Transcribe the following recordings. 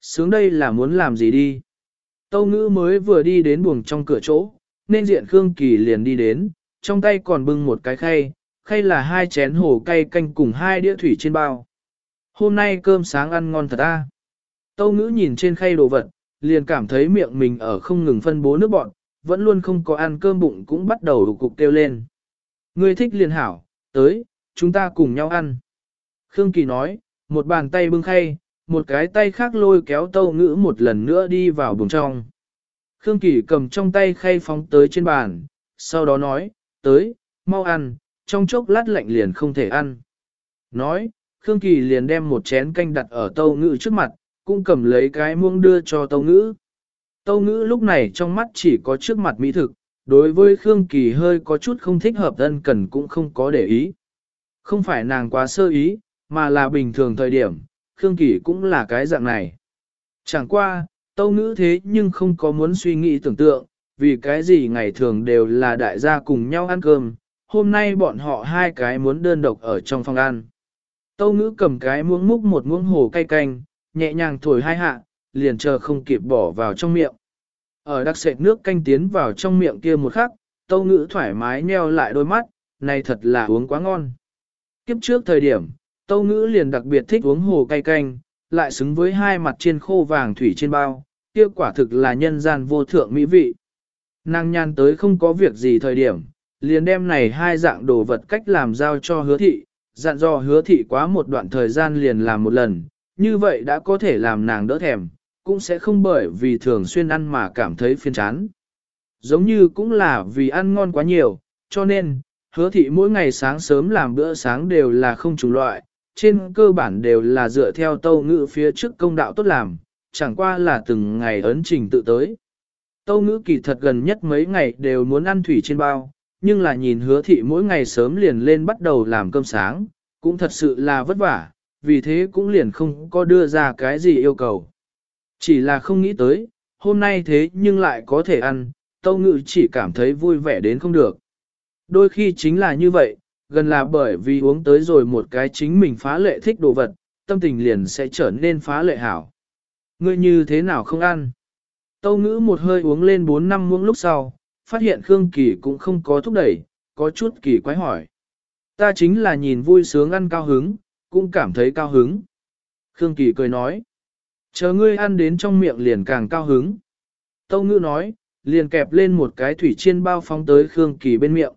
sướng đây là muốn làm gì đi. Tâu ngữ mới vừa đi đến buồng trong cửa chỗ, nên diện Khương Kỳ liền đi đến, trong tay còn bưng một cái khay, khay là hai chén hồ cay canh cùng hai đĩa thủy trên bao. Hôm nay cơm sáng ăn ngon thật a. Tâu ngữ nhìn trên khay đồ vật, liền cảm thấy miệng mình ở không ngừng phân bố nước bọn, vẫn luôn không có ăn cơm bụng cũng bắt đầu đục cục kêu lên. Người thích liền hảo, tới, chúng ta cùng nhau ăn. Khương Kỳ nói, một bàn tay bưng khay, một cái tay khác lôi kéo tâu ngữ một lần nữa đi vào buồng trong. Khương Kỳ cầm trong tay khay phóng tới trên bàn, sau đó nói, tới, mau ăn, trong chốc lát lạnh liền không thể ăn. Nói, Khương Kỳ liền đem một chén canh đặt ở tâu ngữ trước mặt, cũng cầm lấy cái muông đưa cho tâu ngữ. Tâu ngữ lúc này trong mắt chỉ có trước mặt mỹ thực, đối với Khương Kỳ hơi có chút không thích hợp thân cần cũng không có để ý. Không phải nàng quá sơ ý, mà là bình thường thời điểm, Khương Kỳ cũng là cái dạng này. Chẳng qua, tâu ngữ thế nhưng không có muốn suy nghĩ tưởng tượng, vì cái gì ngày thường đều là đại gia cùng nhau ăn cơm, hôm nay bọn họ hai cái muốn đơn độc ở trong phòng ăn. Tâu ngữ cầm cái muỗng múc một muỗng hồ cay canh, nhẹ nhàng thổi hai hạ, liền chờ không kịp bỏ vào trong miệng. Ở đặc sệt nước canh tiến vào trong miệng kia một khắc, tâu ngữ thoải mái nheo lại đôi mắt, này thật là uống quá ngon. Kiếp trước thời điểm, tâu ngữ liền đặc biệt thích uống hồ cay canh, lại xứng với hai mặt trên khô vàng thủy trên bao, kia quả thực là nhân gian vô thượng mỹ vị. Nàng nhan tới không có việc gì thời điểm, liền đem này hai dạng đồ vật cách làm giao cho hứa thị, dặn dò hứa thị quá một đoạn thời gian liền làm một lần, như vậy đã có thể làm nàng đỡ thèm, cũng sẽ không bởi vì thường xuyên ăn mà cảm thấy phiền chán. Giống như cũng là vì ăn ngon quá nhiều, cho nên, hứa thị mỗi ngày sáng sớm làm bữa sáng đều là không trùng loại, trên cơ bản đều là dựa theo tâu ngữ phía trước công đạo tốt làm, chẳng qua là từng ngày ấn trình tự tới. Tâu ngữ kỳ thật gần nhất mấy ngày đều muốn ăn thủy trên bao, nhưng là nhìn hứa thị mỗi ngày sớm liền lên bắt đầu làm cơm sáng, cũng thật sự là vất vả, vì thế cũng liền không có đưa ra cái gì yêu cầu. Chỉ là không nghĩ tới, hôm nay thế nhưng lại có thể ăn, tâu ngữ chỉ cảm thấy vui vẻ đến không được. Đôi khi chính là như vậy, gần là bởi vì uống tới rồi một cái chính mình phá lệ thích đồ vật, tâm tình liền sẽ trở nên phá lệ hảo. Ngươi như thế nào không ăn? Tâu ngữ một hơi uống lên 4 năm muỗng lúc sau, phát hiện Khương Kỳ cũng không có thúc đẩy, có chút kỳ quái hỏi. Ta chính là nhìn vui sướng ăn cao hứng, cũng cảm thấy cao hứng. Khương Kỳ cười nói. Chờ ngươi ăn đến trong miệng liền càng cao hứng. Tâu ngữ nói, liền kẹp lên một cái thủy chiên bao phóng tới Khương Kỳ bên miệng.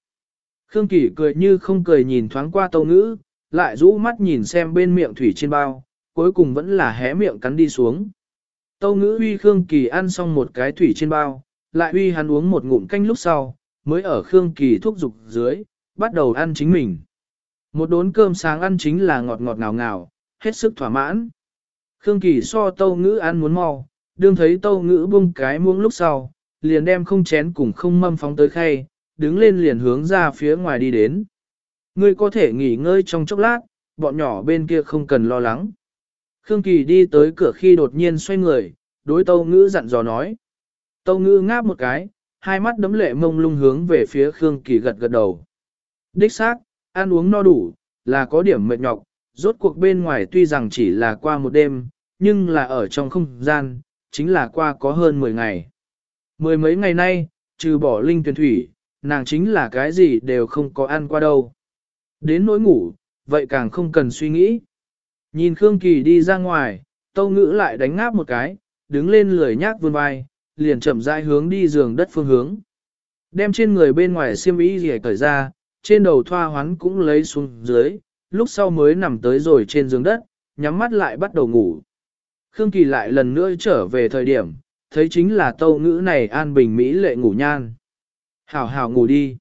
Khương Kỳ cười như không cười nhìn thoáng qua tâu ngữ, lại rũ mắt nhìn xem bên miệng thủy trên bao, cuối cùng vẫn là hé miệng cắn đi xuống. Tâu ngữ uy Khương Kỳ ăn xong một cái thủy trên bao, lại uy hắn uống một ngụm canh lúc sau, mới ở Khương Kỳ thuốc dục dưới, bắt đầu ăn chính mình. Một đốn cơm sáng ăn chính là ngọt ngọt ngào ngào, hết sức thỏa mãn. Khương Kỳ so tâu ngữ ăn muốn mau, đương thấy tâu ngữ buông cái muỗng lúc sau, liền đem không chén cùng không mâm phóng tới khay, đứng lên liền hướng ra phía ngoài đi đến. Ngươi có thể nghỉ ngơi trong chốc lát, bọn nhỏ bên kia không cần lo lắng. Khương Kỳ đi tới cửa khi đột nhiên xoay người, đối tâu ngữ dặn dò nói. Tâu ngữ ngáp một cái, hai mắt đấm lệ mông lung hướng về phía Khương Kỳ gật gật đầu. Đích xác, ăn uống no đủ, là có điểm mệt nhọc, rốt cuộc bên ngoài tuy rằng chỉ là qua một đêm, nhưng là ở trong không gian, chính là qua có hơn 10 ngày. Mười mấy ngày nay, trừ bỏ linh tuyển thủy, nàng chính là cái gì đều không có ăn qua đâu. Đến nỗi ngủ, vậy càng không cần suy nghĩ. Nhìn Khương Kỳ đi ra ngoài, tâu ngữ lại đánh ngáp một cái, đứng lên lười nhác vươn vai, liền chậm rãi hướng đi giường đất phương hướng. Đem trên người bên ngoài xiêm y rỉa cởi ra, trên đầu thoa hoán cũng lấy xuống dưới, lúc sau mới nằm tới rồi trên giường đất, nhắm mắt lại bắt đầu ngủ. Khương Kỳ lại lần nữa trở về thời điểm, thấy chính là tâu ngữ này an bình mỹ lệ ngủ nhan. Hảo hảo ngủ đi.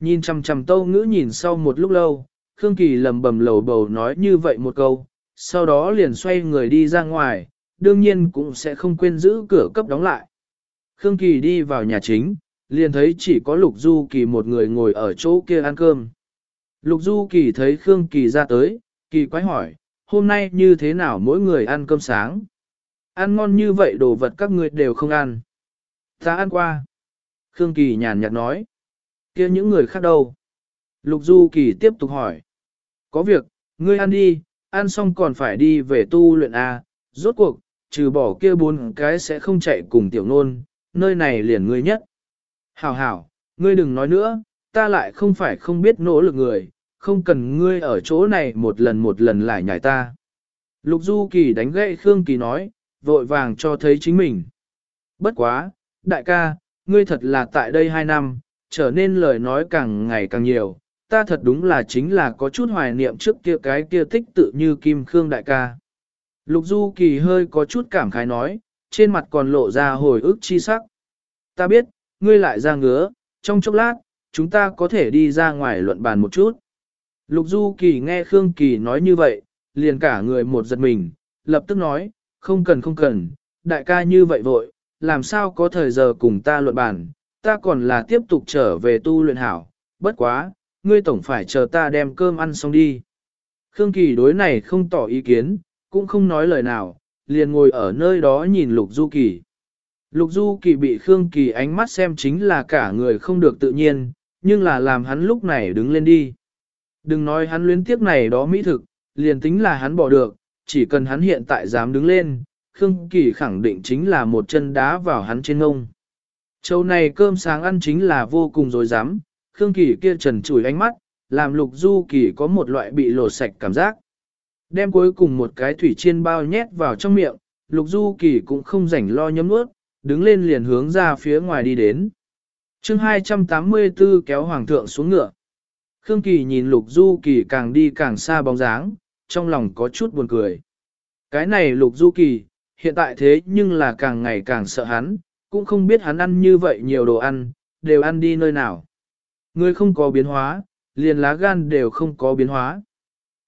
Nhìn chằm chằm tâu ngữ nhìn sau một lúc lâu, Khương Kỳ lầm bầm lầu bầu nói như vậy một câu, sau đó liền xoay người đi ra ngoài, đương nhiên cũng sẽ không quên giữ cửa cấp đóng lại. Khương Kỳ đi vào nhà chính, liền thấy chỉ có Lục Du Kỳ một người ngồi ở chỗ kia ăn cơm. Lục Du Kỳ thấy Khương Kỳ ra tới, Kỳ quái hỏi, hôm nay như thế nào mỗi người ăn cơm sáng? Ăn ngon như vậy đồ vật các người đều không ăn. Ta ăn qua. Khương Kỳ nhàn nhạt nói. kia những người khác đâu? Lục Du Kỳ tiếp tục hỏi. Có việc, ngươi ăn đi, ăn xong còn phải đi về tu luyện A, rốt cuộc, trừ bỏ kia bốn cái sẽ không chạy cùng tiểu nôn, nơi này liền ngươi nhất. Hảo hảo, ngươi đừng nói nữa, ta lại không phải không biết nỗ lực người, không cần ngươi ở chỗ này một lần một lần lại nhảy ta. Lục Du Kỳ đánh gậy Khương Kỳ nói, vội vàng cho thấy chính mình. Bất quá, đại ca, ngươi thật là tại đây hai năm, trở nên lời nói càng ngày càng nhiều, ta thật đúng là chính là có chút hoài niệm trước kia cái kia tích tự như Kim Khương đại ca. Lục Du Kỳ hơi có chút cảm khái nói, trên mặt còn lộ ra hồi ức chi sắc. Ta biết, ngươi lại ra ngứa, trong chốc lát, chúng ta có thể đi ra ngoài luận bàn một chút. Lục Du Kỳ nghe Khương Kỳ nói như vậy, liền cả người một giật mình, lập tức nói, không cần không cần, đại ca như vậy vội, làm sao có thời giờ cùng ta luận bàn, ta còn là tiếp tục trở về tu luyện hảo, bất quá, ngươi tổng phải chờ ta đem cơm ăn xong đi. Khương Kỳ đối này không tỏ ý kiến, cũng không nói lời nào, liền ngồi ở nơi đó nhìn Lục Du Kỳ. Lục Du Kỳ bị Khương Kỳ ánh mắt xem chính là cả người không được tự nhiên, nhưng là làm hắn lúc này đứng lên đi. Đừng nói hắn luyến tiếc này đó mỹ thực, liền tính là hắn bỏ được, chỉ cần hắn hiện tại dám đứng lên, Khương Kỳ khẳng định chính là một chân đá vào hắn trên ngông. Châu này cơm sáng ăn chính là vô cùng dối dám, Khương Kỳ kia trần chùi ánh mắt, làm Lục Du Kỳ có một loại bị lột sạch cảm giác. Đem cuối cùng một cái thủy chiên bao nhét vào trong miệng, Lục Du Kỳ cũng không rảnh lo nhấm nuốt, đứng lên liền hướng ra phía ngoài đi đến. chương 284 kéo Hoàng thượng xuống ngựa. Khương Kỳ nhìn Lục Du Kỳ càng đi càng xa bóng dáng, trong lòng có chút buồn cười. Cái này Lục Du Kỳ, hiện tại thế nhưng là càng ngày càng sợ hắn, cũng không biết hắn ăn như vậy nhiều đồ ăn, đều ăn đi nơi nào. Người không có biến hóa, liền lá gan đều không có biến hóa.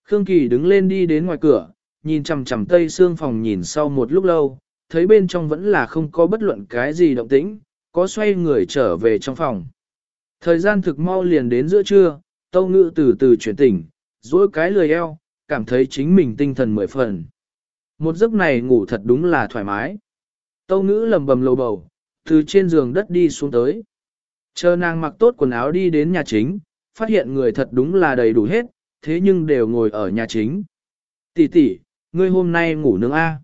Khương Kỳ đứng lên đi đến ngoài cửa, nhìn chằm chằm tây xương phòng nhìn sau một lúc lâu, thấy bên trong vẫn là không có bất luận cái gì động tĩnh, có xoay người trở về trong phòng. Thời gian thực mau liền đến giữa trưa, tâu ngự từ từ chuyển tỉnh, dối cái lười eo, cảm thấy chính mình tinh thần mười phần. Một giấc này ngủ thật đúng là thoải mái. Tâu ngữ lầm bầm lầu bầu, từ trên giường đất đi xuống tới. Chờ nàng mặc tốt quần áo đi đến nhà chính, phát hiện người thật đúng là đầy đủ hết, thế nhưng đều ngồi ở nhà chính. Tỷ tỷ, ngươi hôm nay ngủ nướng A.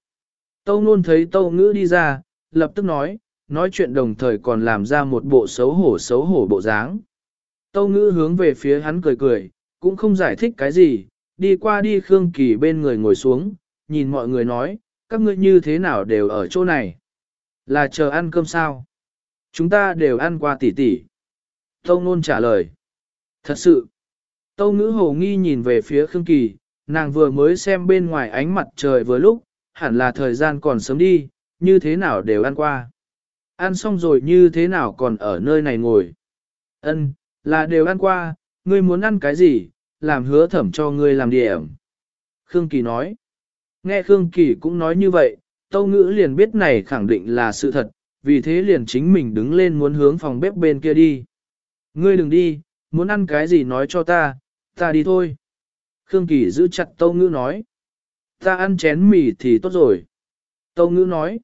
Tâu nôn thấy tâu ngữ đi ra, lập tức nói, nói chuyện đồng thời còn làm ra một bộ xấu hổ xấu hổ bộ dáng. Tâu ngữ hướng về phía hắn cười cười, cũng không giải thích cái gì, đi qua đi Khương Kỳ bên người ngồi xuống, nhìn mọi người nói, các ngươi như thế nào đều ở chỗ này. Là chờ ăn cơm sao? Chúng ta đều ăn qua tỉ tỉ. Tâu nôn trả lời. Thật sự. Tâu ngữ hồ nghi nhìn về phía Khương Kỳ, nàng vừa mới xem bên ngoài ánh mặt trời vừa lúc, hẳn là thời gian còn sớm đi, như thế nào đều ăn qua. Ăn xong rồi như thế nào còn ở nơi này ngồi. Ân, là đều ăn qua, ngươi muốn ăn cái gì, làm hứa thẩm cho ngươi làm điểm. Khương Kỳ nói. Nghe Khương Kỳ cũng nói như vậy, Tâu Ngữ liền biết này khẳng định là sự thật, vì thế liền chính mình đứng lên muốn hướng phòng bếp bên kia đi. Ngươi đừng đi, muốn ăn cái gì nói cho ta, ta đi thôi. Khương Kỳ giữ chặt Tâu Ngữ nói. Ta ăn chén mì thì tốt rồi. Tâu Ngữ nói.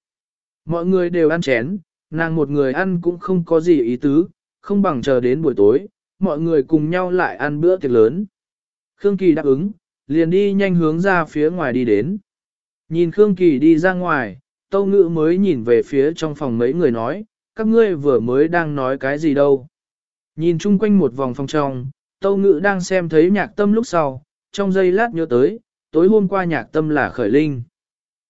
Mọi người đều ăn chén, nàng một người ăn cũng không có gì ý tứ, không bằng chờ đến buổi tối, mọi người cùng nhau lại ăn bữa tiệc lớn. Khương Kỳ đáp ứng, liền đi nhanh hướng ra phía ngoài đi đến. Nhìn Khương Kỳ đi ra ngoài, Tâu Ngữ mới nhìn về phía trong phòng mấy người nói, các ngươi vừa mới đang nói cái gì đâu. Nhìn chung quanh một vòng phòng trong, Tâu Ngữ đang xem thấy nhạc tâm lúc sau, trong giây lát nhớ tới, tối hôm qua nhạc tâm là khởi linh.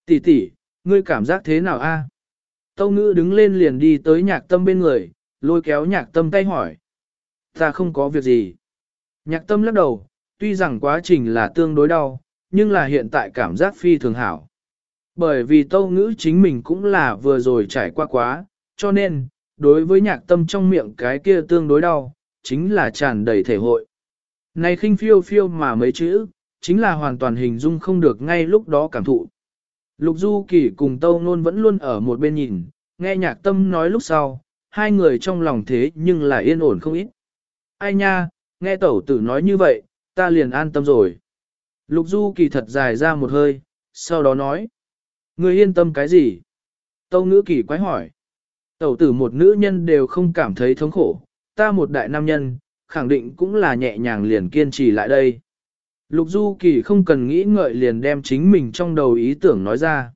Tỷ tỷ, ngươi cảm giác thế nào a? Tâu Ngữ đứng lên liền đi tới nhạc tâm bên người, lôi kéo nhạc tâm tay hỏi. Ta không có việc gì. Nhạc tâm lắc đầu, tuy rằng quá trình là tương đối đau, nhưng là hiện tại cảm giác phi thường hảo. Bởi vì tâu ngữ chính mình cũng là vừa rồi trải qua quá, cho nên, đối với nhạc tâm trong miệng cái kia tương đối đau, chính là tràn đầy thể hội. Này khinh phiêu phiêu mà mấy chữ, chính là hoàn toàn hình dung không được ngay lúc đó cảm thụ. Lục Du Kỳ cùng Tâu Nôn vẫn luôn ở một bên nhìn, nghe nhạc tâm nói lúc sau, hai người trong lòng thế nhưng là yên ổn không ít. Ai nha, nghe tẩu tử nói như vậy, ta liền an tâm rồi. Lục Du Kỳ thật dài ra một hơi, sau đó nói. Ngươi yên tâm cái gì? Tâu ngữ kỳ quái hỏi. Tẩu tử một nữ nhân đều không cảm thấy thống khổ, ta một đại nam nhân, khẳng định cũng là nhẹ nhàng liền kiên trì lại đây. Lục Du Kỳ không cần nghĩ ngợi liền đem chính mình trong đầu ý tưởng nói ra.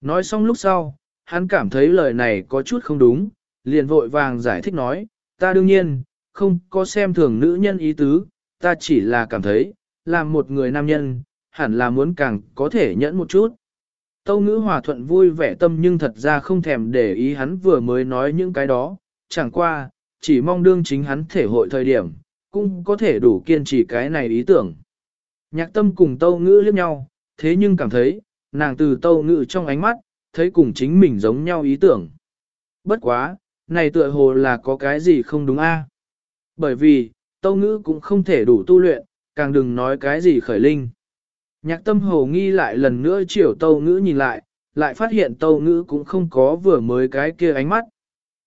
Nói xong lúc sau, hắn cảm thấy lời này có chút không đúng, liền vội vàng giải thích nói, ta đương nhiên, không có xem thường nữ nhân ý tứ, ta chỉ là cảm thấy, làm một người nam nhân, hẳn là muốn càng có thể nhẫn một chút. Tâu ngữ hòa thuận vui vẻ tâm nhưng thật ra không thèm để ý hắn vừa mới nói những cái đó, chẳng qua, chỉ mong đương chính hắn thể hội thời điểm, cũng có thể đủ kiên trì cái này ý tưởng. Nhạc tâm cùng tâu ngữ liếc nhau, thế nhưng cảm thấy, nàng từ tâu ngữ trong ánh mắt, thấy cùng chính mình giống nhau ý tưởng. Bất quá, này tựa hồ là có cái gì không đúng a Bởi vì, tâu ngữ cũng không thể đủ tu luyện, càng đừng nói cái gì khởi linh. Nhạc tâm hồ nghi lại lần nữa chiều tâu ngữ nhìn lại, lại phát hiện tâu ngữ cũng không có vừa mới cái kia ánh mắt.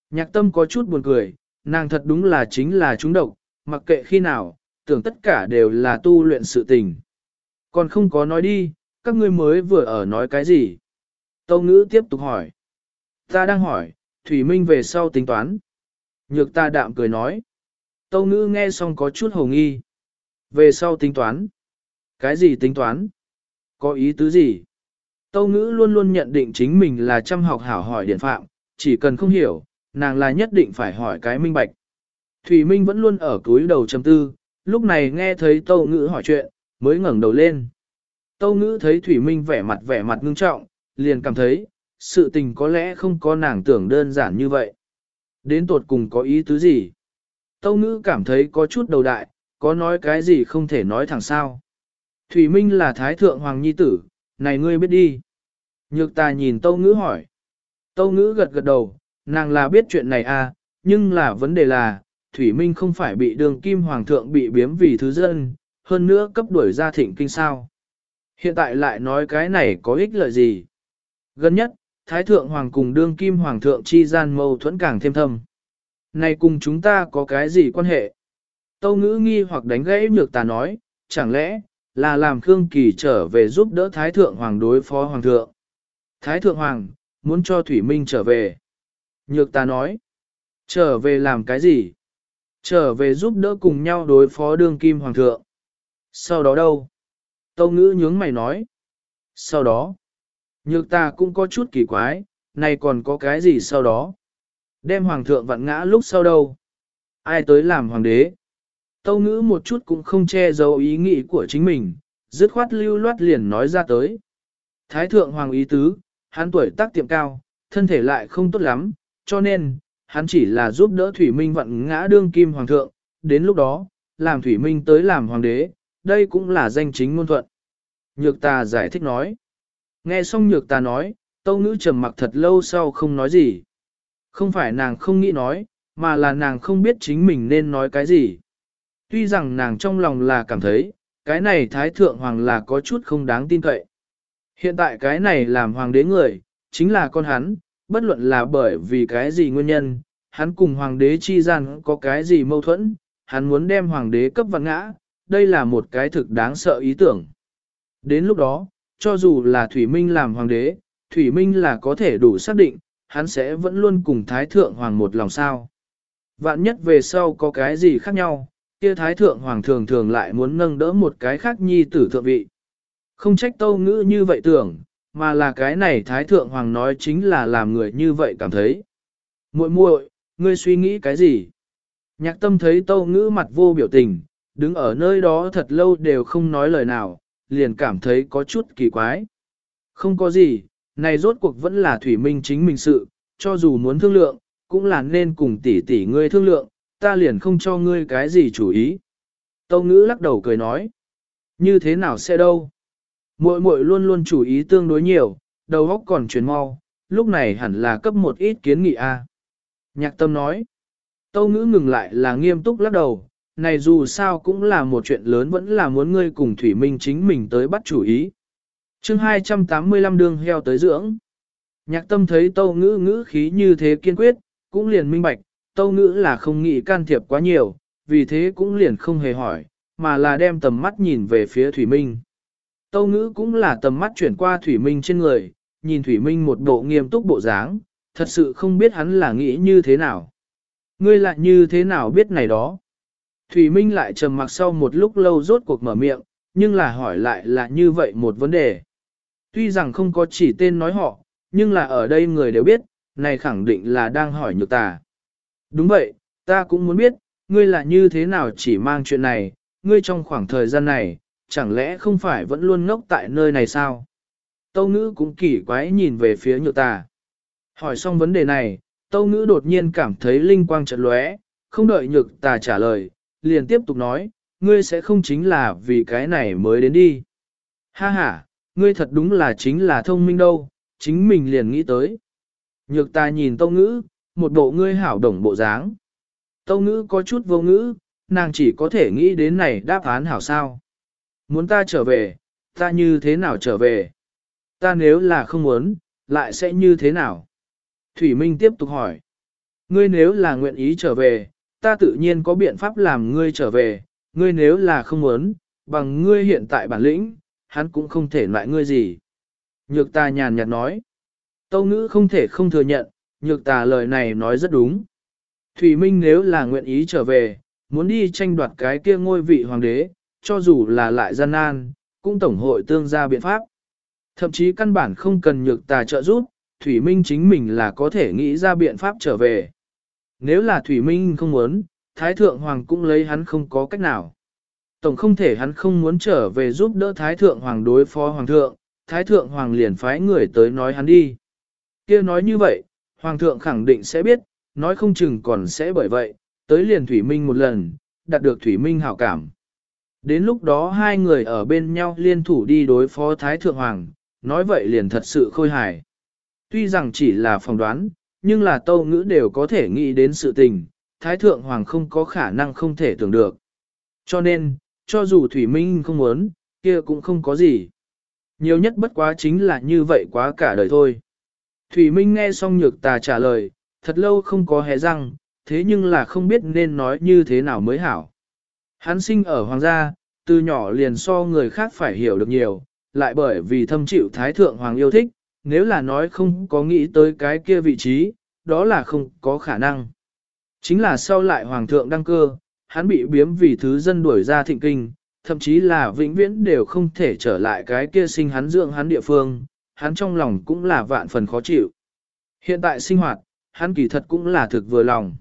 Nhạc tâm có chút buồn cười, nàng thật đúng là chính là chúng độc, mặc kệ khi nào, tưởng tất cả đều là tu luyện sự tình. Còn không có nói đi, các ngươi mới vừa ở nói cái gì? Tâu ngữ tiếp tục hỏi. Ta đang hỏi, Thủy Minh về sau tính toán. Nhược ta đạm cười nói. Tâu ngữ nghe xong có chút hồ nghi. Về sau tính toán. Cái gì tính toán? Có ý tứ gì? Tâu ngữ luôn luôn nhận định chính mình là chăm học hảo hỏi điện phạm, chỉ cần không hiểu, nàng là nhất định phải hỏi cái minh bạch. Thủy Minh vẫn luôn ở túi đầu chấm tư, lúc này nghe thấy Tâu ngữ hỏi chuyện, mới ngẩng đầu lên. Tâu ngữ thấy Thủy Minh vẻ mặt vẻ mặt ngưng trọng, liền cảm thấy, sự tình có lẽ không có nàng tưởng đơn giản như vậy. Đến tột cùng có ý tứ gì? Tâu ngữ cảm thấy có chút đầu đại, có nói cái gì không thể nói thẳng sao. Thủy Minh là Thái Thượng Hoàng Nhi Tử, này ngươi biết đi. Nhược ta nhìn Tâu Ngữ hỏi. Tâu Ngữ gật gật đầu, nàng là biết chuyện này à, nhưng là vấn đề là, Thủy Minh không phải bị đường kim hoàng thượng bị biếm vì thứ dân, hơn nữa cấp đuổi ra thịnh kinh sao. Hiện tại lại nói cái này có ích lợi gì? Gần nhất, Thái Thượng Hoàng cùng đương kim hoàng thượng chi gian mâu thuẫn càng thêm thâm. Này cùng chúng ta có cái gì quan hệ? Tâu ngữ nghi hoặc đánh gãy nhược ta nói, chẳng lẽ, là làm Khương Kỳ trở về giúp đỡ Thái Thượng Hoàng đối phó Hoàng thượng. Thái Thượng Hoàng, muốn cho Thủy Minh trở về. Nhược ta nói, trở về làm cái gì? Trở về giúp đỡ cùng nhau đối phó đương kim Hoàng thượng. Sau đó đâu? Tâu ngữ nhướng mày nói. Sau đó, nhược ta cũng có chút kỳ quái, này còn có cái gì sau đó? Đem Hoàng thượng vặn ngã lúc sau đâu? Ai tới làm Hoàng đế? Tâu ngữ một chút cũng không che giấu ý nghĩ của chính mình, dứt khoát lưu loát liền nói ra tới. Thái thượng hoàng ý tứ, hắn tuổi tác tiệm cao, thân thể lại không tốt lắm, cho nên, hắn chỉ là giúp đỡ Thủy Minh vận ngã đương kim hoàng thượng, đến lúc đó, làm Thủy Minh tới làm hoàng đế, đây cũng là danh chính ngôn thuận. Nhược ta giải thích nói. Nghe xong nhược ta nói, tâu ngữ trầm mặc thật lâu sau không nói gì. Không phải nàng không nghĩ nói, mà là nàng không biết chính mình nên nói cái gì. Tuy rằng nàng trong lòng là cảm thấy, cái này Thái Thượng Hoàng là có chút không đáng tin cậy. Hiện tại cái này làm Hoàng đế người, chính là con hắn, bất luận là bởi vì cái gì nguyên nhân, hắn cùng Hoàng đế chi gian có cái gì mâu thuẫn, hắn muốn đem Hoàng đế cấp văn ngã, đây là một cái thực đáng sợ ý tưởng. Đến lúc đó, cho dù là Thủy Minh làm Hoàng đế, Thủy Minh là có thể đủ xác định, hắn sẽ vẫn luôn cùng Thái Thượng Hoàng một lòng sao. Vạn nhất về sau có cái gì khác nhau, kia thái thượng hoàng thường thường lại muốn nâng đỡ một cái khác nhi tử thượng vị. Không trách tâu ngữ như vậy tưởng, mà là cái này thái thượng hoàng nói chính là làm người như vậy cảm thấy. muội muội ngươi suy nghĩ cái gì? Nhạc tâm thấy tâu ngữ mặt vô biểu tình, đứng ở nơi đó thật lâu đều không nói lời nào, liền cảm thấy có chút kỳ quái. Không có gì, này rốt cuộc vẫn là thủy minh chính mình sự, cho dù muốn thương lượng, cũng là nên cùng tỷ tỷ ngươi thương lượng, ta liền không cho ngươi cái gì chủ ý. Tâu ngữ lắc đầu cười nói. Như thế nào sẽ đâu? Muội muội luôn luôn chủ ý tương đối nhiều, đầu óc còn chuyển mau, lúc này hẳn là cấp một ít kiến nghị a. Nhạc tâm nói. Tâu ngữ ngừng lại là nghiêm túc lắc đầu, này dù sao cũng là một chuyện lớn vẫn là muốn ngươi cùng Thủy Minh chính mình tới bắt chủ ý. chương 285 đường heo tới dưỡng. Nhạc tâm thấy tâu ngữ ngữ khí như thế kiên quyết, cũng liền minh bạch, tâu ngữ là không nghĩ can thiệp quá nhiều, vì thế cũng liền không hề hỏi, mà là đem tầm mắt nhìn về phía Thủy Minh. Tâu ngữ cũng là tầm mắt chuyển qua Thủy Minh trên người, nhìn Thủy Minh một bộ nghiêm túc bộ dáng, thật sự không biết hắn là nghĩ như thế nào. Ngươi lại như thế nào biết này đó? Thủy Minh lại trầm mặc sau một lúc lâu rốt cuộc mở miệng, nhưng là hỏi lại là như vậy một vấn đề. Tuy rằng không có chỉ tên nói họ, nhưng là ở đây người đều biết, này khẳng định là đang hỏi nhược tà. Đúng vậy, ta cũng muốn biết, ngươi là như thế nào chỉ mang chuyện này, ngươi trong khoảng thời gian này, chẳng lẽ không phải vẫn luôn ngốc tại nơi này sao? Tâu ngữ cũng kỳ quái nhìn về phía nhược ta, Hỏi xong vấn đề này, tâu ngữ đột nhiên cảm thấy linh quang trật lóe, không đợi nhược ta trả lời, liền tiếp tục nói, ngươi sẽ không chính là vì cái này mới đến đi. Ha ha, ngươi thật đúng là chính là thông minh đâu, chính mình liền nghĩ tới. Nhược ta nhìn tâu ngữ, một bộ ngươi hảo đồng bộ dáng. Tâu ngữ có chút vô ngữ, nàng chỉ có thể nghĩ đến này đáp án hảo sao. Muốn ta trở về, ta như thế nào trở về? Ta nếu là không muốn, lại sẽ như thế nào? Thủy Minh tiếp tục hỏi. Ngươi nếu là nguyện ý trở về, ta tự nhiên có biện pháp làm ngươi trở về, ngươi nếu là không muốn, bằng ngươi hiện tại bản lĩnh, hắn cũng không thể loại ngươi gì. Nhược ta nhàn nhạt nói. Tâu ngữ không thể không thừa nhận, nhược tà lời này nói rất đúng. Thủy Minh nếu là nguyện ý trở về, muốn đi tranh đoạt cái kia ngôi vị hoàng đế, cho dù là lại gian nan, cũng tổng hội tương ra biện pháp. Thậm chí căn bản không cần nhược tà trợ giúp, Thủy Minh chính mình là có thể nghĩ ra biện pháp trở về. Nếu là Thủy Minh không muốn, Thái Thượng Hoàng cũng lấy hắn không có cách nào. Tổng không thể hắn không muốn trở về giúp đỡ Thái Thượng Hoàng đối phó Hoàng thượng, Thái Thượng Hoàng liền phái người tới nói hắn đi. kia nói như vậy, Hoàng thượng khẳng định sẽ biết, nói không chừng còn sẽ bởi vậy, tới liền Thủy Minh một lần, đạt được Thủy Minh hảo cảm. Đến lúc đó hai người ở bên nhau liên thủ đi đối phó Thái Thượng Hoàng, nói vậy liền thật sự khôi hài. Tuy rằng chỉ là phỏng đoán, nhưng là tâu ngữ đều có thể nghĩ đến sự tình, Thái Thượng Hoàng không có khả năng không thể tưởng được. Cho nên, cho dù Thủy Minh không muốn, kia cũng không có gì. Nhiều nhất bất quá chính là như vậy quá cả đời thôi. Thủy Minh nghe xong nhược tà trả lời, thật lâu không có hé răng, thế nhưng là không biết nên nói như thế nào mới hảo. Hắn sinh ở hoàng gia, từ nhỏ liền so người khác phải hiểu được nhiều, lại bởi vì thâm chịu thái thượng hoàng yêu thích, nếu là nói không có nghĩ tới cái kia vị trí, đó là không có khả năng. Chính là sau lại hoàng thượng đăng cơ, hắn bị biếm vì thứ dân đuổi ra thịnh kinh, thậm chí là vĩnh viễn đều không thể trở lại cái kia sinh hắn dưỡng hắn địa phương, hắn trong lòng cũng là vạn phần khó chịu. Hiện tại sinh hoạt, hắn kỳ thật cũng là thực vừa lòng.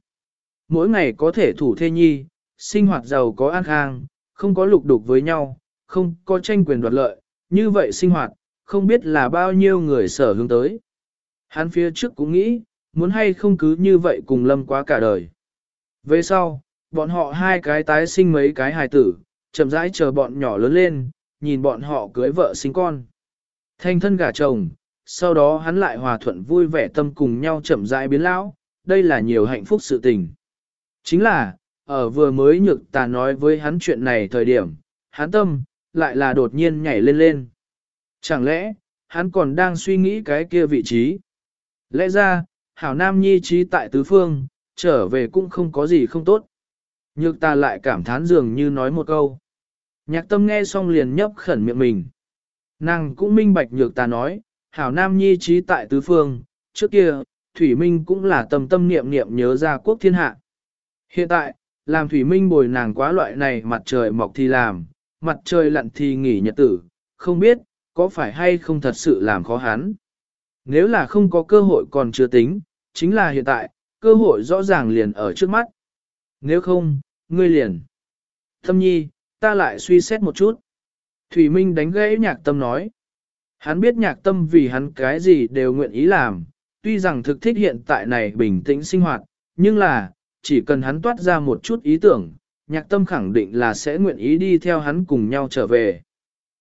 Mỗi ngày có thể thủ thê nhi, sinh hoạt giàu có an khang, không có lục đục với nhau, không có tranh quyền đoạt lợi, như vậy sinh hoạt, không biết là bao nhiêu người sở hướng tới. Hắn phía trước cũng nghĩ, muốn hay không cứ như vậy cùng lâm quá cả đời. Về sau, bọn họ hai cái tái sinh mấy cái hài tử, chậm rãi chờ bọn nhỏ lớn lên, nhìn bọn họ cưới vợ sinh con. Thanh thân gả chồng, sau đó hắn lại hòa thuận vui vẻ tâm cùng nhau chậm rãi biến lão, đây là nhiều hạnh phúc sự tình. Chính là, ở vừa mới nhược tà nói với hắn chuyện này thời điểm, hắn tâm, lại là đột nhiên nhảy lên lên. Chẳng lẽ, hắn còn đang suy nghĩ cái kia vị trí? Lẽ ra, hảo nam nhi trí tại tứ phương, trở về cũng không có gì không tốt. Nhược ta lại cảm thán dường như nói một câu. Nhạc tâm nghe xong liền nhấp khẩn miệng mình. Nàng cũng minh bạch nhược ta nói, hảo nam nhi trí tại tứ phương, trước kia, Thủy Minh cũng là tâm tâm niệm niệm nhớ ra quốc thiên hạ. Hiện tại, làm Thủy Minh bồi nàng quá loại này mặt trời mọc thì làm, mặt trời lặn thì nghỉ nhật tử, không biết, có phải hay không thật sự làm khó hắn. Nếu là không có cơ hội còn chưa tính, chính là hiện tại, cơ hội rõ ràng liền ở trước mắt. Nếu không, ngươi liền. Thâm nhi, ta lại suy xét một chút. Thủy Minh đánh gãy nhạc tâm nói. Hắn biết nhạc tâm vì hắn cái gì đều nguyện ý làm, tuy rằng thực thích hiện tại này bình tĩnh sinh hoạt, nhưng là, chỉ cần hắn toát ra một chút ý tưởng, nhạc tâm khẳng định là sẽ nguyện ý đi theo hắn cùng nhau trở về.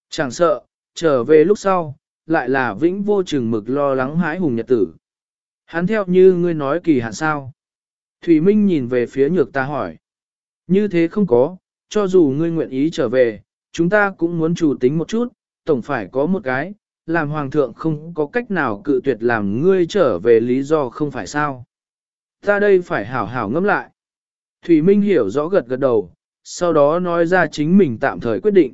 Chẳng sợ, trở về lúc sau, lại là vĩnh vô chừng mực lo lắng hãi hùng nhật tử. Hắn theo như ngươi nói kỳ hạn sao. Thủy Minh nhìn về phía nhược ta hỏi. Như thế không có, cho dù ngươi nguyện ý trở về, chúng ta cũng muốn chủ tính một chút, tổng phải có một cái, làm hoàng thượng không có cách nào cự tuyệt làm ngươi trở về lý do không phải sao. Ta đây phải hảo hảo ngẫm lại. Thủy Minh hiểu rõ gật gật đầu, sau đó nói ra chính mình tạm thời quyết định.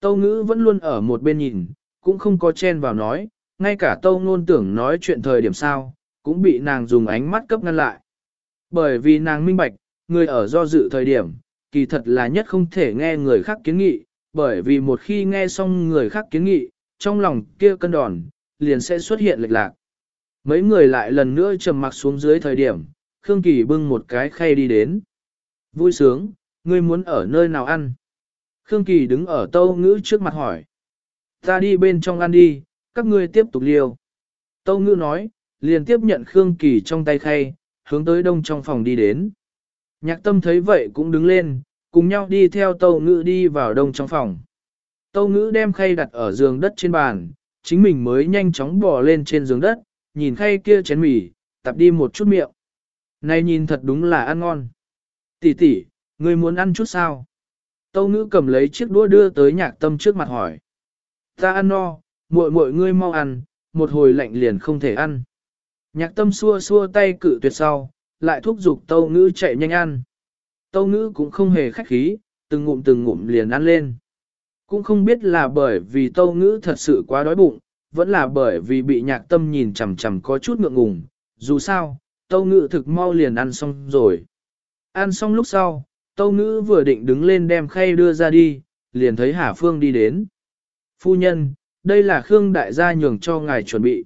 Tâu ngữ vẫn luôn ở một bên nhìn, cũng không có chen vào nói, ngay cả tâu ngôn tưởng nói chuyện thời điểm sao, cũng bị nàng dùng ánh mắt cấp ngăn lại. Bởi vì nàng minh bạch, người ở do dự thời điểm, kỳ thật là nhất không thể nghe người khác kiến nghị, bởi vì một khi nghe xong người khác kiến nghị, trong lòng kia cân đòn, liền sẽ xuất hiện lệch lạc. Mấy người lại lần nữa trầm mặc xuống dưới thời điểm, Khương Kỳ bưng một cái khay đi đến. Vui sướng, ngươi muốn ở nơi nào ăn? Khương Kỳ đứng ở tâu ngữ trước mặt hỏi. Ta đi bên trong ăn đi, các ngươi tiếp tục liều. Tâu ngữ nói, liền tiếp nhận Khương Kỳ trong tay khay, hướng tới đông trong phòng đi đến. Nhạc tâm thấy vậy cũng đứng lên, cùng nhau đi theo tâu ngữ đi vào đông trong phòng. Tâu ngữ đem khay đặt ở giường đất trên bàn, chính mình mới nhanh chóng bò lên trên giường đất, nhìn khay kia chén mì, tập đi một chút miệng. Này nhìn thật đúng là ăn ngon. Tỷ tỷ, ngươi muốn ăn chút sao? Tâu ngữ cầm lấy chiếc đũa đưa tới nhạc tâm trước mặt hỏi. Ta ăn no, muội muội ngươi mau ăn, một hồi lạnh liền không thể ăn. Nhạc tâm xua xua tay cự tuyệt sau, lại thúc giục tâu ngữ chạy nhanh ăn. Tâu ngữ cũng không hề khách khí, từng ngụm từng ngụm liền ăn lên. Cũng không biết là bởi vì tâu ngữ thật sự quá đói bụng, vẫn là bởi vì bị nhạc tâm nhìn chằm chằm có chút ngượng ngùng. Dù sao, tâu ngữ thực mau liền ăn xong rồi. Ăn xong lúc sau, tâu ngữ vừa định đứng lên đem khay đưa ra đi, liền thấy Hà Phương đi đến. Phu nhân, đây là Khương đại gia nhường cho ngài chuẩn bị.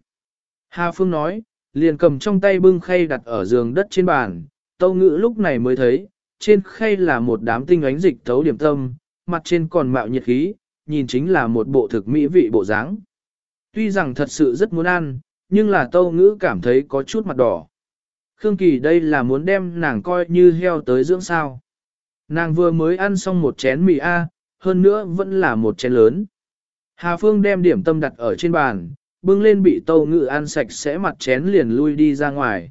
Hà Phương nói, liền cầm trong tay bưng khay đặt ở giường đất trên bàn, tâu ngữ lúc này mới thấy, trên khay là một đám tinh ánh dịch thấu điểm tâm, mặt trên còn mạo nhiệt khí, nhìn chính là một bộ thực mỹ vị bộ dáng. Tuy rằng thật sự rất muốn ăn, nhưng là tâu ngữ cảm thấy có chút mặt đỏ. Khương Kỳ đây là muốn đem nàng coi như heo tới dưỡng sao. Nàng vừa mới ăn xong một chén mì A, hơn nữa vẫn là một chén lớn. Hà Phương đem điểm tâm đặt ở trên bàn, bưng lên bị tâu ngữ ăn sạch sẽ mặt chén liền lui đi ra ngoài.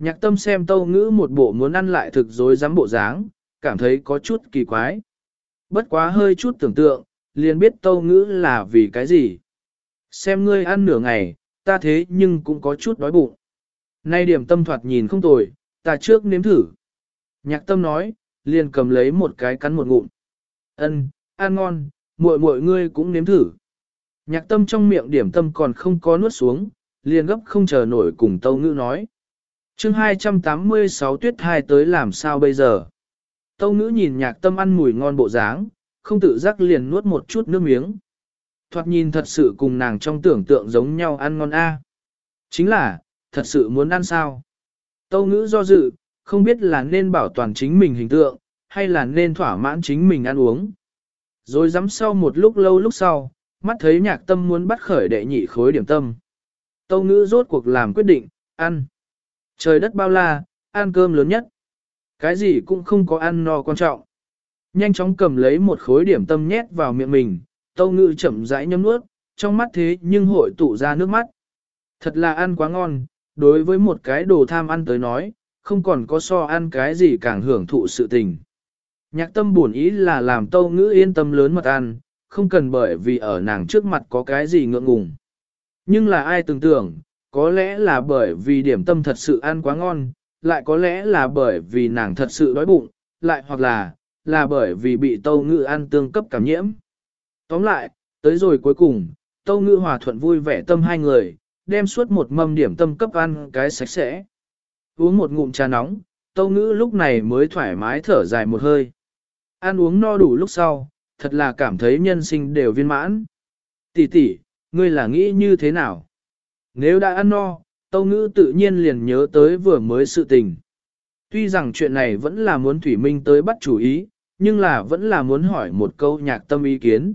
Nhạc tâm xem tâu ngữ một bộ muốn ăn lại thực dối dám bộ dáng, cảm thấy có chút kỳ quái. Bất quá hơi chút tưởng tượng, liền biết tâu ngữ là vì cái gì. Xem ngươi ăn nửa ngày, ta thế nhưng cũng có chút đói bụng. Nay điểm tâm thoạt nhìn không tồi, ta trước nếm thử. Nhạc tâm nói, liền cầm lấy một cái cắn một ngụm. Ân, ăn ngon, muội muội ngươi cũng nếm thử. Nhạc tâm trong miệng điểm tâm còn không có nuốt xuống, liền gấp không chờ nổi cùng tâu ngữ nói chương 286 tuyết hai tới làm sao bây giờ? Tâu ngữ nhìn nhạc tâm ăn mùi ngon bộ dáng, không tự giác liền nuốt một chút nước miếng. Thoạt nhìn thật sự cùng nàng trong tưởng tượng giống nhau ăn ngon a Chính là, thật sự muốn ăn sao? Tâu ngữ do dự, không biết là nên bảo toàn chính mình hình tượng, hay là nên thỏa mãn chính mình ăn uống. Rồi dám sau một lúc lâu lúc sau, mắt thấy nhạc tâm muốn bắt khởi đệ nhị khối điểm tâm. Tâu ngữ rốt cuộc làm quyết định, ăn. Trời đất bao la, ăn cơm lớn nhất. Cái gì cũng không có ăn no quan trọng. Nhanh chóng cầm lấy một khối điểm tâm nhét vào miệng mình, tâu ngữ chậm rãi nhấm nuốt, trong mắt thế nhưng hội tụ ra nước mắt. Thật là ăn quá ngon, đối với một cái đồ tham ăn tới nói, không còn có so ăn cái gì càng hưởng thụ sự tình. Nhạc tâm buồn ý là làm tâu ngữ yên tâm lớn mật ăn, không cần bởi vì ở nàng trước mặt có cái gì ngượng ngùng. Nhưng là ai tưởng tưởng, có lẽ là bởi vì điểm tâm thật sự ăn quá ngon, lại có lẽ là bởi vì nàng thật sự đói bụng, lại hoặc là, là bởi vì bị tâu ngự ăn tương cấp cảm nhiễm. Tóm lại, tới rồi cuối cùng, tâu ngự hòa thuận vui vẻ tâm hai người, đem suốt một mâm điểm tâm cấp ăn cái sạch sẽ. Uống một ngụm trà nóng, tâu ngữ lúc này mới thoải mái thở dài một hơi. Ăn uống no đủ lúc sau, thật là cảm thấy nhân sinh đều viên mãn. Tỷ tỷ, ngươi là nghĩ như thế nào? Nếu đã ăn no, tâu ngữ tự nhiên liền nhớ tới vừa mới sự tình. Tuy rằng chuyện này vẫn là muốn Thủy Minh tới bắt chủ ý, nhưng là vẫn là muốn hỏi một câu nhạc tâm ý kiến.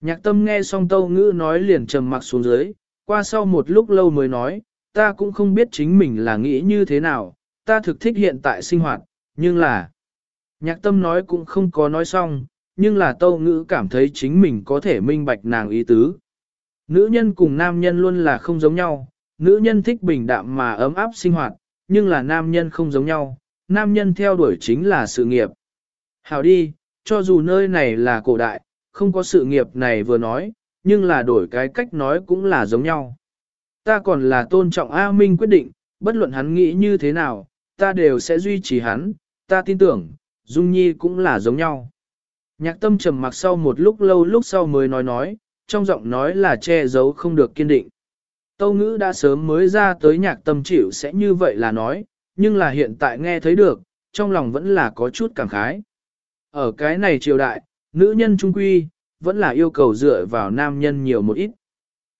Nhạc tâm nghe xong tâu ngữ nói liền trầm mặc xuống dưới, qua sau một lúc lâu mới nói, ta cũng không biết chính mình là nghĩ như thế nào, ta thực thích hiện tại sinh hoạt, nhưng là... Nhạc tâm nói cũng không có nói xong, nhưng là tâu ngữ cảm thấy chính mình có thể minh bạch nàng ý tứ. Nữ nhân cùng nam nhân luôn là không giống nhau, nữ nhân thích bình đạm mà ấm áp sinh hoạt, nhưng là nam nhân không giống nhau, nam nhân theo đuổi chính là sự nghiệp. Hảo đi, cho dù nơi này là cổ đại, không có sự nghiệp này vừa nói, nhưng là đổi cái cách nói cũng là giống nhau. Ta còn là tôn trọng A Minh quyết định, bất luận hắn nghĩ như thế nào, ta đều sẽ duy trì hắn, ta tin tưởng, Dung Nhi cũng là giống nhau. Nhạc tâm trầm mặc sau một lúc lâu lúc sau mới nói nói, trong giọng nói là che giấu không được kiên định. Tâu ngữ đã sớm mới ra tới nhạc tâm chịu sẽ như vậy là nói, nhưng là hiện tại nghe thấy được, trong lòng vẫn là có chút cảm khái. Ở cái này triều đại, nữ nhân trung quy, vẫn là yêu cầu dựa vào nam nhân nhiều một ít.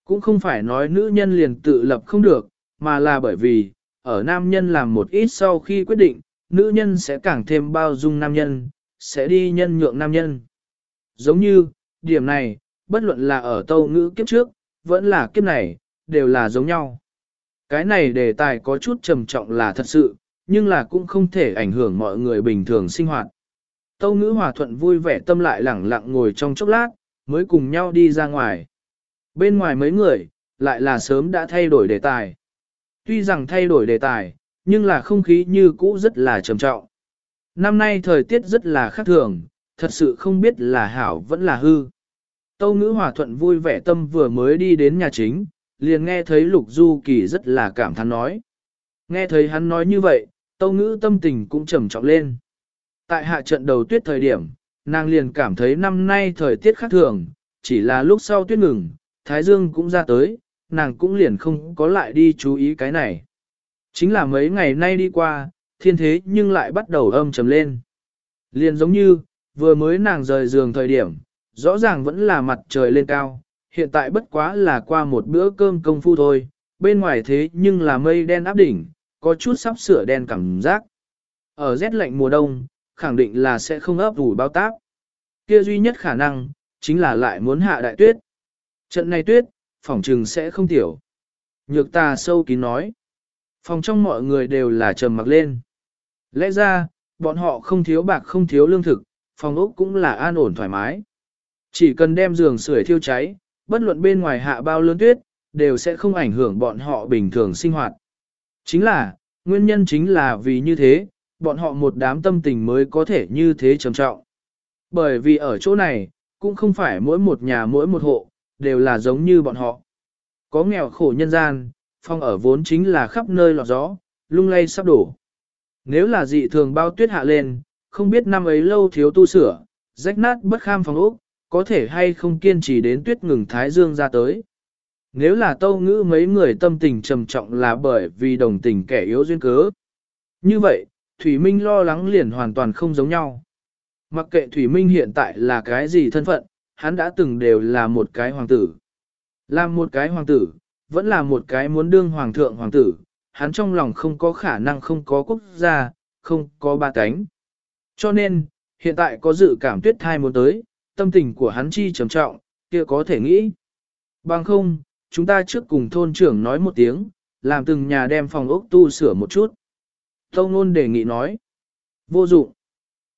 Cũng không phải nói nữ nhân liền tự lập không được, mà là bởi vì, ở nam nhân làm một ít sau khi quyết định, nữ nhân sẽ càng thêm bao dung nam nhân, sẽ đi nhân nhượng nam nhân. Giống như, điểm này, bất luận là ở tâu ngữ kiếp trước, vẫn là kiếp này, đều là giống nhau. Cái này đề tài có chút trầm trọng là thật sự, nhưng là cũng không thể ảnh hưởng mọi người bình thường sinh hoạt. Tâu ngữ hòa thuận vui vẻ tâm lại lẳng lặng ngồi trong chốc lát, mới cùng nhau đi ra ngoài. Bên ngoài mấy người, lại là sớm đã thay đổi đề tài. Tuy rằng thay đổi đề tài, nhưng là không khí như cũ rất là trầm trọng. Năm nay thời tiết rất là khác thường, thật sự không biết là hảo vẫn là hư. Tâu ngữ hòa thuận vui vẻ tâm vừa mới đi đến nhà chính, liền nghe thấy Lục Du Kỳ rất là cảm thán nói. Nghe thấy hắn nói như vậy, tâu ngữ tâm tình cũng trầm trọng lên. Tại hạ trận đầu tuyết thời điểm, nàng liền cảm thấy năm nay thời tiết khác thường, chỉ là lúc sau tuyết ngừng, Thái Dương cũng ra tới, nàng cũng liền không có lại đi chú ý cái này. Chính là mấy ngày nay đi qua, thiên thế nhưng lại bắt đầu âm trầm lên. Liền giống như, vừa mới nàng rời giường thời điểm, rõ ràng vẫn là mặt trời lên cao, hiện tại bất quá là qua một bữa cơm công phu thôi, bên ngoài thế nhưng là mây đen áp đỉnh, có chút sắp sửa đen cảm giác. Ở rét lạnh mùa đông, khẳng định là sẽ không ấp ủ bao tác. Kia duy nhất khả năng, chính là lại muốn hạ đại tuyết. Trận này tuyết, phòng trừng sẽ không tiểu. Nhược ta sâu kín nói. Phòng trong mọi người đều là trầm mặc lên. Lẽ ra, bọn họ không thiếu bạc không thiếu lương thực, phòng ốc cũng là an ổn thoải mái. Chỉ cần đem giường sưởi thiêu cháy, bất luận bên ngoài hạ bao lớn tuyết, đều sẽ không ảnh hưởng bọn họ bình thường sinh hoạt. Chính là, nguyên nhân chính là vì như thế, bọn họ một đám tâm tình mới có thể như thế trầm trọng. Bởi vì ở chỗ này, cũng không phải mỗi một nhà mỗi một hộ, đều là giống như bọn họ. Có nghèo khổ nhân gian, phong ở vốn chính là khắp nơi lọt gió, lung lay sắp đổ. Nếu là dị thường bao tuyết hạ lên, không biết năm ấy lâu thiếu tu sửa, rách nát bất kham phòng ốc, có thể hay không kiên trì đến tuyết ngừng thái dương ra tới. Nếu là tâu ngữ mấy người tâm tình trầm trọng là bởi vì đồng tình kẻ yếu duyên cớ. Như vậy, Thủy Minh lo lắng liền hoàn toàn không giống nhau. Mặc kệ Thủy Minh hiện tại là cái gì thân phận, hắn đã từng đều là một cái hoàng tử. Làm một cái hoàng tử, vẫn là một cái muốn đương hoàng thượng hoàng tử, hắn trong lòng không có khả năng không có quốc gia, không có ba cánh. Cho nên, hiện tại có dự cảm tuyết thai muốn tới, tâm tình của hắn chi trầm trọng, kia có thể nghĩ. Bằng không, chúng ta trước cùng thôn trưởng nói một tiếng, làm từng nhà đem phòng ốc tu sửa một chút. Tâu Nôn đề nghị nói. Vô dụng.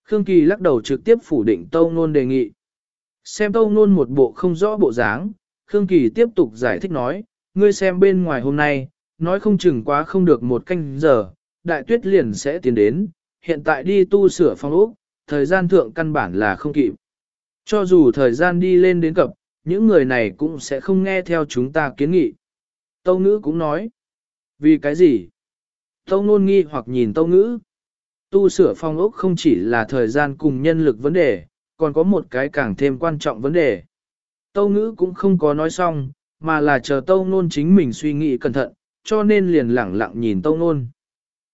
Khương Kỳ lắc đầu trực tiếp phủ định Tâu Nôn đề nghị. Xem Tâu Nôn một bộ không rõ bộ dáng, Khương Kỳ tiếp tục giải thích nói, ngươi xem bên ngoài hôm nay, nói không chừng quá không được một canh giờ, đại tuyết liền sẽ tiến đến, hiện tại đi tu sửa phòng ốc, thời gian thượng căn bản là không kịp. Cho dù thời gian đi lên đến cập, những người này cũng sẽ không nghe theo chúng ta kiến nghị. Tâu ngữ cũng nói. Vì cái gì? Tâu ngôn nghi hoặc nhìn tâu ngữ. Tu sửa phong ốc không chỉ là thời gian cùng nhân lực vấn đề, còn có một cái càng thêm quan trọng vấn đề. Tâu ngữ cũng không có nói xong, mà là chờ tâu ngôn chính mình suy nghĩ cẩn thận, cho nên liền lẳng lặng nhìn tâu ngôn.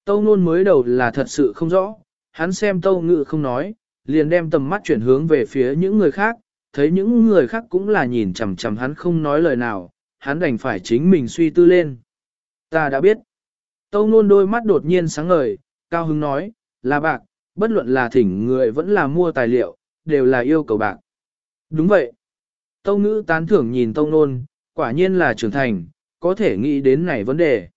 Tâu ngôn mới đầu là thật sự không rõ, hắn xem tâu ngữ không nói, liền đem tầm mắt chuyển hướng về phía những người khác, thấy những người khác cũng là nhìn chằm chằm hắn không nói lời nào, hắn đành phải chính mình suy tư lên. Ta đã biết. Tâu nôn đôi mắt đột nhiên sáng ngời, cao hứng nói, là bạc, bất luận là thỉnh người vẫn là mua tài liệu, đều là yêu cầu bạc. Đúng vậy. Tâu ngữ tán thưởng nhìn tâu nôn, quả nhiên là trưởng thành, có thể nghĩ đến này vấn đề.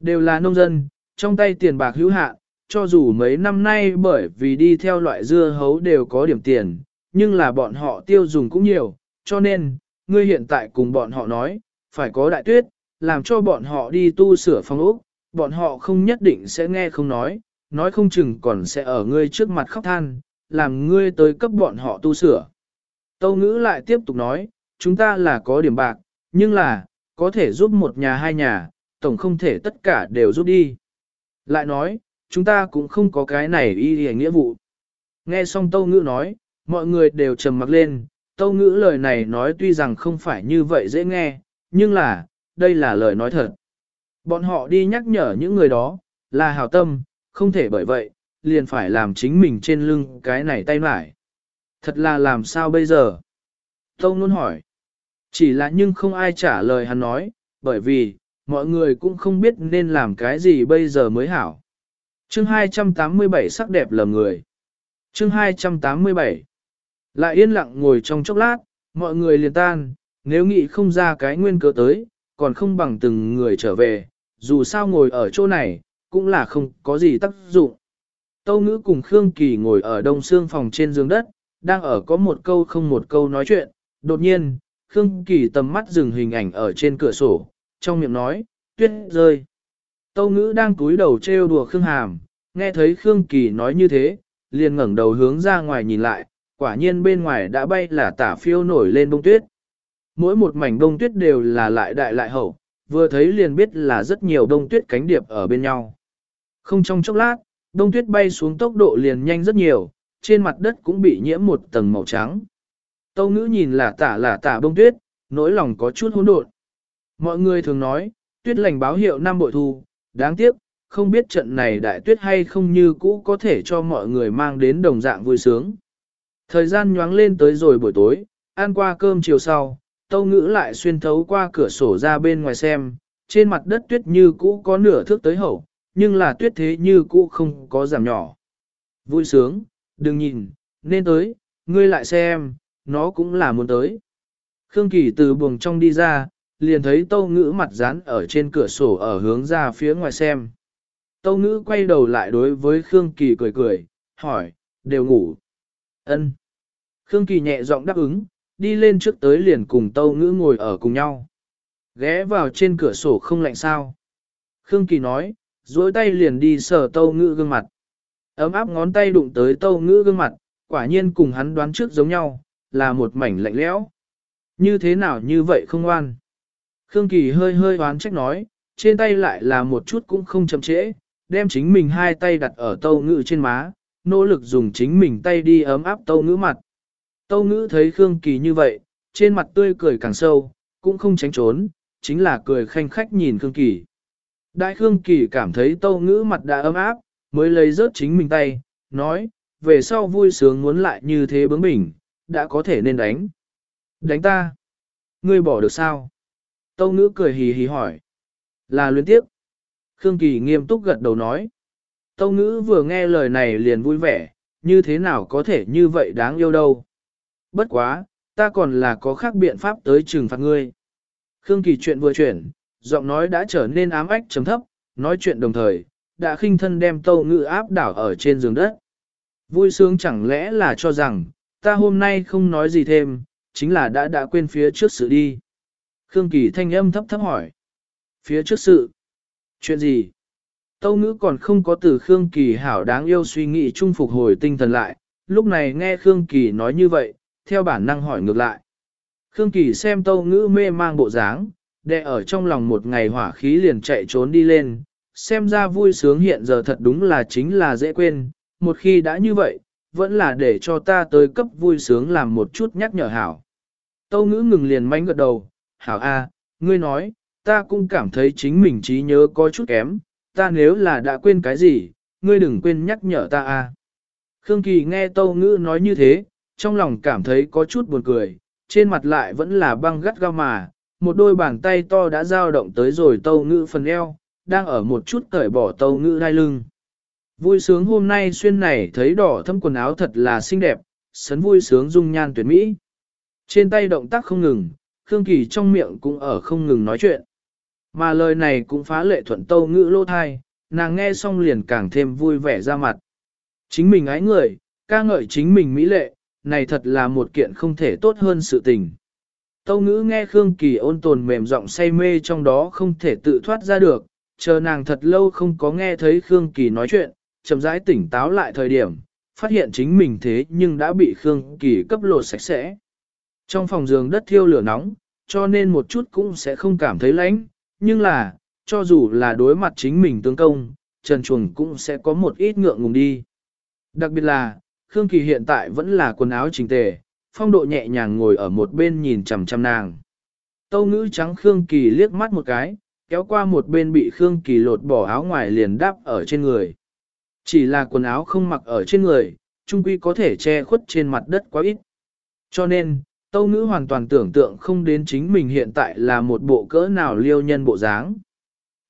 Đều là nông dân, trong tay tiền bạc hữu hạn, cho dù mấy năm nay bởi vì đi theo loại dưa hấu đều có điểm tiền, nhưng là bọn họ tiêu dùng cũng nhiều, cho nên, ngươi hiện tại cùng bọn họ nói, phải có đại tuyết, làm cho bọn họ đi tu sửa phòng ốc, bọn họ không nhất định sẽ nghe không nói, nói không chừng còn sẽ ở ngươi trước mặt khóc than, làm ngươi tới cấp bọn họ tu sửa. Tâu ngữ lại tiếp tục nói, chúng ta là có điểm bạc, nhưng là, có thể giúp một nhà hai nhà, tổng không thể tất cả đều giúp đi. Lại nói, chúng ta cũng không có cái này y hề nghĩa vụ. Nghe xong Tâu Ngữ nói, mọi người đều trầm mặc lên, Tâu Ngữ lời này nói tuy rằng không phải như vậy dễ nghe, nhưng là, đây là lời nói thật. Bọn họ đi nhắc nhở những người đó, là hào tâm, không thể bởi vậy, liền phải làm chính mình trên lưng cái này tay mải. Thật là làm sao bây giờ? Tâu Nôn hỏi. Chỉ là nhưng không ai trả lời hắn nói, bởi vì, mọi người cũng không biết nên làm cái gì bây giờ mới hảo. Chương 287 sắc đẹp lầm người. Chương 287 Lại yên lặng ngồi trong chốc lát, mọi người liền tan, nếu nghĩ không ra cái nguyên cớ tới, còn không bằng từng người trở về, dù sao ngồi ở chỗ này, cũng là không có gì tác dụng. Tâu ngữ cùng Khương Kỳ ngồi ở đông xương phòng trên giường đất, đang ở có một câu không một câu nói chuyện, đột nhiên, Khương Kỳ tầm mắt dừng hình ảnh ở trên cửa sổ, trong miệng nói, tuyết rơi. Tâu ngữ đang cúi đầu trêu đùa Khương Hàm, nghe thấy Khương Kỳ nói như thế, liền ngẩng đầu hướng ra ngoài nhìn lại, quả nhiên bên ngoài đã bay là tả phiêu nổi lên bông tuyết. Mỗi một mảnh bông tuyết đều là lại đại lại hậu, vừa thấy liền biết là rất nhiều bông tuyết cánh điệp ở bên nhau. Không trong chốc lát, bông tuyết bay xuống tốc độ liền nhanh rất nhiều, trên mặt đất cũng bị nhiễm một tầng màu trắng. Tâu ngữ nhìn là tả là tả bông tuyết, nỗi lòng có chút hỗn độn. Mọi người thường nói, tuyết lành báo hiệu năm bội thu, đáng tiếc, không biết trận này đại tuyết hay không như cũ có thể cho mọi người mang đến đồng dạng vui sướng. Thời gian nhoáng lên tới rồi buổi tối, ăn qua cơm chiều sau, tâu ngữ lại xuyên thấu qua cửa sổ ra bên ngoài xem, trên mặt đất tuyết như cũ có nửa thước tới hậu, nhưng là tuyết thế như cũ không có giảm nhỏ. Vui sướng, đừng nhìn, nên tới, ngươi lại xem, nó cũng là muốn tới. Khương Kỳ từ buồng trong đi ra, liền thấy tâu ngữ mặt dán ở trên cửa sổ ở hướng ra phía ngoài xem. Tâu ngữ quay đầu lại đối với Khương Kỳ cười cười, hỏi, đều ngủ. ân Khương Kỳ nhẹ giọng đáp ứng, đi lên trước tới liền cùng tâu ngữ ngồi ở cùng nhau. Ghé vào trên cửa sổ không lạnh sao. Khương Kỳ nói, duỗi tay liền đi sờ tâu ngữ gương mặt. Ấm áp ngón tay đụng tới tâu ngữ gương mặt, quả nhiên cùng hắn đoán trước giống nhau, là một mảnh lạnh lẽo. Như thế nào như vậy không ngoan? Khương Kỳ hơi hơi oán trách nói, trên tay lại là một chút cũng không chậm trễ, đem chính mình hai tay đặt ở tâu ngữ trên má, nỗ lực dùng chính mình tay đi ấm áp tâu ngữ mặt. Tâu ngữ thấy Khương Kỳ như vậy, trên mặt tươi cười càng sâu, cũng không tránh trốn, chính là cười khanh khách nhìn Khương Kỳ. Đại Khương Kỳ cảm thấy tâu ngữ mặt đã ấm áp, mới lấy rớt chính mình tay, nói, về sau vui sướng muốn lại như thế bướng bỉnh, đã có thể nên đánh. Đánh ta? Ngươi bỏ được sao? Tâu ngữ cười hì hì hỏi. Là luyến tiếp. Khương Kỳ nghiêm túc gật đầu nói. Tâu ngữ vừa nghe lời này liền vui vẻ, như thế nào có thể như vậy đáng yêu đâu. Bất quá, ta còn là có khác biện pháp tới trừng phạt ngươi. Khương Kỳ chuyện vừa chuyển, giọng nói đã trở nên ám ách chấm thấp, nói chuyện đồng thời, đã khinh thân đem tâu ngữ áp đảo ở trên giường đất. Vui sướng chẳng lẽ là cho rằng, ta hôm nay không nói gì thêm, chính là đã đã quên phía trước sự đi. Khương Kỳ thanh âm thấp thấp hỏi. Phía trước sự? Chuyện gì? Tâu ngữ còn không có từ Khương Kỳ hảo đáng yêu suy nghĩ chung phục hồi tinh thần lại, lúc này nghe Khương Kỳ nói như vậy, theo bản năng hỏi ngược lại. Khương Kỳ xem tâu ngữ mê mang bộ dáng, đè ở trong lòng một ngày hỏa khí liền chạy trốn đi lên, xem ra vui sướng hiện giờ thật đúng là chính là dễ quên, một khi đã như vậy, vẫn là để cho ta tới cấp vui sướng làm một chút nhắc nhở hảo. Tâu ngữ ngừng liền mánh gật đầu, hảo a, ngươi nói, ta cũng cảm thấy chính mình trí nhớ có chút kém, ta nếu là đã quên cái gì, ngươi đừng quên nhắc nhở ta a. Khương Kỳ nghe tâu ngữ nói như thế, trong lòng cảm thấy có chút buồn cười, trên mặt lại vẫn là băng gắt gao mà, một đôi bàn tay to đã dao động tới rồi tâu ngữ phần eo, đang ở một chút cởi bỏ tâu ngữ đai lưng. Vui sướng hôm nay xuyên này thấy đỏ thâm quần áo thật là xinh đẹp, sấn vui sướng dung nhan tuyệt mỹ. Trên tay động tác không ngừng, Khương Kỳ trong miệng cũng ở không ngừng nói chuyện. Mà lời này cũng phá lệ thuận tâu ngữ lô thai, nàng nghe xong liền càng thêm vui vẻ ra mặt. Chính mình ái người, ca ngợi chính mình mỹ lệ, này thật là một kiện không thể tốt hơn sự tình. Tâu ngữ nghe Khương Kỳ ôn tồn mềm giọng say mê trong đó không thể tự thoát ra được, chờ nàng thật lâu không có nghe thấy Khương Kỳ nói chuyện, chậm rãi tỉnh táo lại thời điểm, phát hiện chính mình thế nhưng đã bị Khương Kỳ cấp lột sạch sẽ. Trong phòng giường đất thiêu lửa nóng, cho nên một chút cũng sẽ không cảm thấy lạnh, nhưng là, cho dù là đối mặt chính mình tương công, Trần Chuồng cũng sẽ có một ít ngượng ngùng đi. Đặc biệt là, Khương Kỳ hiện tại vẫn là quần áo chỉnh tề, phong độ nhẹ nhàng ngồi ở một bên nhìn chằm chằm nàng. Tâu ngữ trắng Khương Kỳ liếc mắt một cái, kéo qua một bên bị Khương Kỳ lột bỏ áo ngoài liền đắp ở trên người. Chỉ là quần áo không mặc ở trên người, trung quy có thể che khuất trên mặt đất quá ít. Cho nên, Tâu ngữ hoàn toàn tưởng tượng không đến chính mình hiện tại là một bộ cỡ nào liêu nhân bộ dáng.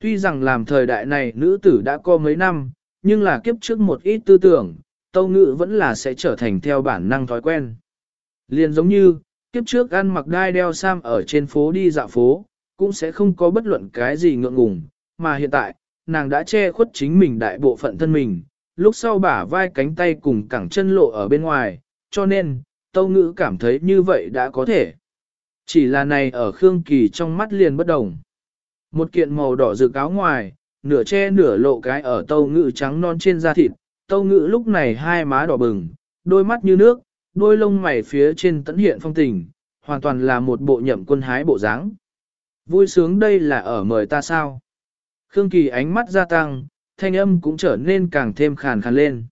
Tuy rằng làm thời đại này nữ tử đã có mấy năm, nhưng là kiếp trước một ít tư tưởng, tâu ngữ vẫn là sẽ trở thành theo bản năng thói quen. Liền giống như, kiếp trước ăn mặc đai đeo sam ở trên phố đi dạo phố, cũng sẽ không có bất luận cái gì ngượng ngùng, mà hiện tại, nàng đã che khuất chính mình đại bộ phận thân mình, lúc sau bả vai cánh tay cùng cẳng chân lộ ở bên ngoài, cho nên, tâu ngữ cảm thấy như vậy đã có thể. Chỉ là này ở Khương Kỳ trong mắt liền bất đồng. Một kiện màu đỏ rực áo ngoài, nửa che nửa lộ cái ở tâu ngữ trắng non trên da thịt, tâu ngữ lúc này hai má đỏ bừng, đôi mắt như nước, đôi lông mày phía trên tấn hiện phong tình, hoàn toàn là một bộ nhậm quân hái bộ dáng. Vui sướng đây là ở mời ta sao? Khương Kỳ ánh mắt gia tăng, thanh âm cũng trở nên càng thêm khàn khàn lên.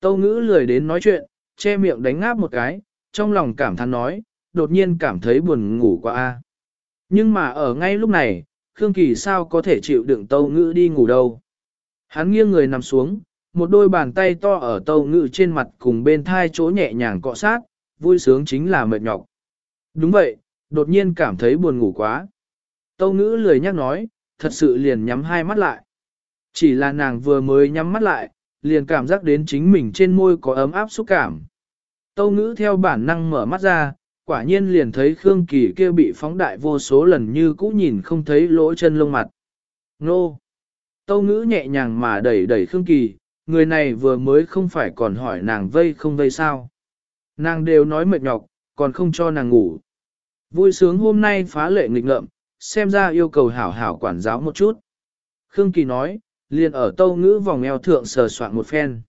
Tâu ngữ lười đến nói chuyện, che miệng đánh ngáp một cái, trong lòng cảm thán nói, đột nhiên cảm thấy buồn ngủ quá a. Nhưng mà ở ngay lúc này, Khương Kỳ sao có thể chịu đựng tâu ngữ đi ngủ đâu. Hắn nghiêng người nằm xuống, một đôi bàn tay to ở tâu ngữ trên mặt cùng bên thai chỗ nhẹ nhàng cọ sát, vui sướng chính là mệt nhọc. Đúng vậy, đột nhiên cảm thấy buồn ngủ quá. Tâu ngữ lười nhắc nói, thật sự liền nhắm hai mắt lại. Chỉ là nàng vừa mới nhắm mắt lại, liền cảm giác đến chính mình trên môi có ấm áp xúc cảm. Tâu ngữ theo bản năng mở mắt ra, quả nhiên liền thấy Khương Kỳ kia bị phóng đại vô số lần như cũ nhìn không thấy lỗ chân lông mặt. Nô! Tâu ngữ nhẹ nhàng mà đẩy đẩy Khương Kỳ, người này vừa mới không phải còn hỏi nàng vây không vây sao. Nàng đều nói mệt nhọc, còn không cho nàng ngủ. Vui sướng hôm nay phá lệ nghịch ngợm, xem ra yêu cầu hảo hảo quản giáo một chút. Khương Kỳ nói, liền ở tâu ngữ vòng eo thượng sờ soạn một phen.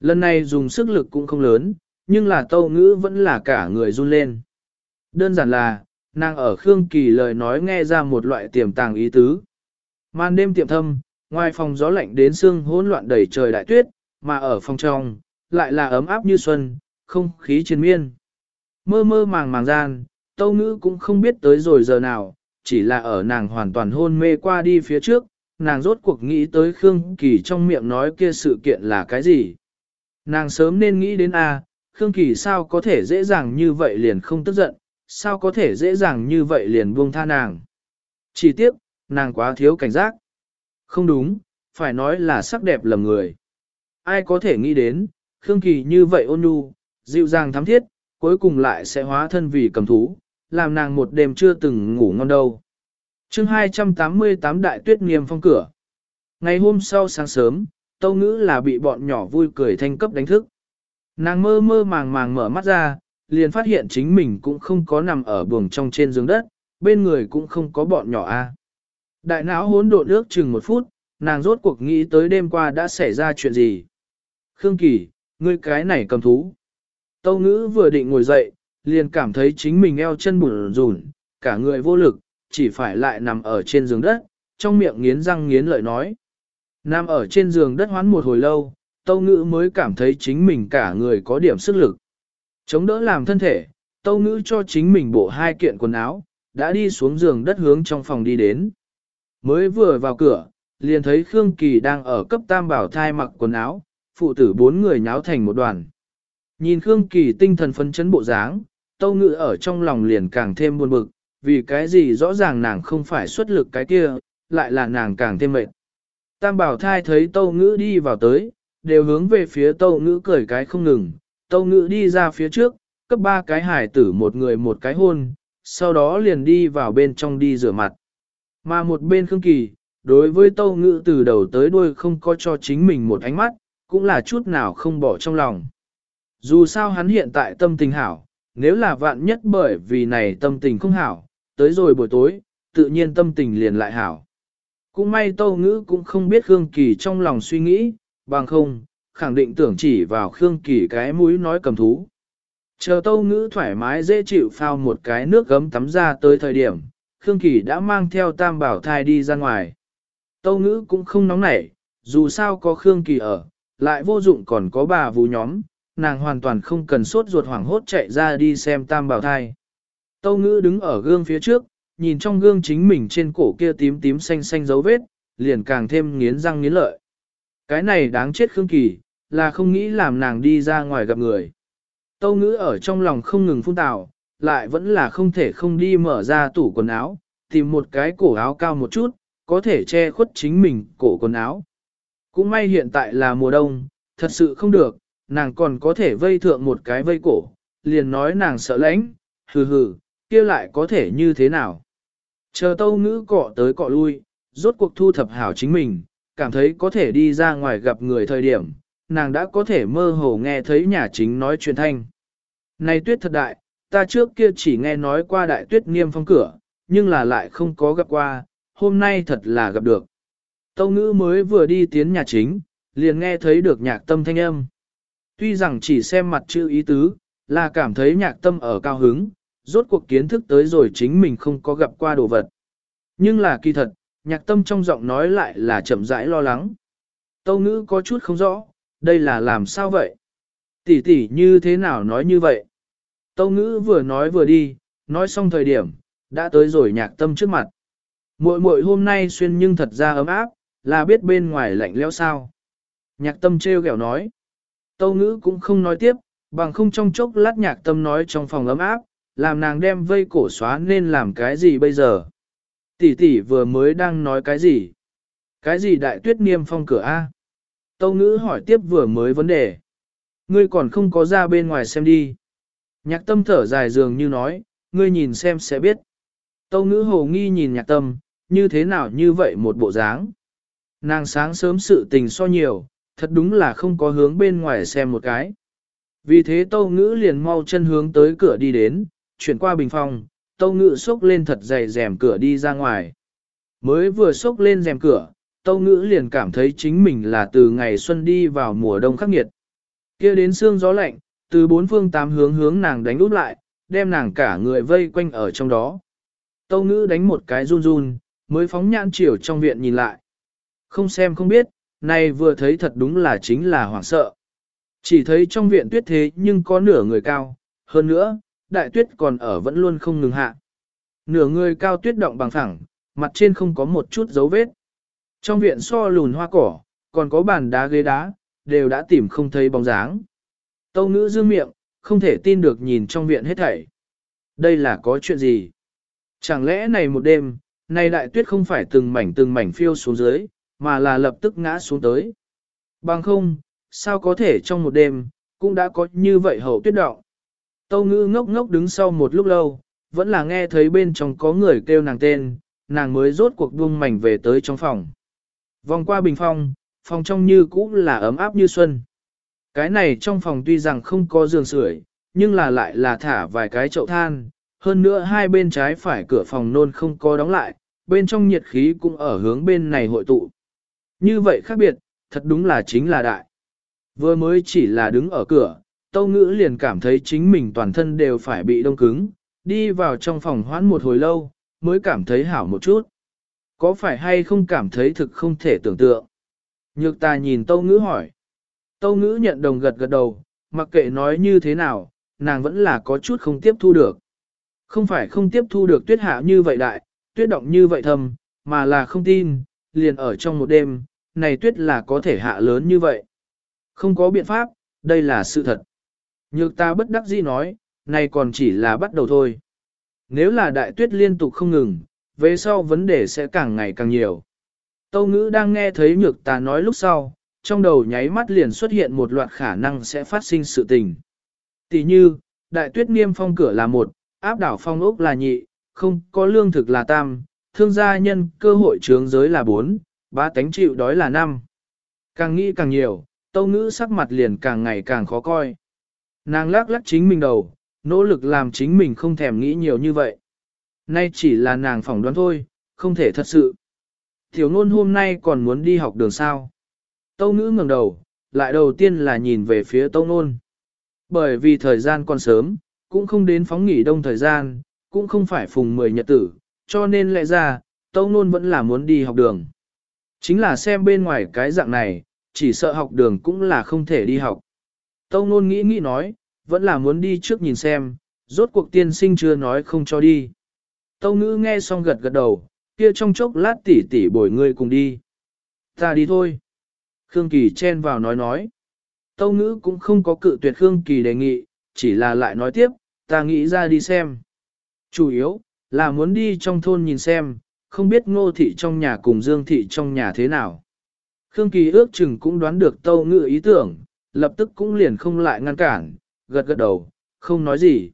Lần này dùng sức lực cũng không lớn, nhưng là tâu ngữ vẫn là cả người run lên. Đơn giản là, nàng ở Khương Kỳ lời nói nghe ra một loại tiềm tàng ý tứ. Màn đêm tiệm thâm, ngoài phòng gió lạnh đến sương hỗn loạn đầy trời đại tuyết, mà ở phòng trong, lại là ấm áp như xuân, không khí triền miên. Mơ mơ màng màng gian, tâu ngữ cũng không biết tới rồi giờ nào, chỉ là ở nàng hoàn toàn hôn mê qua đi phía trước, nàng rốt cuộc nghĩ tới Khương Kỳ trong miệng nói kia sự kiện là cái gì. Nàng sớm nên nghĩ đến A, Khương Kỳ sao có thể dễ dàng như vậy liền không tức giận, sao có thể dễ dàng như vậy liền buông tha nàng. Chỉ tiếc, nàng quá thiếu cảnh giác. Không đúng, phải nói là sắc đẹp lầm người. Ai có thể nghĩ đến, Khương Kỳ như vậy ôn nhu, dịu dàng thắm thiết, cuối cùng lại sẽ hóa thân vì cầm thú, làm nàng một đêm chưa từng ngủ ngon đâu. chương 288 Đại Tuyết Nghiêm phong cửa. Ngày hôm sau sáng sớm, Tâu Ngữ là bị bọn nhỏ vui cười thanh cấp đánh thức. Nàng mơ mơ màng màng mở mắt ra, liền phát hiện chính mình cũng không có nằm ở buồng trong trên giường đất, bên người cũng không có bọn nhỏ a. Đại não hỗn độn ước chừng một phút, nàng rốt cuộc nghĩ tới đêm qua đã xảy ra chuyện gì. Khương Kỳ, ngươi cái này cầm thú. Tâu ngữ vừa định ngồi dậy, liền cảm thấy chính mình eo chân bùn rùn, cả người vô lực, chỉ phải lại nằm ở trên giường đất, trong miệng nghiến răng nghiến lợi nói. Nằm ở trên giường đất hoán một hồi lâu, Tâu Ngữ mới cảm thấy chính mình cả người có điểm sức lực. Chống đỡ làm thân thể, Tâu Ngữ cho chính mình bộ hai kiện quần áo, đã đi xuống giường đất hướng trong phòng đi đến. Mới vừa vào cửa, liền thấy Khương Kỳ đang ở cấp tam bảo thai mặc quần áo, phụ tử bốn người nháo thành một đoàn. Nhìn Khương Kỳ tinh thần phấn chấn bộ dáng, Tâu Ngữ ở trong lòng liền càng thêm buồn bực, vì cái gì rõ ràng nàng không phải xuất lực cái kia, lại là nàng càng thêm mệt. Tam bảo thai thấy Tâu Ngữ đi vào tới, đều hướng về phía Tâu Ngữ cười cái không ngừng. Tâu Ngữ đi ra phía trước, cấp ba cái hải tử một người một cái hôn, sau đó liền đi vào bên trong đi rửa mặt. Mà một bên Khương Kỳ, đối với Tâu Ngữ từ đầu tới đuôi không có cho chính mình một ánh mắt, cũng là chút nào không bỏ trong lòng. Dù sao hắn hiện tại tâm tình hảo, nếu là vạn nhất bởi vì này tâm tình không hảo, tới rồi buổi tối, tự nhiên tâm tình liền lại hảo. Cũng may Tâu Ngữ cũng không biết Khương Kỳ trong lòng suy nghĩ, bằng không, khẳng định tưởng chỉ vào Khương Kỳ cái mũi nói cầm thú. Chờ Tâu Ngữ thoải mái dễ chịu phao một cái nước gấm tắm ra tới thời điểm, Khương Kỳ đã mang theo tam bảo thai đi ra ngoài. Tâu Ngữ cũng không nóng nảy, dù sao có Khương Kỳ ở, lại vô dụng còn có bà vú nhóm, nàng hoàn toàn không cần sốt ruột hoảng hốt chạy ra đi xem tam bảo thai. Tâu Ngữ đứng ở gương phía trước, nhìn trong gương chính mình trên cổ kia tím tím xanh xanh dấu vết, liền càng thêm nghiến răng nghiến lợi. Cái này đáng chết Khương Kỳ, là không nghĩ làm nàng đi ra ngoài gặp người. Tâu ngữ ở trong lòng không ngừng phun tạo, lại vẫn là không thể không đi mở ra tủ quần áo, tìm một cái cổ áo cao một chút, có thể che khuất chính mình cổ quần áo. Cũng may hiện tại là mùa đông, thật sự không được, nàng còn có thể vây thượng một cái vây cổ, liền nói nàng sợ lãnh, hừ hừ, kia lại có thể như thế nào. Chờ tâu ngữ cọ tới cọ lui, rốt cuộc thu thập hảo chính mình, cảm thấy có thể đi ra ngoài gặp người thời điểm, nàng đã có thể mơ hồ nghe thấy nhà chính nói chuyện thanh. Này tuyết thật đại, ta trước kia chỉ nghe nói qua đại tuyết niêm phong cửa, nhưng là lại không có gặp qua, hôm nay thật là gặp được. Tâu ngữ mới vừa đi tiến nhà chính, liền nghe thấy được nhạc tâm thanh âm. Tuy rằng chỉ xem mặt chữ ý tứ, là cảm thấy nhạc tâm ở cao hứng, rốt cuộc kiến thức tới rồi chính mình không có gặp qua đồ vật. Nhưng là kỳ thật, nhạc tâm trong giọng nói lại là chậm rãi lo lắng. Tâu ngữ có chút không rõ, đây là làm sao vậy? Tỷ tỷ như thế nào nói như vậy? Tâu ngữ vừa nói vừa đi, nói xong thời điểm, đã tới rồi nhạc tâm trước mặt. Muội muội hôm nay xuyên nhưng thật ra ấm áp, là biết bên ngoài lạnh lẽo sao. Nhạc tâm treo kẹo nói. Tâu ngữ cũng không nói tiếp, bằng không trong chốc lát nhạc tâm nói trong phòng ấm áp, làm nàng đem vây cổ xóa nên làm cái gì bây giờ. Tỷ tỷ vừa mới đang nói cái gì? Cái gì đại tuyết niêm phong cửa A? Tâu ngữ hỏi tiếp vừa mới vấn đề. Ngươi còn không có ra bên ngoài xem đi. Nhạc tâm thở dài dường như nói, ngươi nhìn xem sẽ biết. Tâu ngữ hồ nghi nhìn nhạc tâm, như thế nào như vậy một bộ dáng. Nàng sáng sớm sự tình so nhiều, thật đúng là không có hướng bên ngoài xem một cái. Vì thế tâu ngữ liền mau chân hướng tới cửa đi đến, chuyển qua bình phòng, tâu Ngự xốc lên thật dày rèm cửa đi ra ngoài. Mới vừa xốc lên rèm cửa, tâu ngữ liền cảm thấy chính mình là từ ngày xuân đi vào mùa đông khắc nghiệt. kia đến sương gió lạnh, từ bốn phương tám hướng hướng nàng đánh úp lại, đem nàng cả người vây quanh ở trong đó. Tâu ngữ đánh một cái run run, mới phóng nhãn chiều trong viện nhìn lại. Không xem không biết, này vừa thấy thật đúng là chính là hoảng sợ. Chỉ thấy trong viện tuyết thế nhưng có nửa người cao, hơn nữa, đại tuyết còn ở vẫn luôn không ngừng hạ. Nửa người cao tuyết động bằng thẳng, mặt trên không có một chút dấu vết. Trong viện so lùn hoa cỏ, còn có bàn đá ghế đá, đều đã tìm không thấy bóng dáng. Tâu ngữ dương miệng, không thể tin được nhìn trong viện hết thảy. Đây là có chuyện gì? Chẳng lẽ này một đêm, này đại tuyết không phải từng mảnh từng mảnh phiêu xuống dưới, mà là lập tức ngã xuống tới. Bằng không, sao có thể trong một đêm, cũng đã có như vậy hậu tuyết động. Tâu ngữ ngốc ngốc đứng sau một lúc lâu, vẫn là nghe thấy bên trong có người kêu nàng tên, nàng mới rốt cuộc buông mảnh về tới trong phòng. Vòng qua bình phong, phòng trong như cũ là ấm áp như xuân. Cái này trong phòng tuy rằng không có giường sưởi, nhưng là lại là thả vài cái chậu than, hơn nữa hai bên trái phải cửa phòng nôn không có đóng lại, bên trong nhiệt khí cũng ở hướng bên này hội tụ. Như vậy khác biệt, thật đúng là chính là đại. Vừa mới chỉ là đứng ở cửa, Tâu Ngữ liền cảm thấy chính mình toàn thân đều phải bị đông cứng, đi vào trong phòng hoãn một hồi lâu, mới cảm thấy hảo một chút. Có phải hay không cảm thấy thực không thể tưởng tượng? Nhược ta nhìn Tâu Ngữ hỏi. Tâu Ngữ nhận đồng gật gật đầu, mặc kệ nói như thế nào, nàng vẫn là có chút không tiếp thu được. Không phải không tiếp thu được tuyết hạ như vậy đại, tuyết động như vậy thầm, mà là không tin, liền ở trong một đêm, này tuyết là có thể hạ lớn như vậy. Không có biện pháp, đây là sự thật. Nhược ta bất đắc dĩ nói, này còn chỉ là bắt đầu thôi. Nếu là đại tuyết liên tục không ngừng, về sau vấn đề sẽ càng ngày càng nhiều. Tâu ngữ đang nghe thấy nhược ta nói lúc sau, trong đầu nháy mắt liền xuất hiện một loạt khả năng sẽ phát sinh sự tình. Tỷ như, đại tuyết nghiêm phong cửa là một, áp đảo phong ốc là nhị, không có lương thực là tam, thương gia nhân cơ hội trướng giới là bốn, ba tánh chịu đói là năm. Càng nghĩ càng nhiều, tâu ngữ sắc mặt liền càng ngày càng khó coi. Nàng lắc lắc chính mình đầu, nỗ lực làm chính mình không thèm nghĩ nhiều như vậy. Nay chỉ là nàng phỏng đoán thôi, không thể thật sự. Tiểu nôn hôm nay còn muốn đi học đường sao. Tâu ngữ ngẩng đầu, lại đầu tiên là nhìn về phía tâu nôn. Bởi vì thời gian còn sớm, cũng không đến phóng nghỉ đông thời gian, cũng không phải phùng 10 nhật tử, cho nên lẽ ra, tâu nôn vẫn là muốn đi học đường. Chính là xem bên ngoài cái dạng này, chỉ sợ học đường cũng là không thể đi học. Tâu nôn nghĩ nghĩ nói, vẫn là muốn đi trước nhìn xem, rốt cuộc tiên sinh chưa nói không cho đi. Tâu ngữ nghe xong gật gật đầu, kia trong chốc lát tỉ tỉ bồi ngươi cùng đi. Ta đi thôi. Khương Kỳ chen vào nói nói. Tâu ngữ cũng không có cự tuyệt Khương Kỳ đề nghị, chỉ là lại nói tiếp, ta nghĩ ra đi xem. Chủ yếu, là muốn đi trong thôn nhìn xem, không biết ngô thị trong nhà cùng dương thị trong nhà thế nào. Khương Kỳ ước chừng cũng đoán được tâu ngữ ý tưởng, lập tức cũng liền không lại ngăn cản, gật gật đầu, không nói gì.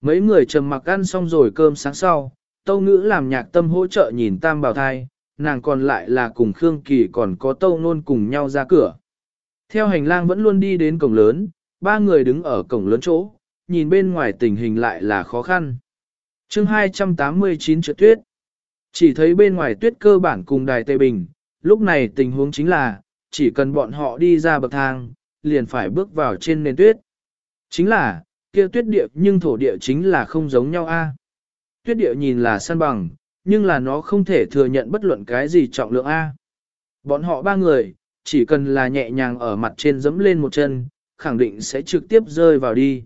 Mấy người trầm mặc ăn xong rồi cơm sáng sau, tâu ngữ làm nhạc tâm hỗ trợ nhìn tam bảo thai, nàng còn lại là cùng Khương Kỳ còn có tâu nôn cùng nhau ra cửa. Theo hành lang vẫn luôn đi đến cổng lớn, ba người đứng ở cổng lớn chỗ, nhìn bên ngoài tình hình lại là khó khăn. chương 289 trượt tuyết. Chỉ thấy bên ngoài tuyết cơ bản cùng đài Tây Bình, lúc này tình huống chính là, chỉ cần bọn họ đi ra bậc thang, liền phải bước vào trên nền tuyết. Chính là, kia tuyết địa nhưng thổ địa chính là không giống nhau a. Tuyết địa nhìn là săn bằng, nhưng là nó không thể thừa nhận bất luận cái gì trọng lượng a. Bọn họ ba người, chỉ cần là nhẹ nhàng ở mặt trên dẫm lên một chân, khẳng định sẽ trực tiếp rơi vào đi.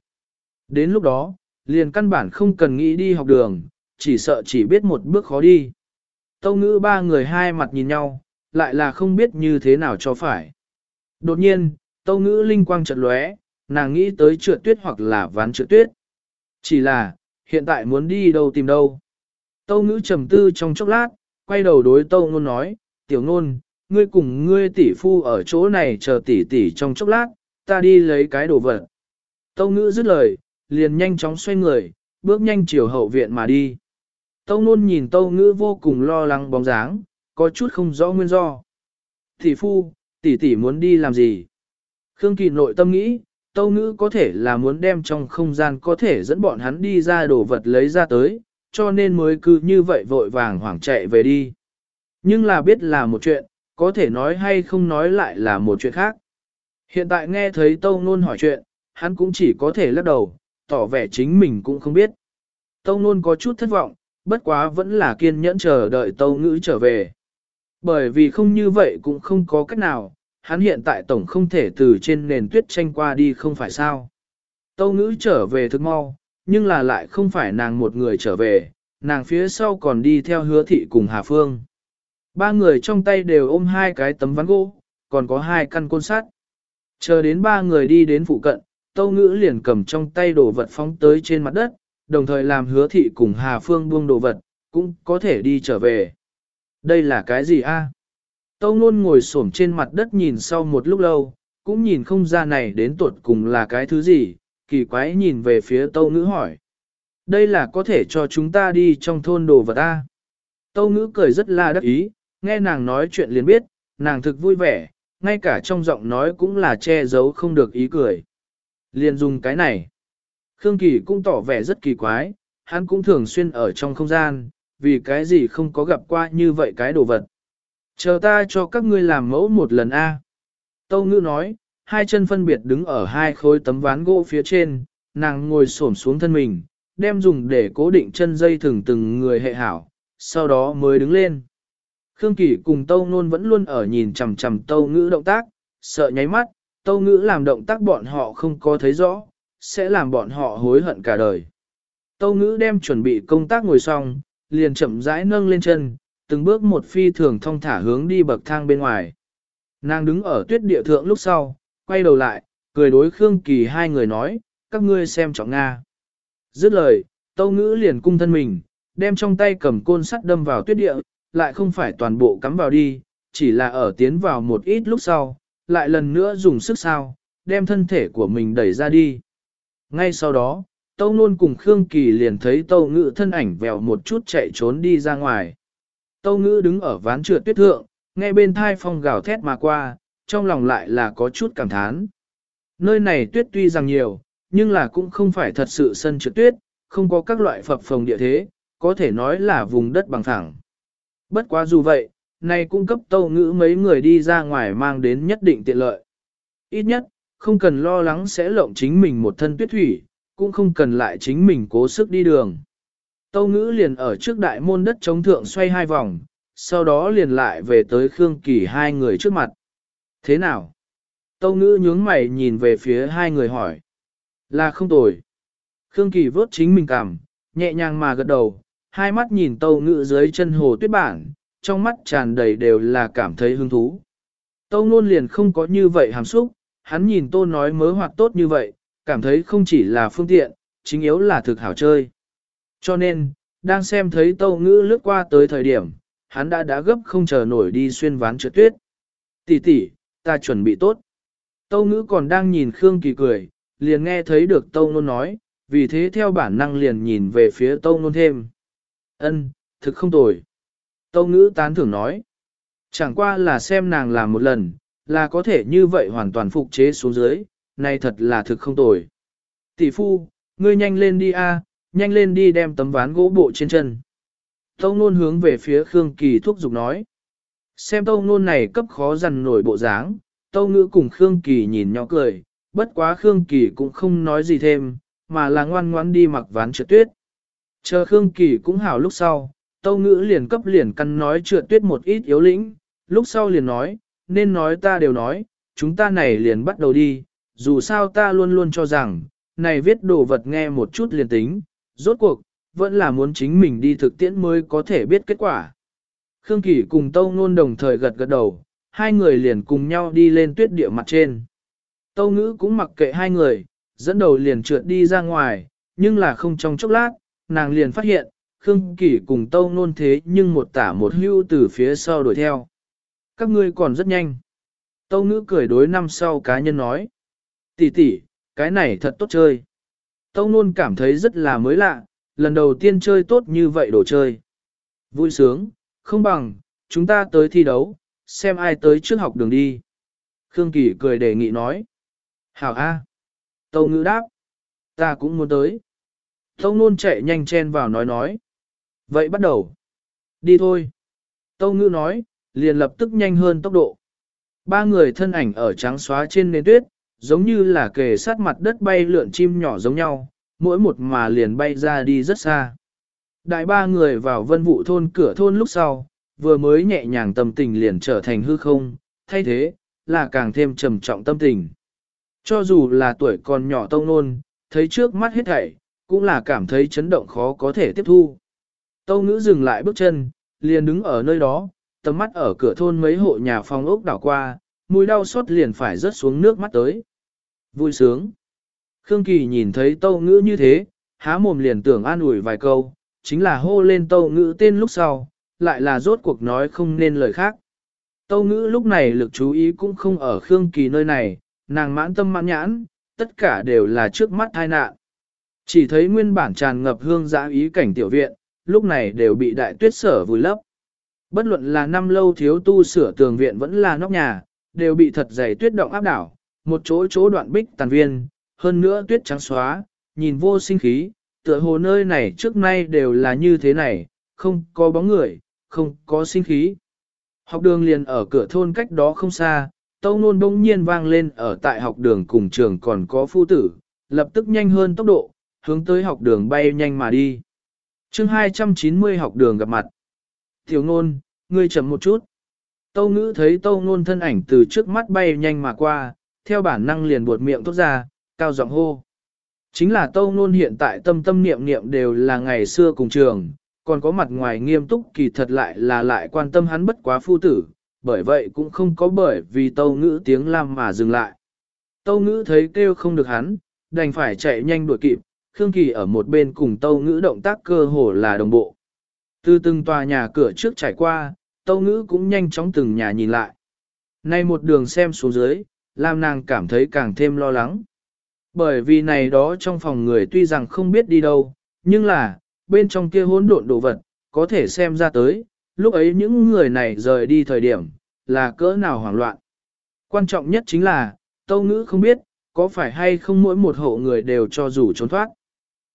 Đến lúc đó, liền căn bản không cần nghĩ đi học đường, chỉ sợ chỉ biết một bước khó đi. Tâu ngữ ba người hai mặt nhìn nhau, lại là không biết như thế nào cho phải. Đột nhiên, tâu ngữ linh quang chợt lóe, nàng nghĩ tới trượt tuyết hoặc là ván trượt tuyết. Chỉ là, hiện tại muốn đi đâu tìm đâu. Tâu ngữ trầm tư trong chốc lát, quay đầu đối tâu ngôn nói, tiểu ngôn, ngươi cùng ngươi tỷ phu ở chỗ này chờ tỷ tỷ trong chốc lát, ta đi lấy cái đồ vật. Tâu ngữ dứt lời, liền nhanh chóng xoay người, bước nhanh chiều hậu viện mà đi. Tâu nôn nhìn tâu ngữ vô cùng lo lắng bóng dáng, có chút không rõ nguyên do. Tỷ phu, tỷ tỷ muốn đi làm gì? Khương Kỳ nội tâm nghĩ, tâu ngữ có thể là muốn đem trong không gian có thể dẫn bọn hắn đi ra đồ vật lấy ra tới, cho nên mới cứ như vậy vội vàng hoảng chạy về đi. Nhưng là biết là một chuyện, có thể nói hay không nói lại là một chuyện khác. Hiện tại nghe thấy tâu nôn hỏi chuyện, hắn cũng chỉ có thể lắc đầu, tỏ vẻ chính mình cũng không biết. Tâu nôn có chút thất vọng, bất quá vẫn là kiên nhẫn chờ đợi tâu ngữ trở về. Bởi vì không như vậy cũng không có cách nào, hắn hiện tại tổng không thể từ trên nền tuyết tranh qua đi không phải sao. Tâu ngữ trở về thức mau, nhưng là lại không phải nàng một người trở về, nàng phía sau còn đi theo hứa thị cùng Hà Phương. Ba người trong tay đều ôm hai cái tấm ván gỗ, còn có hai căn côn sắt. Chờ đến ba người đi đến phụ cận, Tâu Ngữ liền cầm trong tay đồ vật phóng tới trên mặt đất, đồng thời làm hứa thị cùng Hà Phương buông đồ vật, cũng có thể đi trở về. Đây là cái gì a? Tâu Nôn ngồi xổm trên mặt đất nhìn sau một lúc lâu, cũng nhìn không ra này đến tuột cùng là cái thứ gì, kỳ quái nhìn về phía Tâu Ngữ hỏi. Đây là có thể cho chúng ta đi trong thôn đồ vật ta. Tâu Ngữ cười rất là đắc ý, nghe nàng nói chuyện liền biết, nàng thực vui vẻ, ngay cả trong giọng nói cũng là che giấu không được ý cười. Liền dùng cái này. Khương Kỳ cũng tỏ vẻ rất kỳ quái, hắn cũng thường xuyên ở trong không gian, vì cái gì không có gặp qua như vậy cái đồ vật. Chờ ta cho các ngươi làm mẫu một lần a. Tâu ngữ nói, hai chân phân biệt đứng ở hai khối tấm ván gỗ phía trên, nàng ngồi xổm xuống thân mình, đem dùng để cố định chân dây thừng từng người hệ hảo, sau đó mới đứng lên. Khương Kỳ cùng Tâu Nôn vẫn luôn ở nhìn chằm chằm Tâu Ngữ động tác, sợ nháy mắt, Tâu Ngữ làm động tác bọn họ không có thấy rõ, sẽ làm bọn họ hối hận cả đời. Tâu Ngữ đem chuẩn bị công tác ngồi xong, liền chậm rãi nâng lên chân, từng bước một phi thường thong thả hướng đi bậc thang bên ngoài. Nàng đứng ở tuyết địa thượng lúc sau, quay đầu lại, cười đối Khương Kỳ hai người nói, các ngươi xem trọng Nga. Dứt lời, Tâu Ngữ liền cung thân mình, đem trong tay cầm côn sắt đâm vào tuyết địa, lại không phải toàn bộ cắm vào đi, chỉ là ở tiến vào một ít lúc sau, lại lần nữa dùng sức sao, đem thân thể của mình đẩy ra đi. Ngay sau đó, Tâu Nôn cùng Khương Kỳ liền thấy Tâu Ngữ thân ảnh vèo một chút chạy trốn đi ra ngoài. Tâu Ngữ đứng ở ván trượt tuyết thượng, nghe bên thai phong gào thét mà qua, trong lòng lại là có chút cảm thán. Nơi này tuyết tuy rằng nhiều, nhưng là cũng không phải thật sự sân trượt tuyết, không có các loại phập phồng địa thế, có thể nói là vùng đất bằng phẳng. Bất quá dù vậy, này cung cấp tâu ngữ mấy người đi ra ngoài mang đến nhất định tiện lợi. Ít nhất, không cần lo lắng sẽ lộng chính mình một thân tuyết thủy, cũng không cần lại chính mình cố sức đi đường. Tâu ngữ liền ở trước đại môn đất chống thượng xoay hai vòng, sau đó liền lại về tới Khương Kỳ hai người trước mặt. Thế nào? Tâu ngữ nhướng mày nhìn về phía hai người hỏi. Là không tồi. Khương Kỳ vớt chính mình cảm, nhẹ nhàng mà gật đầu, hai mắt nhìn tâu ngữ dưới chân hồ tuyết bản, trong mắt tràn đầy đều là cảm thấy hứng thú. Tâu nôn liền không có như vậy hàm xúc, hắn nhìn tô nói mớ hoạt tốt như vậy, cảm thấy không chỉ là phương tiện, chính yếu là thực hảo chơi. Cho nên, đang xem thấy tâu ngữ lướt qua tới thời điểm, hắn đã đã gấp không chờ nổi đi xuyên ván trượt tuyết. Tỷ tỷ, ta chuẩn bị tốt. Tâu ngữ còn đang nhìn Khương Kỳ cười, liền nghe thấy được Tâu Nôn nói, vì thế theo bản năng liền nhìn về phía Tâu Nôn thêm. ân thực không tồi. Tâu ngữ tán thưởng nói. Chẳng qua là xem nàng làm một lần, là có thể như vậy hoàn toàn phục chế xuống dưới, này thật là thực không tồi. Tỷ phu, ngươi nhanh lên đi a, nhanh lên đi đem tấm ván gỗ bộ trên chân. Tâu nôn hướng về phía Khương Kỳ thúc giục nói. Xem tâu nôn này cấp khó dằn nổi bộ dáng, tâu ngữ cùng Khương Kỳ nhìn nhỏ cười, bất quá Khương Kỳ cũng không nói gì thêm, mà là ngoan ngoãn đi mặc ván trượt tuyết. Chờ Khương Kỳ cũng hảo lúc sau, tâu ngữ liền cấp liền căn nói trượt tuyết một ít yếu lĩnh, lúc sau liền nói, nên nói ta đều nói, chúng ta này liền bắt đầu đi, dù sao ta luôn luôn cho rằng, này viết đồ vật nghe một chút liền tính, rốt cuộc, vẫn là muốn chính mình đi thực tiễn mới có thể biết kết quả. Khương Kỳ cùng Tâu Nôn đồng thời gật gật đầu, hai người liền cùng nhau đi lên tuyết địa mặt trên. Tâu Ngữ cũng mặc kệ hai người, dẫn đầu liền trượt đi ra ngoài, nhưng là không trong chốc lát, nàng liền phát hiện, Khương Kỳ cùng Tâu Nôn thế nhưng một tả một hưu từ phía sau đuổi theo. Các ngươi còn rất nhanh. Tâu Ngữ cười đối năm sau cá nhân nói. tỷ tỷ, cái này thật tốt chơi. Tâu Nôn cảm thấy rất là mới lạ, lần đầu tiên chơi tốt như vậy đồ chơi. Vui sướng, không bằng, chúng ta tới thi đấu, xem ai tới trước học đường đi. Khương Kỳ cười đề nghị nói. Hảo A. Tâu ngữ đáp. Ta cũng muốn tới. Tâu nôn chạy nhanh chen vào nói nói. Vậy bắt đầu. Đi thôi. Tâu ngữ nói, liền lập tức nhanh hơn tốc độ. Ba người thân ảnh ở trắng xóa trên nền tuyết, giống như là kề sát mặt đất bay lượn chim nhỏ giống nhau, mỗi một mà liền bay ra đi rất xa. Đại ba người vào vân vụ thôn cửa thôn lúc sau, vừa mới nhẹ nhàng tâm tình liền trở thành hư không, thay thế, là càng thêm trầm trọng tâm tình. Cho dù là tuổi còn nhỏ tông nôn, thấy trước mắt hết thảy, cũng là cảm thấy chấn động khó có thể tiếp thu. Tâu ngữ dừng lại bước chân, liền đứng ở nơi đó, tầm mắt ở cửa thôn mấy hộ nhà phòng ốc đảo qua, mùi đau xót liền phải rớt xuống nước mắt tới. Vui sướng. Khương Kỳ nhìn thấy tâu ngữ như thế, há mồm liền tưởng an ủi vài câu, chính là hô lên tâu ngữ tên lúc sau, lại là rốt cuộc nói không nên lời khác. Tâu ngữ lúc này lực chú ý cũng không ở Khương Kỳ nơi này, nàng mãn tâm mãn nhãn, tất cả đều là trước mắt tai nạn. Chỉ thấy nguyên bản tràn ngập hương dã ý cảnh tiểu viện, lúc này đều bị đại tuyết sở vùi lấp. Bất luận là năm lâu thiếu tu sửa tường viện vẫn là nóc nhà, đều bị thật dày tuyết động áp đảo, một chỗ chỗ đoạn bích tàn viên, hơn nữa tuyết trắng xóa, nhìn vô sinh khí, tựa hồ nơi này trước nay đều là như thế này, không có bóng người, không có sinh khí. Học đường liền ở cửa thôn cách đó không xa, tâu nôn bỗng nhiên vang lên ở tại học đường cùng trường còn có phu tử, lập tức nhanh hơn tốc độ, hướng tới học đường bay nhanh mà đi. chương 290 học đường gặp mặt. Tiểu nôn, ngươi chậm một chút. Tâu ngữ thấy tâu nôn thân ảnh từ trước mắt bay nhanh mà qua, theo bản năng liền buột miệng tốt ra, cao giọng hô. Chính là tâu nôn hiện tại tâm tâm niệm niệm đều là ngày xưa cùng trường, còn có mặt ngoài nghiêm túc kỳ thật lại là lại quan tâm hắn bất quá phu tử, bởi vậy cũng không có bởi vì tâu ngữ tiếng làm mà dừng lại. Tâu ngữ thấy kêu không được hắn, đành phải chạy nhanh đuổi kịp, Khương Kỳ ở một bên cùng tâu ngữ động tác cơ hồ là đồng bộ. Từ từng tòa nhà cửa trước trải qua, tâu ngữ cũng nhanh chóng từng nhà nhìn lại. Nay một đường xem xuống dưới, làm nàng cảm thấy càng thêm lo lắng. Bởi vì này đó trong phòng người tuy rằng không biết đi đâu, nhưng là, bên trong kia hỗn độn đồ vật, có thể xem ra tới, lúc ấy những người này rời đi thời điểm, là cỡ nào hoảng loạn. Quan trọng nhất chính là, tâu ngữ không biết, có phải hay không mỗi một hộ người đều cho dù trốn thoát.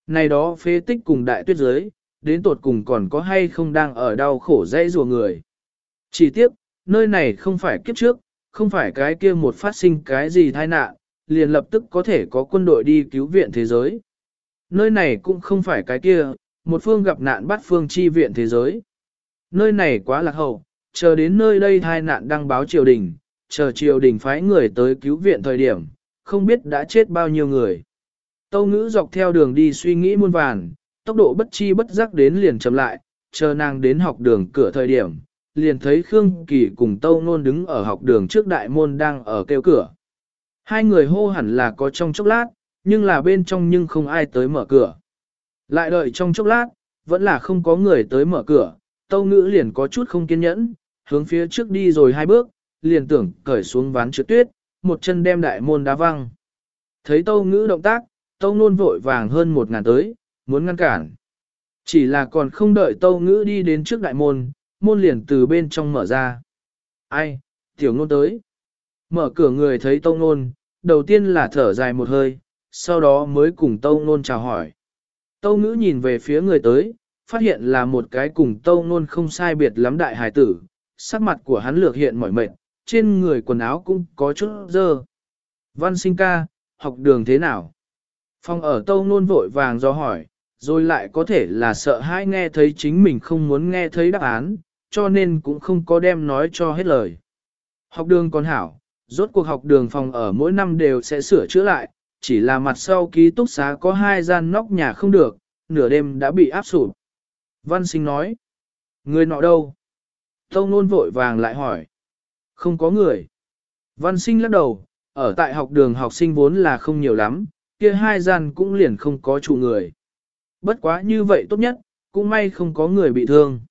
Này đó phế tích cùng đại tuyết giới, đến tột cùng còn có hay không đang ở đau khổ dãy rùa người. Chỉ tiếc, nơi này không phải kiếp trước, không phải cái kia một phát sinh cái gì tai nạn, liền lập tức có thể có quân đội đi cứu viện thế giới. Nơi này cũng không phải cái kia, một phương gặp nạn bắt phương chi viện thế giới. Nơi này quá lạc hậu, chờ đến nơi đây thai nạn đăng báo triều đình, chờ triều đình phái người tới cứu viện thời điểm, không biết đã chết bao nhiêu người. Tâu ngữ dọc theo đường đi suy nghĩ muôn vàn, tốc độ bất chi bất giác đến liền chậm lại, chờ nàng đến học đường cửa thời điểm, liền thấy Khương Kỳ cùng Tâu Nôn đứng ở học đường trước đại môn đang ở kêu cửa. Hai người hô hẳn là có trong chốc lát, nhưng là bên trong nhưng không ai tới mở cửa. Lại đợi trong chốc lát, vẫn là không có người tới mở cửa, tâu ngữ liền có chút không kiên nhẫn, hướng phía trước đi rồi hai bước, liền tưởng cởi xuống ván trượt tuyết, một chân đem đại môn đá văng. Thấy tâu ngữ động tác, tâu nôn vội vàng hơn một ngàn tới, muốn ngăn cản. Chỉ là còn không đợi tâu ngữ đi đến trước đại môn, môn liền từ bên trong mở ra. Ai, tiểu ngôn tới. Mở cửa người thấy tâu nôn, đầu tiên là thở dài một hơi, sau đó mới cùng tâu nôn chào hỏi. Tâu ngữ nhìn về phía người tới, phát hiện là một cái cùng tâu nôn không sai biệt lắm đại hài tử, sắc mặt của hắn lược hiện mỏi mệt, trên người quần áo cũng có chút dơ. Văn sinh ca, học đường thế nào? Phong ở tâu nôn vội vàng do hỏi, rồi lại có thể là sợ hãi nghe thấy chính mình không muốn nghe thấy đáp án, cho nên cũng không có đem nói cho hết lời. Học đường còn hảo, rốt cuộc học đường phòng ở mỗi năm đều sẽ sửa chữa lại, chỉ là mặt sau ký túc xá có hai gian nóc nhà không được, nửa đêm đã bị áp sụp. Văn sinh nói, người nọ đâu? Tông nôn vội vàng lại hỏi, không có người. Văn sinh lắc đầu, ở tại học đường học sinh vốn là không nhiều lắm, kia hai gian cũng liền không có chủ người. Bất quá như vậy tốt nhất, cũng may không có người bị thương.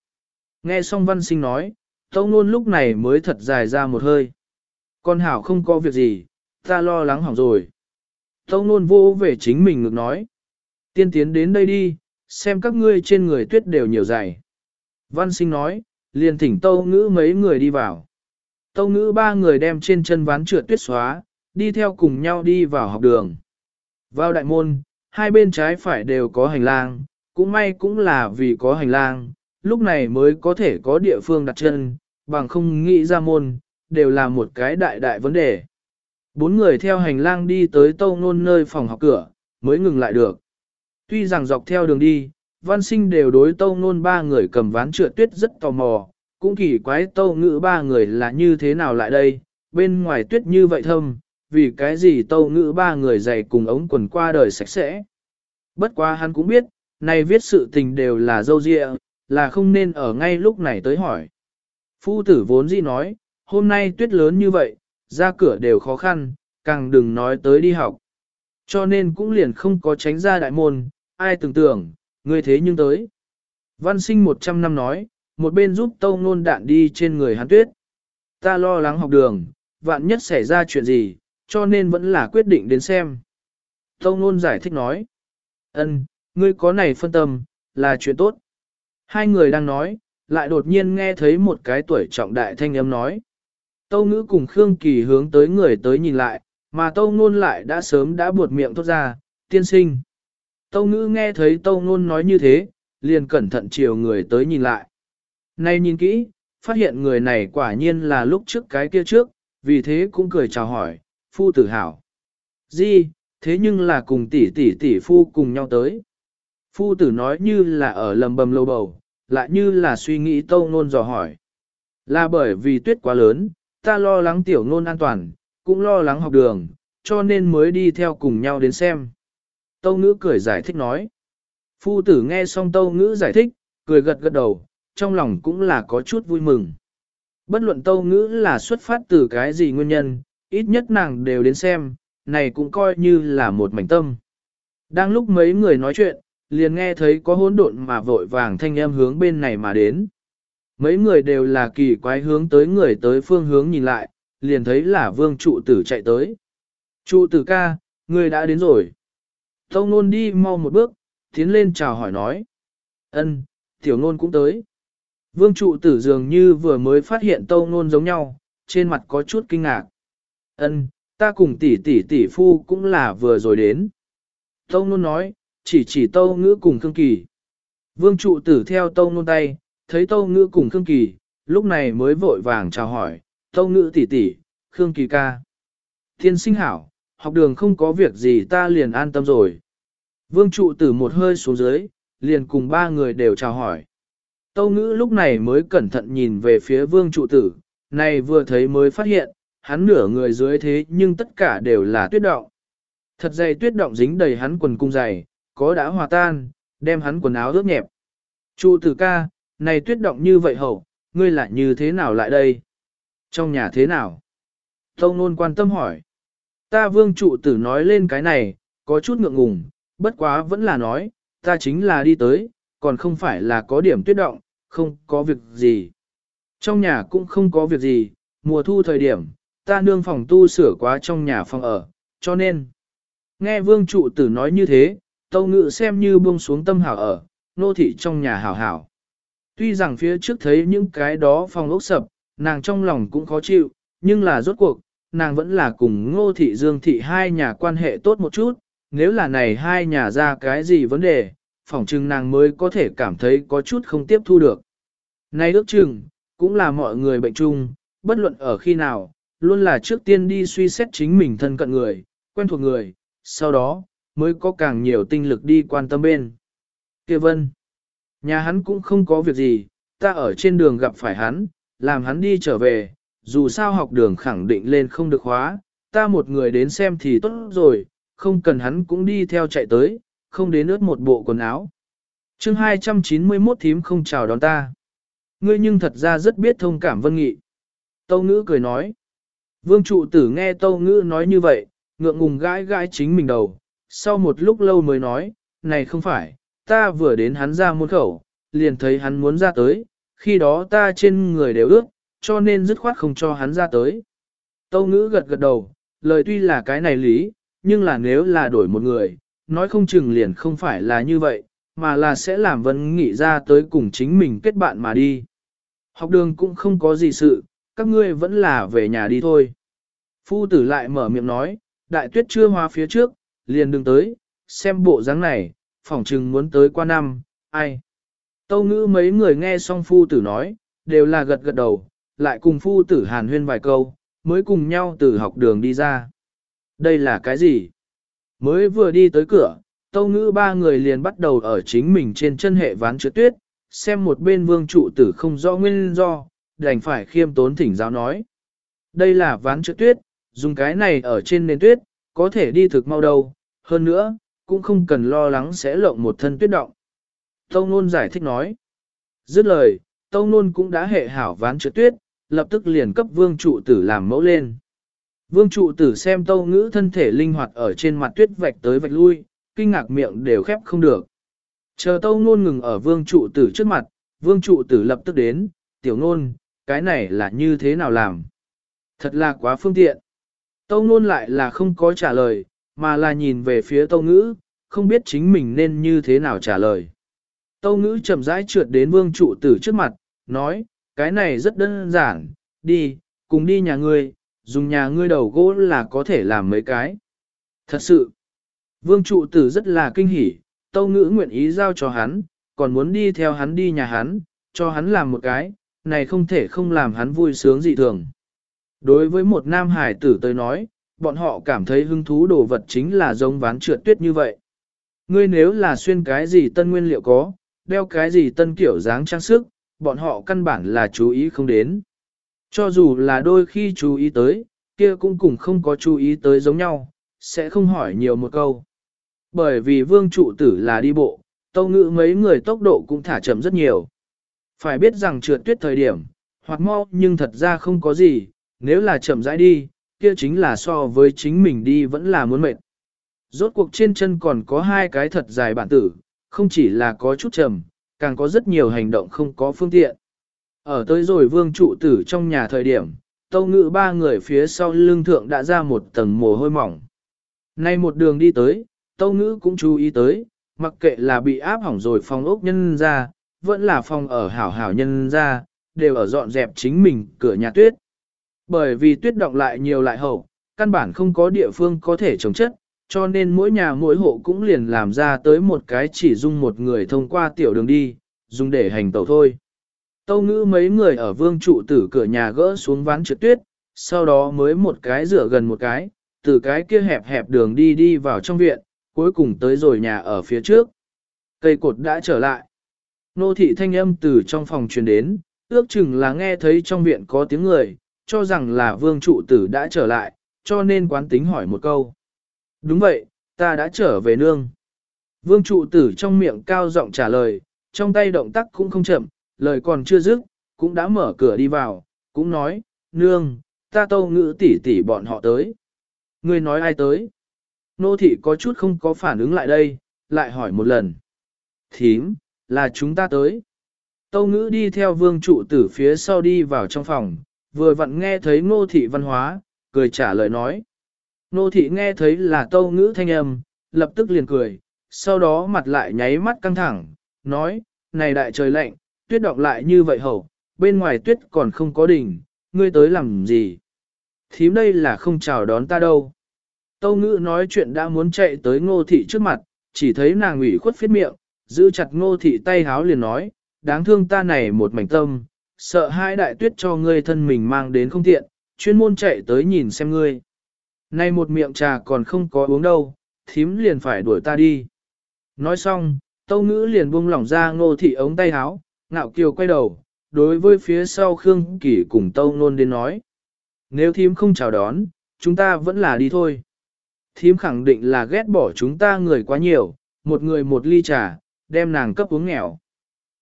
Nghe xong văn sinh nói, tâu nôn lúc này mới thật dài ra một hơi. Con hảo không có việc gì, ta lo lắng hỏng rồi. Tâu nôn vô về chính mình ngược nói. Tiên tiến đến đây đi, xem các ngươi trên người tuyết đều nhiều dày. Văn sinh nói, liền thỉnh tâu ngữ mấy người đi vào. Tâu ngữ ba người đem trên chân ván trượt tuyết xóa, đi theo cùng nhau đi vào học đường. Vào đại môn, hai bên trái phải đều có hành lang, cũng may cũng là vì có hành lang, lúc này mới có thể có địa phương đặt chân, bằng không nghĩ ra môn, đều là một cái đại đại vấn đề. Bốn người theo hành lang đi tới tâu nôn nơi phòng học cửa, mới ngừng lại được. Tuy rằng dọc theo đường đi, văn sinh đều đối tâu nôn ba người cầm ván trượt tuyết rất tò mò, cũng kỳ quái tâu ngữ ba người là như thế nào lại đây, bên ngoài tuyết như vậy thâm, vì cái gì tâu ngữ ba người dày cùng ống quần qua đời sạch sẽ. Bất quá hắn cũng biết, nay viết sự tình đều là dâu dịa, là không nên ở ngay lúc này tới hỏi. Phu tử vốn dĩ nói, hôm nay tuyết lớn như vậy, ra cửa đều khó khăn, càng đừng nói tới đi học. Cho nên cũng liền không có tránh ra đại môn, ai tưởng tưởng, người thế nhưng tới. Văn sinh 100 năm nói, một bên giúp tâu nôn đạn đi trên người hắn tuyết. Ta lo lắng học đường, vạn nhất xảy ra chuyện gì, cho nên vẫn là quyết định đến xem. Tâu nôn giải thích nói. ân, ngươi có này phân tâm, là chuyện tốt. Hai người đang nói, lại đột nhiên nghe thấy một cái tuổi trọng đại thanh âm nói. Tâu ngữ cùng Khương Kỳ hướng tới người tới nhìn lại, mà tâu ngôn lại đã sớm đã buột miệng thốt ra, tiên sinh. Tâu ngữ nghe thấy tâu ngôn nói như thế, liền cẩn thận chiều người tới nhìn lại. Nay nhìn kỹ, phát hiện người này quả nhiên là lúc trước cái kia trước, vì thế cũng cười chào hỏi, phu tử hảo. Di, thế nhưng là cùng tỷ tỷ tỷ phu cùng nhau tới. Phu tử nói như là ở lầm bầm lâu bầu, lại như là suy nghĩ tâu nôn dò hỏi. Là bởi vì tuyết quá lớn, ta lo lắng tiểu nôn an toàn, cũng lo lắng học đường, cho nên mới đi theo cùng nhau đến xem. Tâu ngữ cười giải thích nói. Phu tử nghe xong tâu ngữ giải thích, cười gật gật đầu, trong lòng cũng là có chút vui mừng. Bất luận tâu ngữ là xuất phát từ cái gì nguyên nhân, ít nhất nàng đều đến xem, này cũng coi như là một mảnh tâm. Đang lúc mấy người nói chuyện, liền nghe thấy có hỗn độn mà vội vàng thanh âm hướng bên này mà đến. Mấy người đều là kỳ quái hướng tới người tới phương hướng nhìn lại, liền thấy là vương trụ tử chạy tới. Trụ tử ca, người đã đến rồi. Tông nôn đi mau một bước, tiến lên chào hỏi nói. ân tiểu nôn cũng tới. Vương trụ tử dường như vừa mới phát hiện tông nôn giống nhau, trên mặt có chút kinh ngạc. ân ta cùng tỷ tỷ tỷ phu cũng là vừa rồi đến. Tông nôn nói, chỉ chỉ tâu ngữ cùng Khương Kỳ. Vương trụ tử theo tâu nôn tay, thấy tâu ngữ cùng Khương Kỳ, lúc này mới vội vàng chào hỏi, tâu ngữ tỷ tỷ, Khương Kỳ ca. Thiên sinh hảo, học đường không có việc gì ta liền an tâm rồi. Vương trụ tử một hơi xuống dưới, liền cùng ba người đều chào hỏi. Tâu ngữ lúc này mới cẩn thận nhìn về phía vương trụ tử, này vừa thấy mới phát hiện, hắn nửa người dưới thế nhưng tất cả đều là tuyết động. Thật dày tuyết động dính đầy hắn quần cung dày, có đã hòa tan, đem hắn quần áo ướt nhẹp. Chu tử ca, này tuyết động như vậy hậu, ngươi lại như thế nào lại đây? Trong nhà thế nào? Tâu nôn quan tâm hỏi. Ta vương trụ tử nói lên cái này, có chút ngượng ngùng, bất quá vẫn là nói, ta chính là đi tới, còn không phải là có điểm tuyết động, không có việc gì. Trong nhà cũng không có việc gì, mùa thu thời điểm, ta nương phòng tu sửa quá trong nhà phòng ở, cho nên. Nghe vương trụ tử nói như thế, tâu ngự xem như buông xuống tâm hảo ở, nô thị trong nhà hảo hảo. Tuy rằng phía trước thấy những cái đó phòng ốc sập, nàng trong lòng cũng khó chịu, nhưng là rốt cuộc, nàng vẫn là cùng ngô thị dương thị hai nhà quan hệ tốt một chút, nếu là này hai nhà ra cái gì vấn đề, phỏng chừng nàng mới có thể cảm thấy có chút không tiếp thu được. nay ước chừng, cũng là mọi người bệnh chung, bất luận ở khi nào, luôn là trước tiên đi suy xét chính mình thân cận người, quen thuộc người, sau đó, mới có càng nhiều tinh lực đi quan tâm bên. Kia vân, nhà hắn cũng không có việc gì, ta ở trên đường gặp phải hắn, làm hắn đi trở về, dù sao học đường khẳng định lên không được hóa, ta một người đến xem thì tốt rồi, không cần hắn cũng đi theo chạy tới, không đến ướt một bộ quần áo. chương 291 thím không chào đón ta. Ngươi nhưng thật ra rất biết thông cảm vân nghị. Tâu ngữ cười nói. Vương trụ tử nghe tâu ngữ nói như vậy, ngượng ngùng gãi gãi chính mình đầu. Sau một lúc lâu mới nói, này không phải, ta vừa đến hắn ra môn khẩu, liền thấy hắn muốn ra tới, khi đó ta trên người đều ướt, cho nên dứt khoát không cho hắn ra tới. Tâu ngữ gật gật đầu, lời tuy là cái này lý, nhưng là nếu là đổi một người, nói không chừng liền không phải là như vậy, mà là sẽ làm Vân Nghị ra tới cùng chính mình kết bạn mà đi. Học đường cũng không có gì sự, các ngươi vẫn là về nhà đi thôi. Phu tử lại mở miệng nói, đại tuyết chưa hoa phía trước, liền đừng tới, xem bộ dáng này, phỏng chừng muốn tới qua năm, ai. Tâu ngữ mấy người nghe xong phu tử nói, đều là gật gật đầu, lại cùng phu tử hàn huyên vài câu, mới cùng nhau từ học đường đi ra. Đây là cái gì? Mới vừa đi tới cửa, tâu ngữ ba người liền bắt đầu ở chính mình trên chân hệ ván chứa tuyết, xem một bên vương trụ tử không rõ nguyên do, đành phải khiêm tốn thỉnh giáo nói. Đây là ván chứa tuyết, dùng cái này ở trên nền tuyết, có thể đi thực mau đâu, hơn nữa, cũng không cần lo lắng sẽ lộng một thân tuyết động. Tông Nôn giải thích nói. Dứt lời, Tông Nôn cũng đã hệ hảo ván trượt tuyết, lập tức liền cấp vương trụ tử làm mẫu lên. Vương trụ tử xem tâu ngữ thân thể linh hoạt ở trên mặt tuyết vạch tới vạch lui, kinh ngạc miệng đều khép không được. Chờ tâu nôn ngừng ở vương trụ tử trước mặt, vương trụ tử lập tức đến, tiểu nôn, cái này là như thế nào làm? Thật là quá phương tiện. Tâu ngôn lại là không có trả lời, mà là nhìn về phía tâu ngữ, không biết chính mình nên như thế nào trả lời. Tâu ngữ chậm rãi trượt đến vương trụ tử trước mặt, nói, cái này rất đơn giản, đi, cùng đi nhà ngươi, dùng nhà ngươi đầu gỗ là có thể làm mấy cái. Thật sự, vương trụ tử rất là kinh hỉ, tâu ngữ nguyện ý giao cho hắn, còn muốn đi theo hắn đi nhà hắn, cho hắn làm một cái, này không thể không làm hắn vui sướng dị thường. Đối với một nam hải tử tới nói, bọn họ cảm thấy hứng thú đồ vật chính là giống ván trượt tuyết như vậy. Ngươi nếu là xuyên cái gì tân nguyên liệu có, đeo cái gì tân kiểu dáng trang sức, bọn họ căn bản là chú ý không đến. Cho dù là đôi khi chú ý tới, kia cũng cùng không có chú ý tới giống nhau, sẽ không hỏi nhiều một câu. Bởi vì vương trụ tử là đi bộ, tâu ngữ mấy người tốc độ cũng thả chậm rất nhiều. Phải biết rằng trượt tuyết thời điểm, hoặc mau nhưng thật ra không có gì, nếu là chậm rãi đi, kia chính là so với chính mình đi vẫn là muốn mệt. Rốt cuộc trên chân còn có hai cái thật dài bản tử, không chỉ là có chút chậm, càng có rất nhiều hành động không có phương tiện. Ở tới rồi vương trụ tử trong nhà thời điểm, tâu ngự ba người phía sau lưng thượng đã ra một tầng mồ hôi mỏng. Nay một đường đi tới, tâu ngữ cũng chú ý tới, mặc kệ là bị áp hỏng rồi phòng ốc nhân ra, vẫn là phòng ở hảo hảo nhân ra, đều ở dọn dẹp chính mình cửa nhà tuyết. Bởi vì tuyết động lại nhiều lại hậu, căn bản không có địa phương có thể trồng chất, cho nên mỗi nhà mỗi hộ cũng liền làm ra tới một cái chỉ dung một người thông qua tiểu đường đi, dùng để hành tẩu thôi. Tâu ngữ mấy người ở vương trụ tử cửa nhà gỡ xuống ván trượt tuyết, sau đó mới một cái rửa gần một cái, từ cái kia hẹp hẹp đường đi đi vào trong viện, cuối cùng tới rồi nhà ở phía trước. Cây cột đã trở lại. Nô thị thanh âm từ trong phòng truyền đến, ước chừng là nghe thấy trong viện có tiếng người, cho rằng là vương trụ tử đã trở lại, cho nên quán tính hỏi một câu. Đúng vậy, ta đã trở về nương. Vương trụ tử trong miệng cao giọng trả lời, trong tay động tác cũng không chậm, lời còn chưa dứt, cũng đã mở cửa đi vào, cũng nói, nương, ta tâu ngữ tỷ tỷ bọn họ tới. người nói ai tới? Nô thị có chút không có phản ứng lại đây, lại hỏi một lần. Thím, là chúng ta tới. Tâu ngữ đi theo vương trụ tử phía sau đi vào trong phòng, vừa vặn nghe thấy ngô thị văn hóa, cười trả lời nói. Ngô thị nghe thấy là tâu ngữ thanh âm, lập tức liền cười, sau đó mặt lại nháy mắt căng thẳng, nói, này đại trời lạnh, tuyết đọng lại như vậy hầu, bên ngoài tuyết còn không có đỉnh, ngươi tới làm gì? Thím đây là không chào đón ta đâu. Tâu ngữ nói chuyện đã muốn chạy tới ngô thị trước mặt, chỉ thấy nàng ủy khuất phiết miệng, giữ chặt ngô thị tay háo liền nói, đáng thương ta này một mảnh tâm, sợ hai đại tuyết cho ngươi thân mình mang đến không tiện, chuyên môn chạy tới nhìn xem ngươi. Nay một miệng trà còn không có uống đâu, thím liền phải đuổi ta đi. Nói xong, tâu ngữ liền buông lỏng ra ngô thị ống tay háo, ngạo kiều quay đầu, đối với phía sau Khương Kỳ cùng tâu nôn đến nói. Nếu thím không chào đón, chúng ta vẫn là đi thôi. Thím khẳng định là ghét bỏ chúng ta người quá nhiều, một người một ly trà, đem nàng cấp uống nghèo.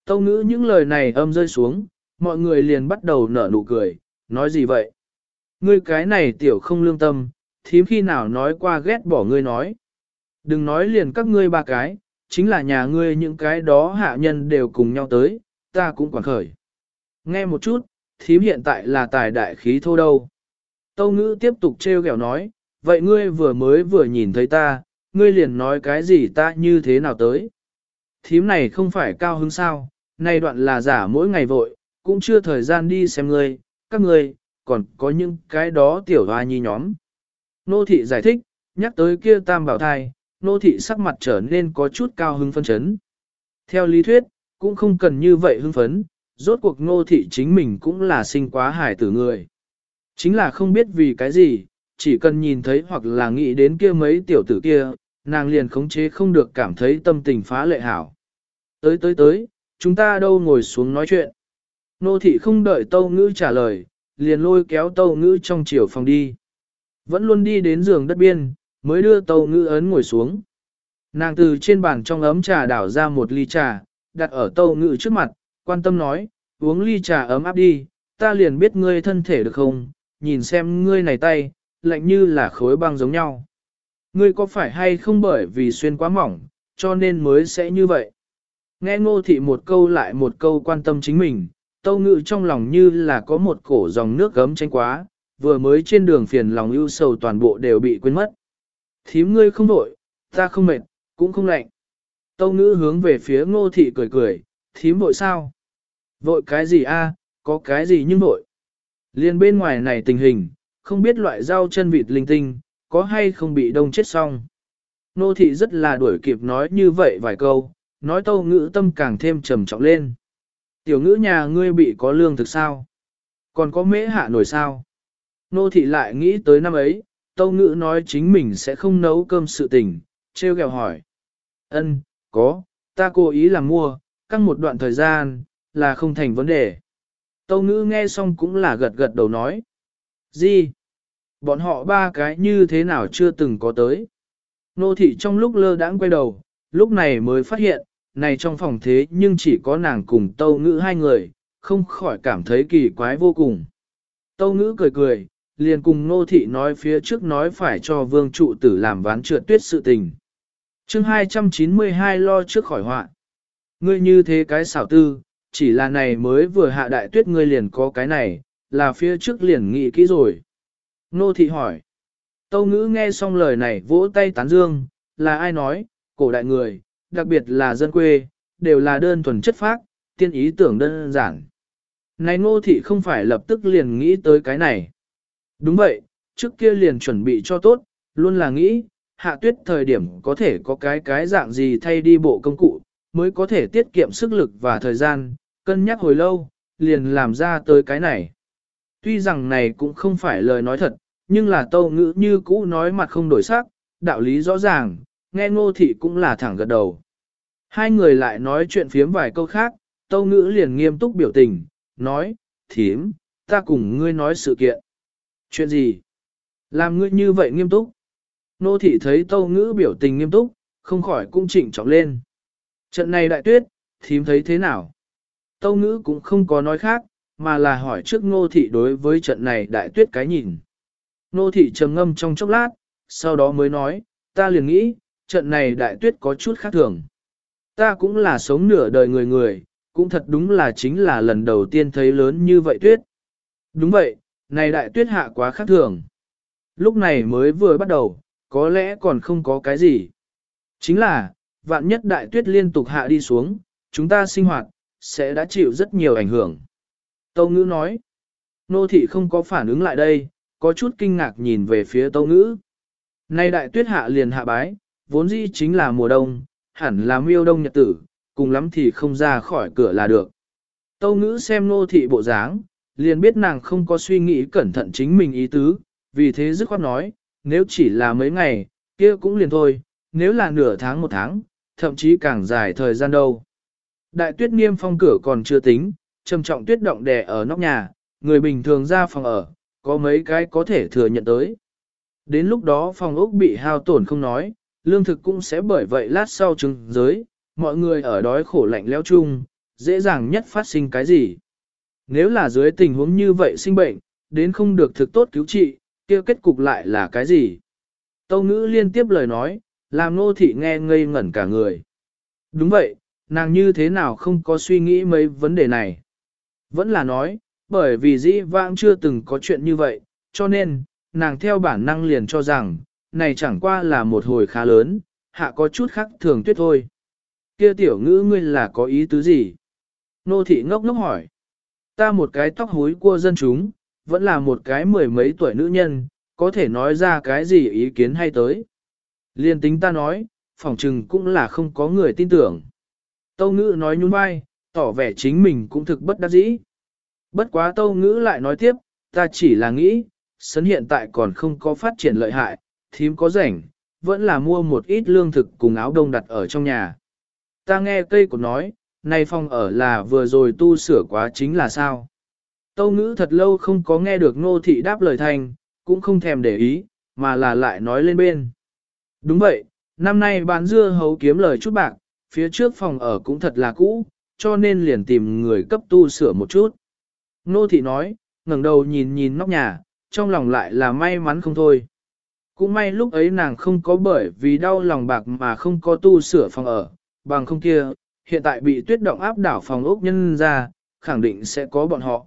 Tâu ngữ những lời này âm rơi xuống, mọi người liền bắt đầu nở nụ cười, nói gì vậy? Ngươi cái này tiểu không lương tâm, thím khi nào nói qua ghét bỏ ngươi nói. Đừng nói liền các ngươi ba cái, chính là nhà ngươi những cái đó hạ nhân đều cùng nhau tới, ta cũng quản khởi. Nghe một chút, thím hiện tại là tài đại khí thô đâu. Tâu ngữ tiếp tục trêu ghẹo nói, vậy ngươi vừa mới vừa nhìn thấy ta, ngươi liền nói cái gì ta như thế nào tới. Thím này không phải cao hứng sao, nay đoạn là giả mỗi ngày vội, cũng chưa thời gian đi xem ngươi, các ngươi, còn có những cái đó tiểu hoa nhi nhóm. Nô thị giải thích, nhắc tới kia tam bảo thai, nô thị sắc mặt trở nên có chút cao hứng phân chấn. Theo lý thuyết, cũng không cần như vậy hưng phấn, rốt cuộc nô thị chính mình cũng là sinh quá hải tử người. Chính là không biết vì cái gì, chỉ cần nhìn thấy hoặc là nghĩ đến kia mấy tiểu tử kia, nàng liền khống chế không được cảm thấy tâm tình phá lệ hảo. Tới tới tới, chúng ta đâu ngồi xuống nói chuyện. Nô thị không đợi tâu ngữ trả lời, liền lôi kéo tâu ngữ trong chiều phòng đi. Vẫn luôn đi đến giường đất biên, mới đưa tâu ngữ ấn ngồi xuống. Nàng từ trên bàn trong ấm trà đảo ra một ly trà, đặt ở tâu ngữ trước mặt, quan tâm nói, uống ly trà ấm áp đi, ta liền biết ngươi thân thể được không, nhìn xem ngươi này tay, lạnh như là khối băng giống nhau. Ngươi có phải hay không bởi vì xuyên quá mỏng, cho nên mới sẽ như vậy? Nghe ngô thị một câu lại một câu quan tâm chính mình, tâu ngự trong lòng như là có một cổ dòng nước gấm tranh quá, vừa mới trên đường phiền lòng ưu sầu toàn bộ đều bị quên mất. Thím ngươi không vội, ta không mệt, cũng không lạnh. Tâu ngữ hướng về phía ngô thị cười cười, thím vội sao? Vội cái gì a? có cái gì nhưng vội? Liên bên ngoài này tình hình, không biết loại rau chân vịt linh tinh, có hay không bị đông chết xong. Nô thị rất là đuổi kịp nói như vậy vài câu, nói tâu ngữ tâm càng thêm trầm trọng lên. Tiểu ngữ nhà ngươi bị có lương thực sao? Còn có mễ hạ nổi sao? Nô thị lại nghĩ tới năm ấy, tâu ngữ nói chính mình sẽ không nấu cơm sự tình, treo gẹo hỏi. ân có, ta cố ý là mua, căng một đoạn thời gian, là không thành vấn đề. Tâu ngữ nghe xong cũng là gật gật đầu nói. Gì? Bọn họ ba cái như thế nào chưa từng có tới? Nô thị trong lúc lơ đãng quay đầu, lúc này mới phát hiện, này trong phòng thế nhưng chỉ có nàng cùng tâu ngữ hai người, không khỏi cảm thấy kỳ quái vô cùng. Tâu ngữ cười cười, liền cùng nô thị nói phía trước nói phải cho vương trụ tử làm ván trượt tuyết sự tình. chương 292 lo trước khỏi họa Ngươi như thế cái xảo tư, chỉ là này mới vừa hạ đại tuyết ngươi liền có cái này, là phía trước liền nghĩ kỹ rồi. Nô thị hỏi. Tâu ngữ nghe xong lời này vỗ tay tán dương, là ai nói, cổ đại người, đặc biệt là dân quê, đều là đơn thuần chất phác, tiên ý tưởng đơn giản. Này ngô thị không phải lập tức liền nghĩ tới cái này. Đúng vậy, trước kia liền chuẩn bị cho tốt, luôn là nghĩ, hạ tuyết thời điểm có thể có cái cái dạng gì thay đi bộ công cụ, mới có thể tiết kiệm sức lực và thời gian, cân nhắc hồi lâu, liền làm ra tới cái này. Tuy rằng này cũng không phải lời nói thật, nhưng là tâu ngữ như cũ nói mặt không đổi sắc, đạo lý rõ ràng, nghe ngô thị cũng là thẳng gật đầu. Hai người lại nói chuyện phiếm vài câu khác, tâu ngữ liền nghiêm túc biểu tình, nói, thím, ta cùng ngươi nói sự kiện. Chuyện gì? Làm ngươi như vậy nghiêm túc? Nô thị thấy tâu ngữ biểu tình nghiêm túc, không khỏi cũng chỉnh trọng lên. Trận này đại tuyết, thím thấy thế nào? Tâu ngữ cũng không có nói khác, mà là hỏi trước ngô thị đối với trận này đại tuyết cái nhìn. Ngô thị trầm ngâm trong chốc lát, sau đó mới nói, ta liền nghĩ, trận này đại tuyết có chút khác thường. Ta cũng là sống nửa đời người người, cũng thật đúng là chính là lần đầu tiên thấy lớn như vậy tuyết. Đúng vậy, này đại tuyết hạ quá khác thường. Lúc này mới vừa bắt đầu, có lẽ còn không có cái gì. Chính là, vạn nhất đại tuyết liên tục hạ đi xuống, chúng ta sinh hoạt, sẽ đã chịu rất nhiều ảnh hưởng. Tâu ngữ nói, nô thị không có phản ứng lại đây, có chút kinh ngạc nhìn về phía tâu ngữ. Nay đại tuyết hạ liền hạ bái, vốn dĩ chính là mùa đông, hẳn là miêu đông nhật tử, cùng lắm thì không ra khỏi cửa là được. Tâu ngữ xem nô thị bộ dáng, liền biết nàng không có suy nghĩ cẩn thận chính mình ý tứ, vì thế dứt khoát nói, nếu chỉ là mấy ngày, kia cũng liền thôi, nếu là nửa tháng một tháng, thậm chí càng dài thời gian đâu. Đại tuyết niêm phong cửa còn chưa tính, trầm trọng tuyết động đè ở nóc nhà, người bình thường ra phòng ở, có mấy cái có thể thừa nhận tới. Đến lúc đó phòng ốc bị hao tổn không nói, lương thực cũng sẽ bởi vậy lát sau trứng giới, mọi người ở đói khổ lạnh leo chung, dễ dàng nhất phát sinh cái gì. Nếu là dưới tình huống như vậy sinh bệnh, đến không được thực tốt cứu trị, kia kết cục lại là cái gì? Tâu ngữ liên tiếp lời nói, làm nô thị nghe ngây ngẩn cả người. Đúng vậy, nàng như thế nào không có suy nghĩ mấy vấn đề này? Vẫn là nói, bởi vì dĩ vãng chưa từng có chuyện như vậy, cho nên, nàng theo bản năng liền cho rằng, này chẳng qua là một hồi khá lớn, hạ có chút khác thường tuyết thôi. Kia tiểu ngữ ngươi là có ý tứ gì? Nô thị ngốc ngốc hỏi. Ta một cái tóc hối của dân chúng, vẫn là một cái mười mấy tuổi nữ nhân, có thể nói ra cái gì ý kiến hay tới. Liên tính ta nói, phỏng chừng cũng là không có người tin tưởng. Tâu ngữ nói nhún vai, tỏ vẻ chính mình cũng thực bất đắc dĩ. Bất quá tâu ngữ lại nói tiếp, ta chỉ là nghĩ, sấn hiện tại còn không có phát triển lợi hại, thím có rảnh, vẫn là mua một ít lương thực cùng áo đông đặt ở trong nhà. Ta nghe cây của nói, nay phòng ở là vừa rồi tu sửa quá chính là sao. Tâu ngữ thật lâu không có nghe được nô thị đáp lời thành, cũng không thèm để ý, mà là lại nói lên bên. Đúng vậy, năm nay bán dưa hấu kiếm lời chút bạc, phía trước phòng ở cũng thật là cũ, cho nên liền tìm người cấp tu sửa một chút. Nô thị nói, ngẩng đầu nhìn nhìn nóc nhà, trong lòng lại là may mắn không thôi. Cũng may lúc ấy nàng không có bởi vì đau lòng bạc mà không có tu sửa phòng ở, bằng không kia, hiện tại bị tuyết động áp đảo phòng ốc nhân ra, khẳng định sẽ có bọn họ.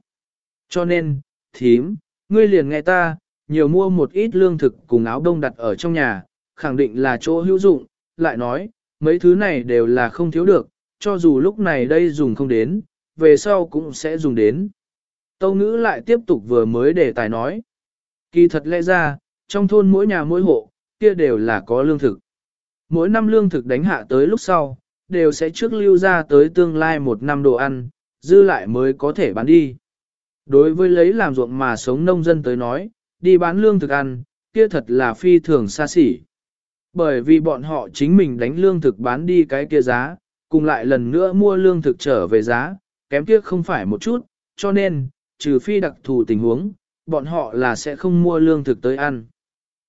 Cho nên, thím, ngươi liền nghe ta, nhiều mua một ít lương thực cùng áo đông đặt ở trong nhà, khẳng định là chỗ hữu dụng, lại nói, mấy thứ này đều là không thiếu được, cho dù lúc này đây dùng không đến, về sau cũng sẽ dùng đến. Tâu ngữ lại tiếp tục vừa mới để tài nói. Kỳ thật lẽ ra, trong thôn mỗi nhà mỗi hộ, kia đều là có lương thực. Mỗi năm lương thực đánh hạ tới lúc sau, đều sẽ trước lưu ra tới tương lai một năm đồ ăn, dư lại mới có thể bán đi. Đối với lấy làm ruộng mà sống nông dân tới nói, đi bán lương thực ăn, kia thật là phi thường xa xỉ. Bởi vì bọn họ chính mình đánh lương thực bán đi cái kia giá, cùng lại lần nữa mua lương thực trở về giá, kém kia không phải một chút, cho nên, trừ phi đặc thù tình huống, bọn họ là sẽ không mua lương thực tới ăn.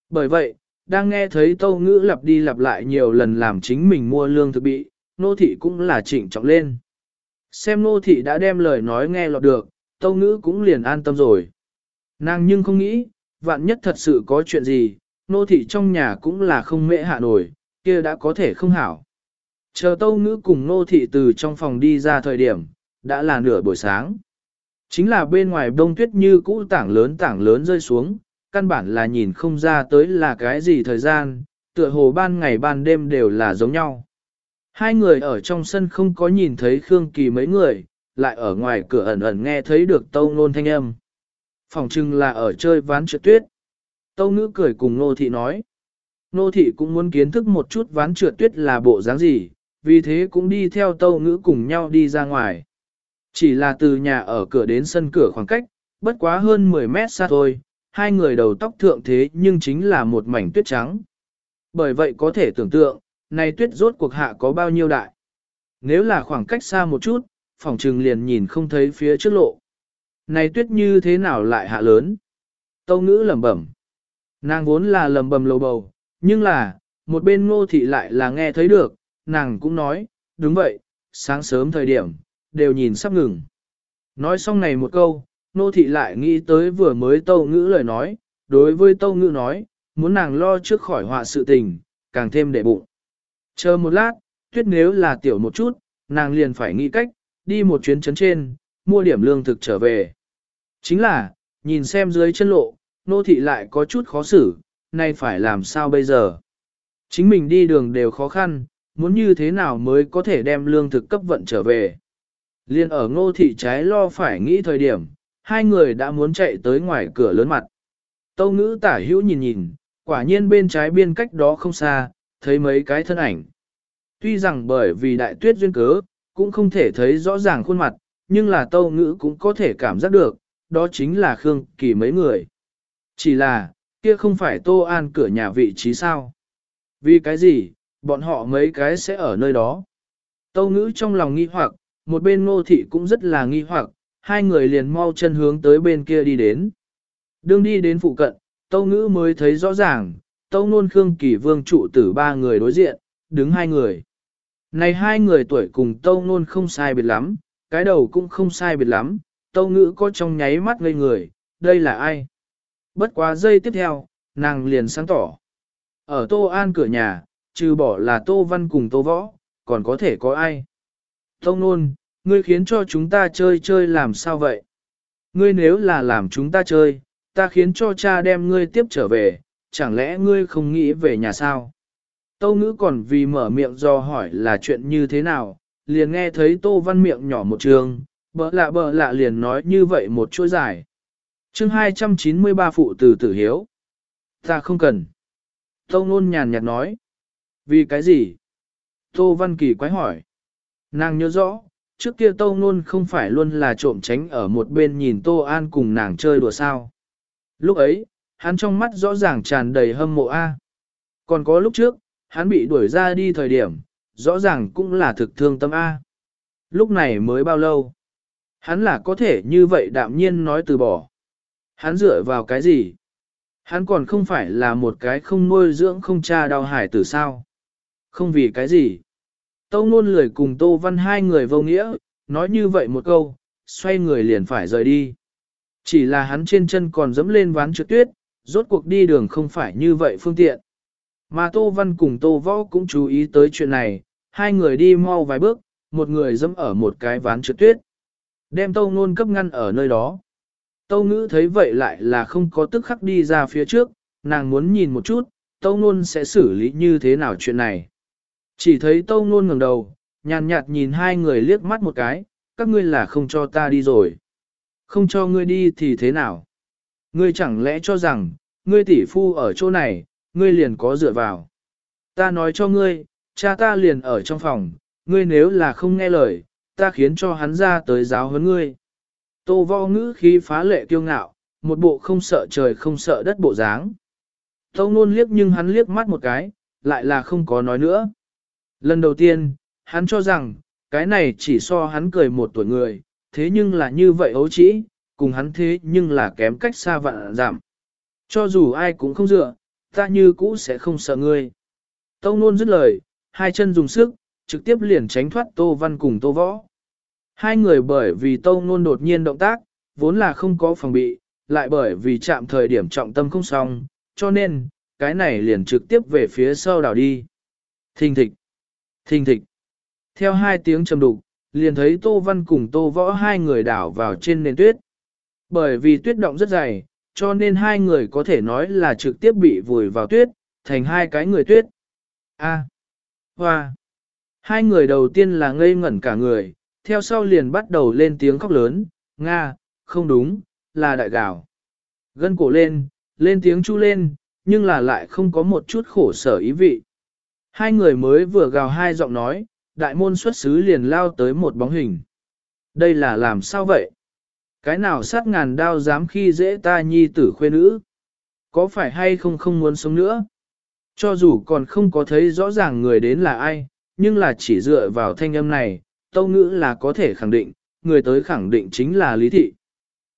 Bởi vậy, đang nghe thấy tâu ngữ lặp đi lặp lại nhiều lần làm chính mình mua lương thực bị, nô thị cũng là chỉnh trọng lên. Xem nô thị đã đem lời nói nghe lọt được, tâu ngữ cũng liền an tâm rồi. Nàng nhưng không nghĩ, vạn nhất thật sự có chuyện gì, nô thị trong nhà cũng là không mễ hạ nổi, kia đã có thể không hảo. Chờ tâu ngữ cùng nô thị từ trong phòng đi ra thời điểm, đã là nửa buổi sáng. Chính là bên ngoài đông tuyết như cũ tảng lớn tảng lớn rơi xuống, căn bản là nhìn không ra tới là cái gì thời gian, tựa hồ ban ngày ban đêm đều là giống nhau. Hai người ở trong sân không có nhìn thấy Khương Kỳ mấy người, lại ở ngoài cửa ẩn ẩn nghe thấy được tâu nôn thanh âm. Phòng trưng là ở chơi ván trượt tuyết. Tâu ngữ cười cùng nô thị nói. Nô thị cũng muốn kiến thức một chút ván trượt tuyết là bộ dáng gì, vì thế cũng đi theo tâu ngữ cùng nhau đi ra ngoài. Chỉ là từ nhà ở cửa đến sân cửa khoảng cách, bất quá hơn 10 mét xa thôi, hai người đầu tóc thượng thế nhưng chính là một mảnh tuyết trắng. Bởi vậy có thể tưởng tượng, này tuyết rốt cuộc hạ có bao nhiêu đại. Nếu là khoảng cách xa một chút, phòng trừng liền nhìn không thấy phía trước lộ. Này tuyết như thế nào lại hạ lớn? Tâu ngữ lẩm bẩm. Nàng vốn là lầm bầm lầu bầu, nhưng là, một bên ngô thị lại là nghe thấy được, nàng cũng nói, đúng vậy, sáng sớm thời điểm, đều nhìn sắp ngừng. Nói xong này một câu, nô thị lại nghĩ tới vừa mới tâu ngữ lời nói, đối với tâu ngữ nói, muốn nàng lo trước khỏi họa sự tình, càng thêm để bụng. Chờ một lát, tuyết nếu là tiểu một chút, nàng liền phải nghĩ cách, đi một chuyến chấn trên, mua điểm lương thực trở về. Chính là, nhìn xem dưới chân lộ, nô thị lại có chút khó xử, nay phải làm sao bây giờ. Chính mình đi đường đều khó khăn, muốn như thế nào mới có thể đem lương thực cấp vận trở về. Liên ở ngô thị trái lo phải nghĩ thời điểm, hai người đã muốn chạy tới ngoài cửa lớn mặt. Tâu ngữ tả hữu nhìn nhìn, quả nhiên bên trái biên cách đó không xa, thấy mấy cái thân ảnh. Tuy rằng bởi vì đại tuyết duyên cớ, cũng không thể thấy rõ ràng khuôn mặt, nhưng là tâu ngữ cũng có thể cảm giác được, đó chính là Khương Kỳ mấy người. Chỉ là, kia không phải Tô An cửa nhà vị trí sao? Vì cái gì, bọn họ mấy cái sẽ ở nơi đó? Tâu ngữ trong lòng nghi hoặc, một bên ngô thị cũng rất là nghi hoặc, hai người liền mau chân hướng tới bên kia đi đến. Đương đi đến phụ cận, tâu ngữ mới thấy rõ ràng, tâu nôn Khương Kỳ Vương trụ tử ba người đối diện, đứng hai người. Này hai người tuổi cùng tâu nôn không sai biệt lắm, cái đầu cũng không sai biệt lắm, tâu ngữ có trong nháy mắt ngây người, đây là ai? Bất quá giây tiếp theo, nàng liền sáng tỏ. Ở Tô An cửa nhà, trừ bỏ là Tô Văn cùng Tô Võ, còn có thể có ai? Tông nôn, ngươi khiến cho chúng ta chơi chơi làm sao vậy? Ngươi nếu là làm chúng ta chơi, ta khiến cho cha đem ngươi tiếp trở về, chẳng lẽ ngươi không nghĩ về nhà sao? Tâu ngữ còn vì mở miệng do hỏi là chuyện như thế nào, liền nghe thấy Tô Văn miệng nhỏ một trường, bỡ lạ bỡ lạ liền nói như vậy một chuỗi dài chương 293 phụ từ tử hiếu. Ta không cần. Tâu nôn nhàn nhạt nói. Vì cái gì? Tô Văn Kỳ quái hỏi. Nàng nhớ rõ, trước kia Tâu nôn không phải luôn là trộm tránh ở một bên nhìn Tô An cùng nàng chơi đùa sao. Lúc ấy, hắn trong mắt rõ ràng tràn đầy hâm mộ A. Còn có lúc trước, hắn bị đuổi ra đi thời điểm, rõ ràng cũng là thực thương tâm A. Lúc này mới bao lâu? Hắn là có thể như vậy đạm nhiên nói từ bỏ. Hắn dựa vào cái gì? Hắn còn không phải là một cái không nuôi dưỡng không cha đau hải tử sao? Không vì cái gì? Tâu nôn lười cùng Tô Văn hai người vô nghĩa, nói như vậy một câu, xoay người liền phải rời đi. Chỉ là hắn trên chân còn dẫm lên ván trượt tuyết, rốt cuộc đi đường không phải như vậy phương tiện. Mà Tô Văn cùng Tô Võ cũng chú ý tới chuyện này, hai người đi mau vài bước, một người dẫm ở một cái ván trượt tuyết. Đem Tâu Nôn cấp ngăn ở nơi đó. Tâu ngữ thấy vậy lại là không có tức khắc đi ra phía trước, nàng muốn nhìn một chút, tâu nôn sẽ xử lý như thế nào chuyện này. Chỉ thấy tâu nôn ngẩng đầu, nhàn nhạt nhìn hai người liếc mắt một cái, các ngươi là không cho ta đi rồi. Không cho ngươi đi thì thế nào? Ngươi chẳng lẽ cho rằng, ngươi tỷ phu ở chỗ này, ngươi liền có dựa vào. Ta nói cho ngươi, cha ta liền ở trong phòng, ngươi nếu là không nghe lời, ta khiến cho hắn ra tới giáo huấn ngươi. Tô vo ngữ khí phá lệ kiêu ngạo, một bộ không sợ trời không sợ đất bộ dáng. Tâu nôn liếc nhưng hắn liếc mắt một cái, lại là không có nói nữa. Lần đầu tiên, hắn cho rằng, cái này chỉ so hắn cười một tuổi người, thế nhưng là như vậy ấu trĩ, cùng hắn thế nhưng là kém cách xa vạn giảm. Cho dù ai cũng không dựa, ta như cũ sẽ không sợ ngươi. Tâu nôn dứt lời, hai chân dùng sức, trực tiếp liền tránh thoát tô văn cùng tô võ. Hai người bởi vì tâu nôn đột nhiên động tác, vốn là không có phòng bị, lại bởi vì chạm thời điểm trọng tâm không xong, cho nên, cái này liền trực tiếp về phía sau đảo đi. Thình thịch, thình thịch. Theo hai tiếng trầm đục, liền thấy Tô Văn cùng Tô Võ hai người đảo vào trên nền tuyết. Bởi vì tuyết động rất dày, cho nên hai người có thể nói là trực tiếp bị vùi vào tuyết, thành hai cái người tuyết. A. Hoa. Hai người đầu tiên là ngây ngẩn cả người, theo sau liền bắt đầu lên tiếng khóc lớn, Nga, không đúng, là đại gào. Gân cổ lên, lên tiếng chu lên, nhưng là lại không có một chút khổ sở ý vị. Hai người mới vừa gào hai giọng nói, đại môn xuất xứ liền lao tới một bóng hình. Đây là làm sao vậy? Cái nào sát ngàn đao dám khi dễ ta nhi tử khuê nữ? Có phải hay không không muốn sống nữa? Cho dù còn không có thấy rõ ràng người đến là ai, nhưng là chỉ dựa vào thanh âm này, tâu ngữ là có thể khẳng định, người tới khẳng định chính là Lý Thị.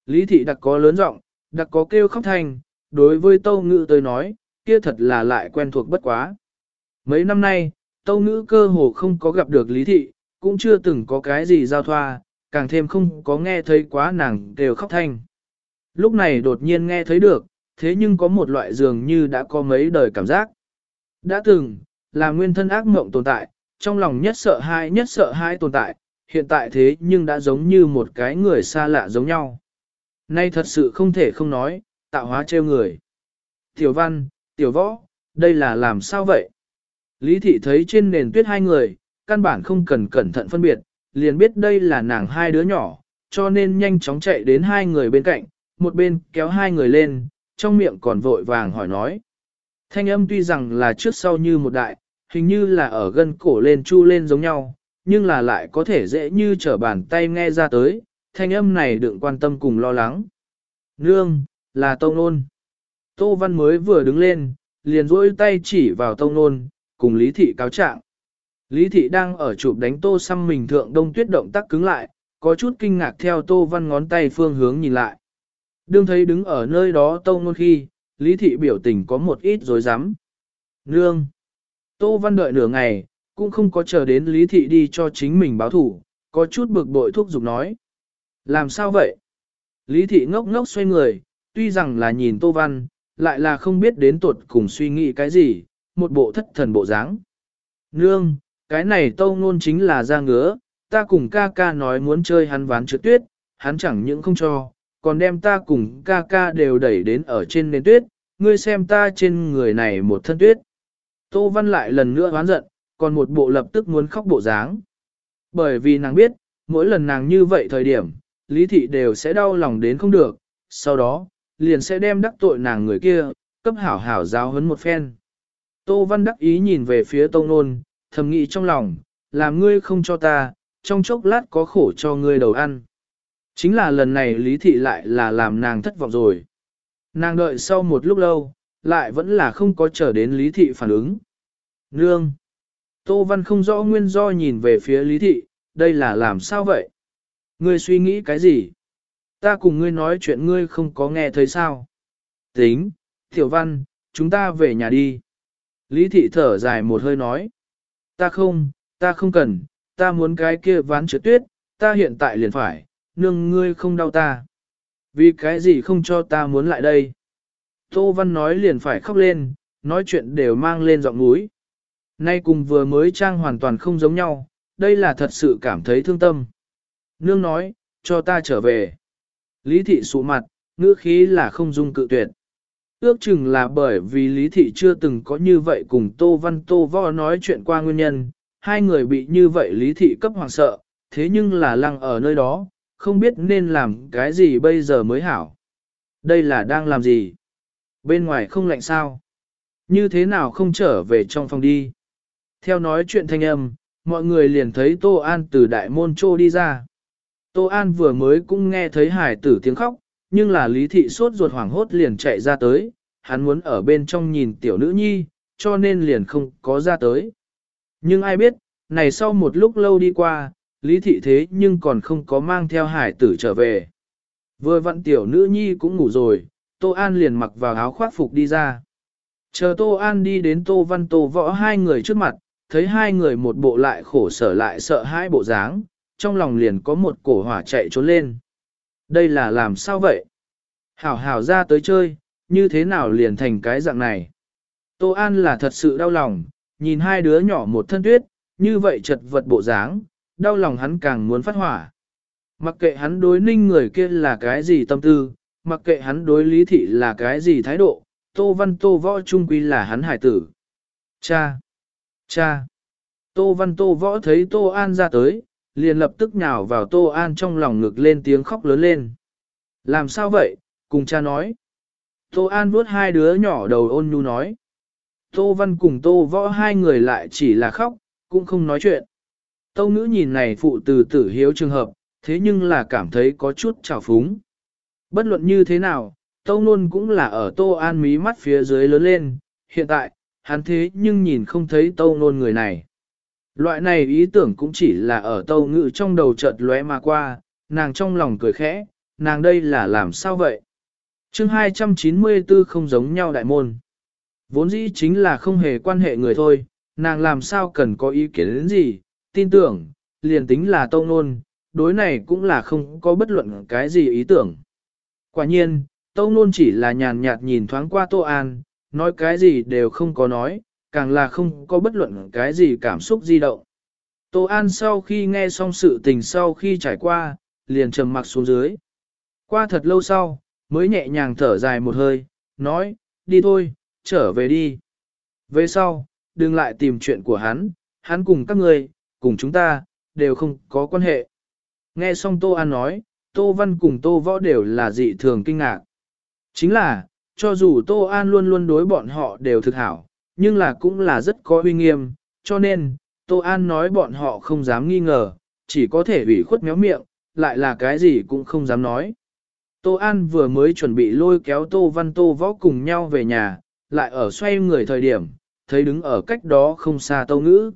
Lý Thị đặc có lớn giọng đặc có kêu khóc thanh, đối với tâu ngữ tới nói, kia thật là lại quen thuộc bất quá. Mấy năm nay, tâu ngữ cơ hồ không có gặp được Lý Thị, cũng chưa từng có cái gì giao thoa, càng thêm không có nghe thấy quá nàng đều khóc thanh. Lúc này đột nhiên nghe thấy được, thế nhưng có một loại dường như đã có mấy đời cảm giác. Đã từng, là nguyên thân ác mộng tồn tại, trong lòng nhất sợ hãi nhất sợ hãi tồn tại, hiện tại thế nhưng đã giống như một cái người xa lạ giống nhau. Nay thật sự không thể không nói, tạo hóa trêu người. Tiểu văn, tiểu võ, đây là làm sao vậy? Lý thị thấy trên nền tuyết hai người, căn bản không cần cẩn thận phân biệt, liền biết đây là nàng hai đứa nhỏ, cho nên nhanh chóng chạy đến hai người bên cạnh, một bên kéo hai người lên, trong miệng còn vội vàng hỏi nói. Thanh âm tuy rằng là trước sau như một đại, hình như là ở gân cổ lên chu lên giống nhau, nhưng là lại có thể dễ như trở bàn tay nghe ra tới, thanh âm này đựng quan tâm cùng lo lắng. Nương, là Tông Nôn. Tô Văn mới vừa đứng lên, liền rỗi tay chỉ vào Tông Nôn, cùng Lý Thị cáo trạng. Lý Thị đang ở chụp đánh Tô xăm mình thượng đông tuyết động tác cứng lại, có chút kinh ngạc theo Tô Văn ngón tay phương hướng nhìn lại. Đương thấy đứng ở nơi đó tô ngôn khi, Lý Thị biểu tình có một ít dối rắm Nương. Tô Văn đợi nửa ngày, cũng không có chờ đến Lý Thị đi cho chính mình báo thủ, có chút bực bội thuốc giục nói. Làm sao vậy? Lý Thị ngốc ngốc xoay người, tuy rằng là nhìn Tô Văn, lại là không biết đến tuột cùng suy nghĩ cái gì, một bộ thất thần bộ dáng. Nương, cái này Tô ngôn chính là ra ngứa, ta cùng ca ca nói muốn chơi hắn ván trượt tuyết, hắn chẳng những không cho, còn đem ta cùng ca ca đều đẩy đến ở trên nền tuyết, ngươi xem ta trên người này một thân tuyết. Tô Văn lại lần nữa hoán giận, còn một bộ lập tức muốn khóc bộ dáng. Bởi vì nàng biết, mỗi lần nàng như vậy thời điểm, Lý Thị đều sẽ đau lòng đến không được, sau đó, liền sẽ đem đắc tội nàng người kia, cấp hảo hảo giáo hấn một phen. Tô Văn đắc ý nhìn về phía Tông Nôn, thầm nghĩ trong lòng, làm ngươi không cho ta, trong chốc lát có khổ cho ngươi đầu ăn. Chính là lần này Lý Thị lại là làm nàng thất vọng rồi. Nàng đợi sau một lúc lâu, lại vẫn là không có chờ đến Lý Thị phản ứng. Nương! Tô Văn không rõ nguyên do nhìn về phía Lý Thị, đây là làm sao vậy? Ngươi suy nghĩ cái gì? Ta cùng ngươi nói chuyện ngươi không có nghe thấy sao? Tính, Tiểu Văn, chúng ta về nhà đi. Lý Thị thở dài một hơi nói. Ta không, ta không cần, ta muốn cái kia ván trượt tuyết, ta hiện tại liền phải, nương ngươi không đau ta. Vì cái gì không cho ta muốn lại đây? Tô Văn nói liền phải khóc lên, nói chuyện đều mang lên giọng núi. Nay cùng vừa mới trang hoàn toàn không giống nhau, đây là thật sự cảm thấy thương tâm. Nương nói, cho ta trở về. Lý thị sụ mặt, ngữ khí là không dung cự tuyệt. Ước chừng là bởi vì Lý thị chưa từng có như vậy cùng Tô Văn Tô Võ nói chuyện qua nguyên nhân, hai người bị như vậy Lý thị cấp hoàng sợ, thế nhưng là lăng ở nơi đó, không biết nên làm cái gì bây giờ mới hảo. Đây là đang làm gì? Bên ngoài không lạnh sao? Như thế nào không trở về trong phòng đi? Theo nói chuyện thanh âm, mọi người liền thấy Tô An từ đại môn trô đi ra. Tô An vừa mới cũng nghe thấy hải tử tiếng khóc, nhưng là lý thị sốt ruột hoảng hốt liền chạy ra tới, hắn muốn ở bên trong nhìn tiểu nữ nhi, cho nên liền không có ra tới. Nhưng ai biết, này sau một lúc lâu đi qua, lý thị thế nhưng còn không có mang theo hải tử trở về. Vừa vặn tiểu nữ nhi cũng ngủ rồi, Tô An liền mặc vào áo khoác phục đi ra. Chờ Tô An đi đến Tô Văn Tô Võ hai người trước mặt, thấy hai người một bộ lại khổ sở lại sợ hai bộ dáng, trong lòng liền có một cổ hỏa chạy trốn lên. Đây là làm sao vậy? Hảo hảo ra tới chơi, như thế nào liền thành cái dạng này? Tô An là thật sự đau lòng, nhìn hai đứa nhỏ một thân tuyết, như vậy chật vật bộ dáng, đau lòng hắn càng muốn phát hỏa. Mặc kệ hắn đối ninh người kia là cái gì tâm tư, mặc kệ hắn đối lý thị là cái gì thái độ, Tô Văn Tô Võ Trung Quy là hắn hải tử. Cha! Cha! Tô Văn Tô Võ thấy Tô An ra tới, liền lập tức nhào vào Tô An trong lòng ngực lên tiếng khóc lớn lên. Làm sao vậy? Cùng cha nói. Tô An vuốt hai đứa nhỏ đầu ôn nhu nói. Tô Văn cùng Tô Võ hai người lại chỉ là khóc, cũng không nói chuyện. Tâu ngữ nhìn này phụ từ tử hiếu trường hợp, thế nhưng là cảm thấy có chút trào phúng. Bất luận như thế nào, Tâu Nôn cũng là ở Tô An mí mắt phía dưới lớn lên, hiện tại, hắn thế nhưng nhìn không thấy Tâu Nôn người này. Loại này ý tưởng cũng chỉ là ở Tâu Ngự trong đầu chợt lóe mà qua, nàng trong lòng cười khẽ, nàng đây là làm sao vậy? chương 294 không giống nhau đại môn. Vốn dĩ chính là không hề quan hệ người thôi, nàng làm sao cần có ý kiến đến gì, tin tưởng, liền tính là Tâu Nôn, đối này cũng là không có bất luận cái gì ý tưởng. Quả nhiên, Tâu Nôn chỉ là nhàn nhạt nhìn thoáng qua Tô An, nói cái gì đều không có nói, càng là không có bất luận cái gì cảm xúc di động. Tô An sau khi nghe xong sự tình sau khi trải qua, liền trầm mặc xuống dưới. Qua thật lâu sau, mới nhẹ nhàng thở dài một hơi, nói, đi thôi, trở về đi. Về sau, đừng lại tìm chuyện của hắn, hắn cùng các người, cùng chúng ta, đều không có quan hệ. Nghe xong Tô An nói, Tô Văn cùng Tô Võ đều là dị thường kinh ngạc. Chính là, cho dù Tô An luôn luôn đối bọn họ đều thực hảo, nhưng là cũng là rất có uy nghiêm, cho nên, Tô An nói bọn họ không dám nghi ngờ, chỉ có thể ủy khuất méo miệng, lại là cái gì cũng không dám nói. Tô An vừa mới chuẩn bị lôi kéo Tô Văn Tô Võ cùng nhau về nhà, lại ở xoay người thời điểm, thấy đứng ở cách đó không xa Tô Ngữ.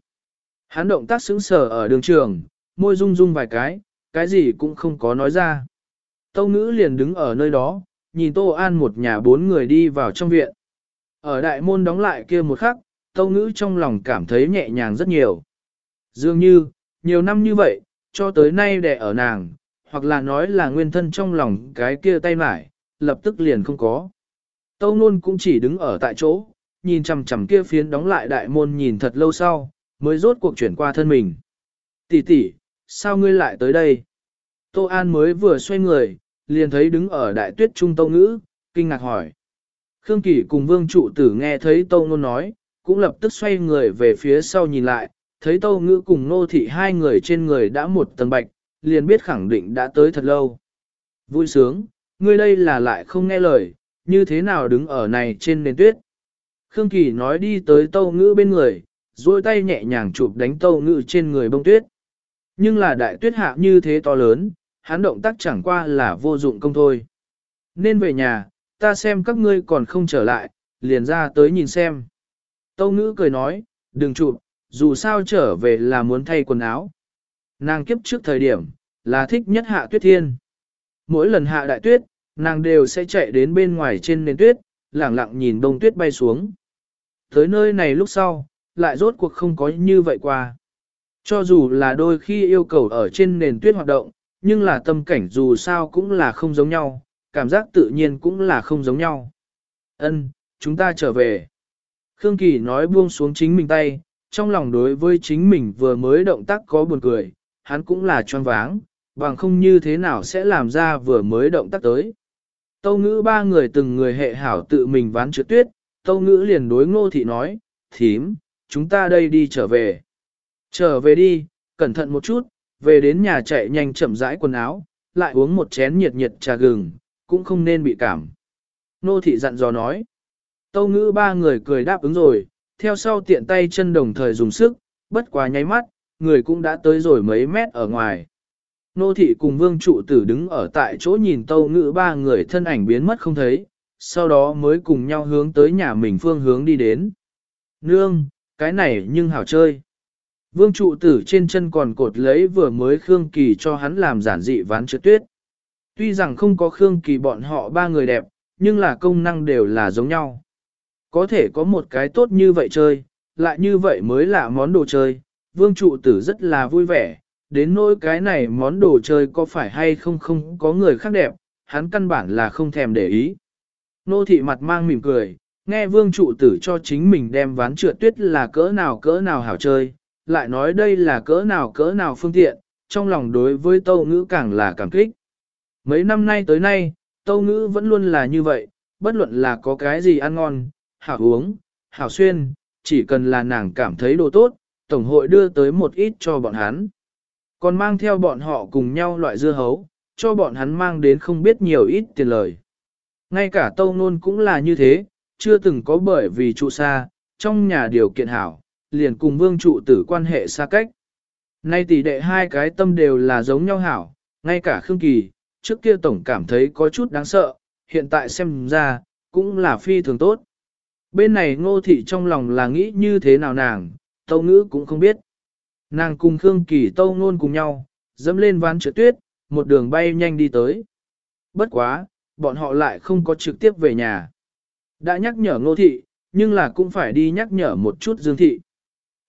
Hắn động tác sững sờ ở đường trường, môi rung rung vài cái, cái gì cũng không có nói ra. Tô Ngữ liền đứng ở nơi đó, nhìn Tô An một nhà bốn người đi vào trong viện. Ở đại môn đóng lại kia một khắc, tâu Ngữ trong lòng cảm thấy nhẹ nhàng rất nhiều. Dường như, nhiều năm như vậy, cho tới nay đẻ ở nàng, hoặc là nói là nguyên thân trong lòng cái kia tay mải, lập tức liền không có. Tâu nôn cũng chỉ đứng ở tại chỗ, nhìn chằm chằm kia phiến đóng lại đại môn nhìn thật lâu sau, mới rốt cuộc chuyển qua thân mình. Tỷ tỷ, sao ngươi lại tới đây? Tô An mới vừa xoay người, liền thấy đứng ở đại tuyết trung tâu ngữ, kinh ngạc hỏi. Khương Kỳ cùng vương trụ tử nghe thấy tâu Ngôn nói, cũng lập tức xoay người về phía sau nhìn lại, thấy tâu ngữ cùng nô thị hai người trên người đã một tầng bạch, liền biết khẳng định đã tới thật lâu. Vui sướng, ngươi đây là lại không nghe lời, như thế nào đứng ở này trên nền tuyết. Khương Kỳ nói đi tới tâu ngữ bên người, duỗi tay nhẹ nhàng chụp đánh tâu ngữ trên người bông tuyết. Nhưng là đại tuyết hạ như thế to lớn, hắn động tác chẳng qua là vô dụng công thôi. Nên về nhà, ta xem các ngươi còn không trở lại, liền ra tới nhìn xem. Tâu ngữ cười nói, đừng chụp, dù sao trở về là muốn thay quần áo. Nàng kiếp trước thời điểm, là thích nhất hạ tuyết thiên. Mỗi lần hạ đại tuyết, nàng đều sẽ chạy đến bên ngoài trên nền tuyết, lẳng lặng nhìn đông tuyết bay xuống. Tới nơi này lúc sau, lại rốt cuộc không có như vậy qua. Cho dù là đôi khi yêu cầu ở trên nền tuyết hoạt động, nhưng là tâm cảnh dù sao cũng là không giống nhau, cảm giác tự nhiên cũng là không giống nhau. Ân, chúng ta trở về. Khương Kỳ nói buông xuống chính mình tay, trong lòng đối với chính mình vừa mới động tác có buồn cười, hắn cũng là choáng váng, bằng không như thế nào sẽ làm ra vừa mới động tác tới. Tâu ngữ ba người từng người hệ hảo tự mình ván trượt tuyết, tâu ngữ liền đối ngô thị nói, thím, chúng ta đây đi trở về. Trở về đi, cẩn thận một chút, về đến nhà chạy nhanh chậm rãi quần áo, lại uống một chén nhiệt nhiệt trà gừng, cũng không nên bị cảm. Nô thị dặn dò nói. Tâu ngữ ba người cười đáp ứng rồi, theo sau tiện tay chân đồng thời dùng sức, bất quá nháy mắt, người cũng đã tới rồi mấy mét ở ngoài. Nô thị cùng vương trụ tử đứng ở tại chỗ nhìn tâu ngữ ba người thân ảnh biến mất không thấy, sau đó mới cùng nhau hướng tới nhà mình phương hướng đi đến. Nương, cái này nhưng hảo chơi. Vương trụ tử trên chân còn cột lấy vừa mới Khương Kỳ cho hắn làm giản dị ván trượt tuyết. Tuy rằng không có Khương Kỳ bọn họ ba người đẹp, nhưng là công năng đều là giống nhau. Có thể có một cái tốt như vậy chơi, lại như vậy mới là món đồ chơi, vương trụ tử rất là vui vẻ, đến nỗi cái này món đồ chơi có phải hay không không có người khác đẹp, hắn căn bản là không thèm để ý. Nô thị mặt mang mỉm cười, nghe vương trụ tử cho chính mình đem ván trượt tuyết là cỡ nào cỡ nào hảo chơi, lại nói đây là cỡ nào cỡ nào phương tiện, trong lòng đối với tâu ngữ càng là cảm kích. Mấy năm nay tới nay, tâu ngữ vẫn luôn là như vậy, bất luận là có cái gì ăn ngon, hảo uống, hảo xuyên, chỉ cần là nàng cảm thấy đồ tốt, Tổng hội đưa tới một ít cho bọn hắn. Còn mang theo bọn họ cùng nhau loại dưa hấu, cho bọn hắn mang đến không biết nhiều ít tiền lời. Ngay cả tâu nôn cũng là như thế, chưa từng có bởi vì trụ xa, trong nhà điều kiện hảo, liền cùng vương trụ tử quan hệ xa cách. Nay tỷ đệ hai cái tâm đều là giống nhau hảo, ngay cả Khương Kỳ, trước kia tổng cảm thấy có chút đáng sợ, hiện tại xem ra, cũng là phi thường tốt. Bên này ngô thị trong lòng là nghĩ như thế nào nàng, tâu ngữ cũng không biết. Nàng cùng Khương Kỳ tâu ngôn cùng nhau, dẫm lên ván trượt tuyết, một đường bay nhanh đi tới. Bất quá, bọn họ lại không có trực tiếp về nhà. Đã nhắc nhở ngô thị, nhưng là cũng phải đi nhắc nhở một chút Dương thị.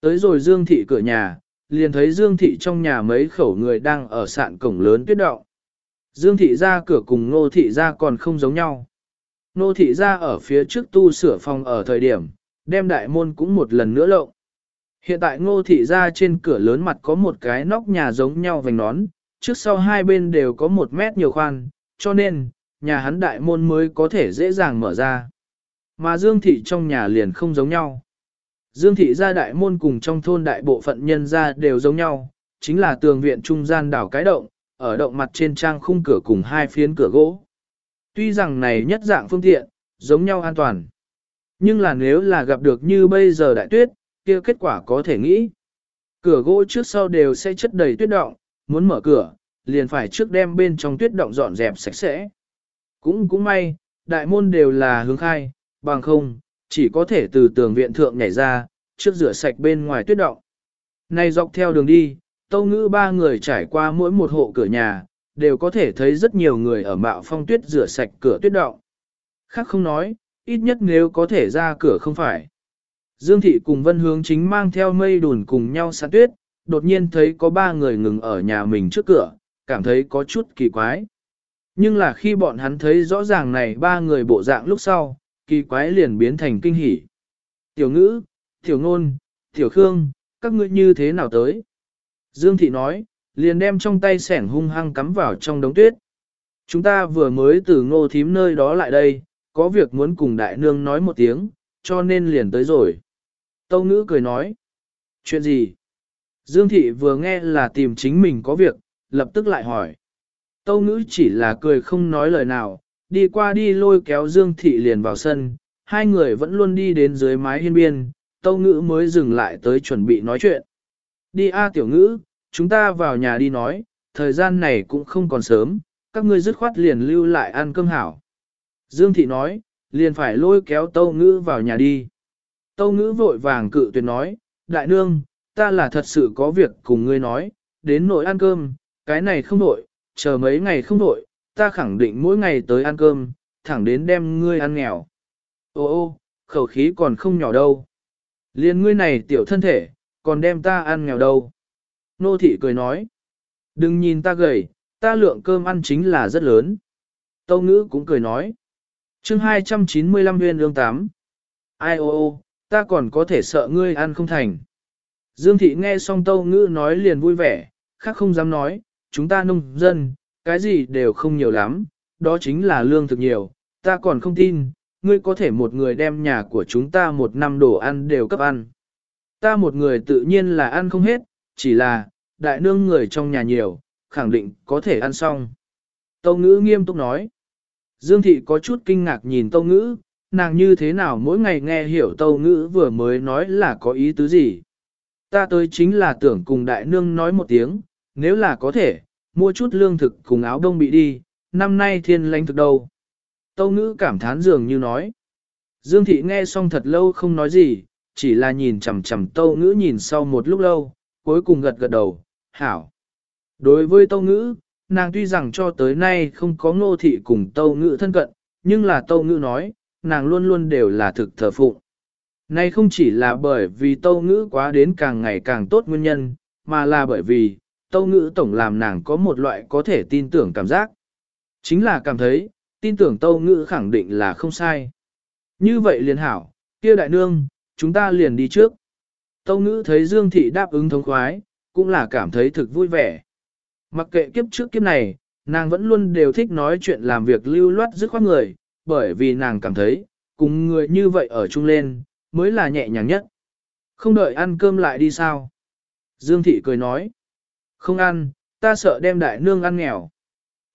Tới rồi Dương thị cửa nhà, liền thấy Dương thị trong nhà mấy khẩu người đang ở sạn cổng lớn tuyết động. Dương thị ra cửa cùng ngô thị ra còn không giống nhau. Nô thị ra ở phía trước tu sửa phòng ở thời điểm, đem đại môn cũng một lần nữa lộng. Hiện tại ngô thị ra trên cửa lớn mặt có một cái nóc nhà giống nhau vành nón, trước sau hai bên đều có một mét nhiều khoan, cho nên, nhà hắn đại môn mới có thể dễ dàng mở ra. Mà Dương thị trong nhà liền không giống nhau. Dương thị ra đại môn cùng trong thôn đại bộ phận nhân gia đều giống nhau, chính là tường viện trung gian đảo cái động, ở động mặt trên trang khung cửa cùng hai phiến cửa gỗ. Tuy rằng này nhất dạng phương tiện, giống nhau an toàn. Nhưng là nếu là gặp được như bây giờ đại tuyết, kia kết quả có thể nghĩ. Cửa gỗ trước sau đều sẽ chất đầy tuyết động, muốn mở cửa, liền phải trước đem bên trong tuyết động dọn dẹp sạch sẽ. Cũng cũng may, đại môn đều là hướng khai, bằng không, chỉ có thể từ tường viện thượng nhảy ra, trước rửa sạch bên ngoài tuyết động. Này dọc theo đường đi, tâu ngữ ba người trải qua mỗi một hộ cửa nhà, đều có thể thấy rất nhiều người ở mạo phong tuyết rửa sạch cửa tuyết động. Khác không nói, ít nhất nếu có thể ra cửa không phải. Dương thị cùng vân hướng chính mang theo mây đùn cùng nhau sán tuyết, đột nhiên thấy có ba người ngừng ở nhà mình trước cửa, cảm thấy có chút kỳ quái. Nhưng là khi bọn hắn thấy rõ ràng này ba người bộ dạng lúc sau, kỳ quái liền biến thành kinh hỉ. Tiểu ngữ, tiểu ngôn, tiểu khương, các ngươi như thế nào tới? Dương thị nói, liền đem trong tay sẻng hung hăng cắm vào trong đống tuyết. Chúng ta vừa mới từ ngô thím nơi đó lại đây, có việc muốn cùng đại nương nói một tiếng, cho nên liền tới rồi. Tâu ngữ cười nói, chuyện gì? Dương thị vừa nghe là tìm chính mình có việc, lập tức lại hỏi. Tâu ngữ chỉ là cười không nói lời nào, đi qua đi lôi kéo Dương thị liền vào sân, hai người vẫn luôn đi đến dưới mái hiên biên, tâu ngữ mới dừng lại tới chuẩn bị nói chuyện. Đi a tiểu ngữ, chúng ta vào nhà đi nói, thời gian này cũng không còn sớm, các ngươi dứt khoát liền lưu lại ăn cơm hảo. Dương thị nói, liền phải lôi kéo tâu ngữ vào nhà đi. Tâu ngữ vội vàng cự tuyệt nói, đại nương, ta là thật sự có việc cùng ngươi nói, đến nội ăn cơm, cái này không nội, chờ mấy ngày không nội, ta khẳng định mỗi ngày tới ăn cơm, thẳng đến đem ngươi ăn nghèo. Ô ô, khẩu khí còn không nhỏ đâu. Liên ngươi này tiểu thân thể, còn đem ta ăn nghèo đâu. Nô thị cười nói, đừng nhìn ta gầy, ta lượng cơm ăn chính là rất lớn. Tâu ngữ cũng cười nói, chương 295 huyên lương 8. Ai ô ô, ta còn có thể sợ ngươi ăn không thành. Dương thị nghe xong tâu ngữ nói liền vui vẻ, khác không dám nói, chúng ta nông dân, cái gì đều không nhiều lắm, đó chính là lương thực nhiều, ta còn không tin, ngươi có thể một người đem nhà của chúng ta một năm đồ ăn đều cấp ăn. Ta một người tự nhiên là ăn không hết, chỉ là, đại nương người trong nhà nhiều, khẳng định có thể ăn xong. Tâu ngữ nghiêm túc nói. Dương thị có chút kinh ngạc nhìn tâu ngữ, nàng như thế nào mỗi ngày nghe hiểu tâu ngữ vừa mới nói là có ý tứ gì. Ta tới chính là tưởng cùng đại nương nói một tiếng, nếu là có thể, mua chút lương thực cùng áo đông bị đi, năm nay thiên lãnh thực đâu. Tâu ngữ cảm thán dường như nói. Dương thị nghe xong thật lâu không nói gì, chỉ là nhìn chằm chằm tâu ngữ nhìn sau một lúc lâu, cuối cùng gật gật đầu, hảo. Đối với tâu ngữ, nàng tuy rằng cho tới nay không có ngô thị cùng tâu ngữ thân cận, nhưng là tâu ngữ nói, nàng luôn luôn đều là thực thờ phụng. Nay không chỉ là bởi vì tâu ngữ quá đến càng ngày càng tốt nguyên nhân, mà là bởi vì, tâu ngữ tổng làm nàng có một loại có thể tin tưởng cảm giác. Chính là cảm thấy, tin tưởng tâu ngữ khẳng định là không sai. Như vậy liền hảo, kia đại nương, chúng ta liền đi trước. Tâu ngữ thấy Dương Thị đáp ứng thống khoái, cũng là cảm thấy thực vui vẻ. Mặc kệ kiếp trước kiếp này, nàng vẫn luôn đều thích nói chuyện làm việc lưu loát dứt khoát người, bởi vì nàng cảm thấy, cùng người như vậy ở chung lên, mới là nhẹ nhàng nhất. Không đợi ăn cơm lại đi sao? Dương Thị cười nói. Không ăn, ta sợ đem đại nương ăn nghèo.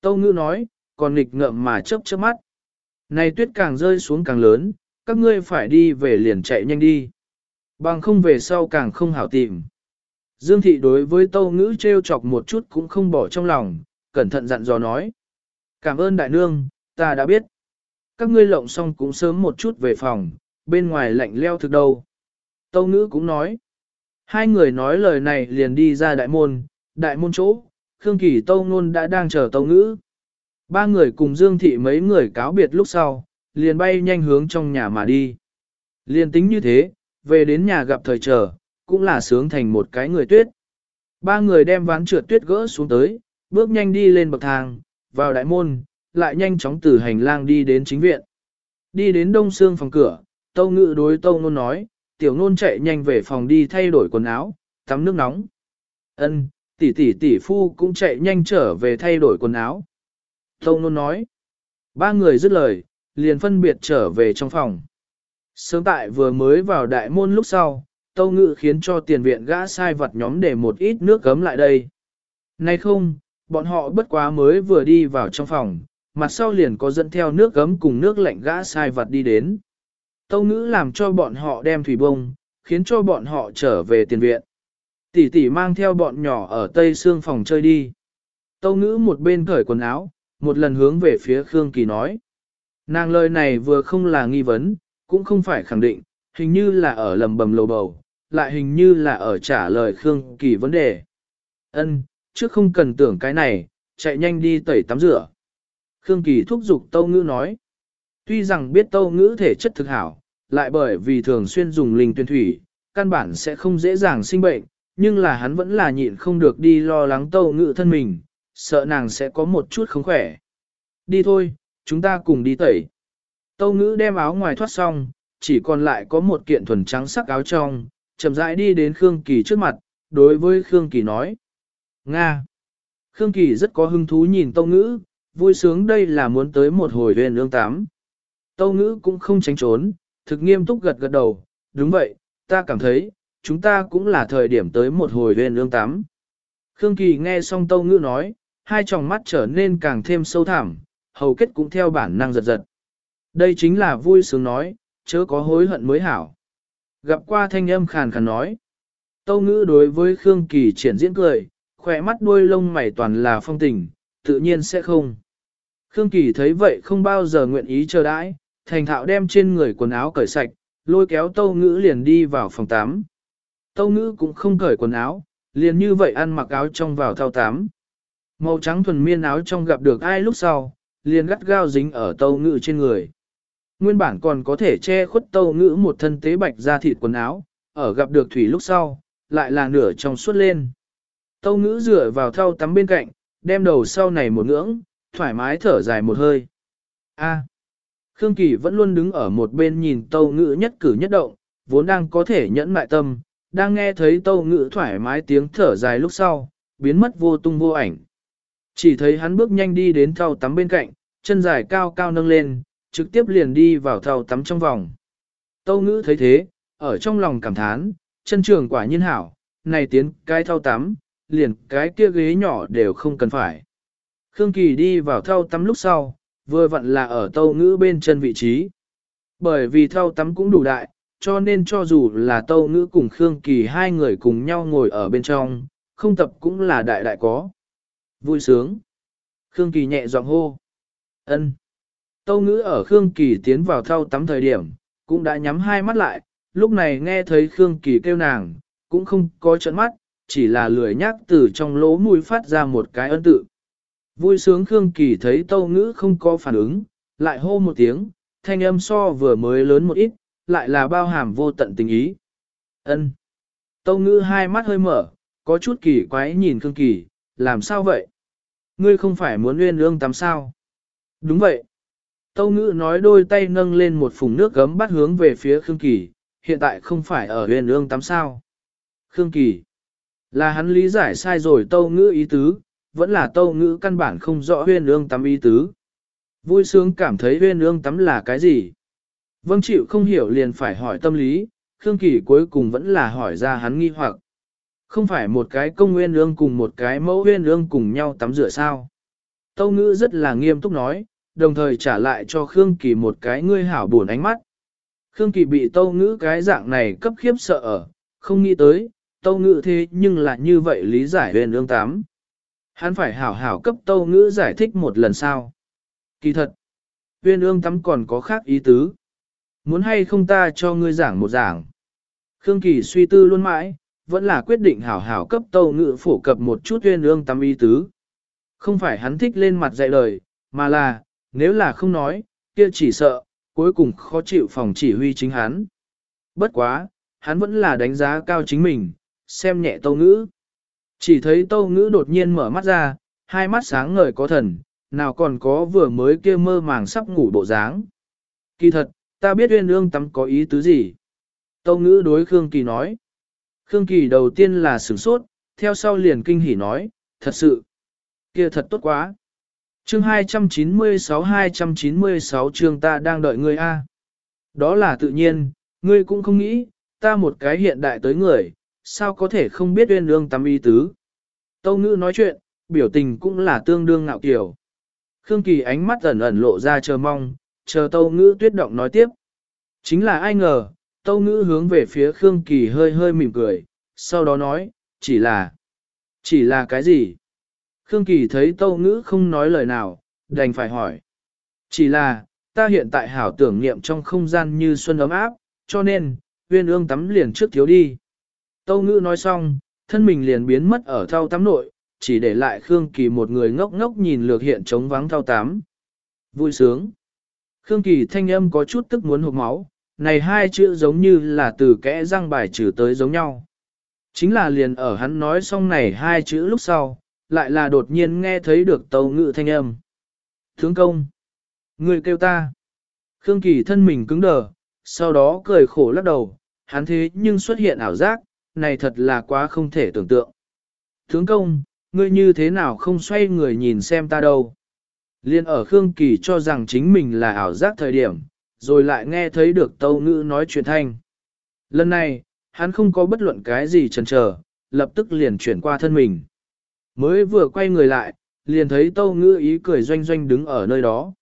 Tâu ngữ nói, còn nghịch ngợm mà chớp chớp mắt. Này tuyết càng rơi xuống càng lớn, các ngươi phải đi về liền chạy nhanh đi. Bằng không về sau càng không hảo tìm. Dương thị đối với tâu ngữ trêu chọc một chút cũng không bỏ trong lòng, cẩn thận dặn dò nói. Cảm ơn đại nương, ta đã biết. Các ngươi lộng xong cũng sớm một chút về phòng, bên ngoài lạnh leo thực đâu. Tâu ngữ cũng nói. Hai người nói lời này liền đi ra đại môn, đại môn chỗ, Khương Kỳ Tâu Nôn đã đang chờ Tâu Ngữ. Ba người cùng Dương Thị mấy người cáo biệt lúc sau, liền bay nhanh hướng trong nhà mà đi. Liền tính như thế, về đến nhà gặp thời trở, cũng là sướng thành một cái người tuyết. Ba người đem ván trượt tuyết gỡ xuống tới, bước nhanh đi lên bậc thang, vào đại môn, lại nhanh chóng từ hành lang đi đến chính viện. Đi đến đông xương phòng cửa, Tâu Ngữ đối Tâu Nôn nói, tiểu nôn chạy nhanh về phòng đi thay đổi quần áo, tắm nước nóng. Ân, tỷ tỷ tỷ phu cũng chạy nhanh trở về thay đổi quần áo. Tâu nôn nói. Ba người dứt lời, liền phân biệt trở về trong phòng. Sớm tại vừa mới vào đại môn lúc sau, Tâu Ngự khiến cho tiền viện gã sai vật nhóm để một ít nước gấm lại đây. Nay không, bọn họ bất quá mới vừa đi vào trong phòng, mặt sau liền có dẫn theo nước gấm cùng nước lạnh gã sai vật đi đến. Tâu Ngữ làm cho bọn họ đem thủy bông, khiến cho bọn họ trở về tiền viện. Tỷ tỷ mang theo bọn nhỏ ở tây xương phòng chơi đi. Tâu Ngữ một bên cởi quần áo, một lần hướng về phía Khương Kỳ nói. Nàng lời này vừa không là nghi vấn, cũng không phải khẳng định, hình như là ở lầm bầm lầu bầu, lại hình như là ở trả lời Khương Kỳ vấn đề. Ân, trước không cần tưởng cái này, chạy nhanh đi tẩy tắm rửa. Khương Kỳ thúc giục Tâu Ngữ nói. Tuy rằng biết Tâu Ngữ thể chất thực hảo, lại bởi vì thường xuyên dùng linh tuyên thủy, căn bản sẽ không dễ dàng sinh bệnh, nhưng là hắn vẫn là nhịn không được đi lo lắng Tâu Ngữ thân mình, sợ nàng sẽ có một chút không khỏe. Đi thôi, chúng ta cùng đi tẩy. Tâu Ngữ đem áo ngoài thoát xong, chỉ còn lại có một kiện thuần trắng sắc áo trong, chậm rãi đi đến Khương Kỳ trước mặt, đối với Khương Kỳ nói. Nga! Khương Kỳ rất có hứng thú nhìn Tâu Ngữ, vui sướng đây là muốn tới một hồi huyền ương tám. Tâu Ngữ cũng không tránh trốn, thực nghiêm túc gật gật đầu, đúng vậy, ta cảm thấy, chúng ta cũng là thời điểm tới một hồi huyền ương tám. Khương Kỳ nghe xong Tâu Ngữ nói, hai tròng mắt trở nên càng thêm sâu thẳm, hầu kết cũng theo bản năng giật giật. Đây chính là vui sướng nói, chớ có hối hận mới hảo. Gặp qua thanh âm khàn khàn nói. Tâu ngữ đối với Khương Kỳ triển diễn cười, khỏe mắt đuôi lông mày toàn là phong tình, tự nhiên sẽ không. Khương Kỳ thấy vậy không bao giờ nguyện ý chờ đãi, thành thạo đem trên người quần áo cởi sạch, lôi kéo tâu ngữ liền đi vào phòng 8. Tâu ngữ cũng không cởi quần áo, liền như vậy ăn mặc áo trong vào thao 8. Màu trắng thuần miên áo trong gặp được ai lúc sau, liền gắt gao dính ở tâu ngữ trên người. Nguyên bản còn có thể che khuất tâu ngữ một thân tế bạch ra thịt quần áo, ở gặp được thủy lúc sau, lại là nửa trong suốt lên. Tâu ngữ dựa vào thau tắm bên cạnh, đem đầu sau này một ngưỡng, thoải mái thở dài một hơi. A. À, Khương Kỳ vẫn luôn đứng ở một bên nhìn tâu ngữ nhất cử nhất động, vốn đang có thể nhẫn mại tâm, đang nghe thấy tâu ngữ thoải mái tiếng thở dài lúc sau, biến mất vô tung vô ảnh. Chỉ thấy hắn bước nhanh đi đến thau tắm bên cạnh, chân dài cao cao nâng lên, trực tiếp liền đi vào thau tắm trong vòng. Tâu ngữ thấy thế, ở trong lòng cảm thán, chân trường quả nhiên hảo, này tiến cái thau tắm, liền cái kia ghế nhỏ đều không cần phải. Khương Kỳ đi vào thau tắm lúc sau, vừa vặn là ở tâu ngữ bên chân vị trí. Bởi vì thau tắm cũng đủ đại, cho nên cho dù là tâu ngữ cùng Khương Kỳ hai người cùng nhau ngồi ở bên trong, không tập cũng là đại đại có. Vui sướng. Khương Kỳ nhẹ giọng hô. ân Tâu ngữ ở Khương Kỳ tiến vào thau tắm thời điểm, cũng đã nhắm hai mắt lại, lúc này nghe thấy Khương Kỳ kêu nàng, cũng không có trận mắt, chỉ là lười nhắc từ trong lỗ mũi phát ra một cái ân tự. Vui sướng Khương Kỳ thấy tâu ngữ không có phản ứng, lại hô một tiếng, thanh âm so vừa mới lớn một ít, lại là bao hàm vô tận tình ý. ân Tâu ngữ hai mắt hơi mở, có chút kỳ quái nhìn Khương Kỳ, làm sao vậy? Ngươi không phải muốn nguyên ương tắm sao? Đúng vậy. Tâu ngữ nói đôi tay nâng lên một phùng nước gấm bắt hướng về phía Khương Kỳ, hiện tại không phải ở huyền ương tắm sao. Khương Kỳ, là hắn lý giải sai rồi tâu ngữ ý tứ, vẫn là tâu ngữ căn bản không rõ huyền ương tắm ý tứ. Vui sướng cảm thấy huyền ương tắm là cái gì? Vâng chịu không hiểu liền phải hỏi tâm lý, Khương Kỳ cuối cùng vẫn là hỏi ra hắn nghi hoặc. Không phải một cái công nguyên ương cùng một cái mẫu nguyên ương cùng nhau tắm rửa sao? Tâu ngữ rất là nghiêm túc nói, đồng thời trả lại cho Khương Kỳ một cái ngươi hảo buồn ánh mắt. Khương Kỳ bị tâu ngữ cái dạng này cấp khiếp sợ ở, không nghĩ tới, tâu ngữ thế nhưng là như vậy lý giải huyền ương tám. Hắn phải hảo hảo cấp tâu ngữ giải thích một lần sau. Kỳ thật, huyền ương tắm còn có khác ý tứ. Muốn hay không ta cho ngươi giảng một giảng. Khương Kỳ suy tư luôn mãi, vẫn là quyết định hảo hảo cấp tâu ngự phổ cập một chút uyên ương tắm ý tứ. Không phải hắn thích lên mặt dạy lời, mà là, nếu là không nói, kia chỉ sợ, cuối cùng khó chịu phòng chỉ huy chính hắn. Bất quá, hắn vẫn là đánh giá cao chính mình, xem nhẹ tâu ngữ. Chỉ thấy tâu ngữ đột nhiên mở mắt ra, hai mắt sáng ngời có thần, nào còn có vừa mới kia mơ màng sắp ngủ bộ dáng. Kỳ thật, ta biết uyên ương tắm có ý tứ gì. Tâu ngữ đối Khương Kỳ nói. Khương Kỳ đầu tiên là sửng sốt, theo sau liền kinh hỉ nói, thật sự, kia thật tốt quá. chương 296-296 chương ta đang đợi ngươi A. Đó là tự nhiên, ngươi cũng không nghĩ, ta một cái hiện đại tới người, sao có thể không biết uyên ương tắm y tứ. Tâu ngữ nói chuyện, biểu tình cũng là tương đương ngạo kiểu. Khương Kỳ ánh mắt ẩn ẩn lộ ra chờ mong, chờ tâu ngữ tuyết động nói tiếp. Chính là ai ngờ, tâu ngữ hướng về phía Khương Kỳ hơi hơi mỉm cười, sau đó nói, chỉ là, chỉ là cái gì? Khương Kỳ thấy tâu ngữ không nói lời nào, đành phải hỏi. Chỉ là, ta hiện tại hảo tưởng niệm trong không gian như xuân ấm áp, cho nên, huyên ương tắm liền trước thiếu đi. Tâu ngữ nói xong, thân mình liền biến mất ở thao tắm nội, chỉ để lại Khương Kỳ một người ngốc ngốc nhìn lược hiện trống vắng thao tắm. Vui sướng. Khương Kỳ thanh âm có chút tức muốn hụt máu, này hai chữ giống như là từ kẽ răng bài trừ tới giống nhau. Chính là liền ở hắn nói xong này hai chữ lúc sau, lại là đột nhiên nghe thấy được tàu ngự thanh âm. Thướng công! Người kêu ta! Khương Kỳ thân mình cứng đờ, sau đó cười khổ lắc đầu, hắn thế nhưng xuất hiện ảo giác, này thật là quá không thể tưởng tượng. Thướng công, ngươi như thế nào không xoay người nhìn xem ta đâu? Liên ở Khương Kỳ cho rằng chính mình là ảo giác thời điểm, rồi lại nghe thấy được tâu ngữ nói chuyện thanh. Lần này, hắn không có bất luận cái gì chần chờ, lập tức liền chuyển qua thân mình. Mới vừa quay người lại, liền thấy tâu ngữ ý cười doanh doanh đứng ở nơi đó.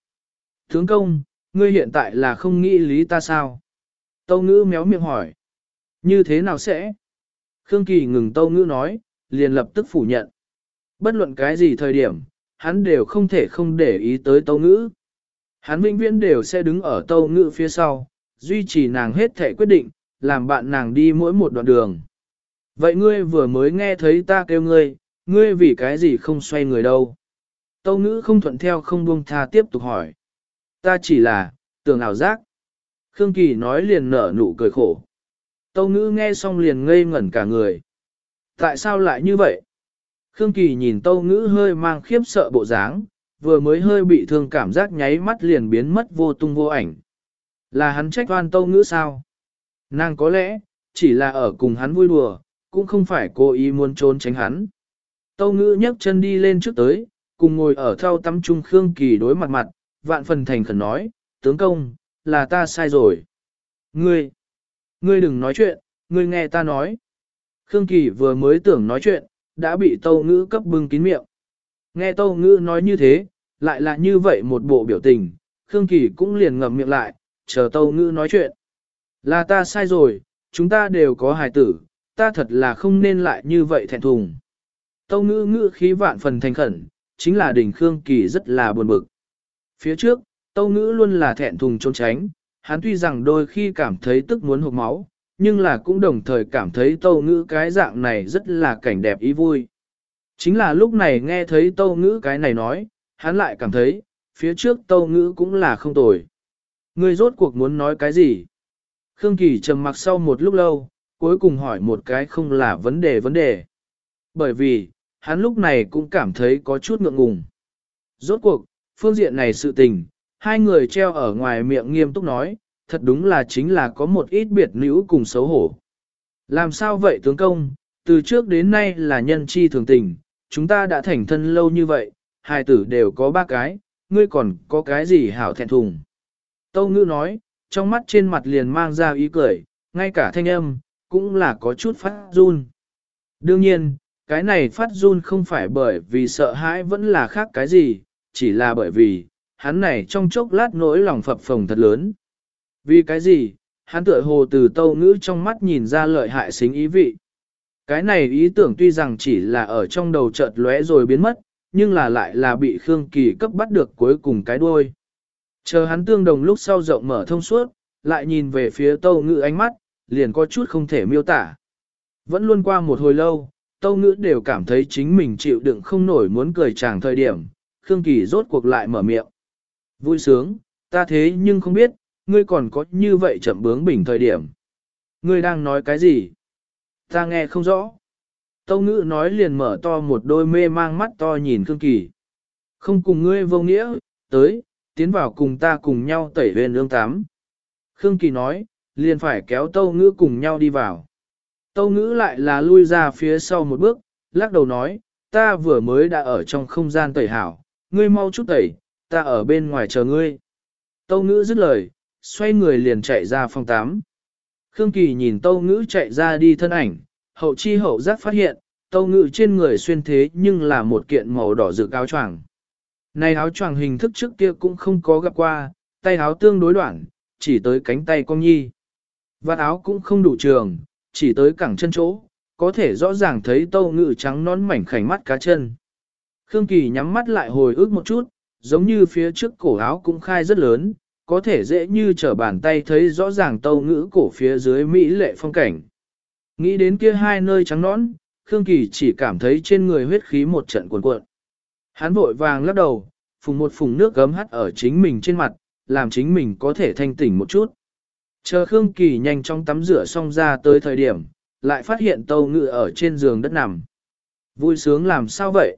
Tướng công, ngươi hiện tại là không nghĩ lý ta sao? Tâu ngữ méo miệng hỏi. Như thế nào sẽ? Khương Kỳ ngừng tâu ngữ nói, liền lập tức phủ nhận. Bất luận cái gì thời điểm, hắn đều không thể không để ý tới tâu ngữ. Hắn vĩnh viễn đều sẽ đứng ở tâu ngự phía sau, duy trì nàng hết thể quyết định, làm bạn nàng đi mỗi một đoạn đường. Vậy ngươi vừa mới nghe thấy ta kêu ngươi, ngươi vì cái gì không xoay người đâu? Tâu ngữ không thuận theo không buông tha tiếp tục hỏi. Ta chỉ là, tưởng ảo giác. Khương Kỳ nói liền nở nụ cười khổ. Tâu ngữ nghe xong liền ngây ngẩn cả người. Tại sao lại như vậy? Khương Kỳ nhìn tâu ngữ hơi mang khiếp sợ bộ dáng, vừa mới hơi bị thương cảm giác nháy mắt liền biến mất vô tung vô ảnh. Là hắn trách oan tâu ngữ sao? Nàng có lẽ, chỉ là ở cùng hắn vui đùa, cũng không phải cố ý muốn trốn tránh hắn. Tâu ngữ nhấc chân đi lên trước tới, cùng ngồi ở thao tắm trung Khương Kỳ đối mặt mặt, vạn phần thành khẩn nói, tướng công, là ta sai rồi. Ngươi, ngươi đừng nói chuyện, ngươi nghe ta nói. Khương Kỳ vừa mới tưởng nói chuyện, đã bị tâu ngữ cấp bưng kín miệng. Nghe tâu ngữ nói như thế, lại là như vậy một bộ biểu tình, Khương Kỳ cũng liền ngậm miệng lại, chờ tâu ngữ nói chuyện. Là ta sai rồi, chúng ta đều có hài tử, ta thật là không nên lại như vậy thẹn thùng. Tâu ngữ ngữ khí vạn phần thành khẩn, chính là đỉnh Khương Kỳ rất là buồn bực. Phía trước, tâu ngữ luôn là thẹn thùng trốn tránh, hắn tuy rằng đôi khi cảm thấy tức muốn hụt máu, nhưng là cũng đồng thời cảm thấy tâu ngữ cái dạng này rất là cảnh đẹp ý vui. Chính là lúc này nghe thấy tâu ngữ cái này nói, hắn lại cảm thấy, phía trước tâu ngữ cũng là không tồi. Người rốt cuộc muốn nói cái gì? Khương Kỳ trầm mặc sau một lúc lâu, cuối cùng hỏi một cái không là vấn đề vấn đề. Bởi vì, hắn lúc này cũng cảm thấy có chút ngượng ngùng. Rốt cuộc, phương diện này sự tình, hai người treo ở ngoài miệng nghiêm túc nói, thật đúng là chính là có một ít biệt nữ cùng xấu hổ. Làm sao vậy tướng công, từ trước đến nay là nhân chi thường tình, chúng ta đã thành thân lâu như vậy, hai tử đều có ba cái, ngươi còn có cái gì hảo thẹn thùng. Tâu ngữ nói, trong mắt trên mặt liền mang ra ý cười, ngay cả thanh âm, cũng là có chút phát run. Đương nhiên, cái này phát run không phải bởi vì sợ hãi vẫn là khác cái gì, chỉ là bởi vì, hắn này trong chốc lát nỗi lòng phập phồng thật lớn. Vì cái gì, hắn tựa hồ từ tâu ngữ trong mắt nhìn ra lợi hại xính ý vị. Cái này ý tưởng tuy rằng chỉ là ở trong đầu chợt lóe rồi biến mất, nhưng là lại là bị Khương Kỳ cấp bắt được cuối cùng cái đuôi. Chờ hắn tương đồng lúc sau rộng mở thông suốt, lại nhìn về phía tâu ngữ ánh mắt, liền có chút không thể miêu tả. Vẫn luôn qua một hồi lâu, tâu ngữ đều cảm thấy chính mình chịu đựng không nổi muốn cười chàng thời điểm, Khương Kỳ rốt cuộc lại mở miệng. Vui sướng, ta thế nhưng không biết, ngươi còn có như vậy chậm bướng bình thời điểm. Ngươi đang nói cái gì? Ta nghe không rõ. Tâu ngữ nói liền mở to một đôi mê mang mắt to nhìn Khương Kỳ. Không cùng ngươi vô nghĩa, tới, tiến vào cùng ta cùng nhau tẩy huyền ương tám. Khương Kỳ nói, liền phải kéo tâu ngữ cùng nhau đi vào. Tâu ngữ lại là lui ra phía sau một bước, lắc đầu nói, ta vừa mới đã ở trong không gian tẩy hảo, ngươi mau chút tẩy, ta ở bên ngoài chờ ngươi. Tâu ngữ dứt lời, xoay người liền chạy ra phòng 8. Khương Kỳ nhìn tâu ngữ chạy ra đi thân ảnh, hậu chi hậu giác phát hiện, tâu ngữ trên người xuyên thế nhưng là một kiện màu đỏ rực áo choàng. Này áo choàng hình thức trước kia cũng không có gặp qua, tay áo tương đối đoạn, chỉ tới cánh tay con nhi. Vạt áo cũng không đủ trường, chỉ tới cẳng chân chỗ, có thể rõ ràng thấy tâu Ngữ trắng nón mảnh khảnh mắt cá chân. Khương Kỳ nhắm mắt lại hồi ức một chút, giống như phía trước cổ áo cũng khai rất lớn, có thể dễ như trở bàn tay thấy rõ ràng tâu ngữ cổ phía dưới Mỹ lệ phong cảnh. Nghĩ đến kia hai nơi trắng nón, Khương Kỳ chỉ cảm thấy trên người huyết khí một trận cuộn cuộn. Hắn vội vàng lắc đầu, phùng một phùng nước gấm hắt ở chính mình trên mặt, làm chính mình có thể thanh tỉnh một chút. Chờ Khương Kỳ nhanh trong tắm rửa xong ra tới thời điểm, lại phát hiện Tâu Ngữ ở trên giường đất nằm. Vui sướng làm sao vậy?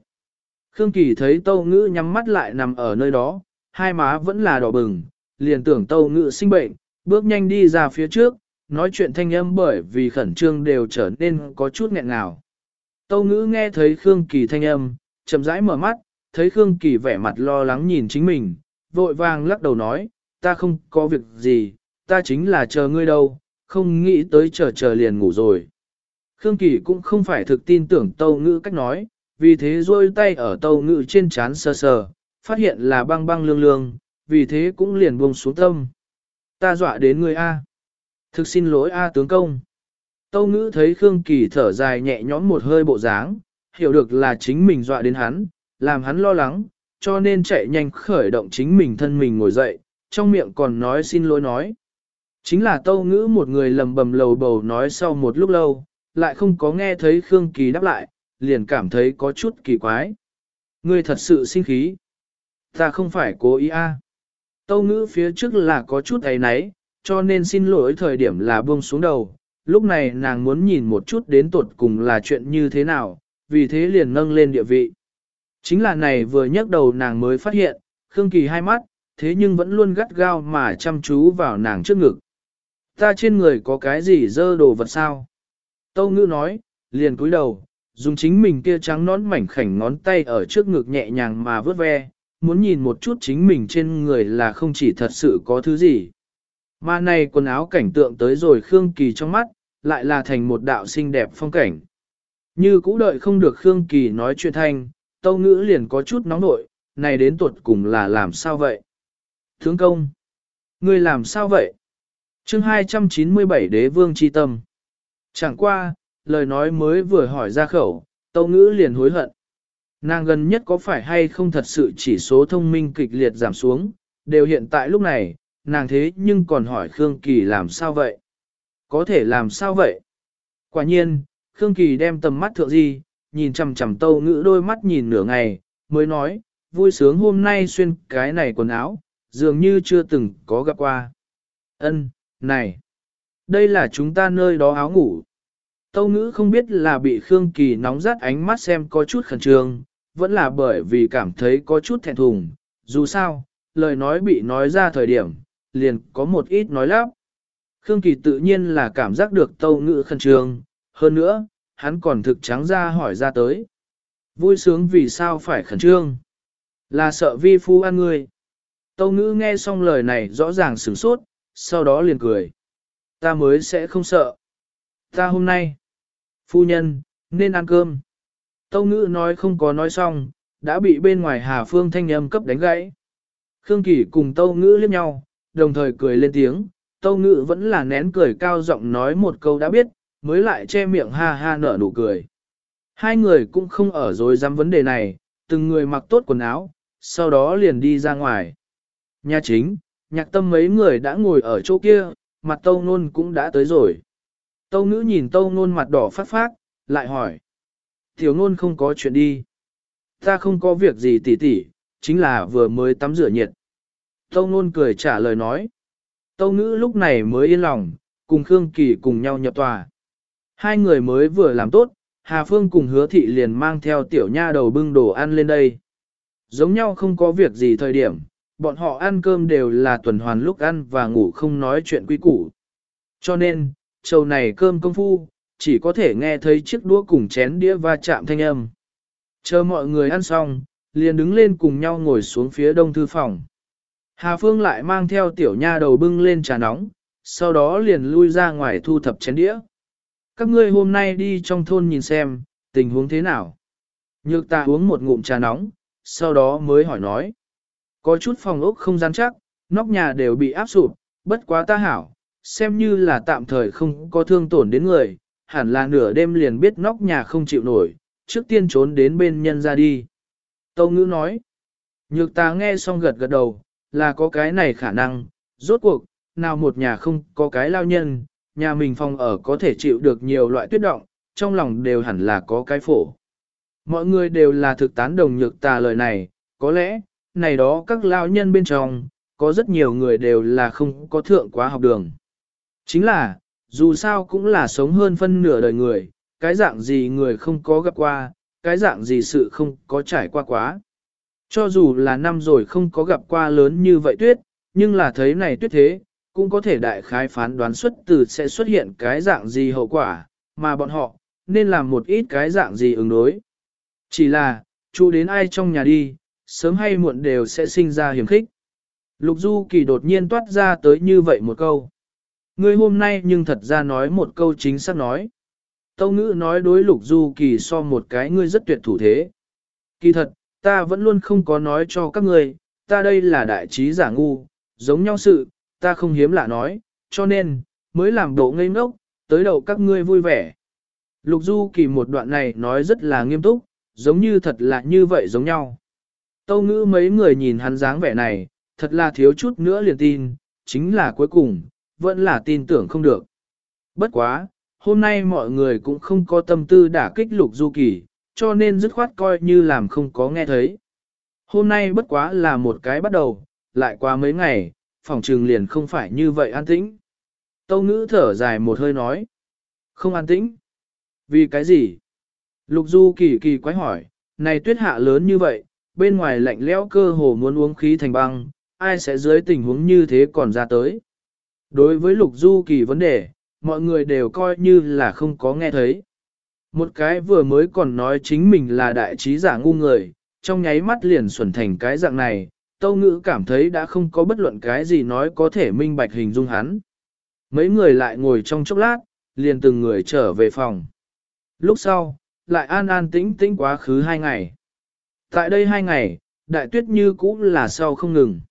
Khương Kỳ thấy Tâu Ngữ nhắm mắt lại nằm ở nơi đó, hai má vẫn là đỏ bừng, liền tưởng Tâu Ngữ sinh bệnh, bước nhanh đi ra phía trước, nói chuyện thanh âm bởi vì khẩn trương đều trở nên có chút nghẹn ngào. Tâu Ngữ nghe thấy Khương Kỳ thanh âm, chậm rãi mở mắt, thấy Khương Kỳ vẻ mặt lo lắng nhìn chính mình, vội vàng lắc đầu nói, ta không có việc gì, ta chính là chờ ngươi đâu, không nghĩ tới chờ chờ liền ngủ rồi. Khương Kỳ cũng không phải thực tin tưởng tâu ngữ cách nói, vì thế rôi tay ở tâu ngữ trên chán sờ sờ, phát hiện là băng băng lương lương, vì thế cũng liền buông xuống tâm. Ta dọa đến ngươi A. Thực xin lỗi A tướng công. Tâu ngữ thấy Khương Kỳ thở dài nhẹ nhõm một hơi bộ dáng, hiểu được là chính mình dọa đến hắn, làm hắn lo lắng, cho nên chạy nhanh khởi động chính mình thân mình ngồi dậy, trong miệng còn nói xin lỗi nói. Chính là tâu ngữ một người lầm bầm lầu bầu nói sau một lúc lâu, lại không có nghe thấy Khương Kỳ đáp lại, liền cảm thấy có chút kỳ quái. Ngươi thật sự sinh khí. Ta không phải cố ý a. À. Tâu ngữ phía trước là có chút ấy nấy, cho nên xin lỗi thời điểm là buông xuống đầu. Lúc này nàng muốn nhìn một chút đến tuột cùng là chuyện như thế nào, vì thế liền nâng lên địa vị. Chính là này vừa nhấc đầu nàng mới phát hiện, Khương Kỳ hai mắt, thế nhưng vẫn luôn gắt gao mà chăm chú vào nàng trước ngực. Ta trên người có cái gì dơ đồ vật sao? Tâu ngữ nói, liền cúi đầu, dùng chính mình kia trắng nón mảnh khảnh ngón tay ở trước ngực nhẹ nhàng mà vớt ve, muốn nhìn một chút chính mình trên người là không chỉ thật sự có thứ gì. Mà này quần áo cảnh tượng tới rồi Khương Kỳ trong mắt, lại là thành một đạo xinh đẹp phong cảnh. Như cũ đợi không được Khương Kỳ nói chuyện thanh, tâu ngữ liền có chút nóng nội, này đến tuột cùng là làm sao vậy? Thướng công, ngươi làm sao vậy? chương 297 đế vương chi tâm. Chẳng qua, lời nói mới vừa hỏi ra khẩu, tâu ngữ liền hối hận. Nàng gần nhất có phải hay không thật sự chỉ số thông minh kịch liệt giảm xuống, đều hiện tại lúc này, nàng thế nhưng còn hỏi Khương Kỳ làm sao vậy? Có thể làm sao vậy? Quả nhiên, Khương Kỳ đem tầm mắt thượng gì nhìn chằm chằm tâu ngữ đôi mắt nhìn nửa ngày, mới nói, vui sướng hôm nay xuyên cái này quần áo, dường như chưa từng có gặp qua. Ân, này, đây là chúng ta nơi đó áo ngủ. Tâu ngữ không biết là bị Khương Kỳ nóng rát ánh mắt xem có chút khẩn trương, vẫn là bởi vì cảm thấy có chút thẹn thùng. Dù sao, lời nói bị nói ra thời điểm, liền có một ít nói lắp. Khương Kỳ tự nhiên là cảm giác được tâu ngữ khẩn trương, hơn nữa, hắn còn thực trắng ra hỏi ra tới. Vui sướng vì sao phải khẩn trương? Là sợ vi phu ăn người. Tâu ngữ nghe xong lời này rõ ràng sửng sốt, sau đó liền cười. Ta mới sẽ không sợ. Ta hôm nay, phu nhân, nên ăn cơm. Tâu ngữ nói không có nói xong, đã bị bên ngoài Hà Phương thanh âm cấp đánh gãy. Khương Kỳ cùng Tâu ngữ liếc nhau, đồng thời cười lên tiếng. Tâu ngữ vẫn là nén cười cao giọng nói một câu đã biết, mới lại che miệng ha ha nở nụ cười. Hai người cũng không ở dối dám vấn đề này, từng người mặc tốt quần áo, sau đó liền đi ra ngoài. Nhà chính, nhạc tâm mấy người đã ngồi ở chỗ kia, mặt tâu nôn cũng đã tới rồi. Tâu ngữ nhìn tâu nôn mặt đỏ phát phát, lại hỏi. Tiểu nôn không có chuyện đi. Ta không có việc gì tỉ tỉ, chính là vừa mới tắm rửa nhiệt. Tâu nôn cười trả lời nói. Tâu ngữ lúc này mới yên lòng, cùng Khương Kỳ cùng nhau nhập tòa. Hai người mới vừa làm tốt, Hà Phương cùng hứa thị liền mang theo tiểu nha đầu bưng đồ ăn lên đây. Giống nhau không có việc gì thời điểm, bọn họ ăn cơm đều là tuần hoàn lúc ăn và ngủ không nói chuyện quy củ. Cho nên, trầu này cơm công phu, chỉ có thể nghe thấy chiếc đũa cùng chén đĩa va chạm thanh âm. Chờ mọi người ăn xong, liền đứng lên cùng nhau ngồi xuống phía đông thư phòng. Hà Phương lại mang theo tiểu nha đầu bưng lên trà nóng, sau đó liền lui ra ngoài thu thập chén đĩa. Các ngươi hôm nay đi trong thôn nhìn xem, tình huống thế nào. Nhược ta uống một ngụm trà nóng, sau đó mới hỏi nói. Có chút phòng ốc không gian chắc, nóc nhà đều bị áp sụp, bất quá ta hảo, xem như là tạm thời không có thương tổn đến người, hẳn là nửa đêm liền biết nóc nhà không chịu nổi, trước tiên trốn đến bên nhân ra đi. Tâu ngữ nói, nhược ta nghe xong gật gật đầu, là có cái này khả năng, rốt cuộc, nào một nhà không có cái lao nhân, nhà mình phòng ở có thể chịu được nhiều loại tuyết động, trong lòng đều hẳn là có cái phổ. Mọi người đều là thực tán đồng nhược tà lời này, có lẽ, này đó các lao nhân bên trong, có rất nhiều người đều là không có thượng quá học đường. Chính là, dù sao cũng là sống hơn phân nửa đời người, cái dạng gì người không có gặp qua, cái dạng gì sự không có trải qua quá. Cho dù là năm rồi không có gặp qua lớn như vậy tuyết, nhưng là thấy này tuyết thế, cũng có thể đại khái phán đoán xuất từ sẽ xuất hiện cái dạng gì hậu quả, mà bọn họ, nên làm một ít cái dạng gì ứng đối. Chỉ là, chú đến ai trong nhà đi, sớm hay muộn đều sẽ sinh ra hiểm khích. Lục Du Kỳ đột nhiên toát ra tới như vậy một câu. Ngươi hôm nay nhưng thật ra nói một câu chính xác nói. Tâu ngữ nói đối Lục Du Kỳ so một cái ngươi rất tuyệt thủ thế. Kỳ thật, ta vẫn luôn không có nói cho các ngươi, ta đây là đại trí giả ngu, giống nhau sự, ta không hiếm lạ nói, cho nên, mới làm độ ngây ngốc, tới đầu các ngươi vui vẻ. Lục Du Kỳ một đoạn này nói rất là nghiêm túc, giống như thật là như vậy giống nhau. Tâu ngữ mấy người nhìn hắn dáng vẻ này, thật là thiếu chút nữa liền tin, chính là cuối cùng, vẫn là tin tưởng không được. Bất quá, hôm nay mọi người cũng không có tâm tư đả kích lục du kỳ, cho nên dứt khoát coi như làm không có nghe thấy. Hôm nay bất quá là một cái bắt đầu, lại qua mấy ngày, phòng trường liền không phải như vậy an tĩnh. Tâu ngữ thở dài một hơi nói. Không an tĩnh. Vì cái gì? Lục du kỳ kỳ quái hỏi, này tuyết hạ lớn như vậy, bên ngoài lạnh lẽo cơ hồ muốn uống khí thành băng, ai sẽ dưới tình huống như thế còn ra tới. Đối với lục du kỳ vấn đề, mọi người đều coi như là không có nghe thấy. Một cái vừa mới còn nói chính mình là đại trí giả ngu người, trong nháy mắt liền xuẩn thành cái dạng này, tâu ngữ cảm thấy đã không có bất luận cái gì nói có thể minh bạch hình dung hắn. Mấy người lại ngồi trong chốc lát, liền từng người trở về phòng. Lúc sau, lại an an tĩnh tĩnh quá khứ hai ngày. Tại đây hai ngày, đại tuyết như cũ là sau không ngừng.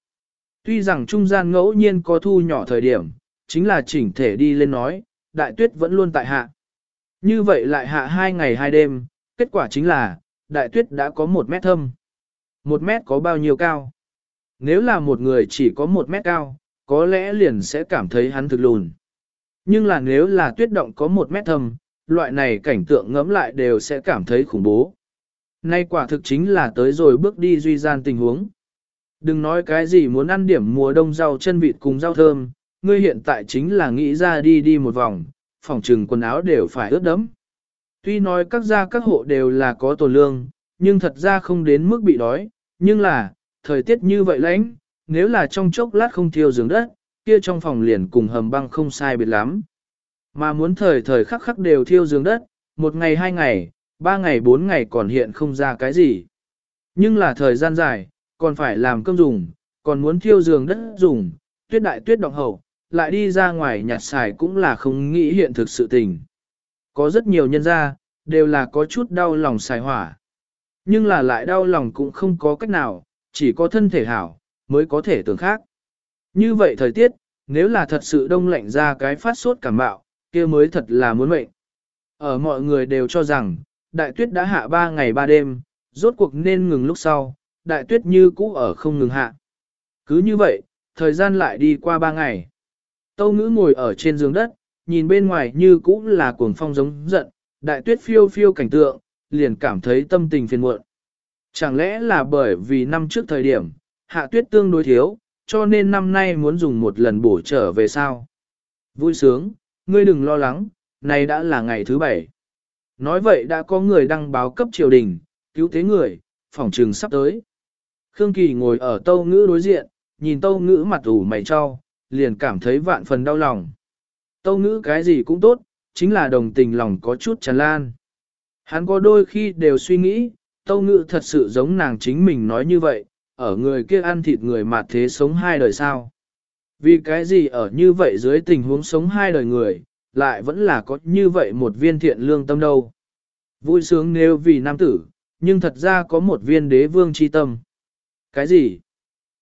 Tuy rằng trung gian ngẫu nhiên có thu nhỏ thời điểm, chính là chỉnh thể đi lên nói, đại tuyết vẫn luôn tại hạ. Như vậy lại hạ hai ngày hai đêm, kết quả chính là, đại tuyết đã có một mét thâm. Một mét có bao nhiêu cao? Nếu là một người chỉ có một mét cao, có lẽ liền sẽ cảm thấy hắn thực lùn. Nhưng là nếu là tuyết động có một mét thâm, loại này cảnh tượng ngẫm lại đều sẽ cảm thấy khủng bố. Nay quả thực chính là tới rồi bước đi duy gian tình huống. Đừng nói cái gì muốn ăn điểm mùa đông rau chân vịt cùng rau thơm, ngươi hiện tại chính là nghĩ ra đi đi một vòng, phòng trừng quần áo đều phải ướt đẫm. Tuy nói các gia các hộ đều là có tồn lương, nhưng thật ra không đến mức bị đói, nhưng là, thời tiết như vậy lãnh, nếu là trong chốc lát không thiêu giường đất, kia trong phòng liền cùng hầm băng không sai biệt lắm. Mà muốn thời thời khắc khắc đều thiêu giường đất, một ngày hai ngày, ba ngày bốn ngày còn hiện không ra cái gì. Nhưng là thời gian dài, còn phải làm cơm dùng, còn muốn thiêu giường đất dùng, tuyết đại tuyết động hậu, lại đi ra ngoài nhặt xài cũng là không nghĩ hiện thực sự tình. Có rất nhiều nhân gia, đều là có chút đau lòng xài hỏa. Nhưng là lại đau lòng cũng không có cách nào, chỉ có thân thể hảo, mới có thể tưởng khác. Như vậy thời tiết, nếu là thật sự đông lạnh ra cái phát sốt cảm bạo, kia mới thật là muốn mệnh. Ở mọi người đều cho rằng, đại tuyết đã hạ 3 ngày 3 đêm, rốt cuộc nên ngừng lúc sau, đại tuyết như cũ ở không ngừng hạ. Cứ như vậy, thời gian lại đi qua ba ngày. Tâu ngữ ngồi ở trên giường đất, nhìn bên ngoài như cũ là cuồng phong giống giận, đại tuyết phiêu phiêu cảnh tượng, liền cảm thấy tâm tình phiền muộn. Chẳng lẽ là bởi vì năm trước thời điểm, hạ tuyết tương đối thiếu, cho nên năm nay muốn dùng một lần bổ trở về sao? Vui sướng, ngươi đừng lo lắng, này đã là ngày thứ bảy. Nói vậy đã có người đăng báo cấp triều đình, cứu thế người, phòng trừng sắp tới. Khương Kỳ ngồi ở tâu ngữ đối diện, nhìn tâu ngữ mặt ủ mày cho, liền cảm thấy vạn phần đau lòng. Tâu ngữ cái gì cũng tốt, chính là đồng tình lòng có chút tràn lan. Hắn có đôi khi đều suy nghĩ, tâu ngữ thật sự giống nàng chính mình nói như vậy, ở người kia ăn thịt người mà thế sống hai đời sao. Vì cái gì ở như vậy dưới tình huống sống hai đời người, lại vẫn là có như vậy một viên thiện lương tâm đâu. Vui sướng nếu vì nam tử, nhưng thật ra có một viên đế vương chi tâm. Cái gì?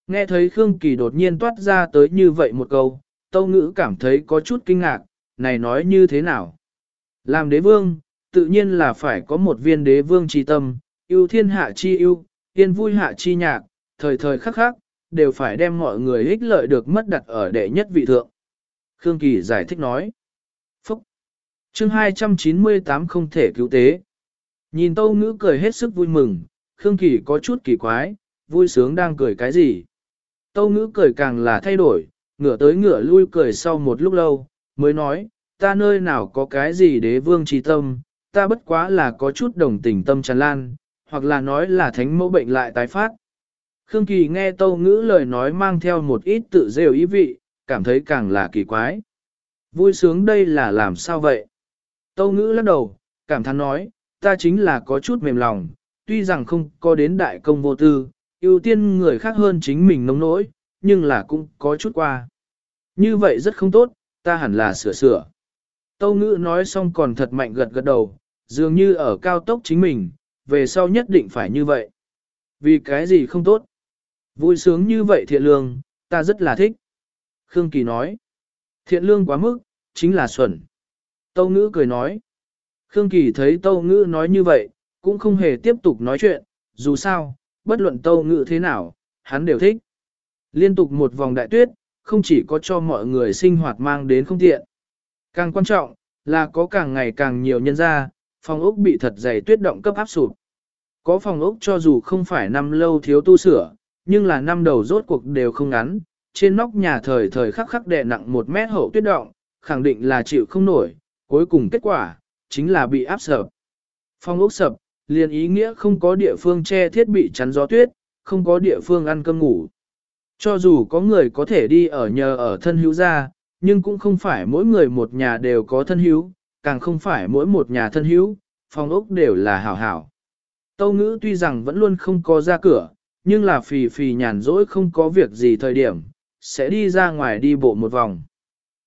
Nghe thấy Khương Kỳ đột nhiên toát ra tới như vậy một câu, Tâu Ngữ cảm thấy có chút kinh ngạc, này nói như thế nào? Làm đế vương, tự nhiên là phải có một viên đế vương chi tâm, yêu thiên hạ chi yêu, yên vui hạ chi nhạc, thời thời khắc khắc, đều phải đem mọi người ích lợi được mất đặt ở đệ nhất vị thượng. Khương Kỳ giải thích nói. Phúc! chương 298 không thể cứu tế. Nhìn Tâu Ngữ cười hết sức vui mừng, Khương Kỳ có chút kỳ quái, vui sướng đang cười cái gì. Tâu Ngữ cười càng là thay đổi, ngửa tới ngửa lui cười sau một lúc lâu, mới nói, ta nơi nào có cái gì đế vương trí tâm, ta bất quá là có chút đồng tình tâm tràn lan, hoặc là nói là thánh mẫu bệnh lại tái phát. Khương Kỳ nghe Tâu Ngữ lời nói mang theo một ít tự rêu ý vị, cảm thấy càng là kỳ quái. Vui sướng đây là làm sao vậy? Tâu Ngữ lắc đầu, cảm thán nói, ta chính là có chút mềm lòng, tuy rằng không có đến đại công vô tư, ưu tiên người khác hơn chính mình nông nỗi, nhưng là cũng có chút qua. Như vậy rất không tốt, ta hẳn là sửa sửa. Tâu ngữ nói xong còn thật mạnh gật gật đầu, dường như ở cao tốc chính mình, về sau nhất định phải như vậy. Vì cái gì không tốt? Vui sướng như vậy thiện lương, ta rất là thích. Khương Kỳ nói, thiện lương quá mức, chính là xuẩn. Tâu ngữ cười nói, Khương Kỳ thấy Tâu Ngữ nói như vậy, cũng không hề tiếp tục nói chuyện, dù sao, bất luận Tâu ngự thế nào, hắn đều thích. Liên tục một vòng đại tuyết, không chỉ có cho mọi người sinh hoạt mang đến không tiện. Càng quan trọng, là có càng ngày càng nhiều nhân ra, phòng ốc bị thật dày tuyết động cấp áp sụp. Có phòng ốc cho dù không phải năm lâu thiếu tu sửa, nhưng là năm đầu rốt cuộc đều không ngắn, trên nóc nhà thời thời khắc khắc đè nặng một mét hậu tuyết động, khẳng định là chịu không nổi, cuối cùng kết quả, chính là bị áp sập. phòng ốc sập, liền ý nghĩa không có địa phương che thiết bị chắn gió tuyết, không có địa phương ăn cơm ngủ. Cho dù có người có thể đi ở nhờ ở thân hữu gia, nhưng cũng không phải mỗi người một nhà đều có thân hữu, càng không phải mỗi một nhà thân hữu, phòng ốc đều là hảo hảo. Tâu ngữ tuy rằng vẫn luôn không có ra cửa, nhưng là phì phì nhàn rỗi không có việc gì thời điểm, sẽ đi ra ngoài đi bộ một vòng.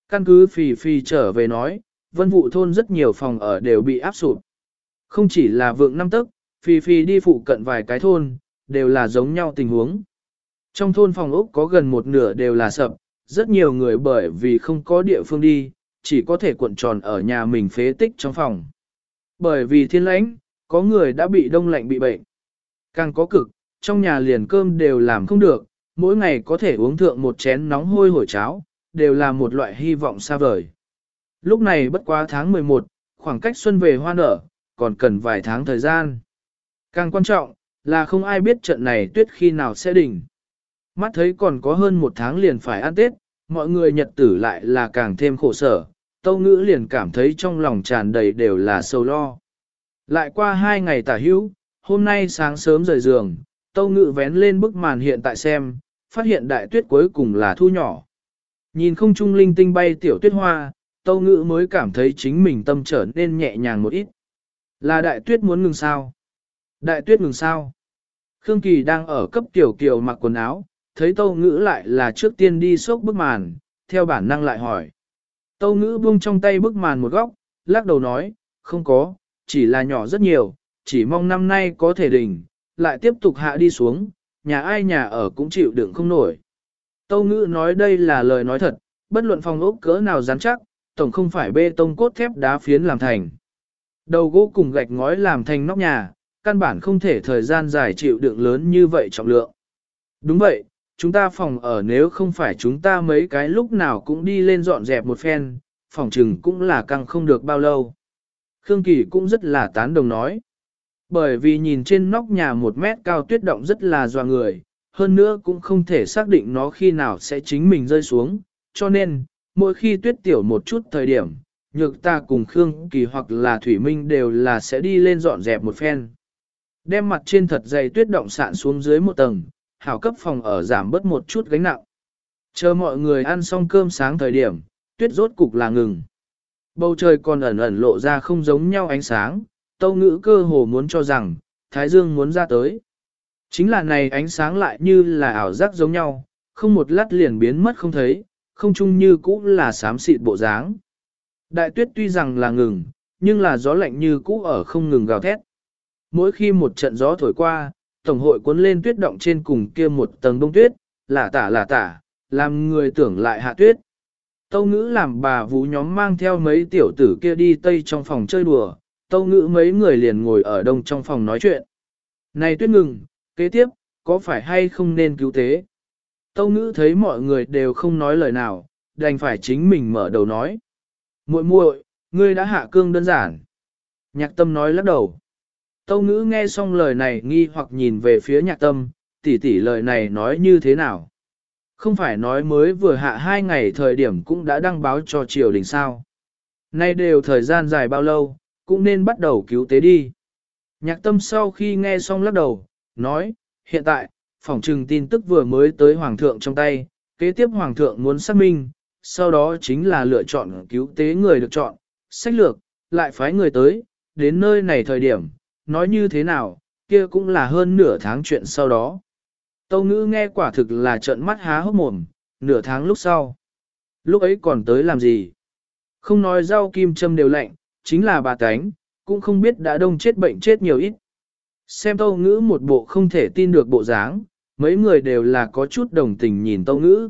Căn cứ phì phì trở về nói, vân vụ thôn rất nhiều phòng ở đều bị áp sụp. Không chỉ là vượng năm tức, phi phi đi phụ cận vài cái thôn, đều là giống nhau tình huống. Trong thôn phòng ốc có gần một nửa đều là sập, rất nhiều người bởi vì không có địa phương đi, chỉ có thể cuộn tròn ở nhà mình phế tích trong phòng. Bởi vì thiên lãnh, có người đã bị đông lạnh bị bệnh. Càng có cực, trong nhà liền cơm đều làm không được, mỗi ngày có thể uống thượng một chén nóng hôi hổi cháo, đều là một loại hy vọng xa vời. Lúc này bất quá tháng 11, khoảng cách xuân về hoa nở, còn cần vài tháng thời gian. Càng quan trọng, là không ai biết trận này tuyết khi nào sẽ đỉnh. Mắt thấy còn có hơn một tháng liền phải ăn Tết, mọi người nhật tử lại là càng thêm khổ sở, tâu ngữ liền cảm thấy trong lòng tràn đầy đều là sâu lo. Lại qua hai ngày tả hữu, hôm nay sáng sớm rời giường, tâu ngữ vén lên bức màn hiện tại xem, phát hiện đại tuyết cuối cùng là thu nhỏ. Nhìn không trung linh tinh bay tiểu tuyết hoa, tâu ngữ mới cảm thấy chính mình tâm trở nên nhẹ nhàng một ít. Là đại tuyết muốn ngừng sao? Đại tuyết ngừng sao? Khương Kỳ đang ở cấp tiểu kiều mặc quần áo, thấy tâu ngữ lại là trước tiên đi xốc bức màn, theo bản năng lại hỏi. Tâu ngữ buông trong tay bức màn một góc, lắc đầu nói, không có, chỉ là nhỏ rất nhiều, chỉ mong năm nay có thể đỉnh, lại tiếp tục hạ đi xuống, nhà ai nhà ở cũng chịu đựng không nổi. Tâu ngữ nói đây là lời nói thật, bất luận phòng ốc cỡ nào rắn chắc, tổng không phải bê tông cốt thép đá phiến làm thành. Đầu gỗ cùng gạch ngói làm thành nóc nhà, căn bản không thể thời gian dài chịu đựng lớn như vậy trọng lượng. Đúng vậy, chúng ta phòng ở nếu không phải chúng ta mấy cái lúc nào cũng đi lên dọn dẹp một phen, phòng trừng cũng là căng không được bao lâu. Khương Kỳ cũng rất là tán đồng nói. Bởi vì nhìn trên nóc nhà một mét cao tuyết động rất là doa người, hơn nữa cũng không thể xác định nó khi nào sẽ chính mình rơi xuống, cho nên, mỗi khi tuyết tiểu một chút thời điểm, nhược ta cùng Khương Kỳ hoặc là Thủy Minh đều là sẽ đi lên dọn dẹp một phen. Đem mặt trên thật dày tuyết động sạn xuống dưới một tầng, hảo cấp phòng ở giảm bớt một chút gánh nặng. Chờ mọi người ăn xong cơm sáng thời điểm, tuyết rốt cục là ngừng. Bầu trời còn ẩn ẩn lộ ra không giống nhau ánh sáng, tâu ngữ cơ hồ muốn cho rằng, Thái Dương muốn ra tới. Chính là này ánh sáng lại như là ảo giác giống nhau, không một lát liền biến mất không thấy, không chung như cũ là xám xịt bộ dáng. Đại tuyết tuy rằng là ngừng, nhưng là gió lạnh như cũ ở không ngừng gào thét. Mỗi khi một trận gió thổi qua, Tổng hội cuốn lên tuyết động trên cùng kia một tầng đông tuyết, là tả là tả, làm người tưởng lại hạ tuyết. Tâu ngữ làm bà vũ nhóm mang theo mấy tiểu tử kia đi tây trong phòng chơi đùa, tâu ngữ mấy người liền ngồi ở đông trong phòng nói chuyện. Này tuyết ngừng, kế tiếp, có phải hay không nên cứu tế? Tâu ngữ thấy mọi người đều không nói lời nào, đành phải chính mình mở đầu nói muội muội ngươi đã hạ cương đơn giản. Nhạc tâm nói lắc đầu. Tâu ngữ nghe xong lời này nghi hoặc nhìn về phía nhạc tâm, tỷ tỷ lời này nói như thế nào? Không phải nói mới vừa hạ hai ngày thời điểm cũng đã đăng báo cho triều đình sao. Nay đều thời gian dài bao lâu, cũng nên bắt đầu cứu tế đi. Nhạc tâm sau khi nghe xong lắc đầu, nói, hiện tại, phòng trừng tin tức vừa mới tới Hoàng thượng trong tay, kế tiếp Hoàng thượng muốn xác minh, sau đó chính là lựa chọn cứu tế người được chọn, sách lược, lại phái người tới, đến nơi này thời điểm, nói như thế nào, kia cũng là hơn nửa tháng chuyện sau đó. Tâu ngữ nghe quả thực là trận mắt há hốc mồm, nửa tháng lúc sau. Lúc ấy còn tới làm gì? Không nói rau kim châm đều lạnh, chính là bà tánh, cũng không biết đã đông chết bệnh chết nhiều ít. Xem tâu ngữ một bộ không thể tin được bộ dáng, mấy người đều là có chút đồng tình nhìn tâu ngữ.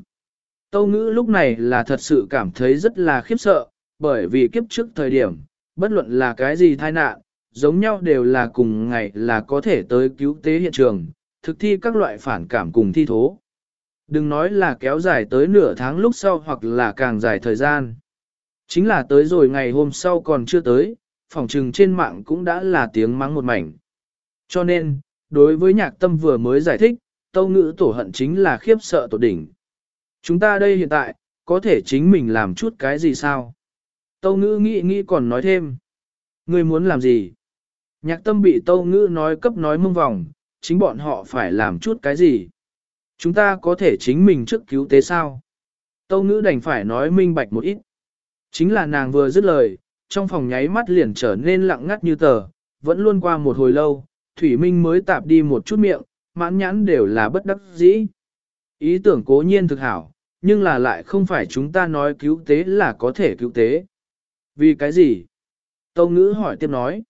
Tâu ngữ lúc này là thật sự cảm thấy rất là khiếp sợ, bởi vì kiếp trước thời điểm, bất luận là cái gì tai nạn, giống nhau đều là cùng ngày là có thể tới cứu tế hiện trường, thực thi các loại phản cảm cùng thi thố. Đừng nói là kéo dài tới nửa tháng lúc sau hoặc là càng dài thời gian. Chính là tới rồi ngày hôm sau còn chưa tới, phòng trừng trên mạng cũng đã là tiếng mắng một mảnh. Cho nên, đối với nhạc tâm vừa mới giải thích, tâu ngữ tổ hận chính là khiếp sợ tổ đỉnh. Chúng ta đây hiện tại, có thể chính mình làm chút cái gì sao? Tâu ngữ nghĩ nghĩ còn nói thêm. Ngươi muốn làm gì? Nhạc tâm bị tâu ngữ nói cấp nói mông vòng, chính bọn họ phải làm chút cái gì? Chúng ta có thể chính mình trước cứu tế sao? Tâu ngữ đành phải nói minh bạch một ít. Chính là nàng vừa dứt lời, trong phòng nháy mắt liền trở nên lặng ngắt như tờ, vẫn luôn qua một hồi lâu, Thủy Minh mới tạp đi một chút miệng, mãn nhãn đều là bất đắc dĩ. Ý tưởng cố nhiên thực hảo, nhưng là lại không phải chúng ta nói cứu tế là có thể cứu tế. Vì cái gì? Tâu ngữ hỏi tiếp nói.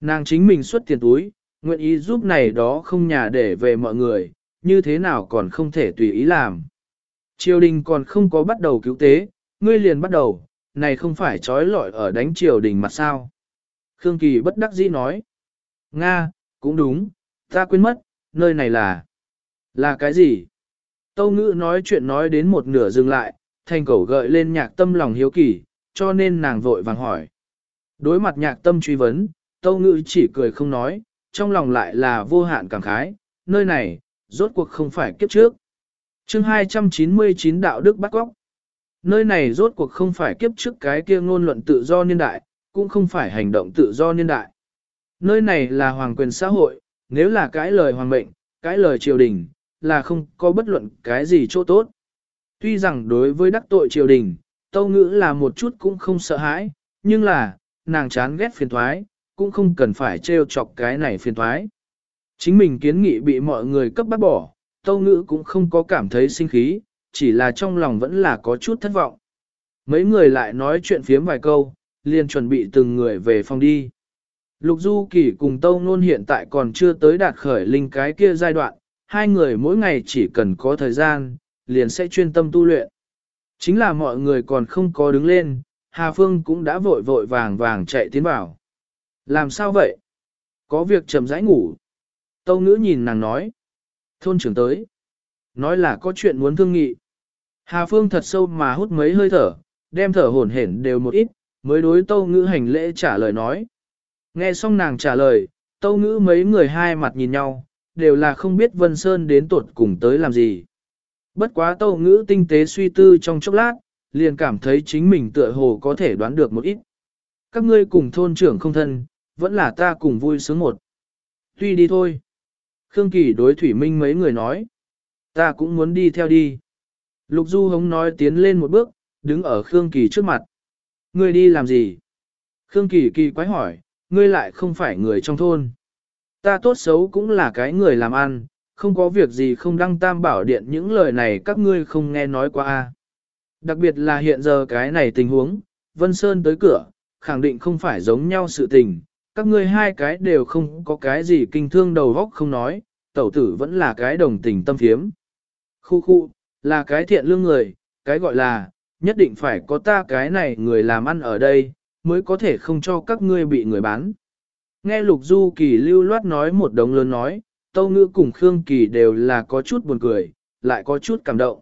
Nàng chính mình xuất tiền túi, nguyện ý giúp này đó không nhà để về mọi người, như thế nào còn không thể tùy ý làm. Triều đình còn không có bắt đầu cứu tế, ngươi liền bắt đầu, này không phải trói lọi ở đánh triều đình mặt sao. Khương Kỳ bất đắc dĩ nói. Nga, cũng đúng, ta quên mất, nơi này là... Là cái gì? Tâu ngữ nói chuyện nói đến một nửa dừng lại, thành cầu gợi lên nhạc tâm lòng hiếu kỳ, cho nên nàng vội vàng hỏi. Đối mặt nhạc tâm truy vấn, tâu ngữ chỉ cười không nói, trong lòng lại là vô hạn cảm khái, nơi này, rốt cuộc không phải kiếp trước. chương 299 đạo đức bắt góc. Nơi này rốt cuộc không phải kiếp trước cái kia ngôn luận tự do niên đại, cũng không phải hành động tự do niên đại. Nơi này là hoàng quyền xã hội, nếu là cái lời hoàng mệnh, cái lời triều đình, là không có bất luận cái gì chỗ tốt. Tuy rằng đối với đắc tội triều đình, tâu ngữ là một chút cũng không sợ hãi, nhưng là, nàng chán ghét phiền thoái, cũng không cần phải trêu chọc cái này phiền thoái. Chính mình kiến nghị bị mọi người cấp bắt bỏ, tâu ngữ cũng không có cảm thấy sinh khí, chỉ là trong lòng vẫn là có chút thất vọng. Mấy người lại nói chuyện phiếm vài câu, liền chuẩn bị từng người về phòng đi. Lục Du Kỳ cùng Tâu Nôn hiện tại còn chưa tới đạt khởi linh cái kia giai đoạn, hai người mỗi ngày chỉ cần có thời gian, liền sẽ chuyên tâm tu luyện. Chính là mọi người còn không có đứng lên, Hà Phương cũng đã vội vội vàng vàng chạy tiến vào. Làm sao vậy? Có việc chậm rãi ngủ. Tâu ngữ nhìn nàng nói. Thôn trưởng tới. Nói là có chuyện muốn thương nghị. Hà Phương thật sâu mà hút mấy hơi thở, đem thở hổn hển đều một ít, mới đối tâu ngữ hành lễ trả lời nói. Nghe xong nàng trả lời, tâu ngữ mấy người hai mặt nhìn nhau, đều là không biết Vân Sơn đến tuột cùng tới làm gì. Bất quá tâu ngữ tinh tế suy tư trong chốc lát, liền cảm thấy chính mình tựa hồ có thể đoán được một ít. Các ngươi cùng thôn trưởng không thân, vẫn là ta cùng vui sướng một. Tuy đi thôi. Khương Kỳ đối Thủy Minh mấy người nói. Ta cũng muốn đi theo đi. Lục Du Hống nói tiến lên một bước, đứng ở Khương Kỳ trước mặt. Ngươi đi làm gì? Khương Kỳ kỳ quái hỏi, ngươi lại không phải người trong thôn. Ta tốt xấu cũng là cái người làm ăn, không có việc gì không đăng tam bảo điện những lời này các ngươi không nghe nói qua. a. Đặc biệt là hiện giờ cái này tình huống, Vân Sơn tới cửa, khẳng định không phải giống nhau sự tình, các ngươi hai cái đều không có cái gì kinh thương đầu góc không nói, tẩu tử vẫn là cái đồng tình tâm thiếm, Khu khu, là cái thiện lương người, cái gọi là, nhất định phải có ta cái này người làm ăn ở đây, mới có thể không cho các ngươi bị người bán. Nghe Lục Du Kỳ lưu loát nói một đống lớn nói, Tâu Ngữ cùng Khương Kỳ đều là có chút buồn cười, lại có chút cảm động.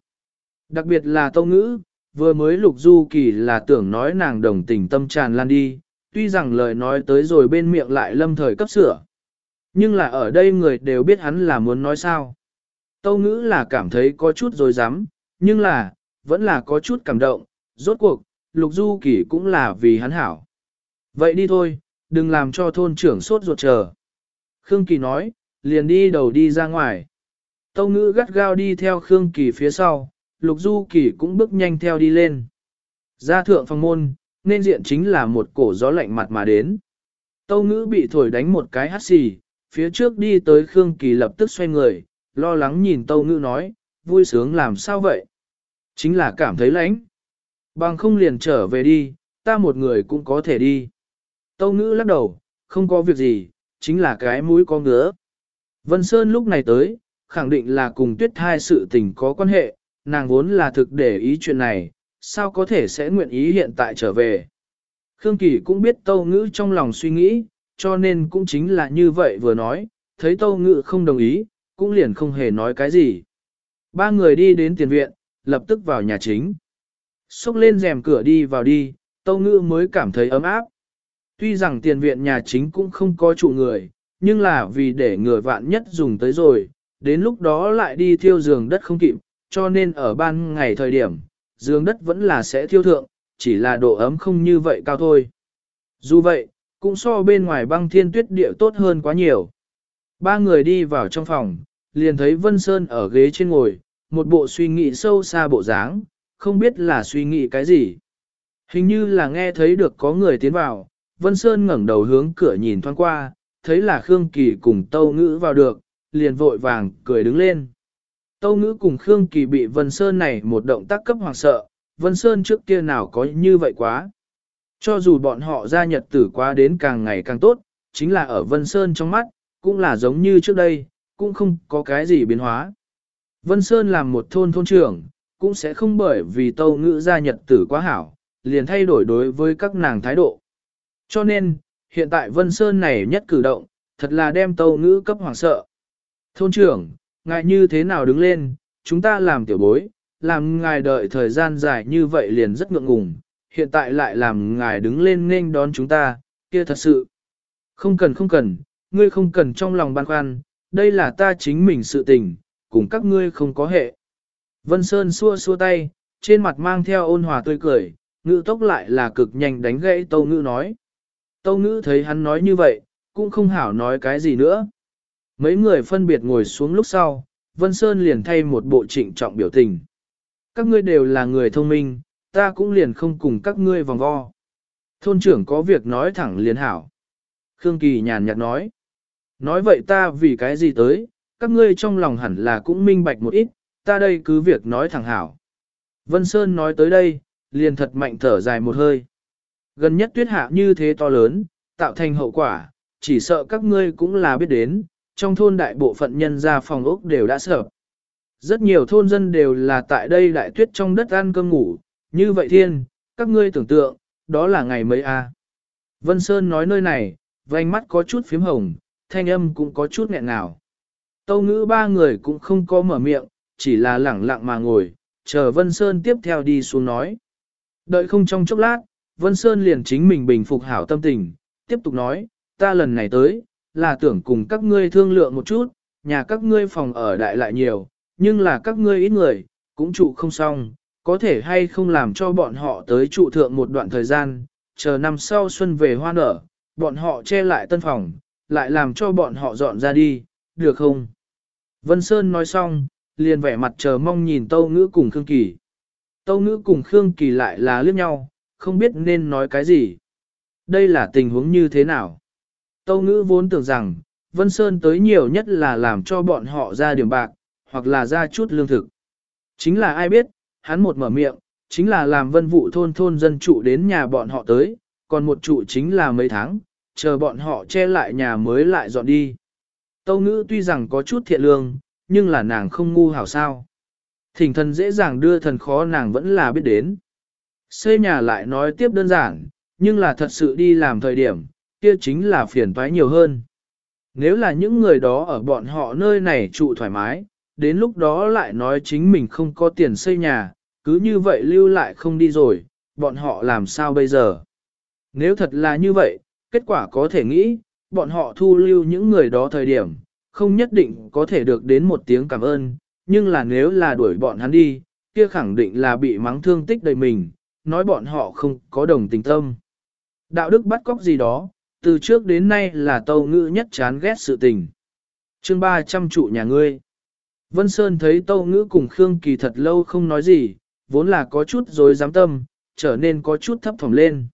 Đặc biệt là Tâu Ngữ, vừa mới Lục Du Kỳ là tưởng nói nàng đồng tình tâm tràn lan đi, tuy rằng lời nói tới rồi bên miệng lại lâm thời cấp sửa. Nhưng là ở đây người đều biết hắn là muốn nói sao. Tâu Ngữ là cảm thấy có chút rồi dám, nhưng là, vẫn là có chút cảm động, rốt cuộc, Lục Du Kỳ cũng là vì hắn hảo. Vậy đi thôi, đừng làm cho thôn trưởng sốt ruột chờ. Khương Kỳ nói, liền đi đầu đi ra ngoài. Tâu ngữ gắt gao đi theo Khương Kỳ phía sau, Lục Du Kỳ cũng bước nhanh theo đi lên. Ra thượng phòng môn, nên diện chính là một cổ gió lạnh mặt mà đến. Tâu ngữ bị thổi đánh một cái hắt xì, phía trước đi tới Khương Kỳ lập tức xoay người, lo lắng nhìn Tâu ngữ nói, vui sướng làm sao vậy? Chính là cảm thấy lãnh. Bằng không liền trở về đi, ta một người cũng có thể đi. Tâu ngữ lắc đầu, không có việc gì, chính là cái mũi có ngứa. Vân Sơn lúc này tới, khẳng định là cùng tuyết thai sự tình có quan hệ, nàng vốn là thực để ý chuyện này, sao có thể sẽ nguyện ý hiện tại trở về. Khương Kỳ cũng biết tâu ngữ trong lòng suy nghĩ, cho nên cũng chính là như vậy vừa nói, thấy tâu ngữ không đồng ý, cũng liền không hề nói cái gì. Ba người đi đến tiền viện, lập tức vào nhà chính. Xúc lên rèm cửa đi vào đi, tâu ngữ mới cảm thấy ấm áp. Tuy rằng tiền viện nhà chính cũng không có trụ người, nhưng là vì để người vạn nhất dùng tới rồi, đến lúc đó lại đi thiêu giường đất không kịp, cho nên ở ban ngày thời điểm, giường đất vẫn là sẽ thiêu thượng, chỉ là độ ấm không như vậy cao thôi. Dù vậy, cũng so bên ngoài băng thiên tuyết địa tốt hơn quá nhiều. Ba người đi vào trong phòng, liền thấy Vân Sơn ở ghế trên ngồi, một bộ suy nghĩ sâu xa bộ dáng, không biết là suy nghĩ cái gì. Hình như là nghe thấy được có người tiến vào, Vân Sơn ngẩng đầu hướng cửa nhìn thoáng qua, thấy là Khương Kỳ cùng Tâu Ngữ vào được, liền vội vàng cười đứng lên. Tâu Ngữ cùng Khương Kỳ bị Vân Sơn này một động tác cấp hoàng sợ, Vân Sơn trước kia nào có như vậy quá. Cho dù bọn họ ra nhật tử quá đến càng ngày càng tốt, chính là ở Vân Sơn trong mắt, cũng là giống như trước đây, cũng không có cái gì biến hóa. Vân Sơn làm một thôn thôn trưởng, cũng sẽ không bởi vì tâu ngữ ra nhật tử quá hảo, liền thay đổi đối với các nàng thái độ. Cho nên, hiện tại Vân Sơn này nhất cử động, thật là đem tâu ngữ cấp hoàng sợ. Thôn trưởng, ngài như thế nào đứng lên, chúng ta làm tiểu bối, làm ngài đợi thời gian dài như vậy liền rất ngượng ngùng, hiện tại lại làm ngài đứng lên nên đón chúng ta, kia thật sự. Không cần không cần, ngươi không cần trong lòng băn khoăn, đây là ta chính mình sự tình, cùng các ngươi không có hệ. Vân Sơn xua xua tay, trên mặt mang theo ôn hòa tươi cười, ngữ tốc lại là cực nhanh đánh gãy tâu ngữ nói. Tâu ngữ thấy hắn nói như vậy, cũng không hảo nói cái gì nữa. Mấy người phân biệt ngồi xuống lúc sau, Vân Sơn liền thay một bộ trịnh trọng biểu tình. Các ngươi đều là người thông minh, ta cũng liền không cùng các ngươi vòng vo. Thôn trưởng có việc nói thẳng liền hảo. Khương Kỳ nhàn nhạt nói. Nói vậy ta vì cái gì tới, các ngươi trong lòng hẳn là cũng minh bạch một ít, ta đây cứ việc nói thẳng hảo. Vân Sơn nói tới đây, liền thật mạnh thở dài một hơi. Gần nhất tuyết hạ như thế to lớn, tạo thành hậu quả, chỉ sợ các ngươi cũng là biết đến, trong thôn đại bộ phận nhân ra phòng ốc đều đã sợ. Rất nhiều thôn dân đều là tại đây đại tuyết trong đất ăn cơm ngủ, như vậy thiên, các ngươi tưởng tượng, đó là ngày mấy a. Vân Sơn nói nơi này, vành mắt có chút phím hồng, thanh âm cũng có chút nghẹn ngào. Tâu ngữ ba người cũng không có mở miệng, chỉ là lẳng lặng mà ngồi, chờ Vân Sơn tiếp theo đi xuống nói. Đợi không trong chốc lát, Vân Sơn liền chính mình bình phục hảo tâm tình, tiếp tục nói, ta lần này tới, là tưởng cùng các ngươi thương lượng một chút, nhà các ngươi phòng ở đại lại nhiều, nhưng là các ngươi ít người, cũng trụ không xong, có thể hay không làm cho bọn họ tới trụ thượng một đoạn thời gian, chờ năm sau xuân về hoa nở, bọn họ che lại tân phòng, lại làm cho bọn họ dọn ra đi, được không? Vân Sơn nói xong, liền vẻ mặt chờ mong nhìn Tâu Ngữ cùng Khương Kỳ. Tâu ngữ cùng Khương Kỳ lại là liếc nhau, không biết nên nói cái gì. Đây là tình huống như thế nào? Tâu ngữ vốn tưởng rằng, Vân Sơn tới nhiều nhất là làm cho bọn họ ra điểm bạc, hoặc là ra chút lương thực. Chính là ai biết, hắn một mở miệng, chính là làm vân vụ thôn thôn dân trụ đến nhà bọn họ tới, còn một trụ chính là mấy tháng, chờ bọn họ che lại nhà mới lại dọn đi. Tâu ngữ tuy rằng có chút thiện lương, nhưng là nàng không ngu hảo sao. Thỉnh thần dễ dàng đưa thần khó nàng vẫn là biết đến. Xây nhà lại nói tiếp đơn giản, nhưng là thật sự đi làm thời điểm, kia chính là phiền toái nhiều hơn. Nếu là những người đó ở bọn họ nơi này trụ thoải mái, đến lúc đó lại nói chính mình không có tiền xây nhà, cứ như vậy lưu lại không đi rồi, bọn họ làm sao bây giờ? Nếu thật là như vậy, kết quả có thể nghĩ, bọn họ thu lưu những người đó thời điểm, không nhất định có thể được đến một tiếng cảm ơn, nhưng là nếu là đuổi bọn hắn đi, kia khẳng định là bị mắng thương tích đầy mình, nói bọn họ không có đồng tình tâm. Đạo đức bắt cóc gì đó, từ trước đến nay là tâu ngữ nhất chán ghét sự tình. chương 300 trụ nhà ngươi. Vân Sơn thấy tâu ngữ cùng Khương Kỳ thật lâu không nói gì, vốn là có chút dối dám tâm, trở nên có chút thấp thỏm lên.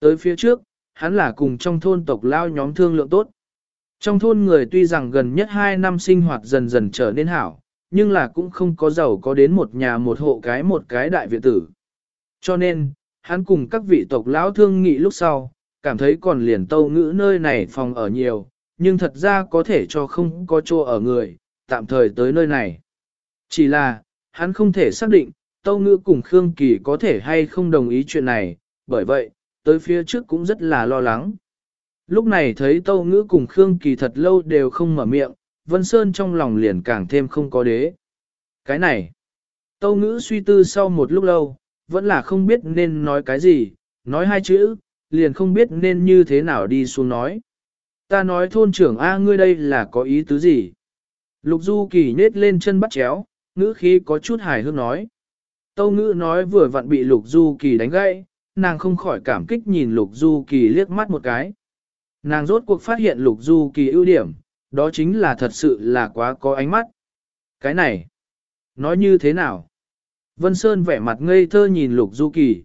Tới phía trước, hắn là cùng trong thôn tộc lao nhóm thương lượng tốt. Trong thôn người tuy rằng gần nhất 2 năm sinh hoạt dần dần trở nên hảo, nhưng là cũng không có giàu có đến một nhà một hộ cái một cái đại viện tử. Cho nên, hắn cùng các vị tộc lão thương nghị lúc sau, cảm thấy còn liền tâu ngữ nơi này phòng ở nhiều, nhưng thật ra có thể cho không có chỗ ở người, tạm thời tới nơi này. Chỉ là, hắn không thể xác định, tâu ngữ cùng Khương Kỳ có thể hay không đồng ý chuyện này, bởi vậy, tới phía trước cũng rất là lo lắng. Lúc này thấy tâu ngữ cùng Khương Kỳ thật lâu đều không mở miệng, Vân Sơn trong lòng liền càng thêm không có đế. Cái này, tâu ngữ suy tư sau một lúc lâu, vẫn là không biết nên nói cái gì, nói hai chữ, liền không biết nên như thế nào đi xuống nói. Ta nói thôn trưởng A ngươi đây là có ý tứ gì? Lục Du Kỳ nết lên chân bắt chéo, ngữ khí có chút hài hước nói. Tâu ngữ nói vừa vặn bị Lục Du Kỳ đánh gãy, nàng không khỏi cảm kích nhìn Lục Du Kỳ liếc mắt một cái. Nàng rốt cuộc phát hiện Lục Du Kỳ ưu điểm, đó chính là thật sự là quá có ánh mắt. Cái này, nói như thế nào? Vân Sơn vẻ mặt ngây thơ nhìn Lục Du Kỳ.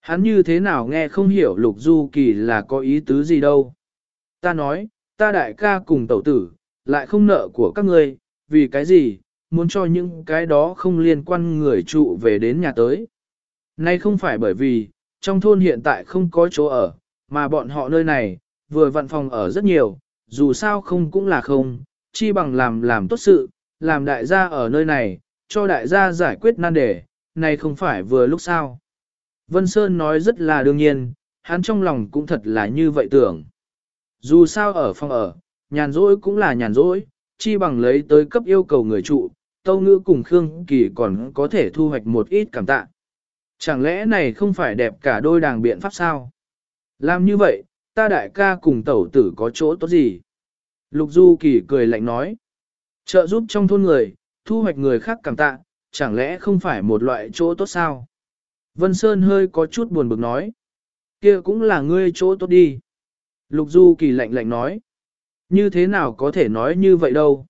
Hắn như thế nào nghe không hiểu Lục Du Kỳ là có ý tứ gì đâu. Ta nói, ta đại ca cùng tẩu tử, lại không nợ của các ngươi, vì cái gì, muốn cho những cái đó không liên quan người trụ về đến nhà tới. Nay không phải bởi vì, trong thôn hiện tại không có chỗ ở, mà bọn họ nơi này, vừa vặn phòng ở rất nhiều, dù sao không cũng là không, chi bằng làm làm tốt sự, làm đại gia ở nơi này, cho đại gia giải quyết nan đề, này không phải vừa lúc sao. Vân Sơn nói rất là đương nhiên, hắn trong lòng cũng thật là như vậy tưởng. Dù sao ở phòng ở, nhàn rỗi cũng là nhàn rỗi, chi bằng lấy tới cấp yêu cầu người trụ, Tâu Ngữ cùng Khương Kỳ còn có thể thu hoạch một ít cảm tạ. Chẳng lẽ này không phải đẹp cả đôi đàng biện pháp sao? Làm như vậy, ta đại ca cùng tẩu tử có chỗ tốt gì? Lục Du Kỳ cười lạnh nói. Trợ giúp trong thôn người, thu hoạch người khác cảm tạ, chẳng lẽ không phải một loại chỗ tốt sao? Vân Sơn hơi có chút buồn bực nói. kia cũng là ngươi chỗ tốt đi. Lục Du Kỳ lạnh lạnh nói. Như thế nào có thể nói như vậy đâu?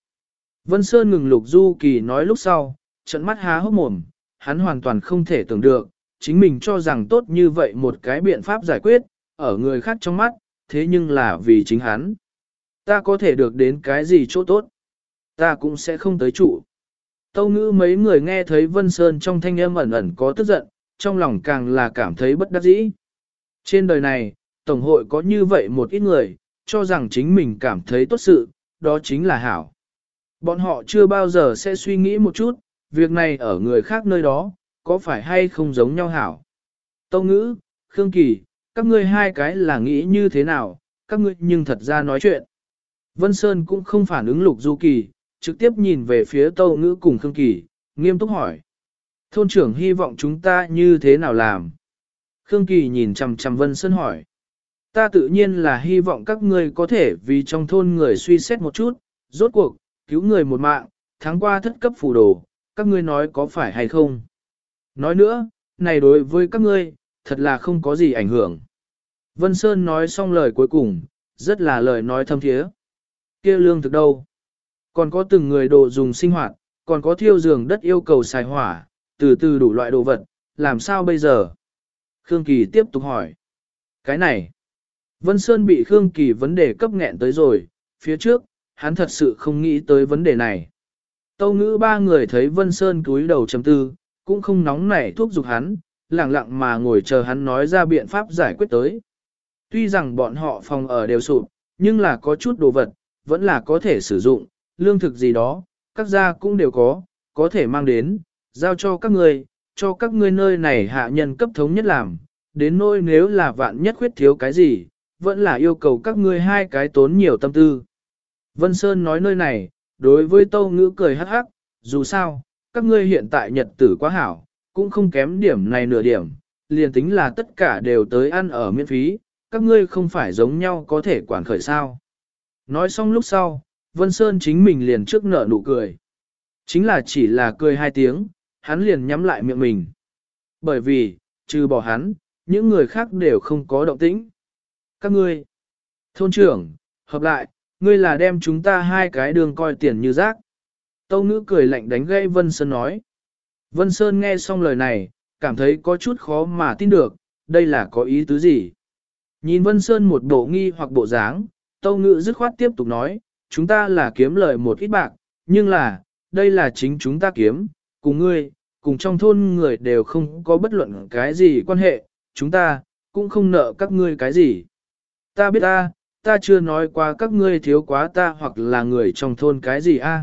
Vân Sơn ngừng Lục Du Kỳ nói lúc sau, trận mắt há hốc mồm, hắn hoàn toàn không thể tưởng được, chính mình cho rằng tốt như vậy một cái biện pháp giải quyết, ở người khác trong mắt, thế nhưng là vì chính hắn. Ta có thể được đến cái gì chỗ tốt? Ta cũng sẽ không tới trụ. Tâu ngữ mấy người nghe thấy Vân Sơn trong thanh âm ẩn ẩn có tức giận, trong lòng càng là cảm thấy bất đắc dĩ. Trên đời này, Tổng hội có như vậy một ít người, cho rằng chính mình cảm thấy tốt sự, đó chính là hảo. Bọn họ chưa bao giờ sẽ suy nghĩ một chút, việc này ở người khác nơi đó, có phải hay không giống nhau hảo. Tâu ngữ, Khương Kỳ, các ngươi hai cái là nghĩ như thế nào, các ngươi nhưng thật ra nói chuyện. Vân Sơn cũng không phản ứng lục du kỳ, trực tiếp nhìn về phía Tâu ngữ cùng Khương Kỳ, nghiêm túc hỏi. Thôn trưởng hy vọng chúng ta như thế nào làm? Khương Kỳ nhìn chằm chằm Vân Sơn hỏi. Ta tự nhiên là hy vọng các ngươi có thể vì trong thôn người suy xét một chút, rốt cuộc, cứu người một mạng, tháng qua thất cấp phù đồ, các ngươi nói có phải hay không? Nói nữa, này đối với các ngươi, thật là không có gì ảnh hưởng. Vân Sơn nói xong lời cuối cùng, rất là lời nói thâm thiế. kia lương thực đâu? Còn có từng người đồ dùng sinh hoạt, còn có thiêu giường đất yêu cầu xài hỏa, từ từ đủ loại đồ vật, làm sao bây giờ? Khương Kỳ tiếp tục hỏi. Cái này, Vân Sơn bị Khương Kỳ vấn đề cấp nghẹn tới rồi, phía trước, hắn thật sự không nghĩ tới vấn đề này. Tâu ngữ ba người thấy Vân Sơn cúi đầu chấm tư, cũng không nóng nảy thuốc giục hắn, lặng lặng mà ngồi chờ hắn nói ra biện pháp giải quyết tới. Tuy rằng bọn họ phòng ở đều sụp, nhưng là có chút đồ vật, vẫn là có thể sử dụng, lương thực gì đó, các gia cũng đều có, có thể mang đến, giao cho các người, cho các ngươi nơi này hạ nhân cấp thống nhất làm, đến nỗi nếu là vạn nhất khuyết thiếu cái gì, vẫn là yêu cầu các ngươi hai cái tốn nhiều tâm tư. Vân Sơn nói nơi này, đối với Tâu Ngữ cười hắc hắc, dù sao, các ngươi hiện tại nhật tử quá hảo, cũng không kém điểm này nửa điểm, liền tính là tất cả đều tới ăn ở miễn phí, các ngươi không phải giống nhau có thể quản khởi sao. Nói xong lúc sau, Vân Sơn chính mình liền trước nở nụ cười. Chính là chỉ là cười hai tiếng, hắn liền nhắm lại miệng mình. Bởi vì, trừ bỏ hắn, những người khác đều không có động tĩnh. Các ngươi, thôn trưởng, hợp lại, ngươi là đem chúng ta hai cái đường coi tiền như rác. Tâu ngữ cười lạnh đánh gây Vân Sơn nói. Vân Sơn nghe xong lời này, cảm thấy có chút khó mà tin được, đây là có ý tứ gì. Nhìn Vân Sơn một bộ nghi hoặc bộ dáng, Tâu ngữ dứt khoát tiếp tục nói, chúng ta là kiếm lợi một ít bạc, nhưng là, đây là chính chúng ta kiếm, cùng ngươi, cùng trong thôn người đều không có bất luận cái gì quan hệ, chúng ta, cũng không nợ các ngươi cái gì. Ta biết ta, ta chưa nói qua các ngươi thiếu quá ta hoặc là người trong thôn cái gì a.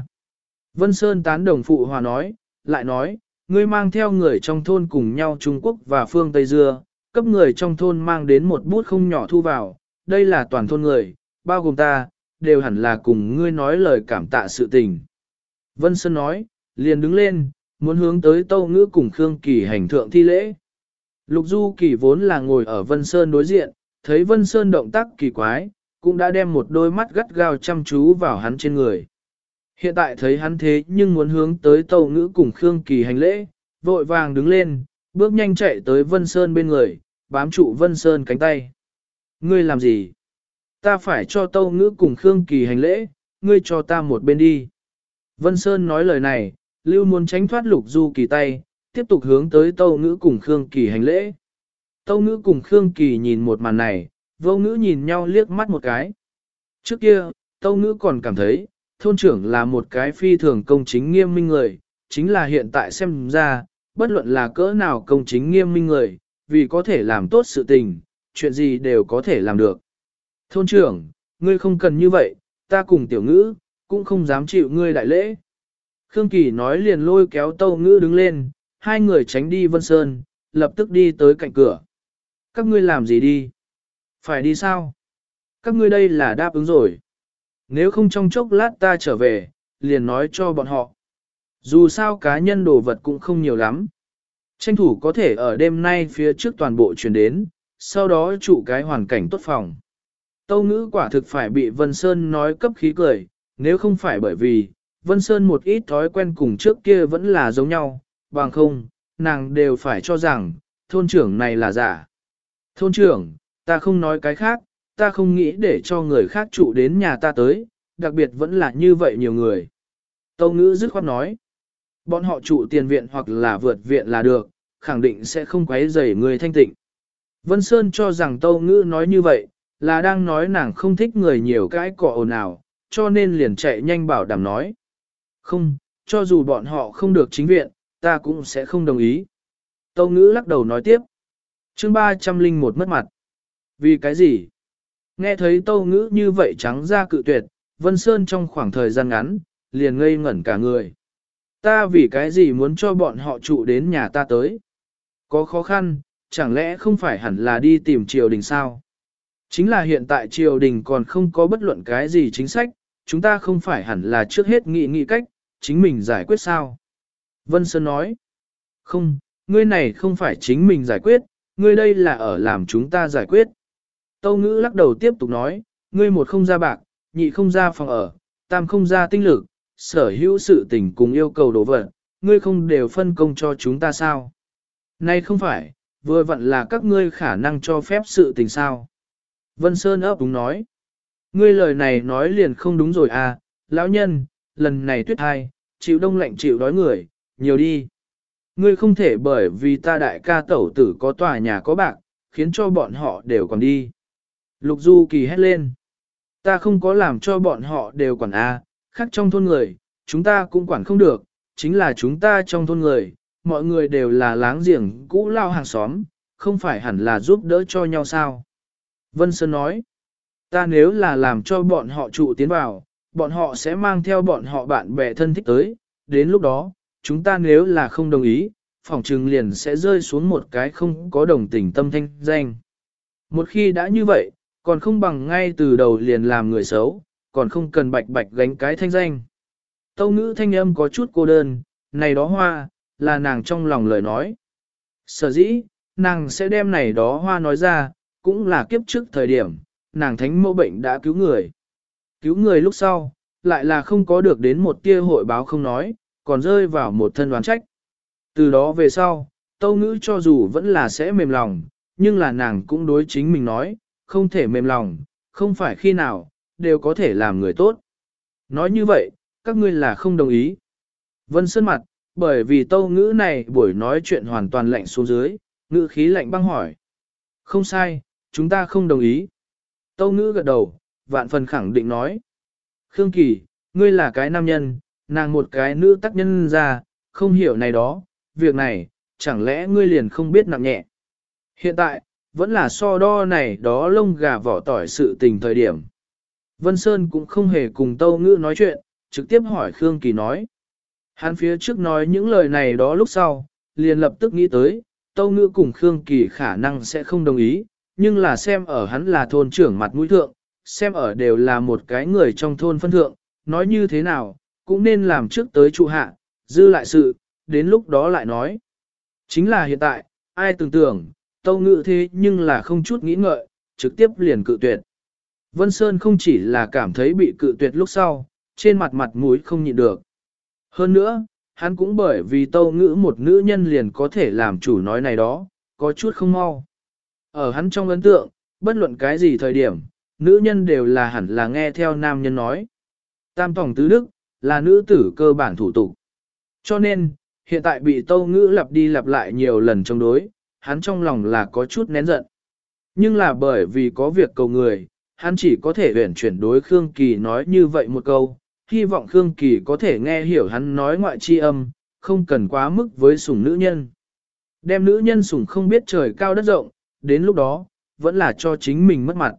Vân Sơn tán đồng phụ hòa nói, lại nói, ngươi mang theo người trong thôn cùng nhau Trung Quốc và phương Tây Dưa, cấp người trong thôn mang đến một bút không nhỏ thu vào, đây là toàn thôn người, bao gồm ta, đều hẳn là cùng ngươi nói lời cảm tạ sự tình. Vân Sơn nói, liền đứng lên, muốn hướng tới Tâu Ngữ cùng Khương Kỳ hành thượng thi lễ. Lục Du Kỳ vốn là ngồi ở Vân Sơn đối diện, thấy Vân Sơn động tác kỳ quái, cũng đã đem một đôi mắt gắt gao chăm chú vào hắn trên người. Hiện tại thấy hắn thế nhưng muốn hướng tới Tâu Ngữ cùng Khương Kỳ hành lễ, vội vàng đứng lên, bước nhanh chạy tới Vân Sơn bên người, bám trụ Vân Sơn cánh tay. Ngươi làm gì? Ta phải cho Tâu Ngữ cùng Khương Kỳ hành lễ, ngươi cho ta một bên đi. Vân Sơn nói lời này, Lưu muốn tránh thoát lục du kỳ tay, tiếp tục hướng tới Tâu Ngữ cùng Khương Kỳ hành lễ. Tâu Ngữ cùng Khương Kỳ nhìn một màn này, vô ngữ nhìn nhau liếc mắt một cái. Trước kia, Tâu Ngữ còn cảm thấy, thôn trưởng là một cái phi thường công chính nghiêm minh người, chính là hiện tại xem ra, bất luận là cỡ nào công chính nghiêm minh người, vì có thể làm tốt sự tình, chuyện gì đều có thể làm được. Thôn trưởng, ngươi không cần như vậy, ta cùng tiểu ngữ, cũng không dám chịu ngươi đại lễ. Khương Kỳ nói liền lôi kéo Tâu Ngữ đứng lên, hai người tránh đi Vân Sơn, lập tức đi tới cạnh cửa. Các ngươi làm gì đi? Phải đi sao? Các ngươi đây là đáp ứng rồi. Nếu không trong chốc lát ta trở về, liền nói cho bọn họ. Dù sao cá nhân đồ vật cũng không nhiều lắm. Tranh thủ có thể ở đêm nay phía trước toàn bộ chuyển đến, sau đó trụ cái hoàn cảnh tốt phòng. Tâu ngữ quả thực phải bị Vân Sơn nói cấp khí cười, nếu không phải bởi vì, Vân Sơn một ít thói quen cùng trước kia vẫn là giống nhau, bằng không, nàng đều phải cho rằng, thôn trưởng này là giả. Thôn trưởng, ta không nói cái khác, ta không nghĩ để cho người khác trụ đến nhà ta tới, đặc biệt vẫn là như vậy nhiều người. Tâu ngữ dứt khoát nói, bọn họ trụ tiền viện hoặc là vượt viện là được, khẳng định sẽ không quấy rầy người thanh tịnh. Vân Sơn cho rằng Tâu ngữ nói như vậy, là đang nói nàng không thích người nhiều cái cọ ồn ào, cho nên liền chạy nhanh bảo đảm nói. Không, cho dù bọn họ không được chính viện, ta cũng sẽ không đồng ý. Tâu ngữ lắc đầu nói tiếp. chương 301 mất mặt. Vì cái gì? Nghe thấy tâu ngữ như vậy trắng ra cự tuyệt, Vân Sơn trong khoảng thời gian ngắn, liền ngây ngẩn cả người. Ta vì cái gì muốn cho bọn họ trụ đến nhà ta tới? Có khó khăn, chẳng lẽ không phải hẳn là đi tìm triều đình sao? Chính là hiện tại triều đình còn không có bất luận cái gì chính sách, chúng ta không phải hẳn là trước hết nghị nghị cách, chính mình giải quyết sao? Vân Sơn nói, không, ngươi này không phải chính mình giải quyết, ngươi đây là ở làm chúng ta giải quyết. Tâu ngữ lắc đầu tiếp tục nói, ngươi một không ra bạc, nhị không ra phòng ở, tam không ra tinh lực, sở hữu sự tình cùng yêu cầu đổ vật, ngươi không đều phân công cho chúng ta sao? Nay không phải, vừa vặn là các ngươi khả năng cho phép sự tình sao? Vân Sơn ấp đúng nói. Ngươi lời này nói liền không đúng rồi à, lão nhân, lần này tuyết hai, chịu đông lạnh chịu đói người, nhiều đi. Ngươi không thể bởi vì ta đại ca tẩu tử có tòa nhà có bạc, khiến cho bọn họ đều còn đi. Lục Du Kỳ hét lên. Ta không có làm cho bọn họ đều quản A, à, khác trong thôn người, chúng ta cũng quản không được, chính là chúng ta trong thôn người, mọi người đều là láng giềng cũ lao hàng xóm, không phải hẳn là giúp đỡ cho nhau sao. Vân Sơn nói, ta nếu là làm cho bọn họ trụ tiến vào, bọn họ sẽ mang theo bọn họ bạn bè thân thích tới, đến lúc đó, chúng ta nếu là không đồng ý, phỏng trừng liền sẽ rơi xuống một cái không có đồng tình tâm thanh danh. Một khi đã như vậy, còn không bằng ngay từ đầu liền làm người xấu, còn không cần bạch bạch gánh cái thanh danh. Tâu ngữ thanh âm có chút cô đơn, này đó hoa, là nàng trong lòng lời nói. Sở dĩ, nàng sẽ đem này đó hoa nói ra, cũng là kiếp trước thời điểm, nàng thánh mẫu bệnh đã cứu người. Cứu người lúc sau, lại là không có được đến một tia hội báo không nói, còn rơi vào một thân đoán trách. Từ đó về sau, tâu ngữ cho dù vẫn là sẽ mềm lòng, nhưng là nàng cũng đối chính mình nói, không thể mềm lòng, không phải khi nào, đều có thể làm người tốt. Nói như vậy, các ngươi là không đồng ý. Vân Sơn mặt, bởi vì tâu ngữ này buổi nói chuyện hoàn toàn lạnh xuống dưới, ngữ khí lạnh băng hỏi. Không sai, chúng ta không đồng ý. Tâu ngữ gật đầu, vạn phần khẳng định nói. Khương Kỳ, ngươi là cái nam nhân, nàng một cái nữ tác nhân ra, không hiểu này đó, việc này, chẳng lẽ ngươi liền không biết nặng nhẹ. Hiện tại, vẫn là so đo này đó lông gà vỏ tỏi sự tình thời điểm. Vân Sơn cũng không hề cùng Tâu Ngữ nói chuyện, trực tiếp hỏi Khương Kỳ nói. Hắn phía trước nói những lời này đó lúc sau, liền lập tức nghĩ tới, Tâu Ngữ cùng Khương Kỳ khả năng sẽ không đồng ý, nhưng là xem ở hắn là thôn trưởng mặt mũi thượng, xem ở đều là một cái người trong thôn phân thượng, nói như thế nào, cũng nên làm trước tới trụ hạ, dư lại sự, đến lúc đó lại nói. Chính là hiện tại, ai tưởng tưởng, Tâu ngự thế nhưng là không chút nghĩ ngợi, trực tiếp liền cự tuyệt. Vân Sơn không chỉ là cảm thấy bị cự tuyệt lúc sau, trên mặt mặt mũi không nhịn được. Hơn nữa, hắn cũng bởi vì tâu ngữ một nữ nhân liền có thể làm chủ nói này đó, có chút không mau. Ở hắn trong ấn tượng, bất luận cái gì thời điểm, nữ nhân đều là hẳn là nghe theo nam nhân nói. Tam tổng tứ đức, là nữ tử cơ bản thủ tục. Cho nên, hiện tại bị tâu ngữ lặp đi lặp lại nhiều lần chống đối, hắn trong lòng là có chút nén giận. Nhưng là bởi vì có việc cầu người, hắn chỉ có thể huyển chuyển đối Khương Kỳ nói như vậy một câu, hy vọng Khương Kỳ có thể nghe hiểu hắn nói ngoại chi âm, không cần quá mức với sủng nữ nhân. Đem nữ nhân sủng không biết trời cao đất rộng, đến lúc đó, vẫn là cho chính mình mất mặt.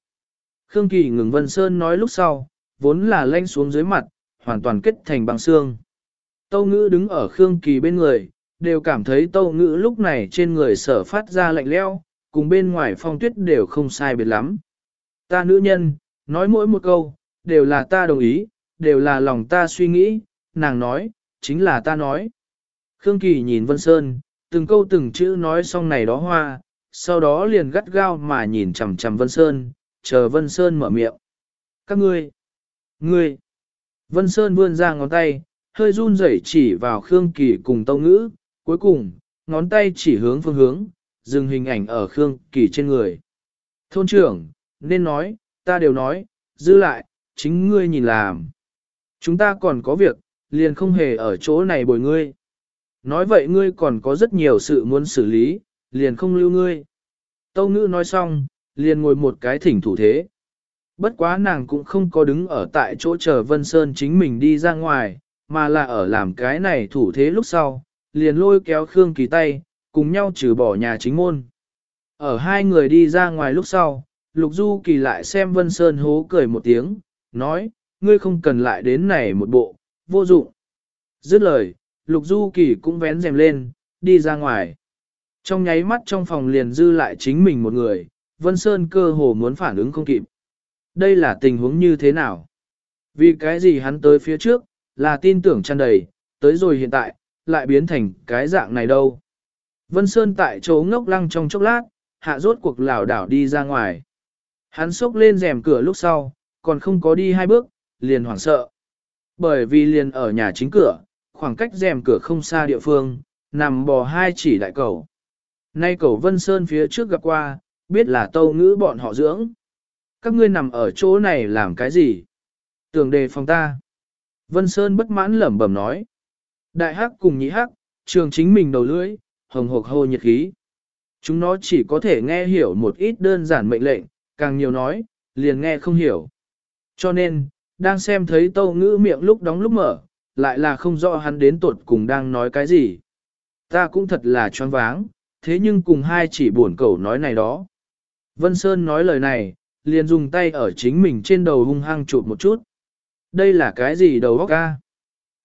Khương Kỳ ngừng Vân Sơn nói lúc sau, vốn là lanh xuống dưới mặt, hoàn toàn kết thành bằng xương. Tâu ngữ đứng ở Khương Kỳ bên người, đều cảm thấy tâu ngữ lúc này trên người sở phát ra lạnh leo, cùng bên ngoài phong tuyết đều không sai biệt lắm. Ta nữ nhân, nói mỗi một câu, đều là ta đồng ý, đều là lòng ta suy nghĩ, nàng nói, chính là ta nói. Khương Kỳ nhìn Vân Sơn, từng câu từng chữ nói xong này đó hoa, sau đó liền gắt gao mà nhìn chằm chằm Vân Sơn, chờ Vân Sơn mở miệng. Các ngươi, ngươi, Vân Sơn vươn ra ngón tay, hơi run rẩy chỉ vào Khương Kỳ cùng Tâu Ngữ, cuối cùng, ngón tay chỉ hướng phương hướng, dừng hình ảnh ở Khương Kỳ trên người. Thôn trưởng, nên nói, ta đều nói, giữ lại, chính ngươi nhìn làm. Chúng ta còn có việc, liền không hề ở chỗ này bồi ngươi. Nói vậy ngươi còn có rất nhiều sự muốn xử lý, liền không lưu ngươi. Tâu ngữ nói xong, liền ngồi một cái thỉnh thủ thế. Bất quá nàng cũng không có đứng ở tại chỗ chờ Vân Sơn chính mình đi ra ngoài, mà là ở làm cái này thủ thế lúc sau, liền lôi kéo Khương Kỳ tay, cùng nhau trừ bỏ nhà chính môn. Ở hai người đi ra ngoài lúc sau, Lục Du Kỳ lại xem Vân Sơn hố cười một tiếng, nói, ngươi không cần lại đến này một bộ, vô dụng. Dứt lời, Lục Du Kỳ cũng vén rèm lên, đi ra ngoài. Trong nháy mắt trong phòng liền dư lại chính mình một người, Vân Sơn cơ hồ muốn phản ứng không kịp. Đây là tình huống như thế nào? Vì cái gì hắn tới phía trước, là tin tưởng tràn đầy, tới rồi hiện tại, lại biến thành cái dạng này đâu. Vân Sơn tại chỗ ngốc lăng trong chốc lát, hạ rốt cuộc lảo đảo đi ra ngoài. Hắn sốc lên rèm cửa lúc sau, còn không có đi hai bước, liền hoảng sợ. Bởi vì liền ở nhà chính cửa, khoảng cách rèm cửa không xa địa phương, nằm bò hai chỉ đại cầu. Nay cầu Vân Sơn phía trước gặp qua, biết là tâu ngữ bọn họ dưỡng. Các ngươi nằm ở chỗ này làm cái gì? Tưởng đề phòng ta. Vân Sơn bất mãn lẩm bẩm nói. Đại hắc cùng nhị hắc, trường chính mình đầu lưỡi, hồng hộc hô nhiệt khí. Chúng nó chỉ có thể nghe hiểu một ít đơn giản mệnh lệnh, càng nhiều nói, liền nghe không hiểu. Cho nên, đang xem thấy tâu ngữ miệng lúc đóng lúc mở, lại là không rõ hắn đến tột cùng đang nói cái gì. Ta cũng thật là choáng váng, thế nhưng cùng hai chỉ buồn cầu nói này đó. Vân Sơn nói lời này, liền dùng tay ở chính mình trên đầu hung hăng chụp một chút. Đây là cái gì đầu óc ca?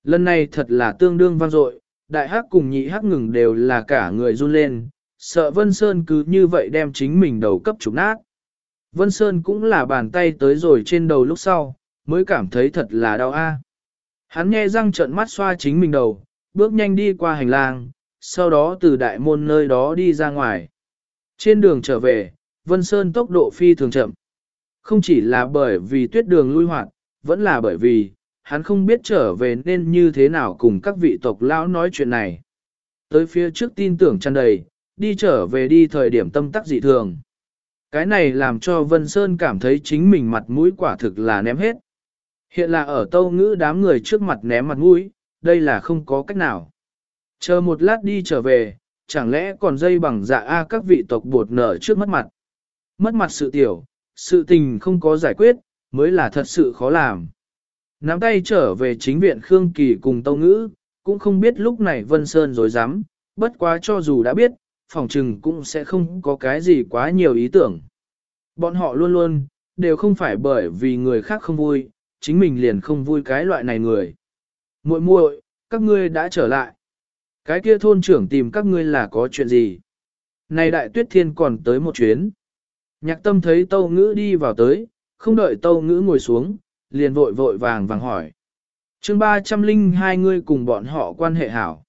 Lần này thật là tương đương vang dội, đại hắc cùng nhị hắc ngừng đều là cả người run lên, sợ Vân Sơn cứ như vậy đem chính mình đầu cấp chụp nát. Vân Sơn cũng là bàn tay tới rồi trên đầu lúc sau, mới cảm thấy thật là đau a. Hắn nghe răng trợn mắt xoa chính mình đầu, bước nhanh đi qua hành lang, sau đó từ đại môn nơi đó đi ra ngoài. Trên đường trở về, Vân Sơn tốc độ phi thường chậm. Không chỉ là bởi vì tuyết đường lui hoạt, vẫn là bởi vì, hắn không biết trở về nên như thế nào cùng các vị tộc lão nói chuyện này. Tới phía trước tin tưởng tràn đầy, đi trở về đi thời điểm tâm tắc dị thường. Cái này làm cho Vân Sơn cảm thấy chính mình mặt mũi quả thực là ném hết. Hiện là ở tâu ngữ đám người trước mặt ném mặt mũi, đây là không có cách nào. Chờ một lát đi trở về, chẳng lẽ còn dây bằng dạ A các vị tộc bột nở trước mất mặt. Mất mặt sự tiểu, sự tình không có giải quyết, mới là thật sự khó làm. Nắm tay trở về chính viện Khương Kỳ cùng Tâu Ngữ, cũng không biết lúc này Vân Sơn rồi dám, bất quá cho dù đã biết, phòng trừng cũng sẽ không có cái gì quá nhiều ý tưởng. Bọn họ luôn luôn, đều không phải bởi vì người khác không vui, chính mình liền không vui cái loại này người. muội muội, các ngươi đã trở lại. Cái kia thôn trưởng tìm các ngươi là có chuyện gì? Này đại tuyết thiên còn tới một chuyến. Nhạc tâm thấy tâu ngữ đi vào tới, không đợi tâu ngữ ngồi xuống, liền vội vội vàng vàng hỏi. chương 302 ngươi cùng bọn họ quan hệ hảo.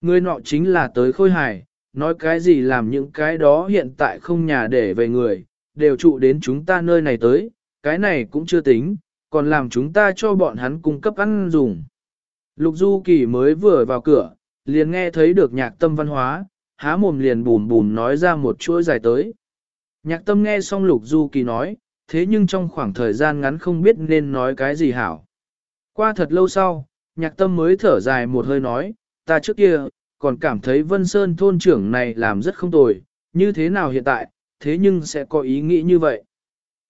Người nọ chính là tới khôi hài, nói cái gì làm những cái đó hiện tại không nhà để về người, đều trụ đến chúng ta nơi này tới, cái này cũng chưa tính, còn làm chúng ta cho bọn hắn cung cấp ăn dùng. Lục Du Kỳ mới vừa vào cửa, liền nghe thấy được nhạc tâm văn hóa, há mồm liền bùm bùm nói ra một chuỗi dài tới. Nhạc tâm nghe xong Lục Du Kỳ nói, thế nhưng trong khoảng thời gian ngắn không biết nên nói cái gì hảo. Qua thật lâu sau, nhạc tâm mới thở dài một hơi nói, ta trước kia, còn cảm thấy Vân Sơn thôn trưởng này làm rất không tồi, như thế nào hiện tại, thế nhưng sẽ có ý nghĩ như vậy.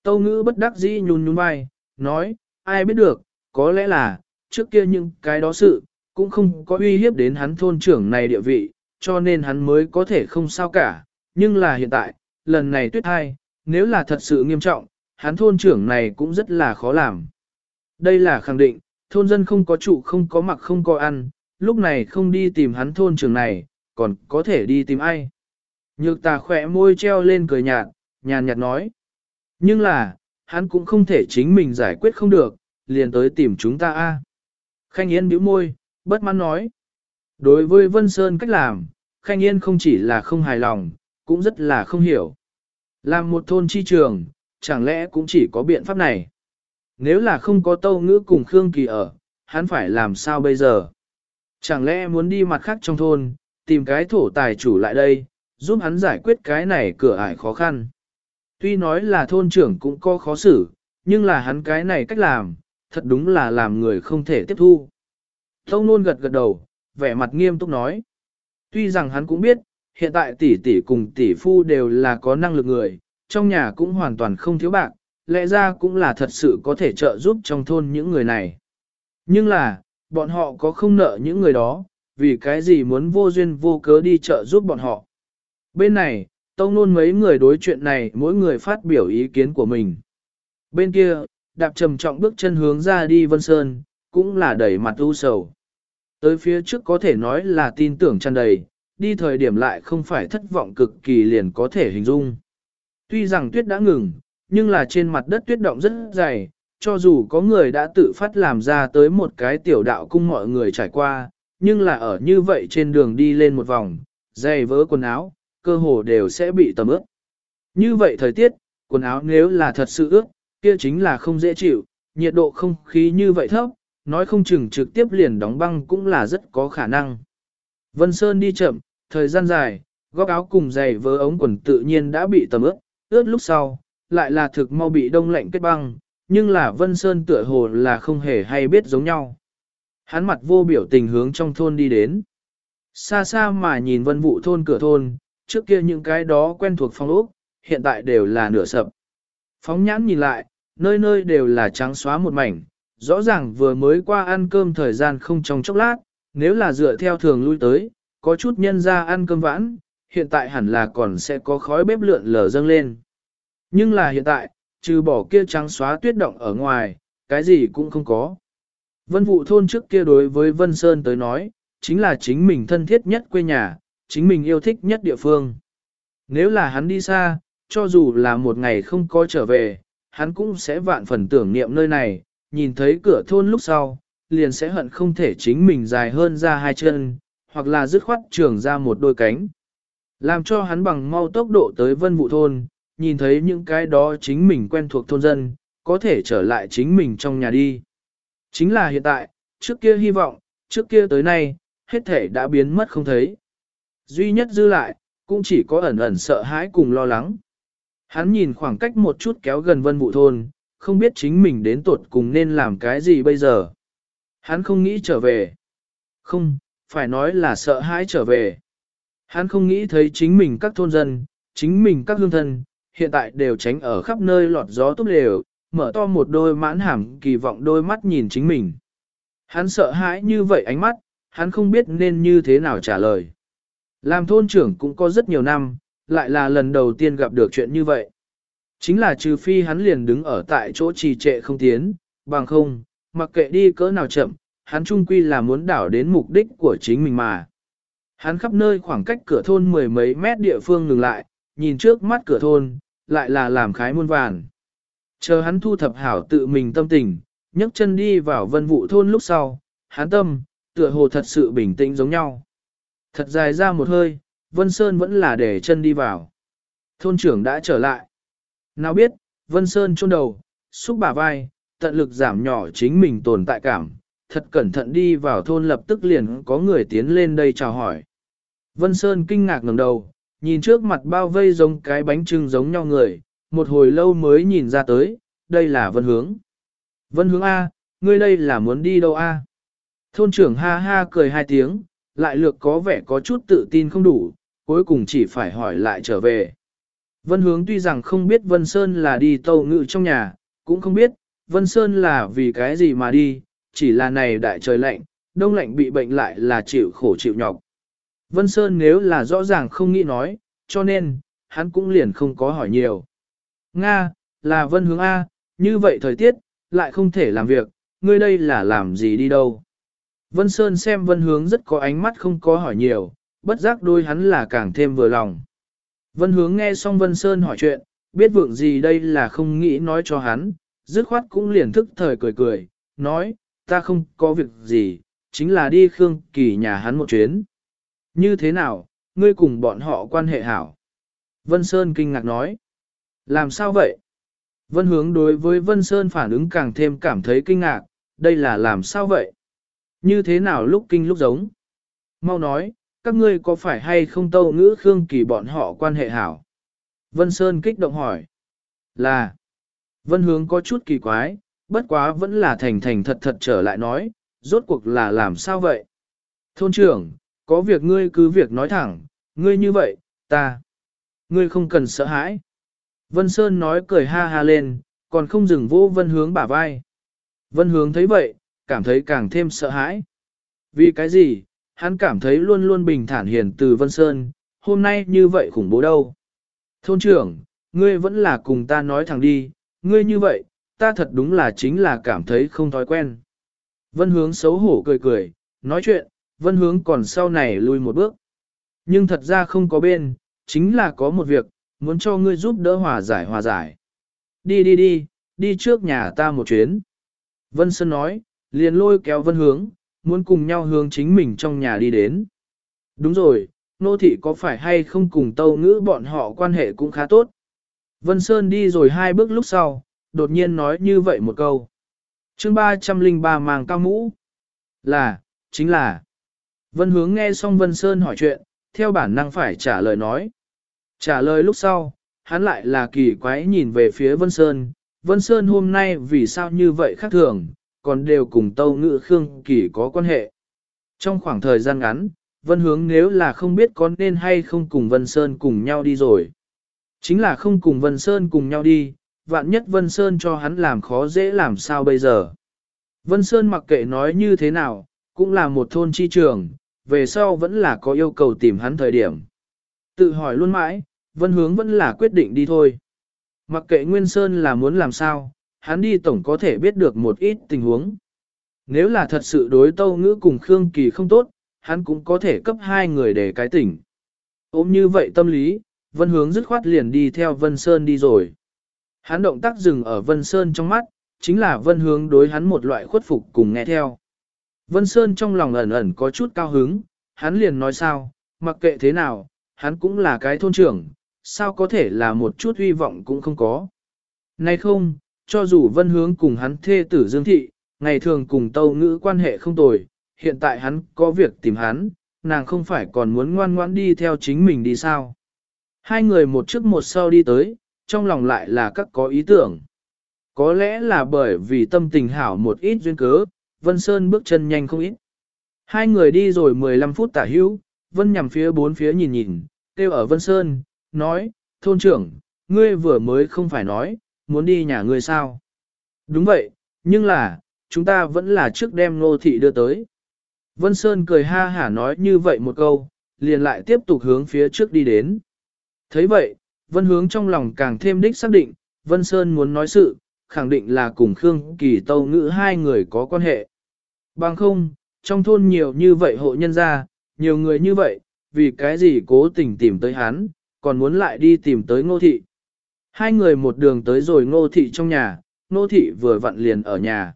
Tâu ngữ bất đắc dĩ nhún nhún vai, nói, ai biết được, có lẽ là, trước kia những cái đó sự, cũng không có uy hiếp đến hắn thôn trưởng này địa vị, cho nên hắn mới có thể không sao cả, nhưng là hiện tại, lần này tuyết hai, nếu là thật sự nghiêm trọng, hắn thôn trưởng này cũng rất là khó làm. Đây là khẳng định, thôn dân không có trụ không có mặc không có ăn, lúc này không đi tìm hắn thôn trưởng này, còn có thể đi tìm ai. Nhược tà khỏe môi treo lên cười nhạt, nhàn nhạt nói. Nhưng là, hắn cũng không thể chính mình giải quyết không được, liền tới tìm chúng ta a. Khanh Yên bĩu môi, bất mãn nói. Đối với Vân Sơn cách làm, Khanh Yên không chỉ là không hài lòng, cũng rất là không hiểu. Làm một thôn chi trường, chẳng lẽ cũng chỉ có biện pháp này? Nếu là không có tâu ngữ cùng Khương Kỳ ở, hắn phải làm sao bây giờ? Chẳng lẽ muốn đi mặt khác trong thôn, tìm cái thổ tài chủ lại đây, giúp hắn giải quyết cái này cửa ải khó khăn? Tuy nói là thôn trưởng cũng có khó xử, nhưng là hắn cái này cách làm, thật đúng là làm người không thể tiếp thu. Tông nôn gật gật đầu, vẻ mặt nghiêm túc nói. Tuy rằng hắn cũng biết, hiện tại tỷ tỷ cùng tỷ phu đều là có năng lực người, trong nhà cũng hoàn toàn không thiếu bạc, lẽ ra cũng là thật sự có thể trợ giúp trong thôn những người này. Nhưng là, bọn họ có không nợ những người đó, vì cái gì muốn vô duyên vô cớ đi trợ giúp bọn họ. Bên này, tông nôn mấy người đối chuyện này mỗi người phát biểu ý kiến của mình. Bên kia, đạp trầm trọng bước chân hướng ra đi Vân Sơn, cũng là đẩy mặt u sầu. Tới phía trước có thể nói là tin tưởng tràn đầy, đi thời điểm lại không phải thất vọng cực kỳ liền có thể hình dung. Tuy rằng tuyết đã ngừng, nhưng là trên mặt đất tuyết động rất dày, cho dù có người đã tự phát làm ra tới một cái tiểu đạo cung mọi người trải qua, nhưng là ở như vậy trên đường đi lên một vòng, dày vỡ quần áo, cơ hồ đều sẽ bị tầm ướt. Như vậy thời tiết, quần áo nếu là thật sự ướt, kia chính là không dễ chịu, nhiệt độ không khí như vậy thấp, nói không chừng trực tiếp liền đóng băng cũng là rất có khả năng. Vân Sơn đi chậm, thời gian dài, góc áo cùng giày vớ ống quần tự nhiên đã bị tầm ướt, ướt lúc sau, lại là thực mau bị đông lạnh kết băng, nhưng là Vân Sơn tựa hồ là không hề hay biết giống nhau. Hắn mặt vô biểu tình hướng trong thôn đi đến. Xa xa mà nhìn vân vụ thôn cửa thôn, trước kia những cái đó quen thuộc phong ốc, hiện tại đều là nửa sập. Phóng nhãn nhìn lại, nơi nơi đều là trắng xóa một mảnh, rõ ràng vừa mới qua ăn cơm thời gian không trong chốc lát, nếu là dựa theo thường lui tới, có chút nhân ra ăn cơm vãn, hiện tại hẳn là còn sẽ có khói bếp lượn lờ dâng lên. Nhưng là hiện tại, trừ bỏ kia trắng xóa tuyết động ở ngoài, cái gì cũng không có. Vân vụ thôn trước kia đối với Vân Sơn tới nói, chính là chính mình thân thiết nhất quê nhà, chính mình yêu thích nhất địa phương. Nếu là hắn đi xa, cho dù là một ngày không có trở về, hắn cũng sẽ vạn phần tưởng niệm nơi này, nhìn thấy cửa thôn lúc sau, liền sẽ hận không thể chính mình dài hơn ra hai chân, hoặc là dứt khoát trường ra một đôi cánh. Làm cho hắn bằng mau tốc độ tới vân vụ thôn, nhìn thấy những cái đó chính mình quen thuộc thôn dân, có thể trở lại chính mình trong nhà đi. Chính là hiện tại, trước kia hy vọng, trước kia tới nay, hết thể đã biến mất không thấy. Duy nhất dư lại, cũng chỉ có ẩn ẩn sợ hãi cùng lo lắng. Hắn nhìn khoảng cách một chút kéo gần vân vụ thôn, không biết chính mình đến tuột cùng nên làm cái gì bây giờ. Hắn không nghĩ trở về. Không, phải nói là sợ hãi trở về. Hắn không nghĩ thấy chính mình các thôn dân, chính mình các hương thân, hiện tại đều tránh ở khắp nơi lọt gió tốt đều, mở to một đôi mãn hàm kỳ vọng đôi mắt nhìn chính mình. Hắn sợ hãi như vậy ánh mắt, hắn không biết nên như thế nào trả lời. Làm thôn trưởng cũng có rất nhiều năm, lại là lần đầu tiên gặp được chuyện như vậy. Chính là trừ phi hắn liền đứng ở tại chỗ trì trệ không tiến, bằng không, mặc kệ đi cỡ nào chậm, hắn trung quy là muốn đảo đến mục đích của chính mình mà. Hắn khắp nơi khoảng cách cửa thôn mười mấy mét địa phương ngừng lại, nhìn trước mắt cửa thôn, lại là làm khái muôn vàn. Chờ hắn thu thập hảo tự mình tâm tình, nhấc chân đi vào vân vụ thôn lúc sau, hắn tâm, tựa hồ thật sự bình tĩnh giống nhau. Thật dài ra một hơi, Vân Sơn vẫn là để chân đi vào. Thôn trưởng đã trở lại. Nào biết, Vân Sơn chôn đầu, xúc bả vai, tận lực giảm nhỏ chính mình tồn tại cảm, thật cẩn thận đi vào thôn lập tức liền có người tiến lên đây chào hỏi. Vân Sơn kinh ngạc ngẩng đầu, nhìn trước mặt bao vây giống cái bánh trưng giống nhau người, một hồi lâu mới nhìn ra tới, đây là Vân Hướng. Vân Hướng A, ngươi đây là muốn đi đâu A? Thôn trưởng ha ha cười hai tiếng, lại lược có vẻ có chút tự tin không đủ, cuối cùng chỉ phải hỏi lại trở về. Vân Hướng tuy rằng không biết Vân Sơn là đi tàu ngự trong nhà, cũng không biết, Vân Sơn là vì cái gì mà đi, chỉ là này đại trời lạnh, đông lạnh bị bệnh lại là chịu khổ chịu nhọc. Vân Sơn nếu là rõ ràng không nghĩ nói, cho nên, hắn cũng liền không có hỏi nhiều. Nga, là Vân Hướng A, như vậy thời tiết, lại không thể làm việc, ngươi đây là làm gì đi đâu. Vân Sơn xem Vân Hướng rất có ánh mắt không có hỏi nhiều, bất giác đôi hắn là càng thêm vừa lòng. Vân Hướng nghe xong Vân Sơn hỏi chuyện, biết vượng gì đây là không nghĩ nói cho hắn, dứt khoát cũng liền thức thời cười cười, nói, ta không có việc gì, chính là đi Khương Kỳ nhà hắn một chuyến. Như thế nào, ngươi cùng bọn họ quan hệ hảo? Vân Sơn kinh ngạc nói. Làm sao vậy? Vân hướng đối với Vân Sơn phản ứng càng thêm cảm thấy kinh ngạc, đây là làm sao vậy? Như thế nào lúc kinh lúc giống? Mau nói, các ngươi có phải hay không tâu ngữ Khương Kỳ bọn họ quan hệ hảo? Vân Sơn kích động hỏi. Là. Vân hướng có chút kỳ quái, bất quá vẫn là thành thành thật thật trở lại nói, rốt cuộc là làm sao vậy? Thôn trưởng, có việc ngươi cứ việc nói thẳng, ngươi như vậy, ta. Ngươi không cần sợ hãi. Vân Sơn nói cười ha ha lên, còn không dừng vô vân hướng bả vai. Vân hướng thấy vậy, cảm thấy càng thêm sợ hãi. Vì cái gì, hắn cảm thấy luôn luôn bình thản hiền từ Vân Sơn, hôm nay như vậy khủng bố đâu. Thôn trưởng, ngươi vẫn là cùng ta nói thẳng đi, ngươi như vậy, ta thật đúng là chính là cảm thấy không thói quen. Vân hướng xấu hổ cười cười, nói chuyện, vân hướng còn sau này lui một bước. Nhưng thật ra không có bên, chính là có một việc, muốn cho ngươi giúp đỡ hòa giải hòa giải. Đi đi đi, đi trước nhà ta một chuyến. Vân Sơn nói, liền lôi kéo vân hướng, muốn cùng nhau hướng chính mình trong nhà đi đến. Đúng rồi, nô thị có phải hay không cùng tâu ngữ bọn họ quan hệ cũng khá tốt. Vân Sơn đi rồi hai bước lúc sau, đột nhiên nói như vậy một câu. chương 303 màng cao mũ. Là, chính là. Vân hướng nghe xong Vân Sơn hỏi chuyện, theo bản năng phải trả lời nói. Trả lời lúc sau, hắn lại là kỳ quái nhìn về phía Vân Sơn. Vân Sơn hôm nay vì sao như vậy khác thường, còn đều cùng Tâu Ngự Khương Kỳ có quan hệ. Trong khoảng thời gian ngắn, Vân Hướng nếu là không biết có nên hay không cùng Vân Sơn cùng nhau đi rồi. Chính là không cùng Vân Sơn cùng nhau đi, vạn nhất Vân Sơn cho hắn làm khó dễ làm sao bây giờ. Vân Sơn mặc kệ nói như thế nào, cũng là một thôn chi trường, về sau vẫn là có yêu cầu tìm hắn thời điểm. Tự hỏi luôn mãi, Vân Hướng vẫn là quyết định đi thôi. Mặc kệ Nguyên Sơn là muốn làm sao, hắn đi tổng có thể biết được một ít tình huống. Nếu là thật sự đối tâu ngữ cùng Khương Kỳ không tốt, hắn cũng có thể cấp hai người để cái tỉnh. Ôm như vậy tâm lý, Vân Hướng dứt khoát liền đi theo Vân Sơn đi rồi. Hắn động tác dừng ở Vân Sơn trong mắt, chính là Vân Hướng đối hắn một loại khuất phục cùng nghe theo. Vân Sơn trong lòng ẩn ẩn có chút cao hứng, hắn liền nói sao, mặc kệ thế nào, hắn cũng là cái thôn trưởng, sao có thể là một chút hy vọng cũng không có. Nay không, cho dù Vân Hướng cùng hắn thê tử Dương Thị, ngày thường cùng tâu ngữ quan hệ không tồi, hiện tại hắn có việc tìm hắn, nàng không phải còn muốn ngoan ngoãn đi theo chính mình đi sao. Hai người một trước một sau đi tới, trong lòng lại là các có ý tưởng. Có lẽ là bởi vì tâm tình hảo một ít duyên cớ, Vân Sơn bước chân nhanh không ít. Hai người đi rồi 15 phút tả hữu, Vân nhằm phía bốn phía nhìn nhìn, kêu ở Vân Sơn, nói, thôn trưởng, ngươi vừa mới không phải nói, muốn đi nhà ngươi sao? Đúng vậy, nhưng là, chúng ta vẫn là trước đem Ngô thị đưa tới. Vân Sơn cười ha hả nói như vậy một câu, liền lại tiếp tục hướng phía trước đi đến. thấy vậy, Vân hướng trong lòng càng thêm đích xác định, Vân Sơn muốn nói sự, khẳng định là cùng Khương Kỳ Tâu Ngữ hai người có quan hệ. Bằng không, trong thôn nhiều như vậy hộ nhân gia, nhiều người như vậy, vì cái gì cố tình tìm tới hắn, còn muốn lại đi tìm tới ngô thị. Hai người một đường tới rồi ngô thị trong nhà, ngô thị vừa vặn liền ở nhà.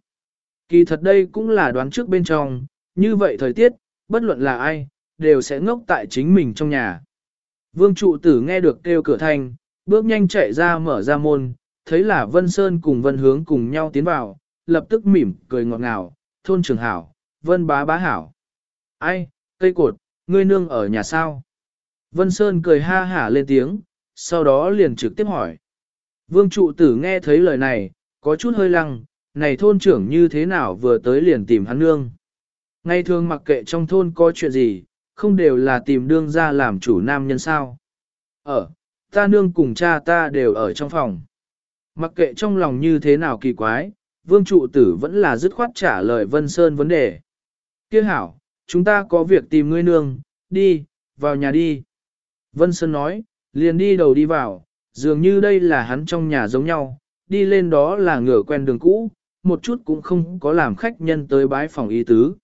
Kỳ thật đây cũng là đoán trước bên trong, như vậy thời tiết, bất luận là ai, đều sẽ ngốc tại chính mình trong nhà. Vương trụ tử nghe được kêu cửa thanh, bước nhanh chạy ra mở ra môn, thấy là Vân Sơn cùng Vân Hướng cùng nhau tiến vào, lập tức mỉm cười ngọt ngào, thôn trường hảo, Vân bá bá hảo. Ai, cây cột, ngươi nương ở nhà sao? Vân Sơn cười ha hả lên tiếng, sau đó liền trực tiếp hỏi. Vương trụ tử nghe thấy lời này, có chút hơi lăng, này thôn trưởng như thế nào vừa tới liền tìm hắn nương. Ngay thường mặc kệ trong thôn có chuyện gì, không đều là tìm đương ra làm chủ nam nhân sao. Ở, ta nương cùng cha ta đều ở trong phòng. Mặc kệ trong lòng như thế nào kỳ quái, vương trụ tử vẫn là dứt khoát trả lời Vân Sơn vấn đề. Kia hảo, chúng ta có việc tìm ngươi nương, đi, vào nhà đi. Vân Sơn nói, liền đi đầu đi vào, dường như đây là hắn trong nhà giống nhau, đi lên đó là ngửa quen đường cũ, một chút cũng không có làm khách nhân tới bái phòng ý tứ.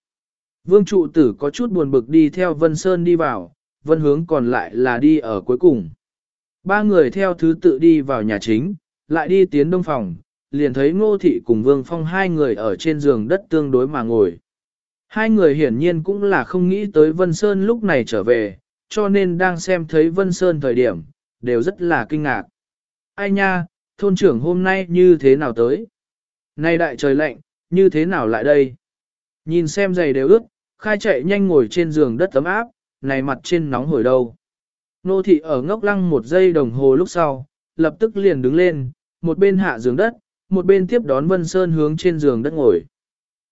Vương trụ tử có chút buồn bực đi theo Vân Sơn đi vào, Vân hướng còn lại là đi ở cuối cùng. Ba người theo thứ tự đi vào nhà chính, lại đi tiến đông phòng, liền thấy ngô thị cùng Vương Phong hai người ở trên giường đất tương đối mà ngồi. Hai người hiển nhiên cũng là không nghĩ tới Vân Sơn lúc này trở về, cho nên đang xem thấy Vân Sơn thời điểm, đều rất là kinh ngạc. Ai nha, thôn trưởng hôm nay như thế nào tới? Nay đại trời lạnh, như thế nào lại đây? Nhìn xem giày đều ướt, khai chạy nhanh ngồi trên giường đất ấm áp, này mặt trên nóng hổi đâu. Nô thị ở ngốc lăng một giây đồng hồ lúc sau, lập tức liền đứng lên, một bên hạ giường đất, một bên tiếp đón Vân Sơn hướng trên giường đất ngồi.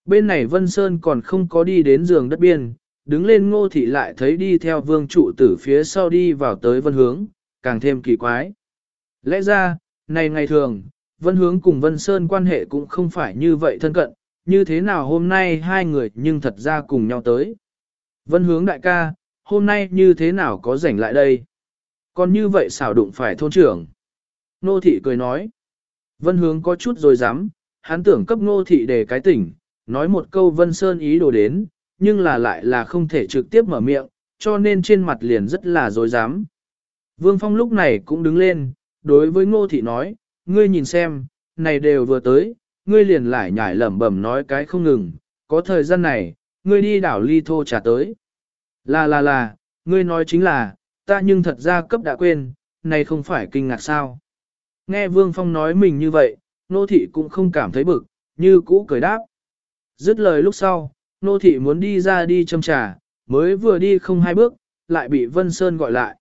Bên này Vân Sơn còn không có đi đến giường đất biên, đứng lên ngô thị lại thấy đi theo vương trụ tử phía sau đi vào tới vân hướng, càng thêm kỳ quái. Lẽ ra, này ngày thường, vân hướng cùng vân sơn quan hệ cũng không phải như vậy thân cận, như thế nào hôm nay hai người nhưng thật ra cùng nhau tới. Vân hướng đại ca, hôm nay như thế nào có rảnh lại đây? Còn như vậy xảo đụng phải thôn trưởng. Nô thị cười nói. Vân hướng có chút rồi dám, hắn tưởng cấp nô thị để cái tỉnh, nói một câu Vân Sơn ý đồ đến, nhưng là lại là không thể trực tiếp mở miệng, cho nên trên mặt liền rất là dối dám. Vương Phong lúc này cũng đứng lên, đối với Ngô Thị nói, ngươi nhìn xem, này đều vừa tới, ngươi liền lại nhảy lẩm bẩm nói cái không ngừng, có thời gian này, ngươi đi đảo ly thô trả tới. Là là là, ngươi nói chính là, ta nhưng thật ra cấp đã quên, này không phải kinh ngạc sao. Nghe Vương Phong nói mình như vậy, Nô Thị cũng không cảm thấy bực, như cũ cười đáp. Dứt lời lúc sau, nô thị muốn đi ra đi châm trà, mới vừa đi không hai bước, lại bị Vân Sơn gọi lại.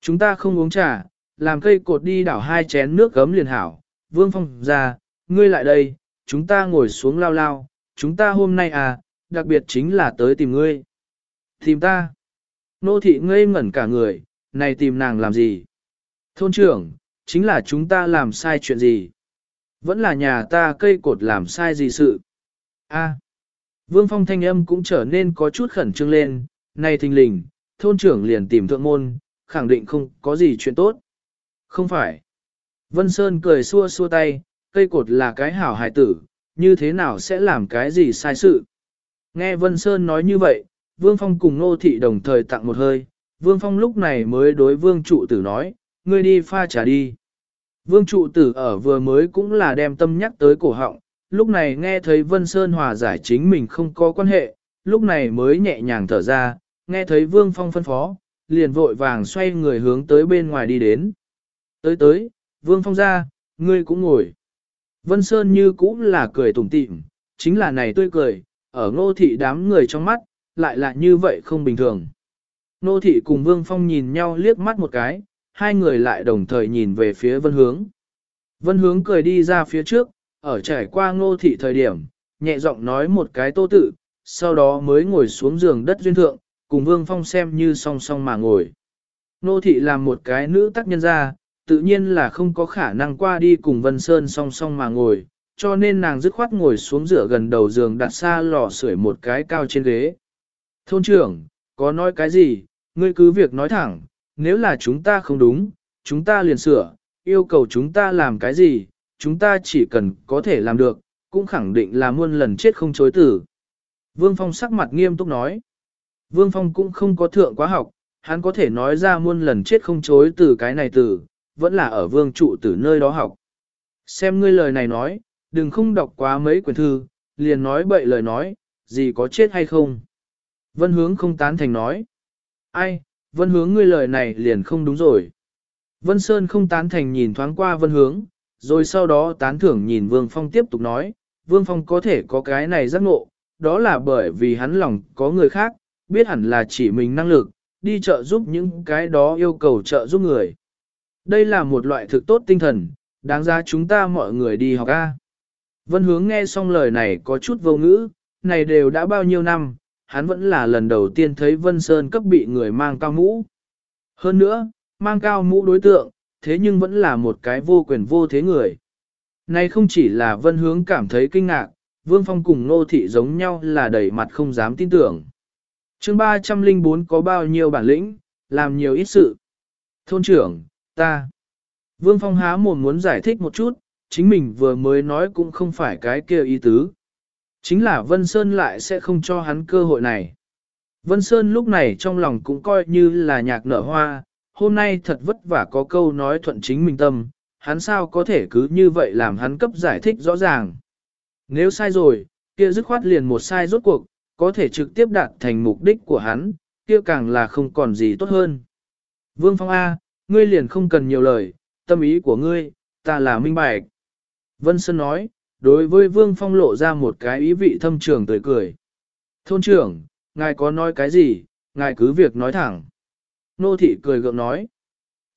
Chúng ta không uống trà, làm cây cột đi đảo hai chén nước gấm liền hảo. Vương Phong ra, ngươi lại đây, chúng ta ngồi xuống lao lao, chúng ta hôm nay à, đặc biệt chính là tới tìm ngươi. Tìm ta. Nô thị ngây ngẩn cả người, này tìm nàng làm gì? Thôn trưởng, chính là chúng ta làm sai chuyện gì? Vẫn là nhà ta cây cột làm sai gì sự? A. Vương Phong thanh âm cũng trở nên có chút khẩn trương lên, này thình lình, thôn trưởng liền tìm thượng môn, khẳng định không có gì chuyện tốt. Không phải. Vân Sơn cười xua xua tay, cây cột là cái hảo hài tử, như thế nào sẽ làm cái gì sai sự. Nghe Vân Sơn nói như vậy, Vương Phong cùng Nô Thị đồng thời tặng một hơi, Vương Phong lúc này mới đối Vương Trụ Tử nói, ngươi đi pha trà đi. Vương Trụ Tử ở vừa mới cũng là đem tâm nhắc tới cổ họng, lúc này nghe thấy Vân Sơn hòa giải chính mình không có quan hệ, lúc này mới nhẹ nhàng thở ra, nghe thấy Vương Phong phân phó, liền vội vàng xoay người hướng tới bên ngoài đi đến. Tới tới, Vương Phong ra, ngươi cũng ngồi. Vân Sơn như cũng là cười tủm tỉm, chính là này tươi cười, ở ngô thị đám người trong mắt, lại là như vậy không bình thường. Ngô thị cùng Vương Phong nhìn nhau liếc mắt một cái, hai người lại đồng thời nhìn về phía vân hướng. Vân hướng cười đi ra phía trước, ở trải qua ngô thị thời điểm, nhẹ giọng nói một cái tô tự, sau đó mới ngồi xuống giường đất duyên thượng, cùng Vương Phong xem như song song mà ngồi. nô thị làm một cái nữ tác nhân ra, tự nhiên là không có khả năng qua đi cùng Vân Sơn song song mà ngồi, cho nên nàng dứt khoát ngồi xuống rửa gần đầu giường đặt xa lò sưởi một cái cao trên ghế. Thôn trưởng, có nói cái gì, ngươi cứ việc nói thẳng, nếu là chúng ta không đúng, chúng ta liền sửa, yêu cầu chúng ta làm cái gì, chúng ta chỉ cần có thể làm được, cũng khẳng định là muôn lần chết không chối tử. Vương Phong sắc mặt nghiêm túc nói. Vương Phong cũng không có thượng quá học, hắn có thể nói ra muôn lần chết không chối từ cái này từ, vẫn là ở vương trụ từ nơi đó học. Xem ngươi lời này nói, đừng không đọc quá mấy quyển thư, liền nói bậy lời nói, gì có chết hay không. Vân hướng không tán thành nói. Ai, vân hướng ngươi lời này liền không đúng rồi. Vân Sơn không tán thành nhìn thoáng qua vân hướng, rồi sau đó tán thưởng nhìn Vương Phong tiếp tục nói, Vương Phong có thể có cái này giác ngộ, đó là bởi vì hắn lòng có người khác, biết hẳn là chỉ mình năng lực, đi chợ giúp những cái đó yêu cầu trợ giúp người. Đây là một loại thực tốt tinh thần, đáng ra chúng ta mọi người đi học A. Vân hướng nghe xong lời này có chút vô ngữ, này đều đã bao nhiêu năm, hắn vẫn là lần đầu tiên thấy Vân Sơn cấp bị người mang cao mũ. Hơn nữa, mang cao mũ đối tượng, thế nhưng vẫn là một cái vô quyền vô thế người. Này không chỉ là Vân hướng cảm thấy kinh ngạc, Vương Phong cùng Nô Thị giống nhau là đầy mặt không dám tin tưởng chương 304 có bao nhiêu bản lĩnh, làm nhiều ít sự. Thôn trưởng, ta. Vương Phong há mồm muốn giải thích một chút, chính mình vừa mới nói cũng không phải cái kia ý tứ. Chính là Vân Sơn lại sẽ không cho hắn cơ hội này. Vân Sơn lúc này trong lòng cũng coi như là nhạc nở hoa, hôm nay thật vất vả có câu nói thuận chính mình tâm, hắn sao có thể cứ như vậy làm hắn cấp giải thích rõ ràng. Nếu sai rồi, kia dứt khoát liền một sai rốt cuộc, có thể trực tiếp đạt thành mục đích của hắn, kia càng là không còn gì tốt hơn. Vương Phong A, ngươi liền không cần nhiều lời, tâm ý của ngươi, ta là minh bạch. Vân Sơn nói, đối với Vương Phong lộ ra một cái ý vị thâm trường tươi cười. Thôn trưởng, ngài có nói cái gì, ngài cứ việc nói thẳng. Nô thị cười gượng nói.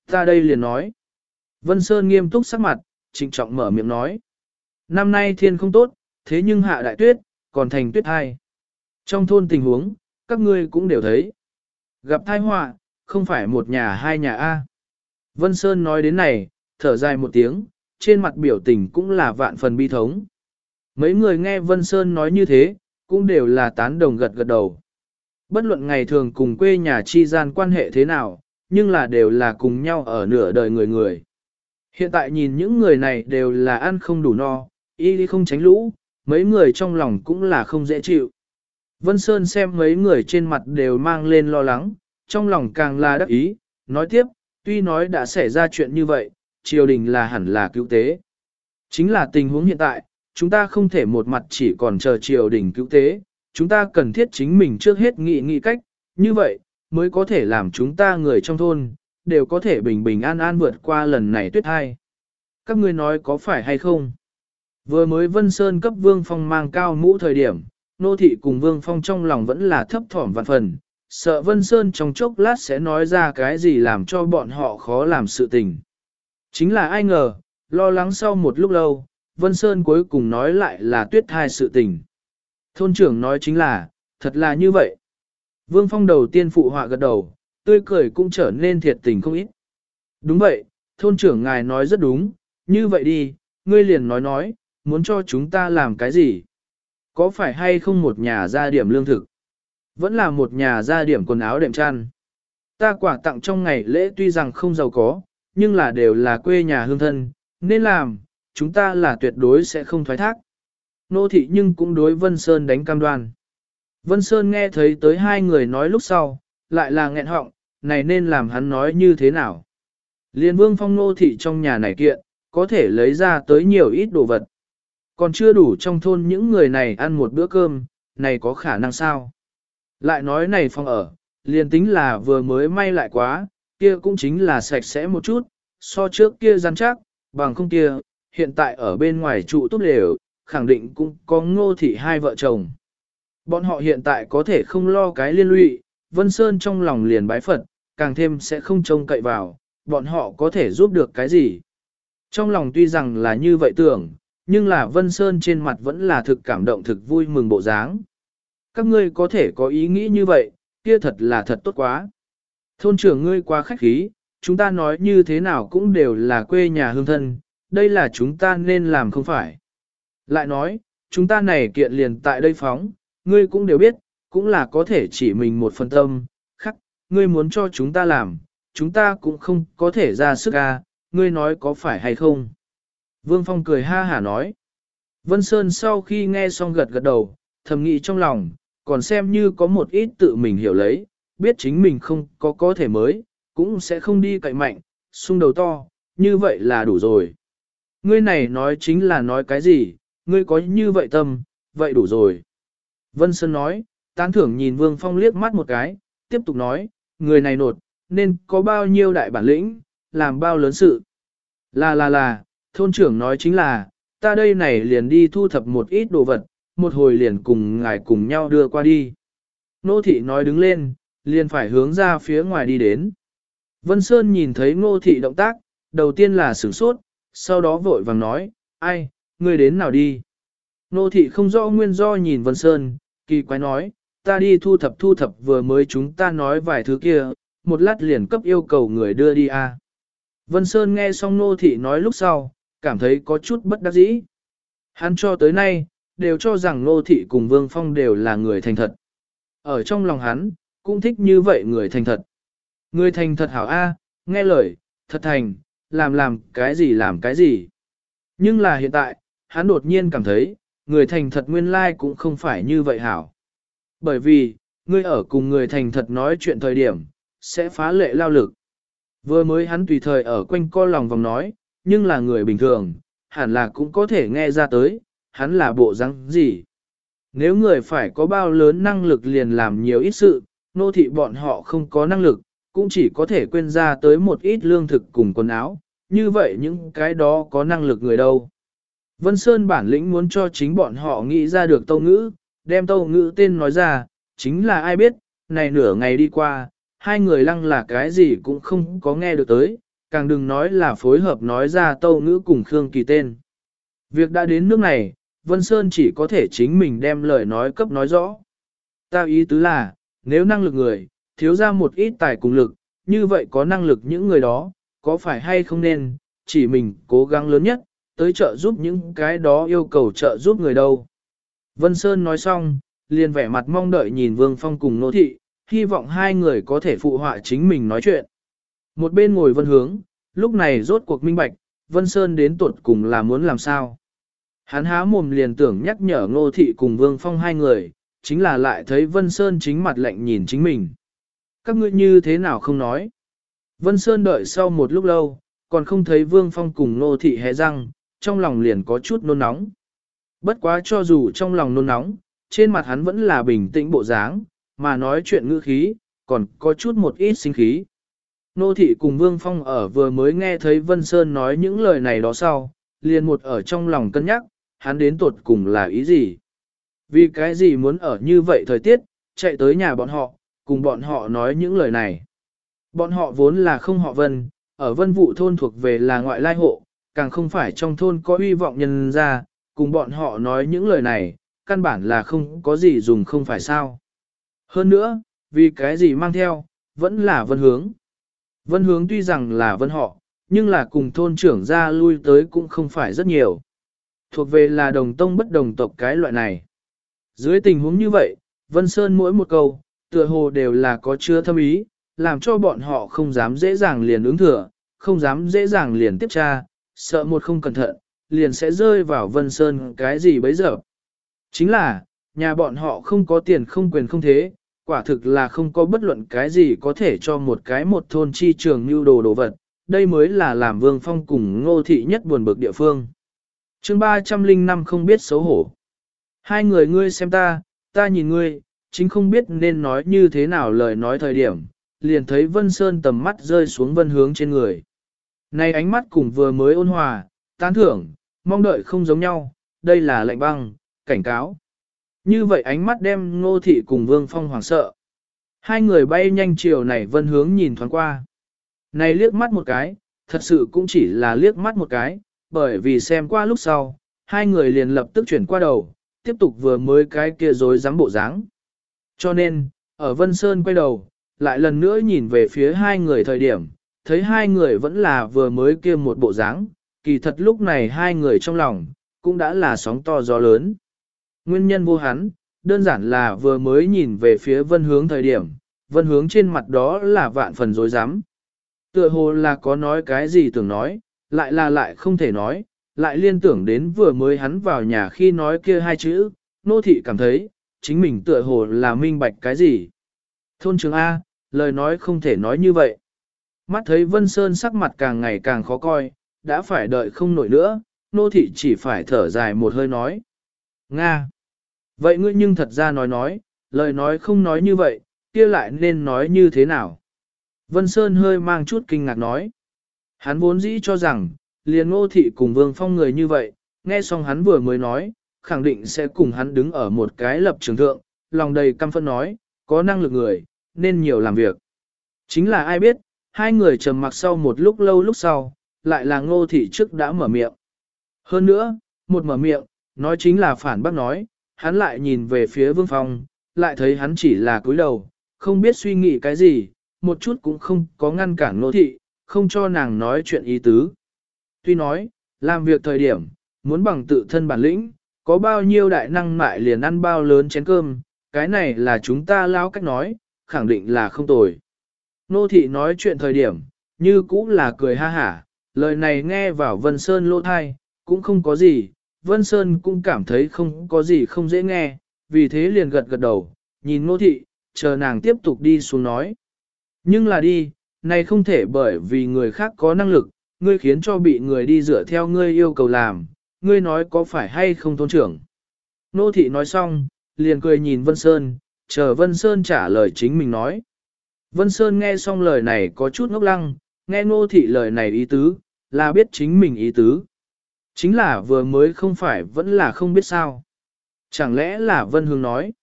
Ta đây liền nói. Vân Sơn nghiêm túc sắc mặt, trịnh trọng mở miệng nói. Năm nay thiên không tốt, thế nhưng hạ đại tuyết, còn thành tuyết hai. Trong thôn tình huống, các ngươi cũng đều thấy. Gặp thai họa, không phải một nhà hai nhà A. Vân Sơn nói đến này, thở dài một tiếng, trên mặt biểu tình cũng là vạn phần bi thống. Mấy người nghe Vân Sơn nói như thế, cũng đều là tán đồng gật gật đầu. Bất luận ngày thường cùng quê nhà chi gian quan hệ thế nào, nhưng là đều là cùng nhau ở nửa đời người người. Hiện tại nhìn những người này đều là ăn không đủ no, y đi không tránh lũ, mấy người trong lòng cũng là không dễ chịu. Vân Sơn xem mấy người trên mặt đều mang lên lo lắng, trong lòng càng là đắc ý, nói tiếp, tuy nói đã xảy ra chuyện như vậy, triều đình là hẳn là cứu tế. Chính là tình huống hiện tại, chúng ta không thể một mặt chỉ còn chờ triều đình cứu tế, chúng ta cần thiết chính mình trước hết nghị nghị cách, như vậy, mới có thể làm chúng ta người trong thôn, đều có thể bình bình an an vượt qua lần này tuyết hai. Các ngươi nói có phải hay không? Vừa mới Vân Sơn cấp Vương Phong mang cao mũ thời điểm, nô thị cùng Vương Phong trong lòng vẫn là thấp thỏm vạn phần, sợ Vân Sơn trong chốc lát sẽ nói ra cái gì làm cho bọn họ khó làm sự tình. Chính là ai ngờ, lo lắng sau một lúc lâu, Vân Sơn cuối cùng nói lại là tuyết thai sự tình. Thôn trưởng nói chính là, thật là như vậy. Vương Phong đầu tiên phụ họa gật đầu, tươi cười cũng trở nên thiệt tình không ít. Đúng vậy, thôn trưởng ngài nói rất đúng, như vậy đi, ngươi liền nói nói, muốn cho chúng ta làm cái gì? Có phải hay không một nhà gia điểm lương thực? Vẫn là một nhà gia điểm quần áo đệm chăn. Ta quả tặng trong ngày lễ tuy rằng không giàu có, nhưng là đều là quê nhà hương thân, nên làm, chúng ta là tuyệt đối sẽ không thoái thác. Nô thị nhưng cũng đối Vân Sơn đánh cam đoan. Vân Sơn nghe thấy tới hai người nói lúc sau, lại là nghẹn họng, này nên làm hắn nói như thế nào. Liên vương phong nô thị trong nhà này kiện, có thể lấy ra tới nhiều ít đồ vật. Còn chưa đủ trong thôn những người này ăn một bữa cơm, này có khả năng sao? Lại nói này phòng ở, liền tính là vừa mới may lại quá, kia cũng chính là sạch sẽ một chút, so trước kia rắn chắc, bằng không kia, hiện tại ở bên ngoài trụ tốt đều khẳng định cũng có ngô thị hai vợ chồng. Bọn họ hiện tại có thể không lo cái liên lụy, Vân Sơn trong lòng liền bái Phật, càng thêm sẽ không trông cậy vào, bọn họ có thể giúp được cái gì. Trong lòng tuy rằng là như vậy tưởng, nhưng là Vân Sơn trên mặt vẫn là thực cảm động thực vui mừng bộ dáng. Các ngươi có thể có ý nghĩ như vậy, kia thật là thật tốt quá. Thôn trưởng ngươi quá khách khí, chúng ta nói như thế nào cũng đều là quê nhà hương thân, đây là chúng ta nên làm không phải. Lại nói, chúng ta này kiện liền tại đây phóng, ngươi cũng đều biết, cũng là có thể chỉ mình một phần tâm, khắc, ngươi muốn cho chúng ta làm, chúng ta cũng không có thể ra sức ca, ngươi nói có phải hay không. Vương Phong cười ha hả nói. Vân Sơn sau khi nghe xong gật gật đầu, thầm nghĩ trong lòng, còn xem như có một ít tự mình hiểu lấy, biết chính mình không có có thể mới, cũng sẽ không đi cậy mạnh, sung đầu to, như vậy là đủ rồi. Ngươi này nói chính là nói cái gì, ngươi có như vậy tâm, vậy đủ rồi. Vân Sơn nói, tán thưởng nhìn Vương Phong liếc mắt một cái, tiếp tục nói, người này nột, nên có bao nhiêu đại bản lĩnh, làm bao lớn sự. Là là là, thôn trưởng nói chính là, ta đây này liền đi thu thập một ít đồ vật, một hồi liền cùng ngài cùng nhau đưa qua đi. Nô thị nói đứng lên, liền phải hướng ra phía ngoài đi đến. Vân Sơn nhìn thấy ngô thị động tác, đầu tiên là sửng sốt, sau đó vội vàng nói, ai, ngươi đến nào đi. Nô thị không rõ nguyên do nhìn Vân Sơn, kỳ quái nói, ta đi thu thập thu thập vừa mới chúng ta nói vài thứ kia, một lát liền cấp yêu cầu người đưa đi a. Vân Sơn nghe xong nô thị nói lúc sau, cảm thấy có chút bất đắc dĩ. Hắn cho tới nay, đều cho rằng nô thị cùng Vương Phong đều là người thành thật. Ở trong lòng hắn, cũng thích như vậy người thành thật. Người thành thật hảo A, nghe lời, thật thành, làm làm cái gì làm cái gì. Nhưng là hiện tại, hắn đột nhiên cảm thấy, người thành thật nguyên lai cũng không phải như vậy hảo. Bởi vì, người ở cùng người thành thật nói chuyện thời điểm, sẽ phá lệ lao lực. Vừa mới hắn tùy thời ở quanh co lòng vòng nói, nhưng là người bình thường, hẳn là cũng có thể nghe ra tới, hắn là bộ răng gì. Nếu người phải có bao lớn năng lực liền làm nhiều ít sự, nô thị bọn họ không có năng lực, cũng chỉ có thể quên ra tới một ít lương thực cùng quần áo, như vậy những cái đó có năng lực người đâu. Vân Sơn bản lĩnh muốn cho chính bọn họ nghĩ ra được tâu ngữ, đem tâu ngữ tên nói ra, chính là ai biết, này nửa ngày đi qua, hai người lăng là cái gì cũng không có nghe được tới, càng đừng nói là phối hợp nói ra tâu ngữ cùng Khương Kỳ tên. Việc đã đến nước này, Vân Sơn chỉ có thể chính mình đem lời nói cấp nói rõ. Ta ý tứ là, nếu năng lực người, thiếu ra một ít tài cùng lực, như vậy có năng lực những người đó, có phải hay không nên, chỉ mình cố gắng lớn nhất, tới trợ giúp những cái đó yêu cầu trợ giúp người đâu. Vân Sơn nói xong, liền vẻ mặt mong đợi nhìn Vương Phong cùng nô thị, hy vọng hai người có thể phụ họa chính mình nói chuyện. Một bên ngồi Vân Hướng, lúc này rốt cuộc minh bạch, Vân Sơn đến tuột cùng là muốn làm sao. Hắn há mồm liền tưởng nhắc nhở Ngô Thị cùng Vương Phong hai người, chính là lại thấy Vân Sơn chính mặt lạnh nhìn chính mình. Các ngươi như thế nào không nói? Vân Sơn đợi sau một lúc lâu, còn không thấy Vương Phong cùng Ngô Thị hé răng, trong lòng liền có chút nôn nóng. Bất quá cho dù trong lòng nôn nóng, trên mặt hắn vẫn là bình tĩnh bộ dáng, mà nói chuyện ngữ khí, còn có chút một ít sinh khí. Nô thị cùng Vương Phong ở vừa mới nghe thấy Vân Sơn nói những lời này đó sau, liền một ở trong lòng cân nhắc, hắn đến tuột cùng là ý gì. Vì cái gì muốn ở như vậy thời tiết, chạy tới nhà bọn họ, cùng bọn họ nói những lời này. Bọn họ vốn là không họ Vân, ở Vân Vụ thôn thuộc về là ngoại lai hộ, càng không phải trong thôn có uy vọng nhân ra, cùng bọn họ nói những lời này, căn bản là không có gì dùng không phải sao. Hơn nữa, vì cái gì mang theo, vẫn là vân hướng. Vân hướng tuy rằng là vân họ, nhưng là cùng thôn trưởng ra lui tới cũng không phải rất nhiều. Thuộc về là đồng tông bất đồng tộc cái loại này. Dưới tình huống như vậy, Vân Sơn mỗi một câu, tựa hồ đều là có chứa thâm ý, làm cho bọn họ không dám dễ dàng liền ứng thừa, không dám dễ dàng liền tiếp tra, sợ một không cẩn thận, liền sẽ rơi vào Vân Sơn cái gì bấy giờ. Chính là, nhà bọn họ không có tiền không quyền không thế, quả thực là không có bất luận cái gì có thể cho một cái một thôn chi trường như đồ đồ vật, đây mới là làm vương phong cùng ngô thị nhất buồn bực địa phương. chương 305 không biết xấu hổ. Hai người ngươi xem ta, ta nhìn ngươi, chính không biết nên nói như thế nào lời nói thời điểm, liền thấy Vân Sơn tầm mắt rơi xuống vân hướng trên người. Này ánh mắt cùng vừa mới ôn hòa, tán thưởng, mong đợi không giống nhau, đây là lệnh băng, cảnh cáo. Như vậy ánh mắt đem ngô thị cùng vương phong hoảng sợ. Hai người bay nhanh chiều này vân hướng nhìn thoáng qua. Này liếc mắt một cái, thật sự cũng chỉ là liếc mắt một cái, bởi vì xem qua lúc sau, hai người liền lập tức chuyển qua đầu, tiếp tục vừa mới cái kia dối dám bộ dáng. Cho nên, ở Vân Sơn quay đầu, lại lần nữa nhìn về phía hai người thời điểm, thấy hai người vẫn là vừa mới kia một bộ dáng, kỳ thật lúc này hai người trong lòng, cũng đã là sóng to gió lớn. Nguyên nhân vô hắn, đơn giản là vừa mới nhìn về phía vân hướng thời điểm, vân hướng trên mặt đó là vạn phần dối rắm Tựa hồ là có nói cái gì tưởng nói, lại là lại không thể nói, lại liên tưởng đến vừa mới hắn vào nhà khi nói kia hai chữ, nô thị cảm thấy, chính mình tựa hồ là minh bạch cái gì. Thôn trường A, lời nói không thể nói như vậy. Mắt thấy Vân Sơn sắc mặt càng ngày càng khó coi, đã phải đợi không nổi nữa, nô thị chỉ phải thở dài một hơi nói. Nga! Vậy ngươi nhưng thật ra nói nói, lời nói không nói như vậy, kia lại nên nói như thế nào? Vân Sơn hơi mang chút kinh ngạc nói. Hắn vốn dĩ cho rằng, liền ngô thị cùng vương phong người như vậy, nghe xong hắn vừa mới nói, khẳng định sẽ cùng hắn đứng ở một cái lập trường thượng, lòng đầy căm phẫn nói, có năng lực người, nên nhiều làm việc. Chính là ai biết, hai người trầm mặc sau một lúc lâu lúc sau, lại là ngô thị trước đã mở miệng. Hơn nữa, một mở miệng, nói chính là phản bác nói, hắn lại nhìn về phía vương phong, lại thấy hắn chỉ là cúi đầu, không biết suy nghĩ cái gì, một chút cũng không có ngăn cản nô thị, không cho nàng nói chuyện ý tứ. Tuy nói, làm việc thời điểm, muốn bằng tự thân bản lĩnh, có bao nhiêu đại năng mại liền ăn bao lớn chén cơm, cái này là chúng ta lao cách nói, khẳng định là không tồi. Nô thị nói chuyện thời điểm, như cũng là cười ha hả, lời này nghe vào Vân Sơn lỗ thai, cũng không có gì, Vân Sơn cũng cảm thấy không có gì không dễ nghe, vì thế liền gật gật đầu, nhìn nô thị, chờ nàng tiếp tục đi xuống nói. Nhưng là đi, này không thể bởi vì người khác có năng lực, ngươi khiến cho bị người đi dựa theo ngươi yêu cầu làm, ngươi nói có phải hay không tôn trưởng. Nô thị nói xong, liền cười nhìn Vân Sơn, chờ Vân Sơn trả lời chính mình nói. Vân Sơn nghe xong lời này có chút ngốc lăng, nghe nô thị lời này ý tứ, là biết chính mình ý tứ. Chính là vừa mới không phải vẫn là không biết sao. Chẳng lẽ là Vân Hương nói.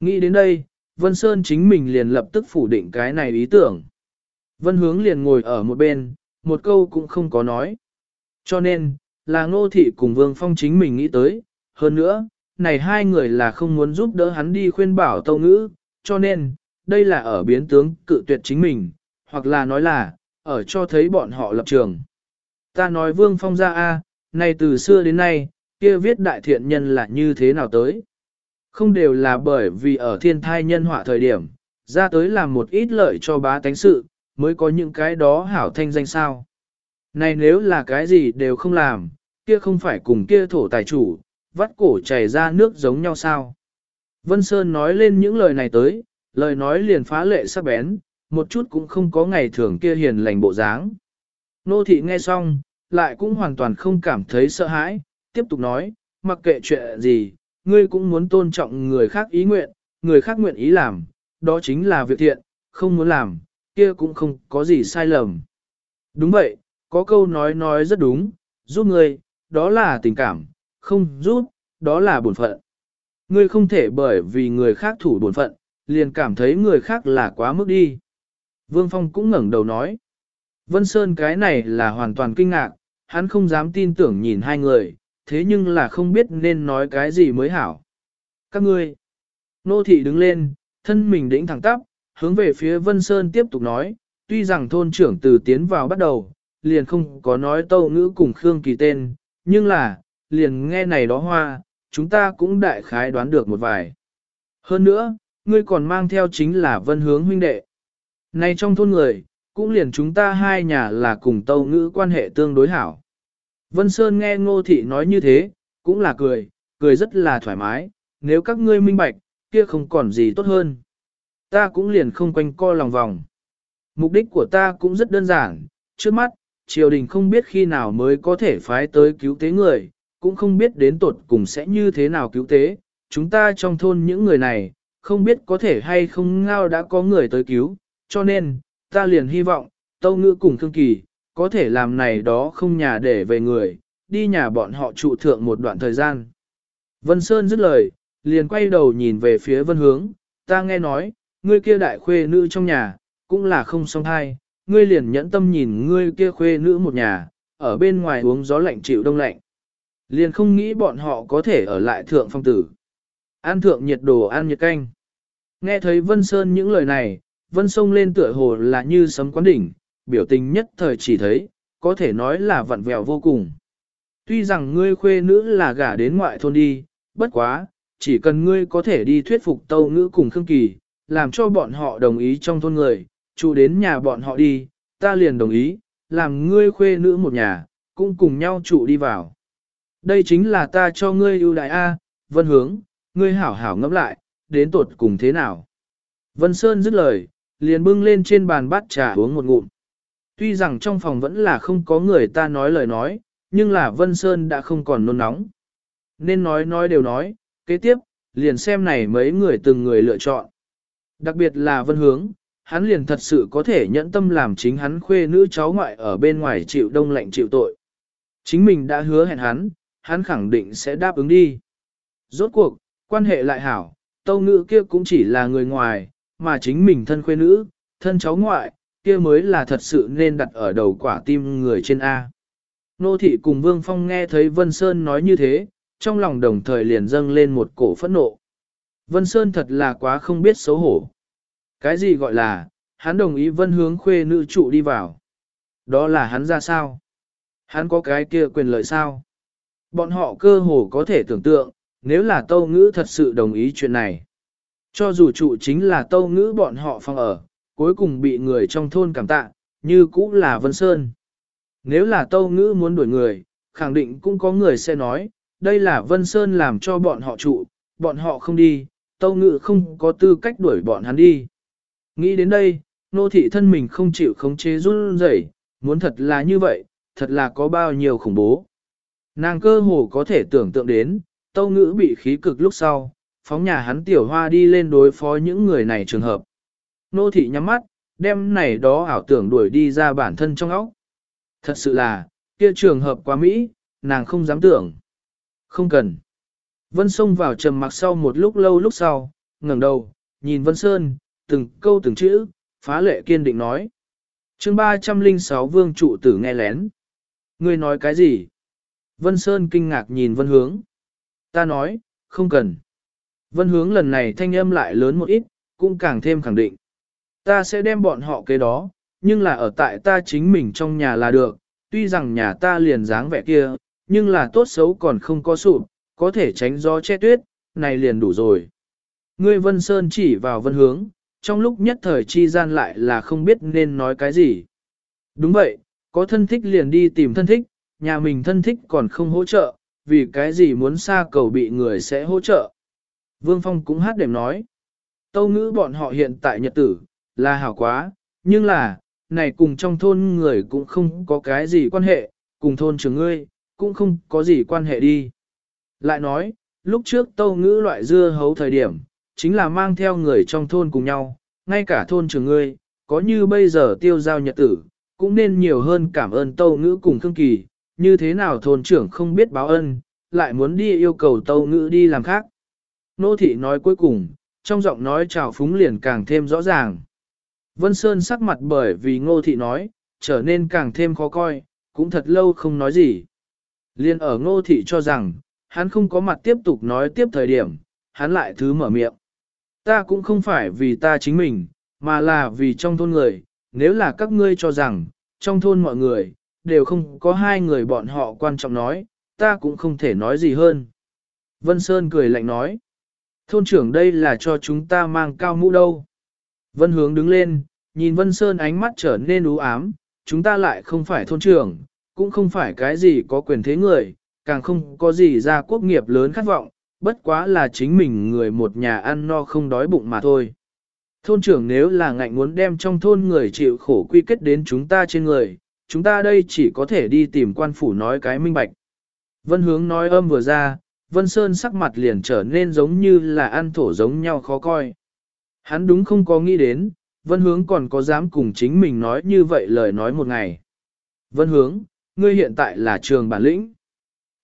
Nghĩ đến đây, Vân Sơn chính mình liền lập tức phủ định cái này ý tưởng. Vân Hướng liền ngồi ở một bên, một câu cũng không có nói. Cho nên, là ngô thị cùng Vương Phong chính mình nghĩ tới, hơn nữa, này hai người là không muốn giúp đỡ hắn đi khuyên bảo tâu ngữ, cho nên, đây là ở biến tướng cự tuyệt chính mình, hoặc là nói là, ở cho thấy bọn họ lập trường. Ta nói Vương Phong ra a, này từ xưa đến nay, kia viết đại thiện nhân là như thế nào tới. Không đều là bởi vì ở thiên thai nhân họa thời điểm, ra tới làm một ít lợi cho bá tánh sự, mới có những cái đó hảo thanh danh sao. Này nếu là cái gì đều không làm, kia không phải cùng kia thổ tài chủ, vắt cổ chảy ra nước giống nhau sao. Vân Sơn nói lên những lời này tới, lời nói liền phá lệ sắc bén, một chút cũng không có ngày thường kia hiền lành bộ dáng. Nô thị nghe xong, lại cũng hoàn toàn không cảm thấy sợ hãi, tiếp tục nói, mặc kệ chuyện gì, ngươi cũng muốn tôn trọng người khác ý nguyện, người khác nguyện ý làm, đó chính là việc thiện, không muốn làm, kia cũng không có gì sai lầm. Đúng vậy, có câu nói nói rất đúng, giúp ngươi, đó là tình cảm, không giúp, đó là bổn phận. Ngươi không thể bởi vì người khác thủ bổn phận, liền cảm thấy người khác là quá mức đi. Vương Phong cũng ngẩng đầu nói. Vân Sơn cái này là hoàn toàn kinh ngạc, hắn không dám tin tưởng nhìn hai người, thế nhưng là không biết nên nói cái gì mới hảo. Các ngươi, nô thị đứng lên, thân mình đĩnh thẳng tắp, hướng về phía Vân Sơn tiếp tục nói, tuy rằng thôn trưởng từ tiến vào bắt đầu, liền không có nói tâu ngữ cùng Khương Kỳ tên, nhưng là, liền nghe này đó hoa, chúng ta cũng đại khái đoán được một vài. Hơn nữa, ngươi còn mang theo chính là vân hướng huynh đệ. Này trong thôn người, cũng liền chúng ta hai nhà là cùng tâu ngữ quan hệ tương đối hảo. Vân Sơn nghe ngô thị nói như thế, cũng là cười, cười rất là thoải mái, nếu các ngươi minh bạch, kia không còn gì tốt hơn. Ta cũng liền không quanh co lòng vòng. Mục đích của ta cũng rất đơn giản, trước mắt, triều đình không biết khi nào mới có thể phái tới cứu tế người, cũng không biết đến tột cùng sẽ như thế nào cứu tế. Chúng ta trong thôn những người này, không biết có thể hay không ngao đã có người tới cứu, cho nên, ta liền hy vọng, Tâu Ngữ cùng Thương Kỳ, có thể làm này đó không nhà để về người, đi nhà bọn họ trụ thượng một đoạn thời gian. Vân Sơn dứt lời, liền quay đầu nhìn về phía Vân Hướng, ta nghe nói, ngươi kia đại khuê nữ trong nhà, cũng là không song thai, ngươi liền nhẫn tâm nhìn ngươi kia khuê nữ một nhà, ở bên ngoài uống gió lạnh chịu đông lạnh. Liền không nghĩ bọn họ có thể ở lại thượng phong tử. An thượng nhiệt đồ ăn nhiệt canh. Nghe thấy Vân Sơn những lời này, Vân sông lên tựa hồ là như sấm quán đỉnh, biểu tình nhất thời chỉ thấy, có thể nói là vặn vẹo vô cùng. Tuy rằng ngươi khuê nữ là gả đến ngoại thôn đi, bất quá, chỉ cần ngươi có thể đi thuyết phục tâu ngữ cùng Khương Kỳ, làm cho bọn họ đồng ý trong thôn người, trụ đến nhà bọn họ đi, ta liền đồng ý, làm ngươi khuê nữ một nhà, cũng cùng nhau trụ đi vào. Đây chính là ta cho ngươi ưu đại A, vân hướng, ngươi hảo hảo ngẫm lại, đến tột cùng thế nào. Vân Sơn dứt lời, liền bưng lên trên bàn bát trà uống một ngụm. Tuy rằng trong phòng vẫn là không có người ta nói lời nói, nhưng là Vân Sơn đã không còn nôn nóng. Nên nói nói đều nói, kế tiếp, liền xem này mấy người từng người lựa chọn. Đặc biệt là Vân Hướng, hắn liền thật sự có thể nhẫn tâm làm chính hắn khuê nữ cháu ngoại ở bên ngoài chịu đông lạnh chịu tội. Chính mình đã hứa hẹn hắn, hắn khẳng định sẽ đáp ứng đi. Rốt cuộc, quan hệ lại hảo, tâu ngữ kia cũng chỉ là người ngoài, mà chính mình thân khuê nữ, thân cháu ngoại, kia mới là thật sự nên đặt ở đầu quả tim người trên A. Nô thị cùng Vương Phong nghe thấy Vân Sơn nói như thế, trong lòng đồng thời liền dâng lên một cổ phẫn nộ. Vân Sơn thật là quá không biết xấu hổ. Cái gì gọi là, hắn đồng ý Vân hướng khuê nữ trụ đi vào. Đó là hắn ra sao? Hắn có cái kia quyền lợi sao? Bọn họ cơ hồ có thể tưởng tượng, nếu là Tâu Ngữ thật sự đồng ý chuyện này. Cho dù trụ chính là Tâu Ngữ bọn họ phòng ở, cuối cùng bị người trong thôn cảm tạ, như cũ là Vân Sơn. Nếu là Tâu Ngữ muốn đuổi người, khẳng định cũng có người sẽ nói, đây là Vân Sơn làm cho bọn họ trụ, bọn họ không đi, Tâu Ngữ không có tư cách đuổi bọn hắn đi. Nghĩ đến đây, nô thị thân mình không chịu khống chế run rẩy, muốn thật là như vậy, thật là có bao nhiêu khủng bố. Nàng cơ hồ có thể tưởng tượng đến, Tâu Ngữ bị khí cực lúc sau, phóng nhà hắn tiểu hoa đi lên đối phó những người này trường hợp. Nô thị nhắm mắt, đem này đó ảo tưởng đuổi đi ra bản thân trong óc. Thật sự là, kia trường hợp quá Mỹ, nàng không dám tưởng. Không cần. Vân xông vào trầm mặc sau một lúc lâu lúc sau, ngẩng đầu, nhìn Vân Sơn, từng câu từng chữ, phá lệ kiên định nói. chương 306 vương trụ tử nghe lén. Ngươi nói cái gì? Vân Sơn kinh ngạc nhìn Vân Hướng. Ta nói, không cần. Vân Hướng lần này thanh âm lại lớn một ít, cũng càng thêm khẳng định. Ta sẽ đem bọn họ kế đó, nhưng là ở tại ta chính mình trong nhà là được, tuy rằng nhà ta liền dáng vẻ kia, nhưng là tốt xấu còn không có sụp, có thể tránh gió che tuyết, này liền đủ rồi. Ngươi Vân Sơn chỉ vào Vân Hướng, trong lúc nhất thời chi gian lại là không biết nên nói cái gì. Đúng vậy, có thân thích liền đi tìm thân thích, nhà mình thân thích còn không hỗ trợ, vì cái gì muốn xa cầu bị người sẽ hỗ trợ. Vương Phong cũng hát đềm nói, tâu ngữ bọn họ hiện tại nhật tử, là hảo quá, nhưng là, này cùng trong thôn người cũng không có cái gì quan hệ, cùng thôn trưởng ngươi, cũng không có gì quan hệ đi. Lại nói, lúc trước tâu ngữ loại dưa hấu thời điểm, chính là mang theo người trong thôn cùng nhau, ngay cả thôn trưởng ngươi, có như bây giờ tiêu giao nhật tử, cũng nên nhiều hơn cảm ơn tâu ngữ cùng Khương Kỳ, như thế nào thôn trưởng không biết báo ân, lại muốn đi yêu cầu tâu ngữ đi làm khác. Nô thị nói cuối cùng, trong giọng nói chào phúng liền càng thêm rõ ràng. Vân Sơn sắc mặt bởi vì ngô thị nói, trở nên càng thêm khó coi, cũng thật lâu không nói gì. Liên ở ngô thị cho rằng, hắn không có mặt tiếp tục nói tiếp thời điểm, hắn lại thứ mở miệng. Ta cũng không phải vì ta chính mình, mà là vì trong thôn người, nếu là các ngươi cho rằng, trong thôn mọi người, đều không có hai người bọn họ quan trọng nói, ta cũng không thể nói gì hơn. Vân Sơn cười lạnh nói, thôn trưởng đây là cho chúng ta mang cao mũ đâu. Vân Hướng đứng lên, nhìn Vân Sơn ánh mắt trở nên u ám, chúng ta lại không phải thôn trưởng, cũng không phải cái gì có quyền thế người, càng không có gì ra quốc nghiệp lớn khát vọng, bất quá là chính mình người một nhà ăn no không đói bụng mà thôi. Thôn trưởng nếu là ngạnh muốn đem trong thôn người chịu khổ quy kết đến chúng ta trên người, chúng ta đây chỉ có thể đi tìm quan phủ nói cái minh bạch. Vân hướng nói âm vừa ra, Vân Sơn sắc mặt liền trở nên giống như là ăn thổ giống nhau khó coi. Hắn đúng không có nghĩ đến, Vân hướng còn có dám cùng chính mình nói như vậy lời nói một ngày. Vân hướng, ngươi hiện tại là trường bản lĩnh.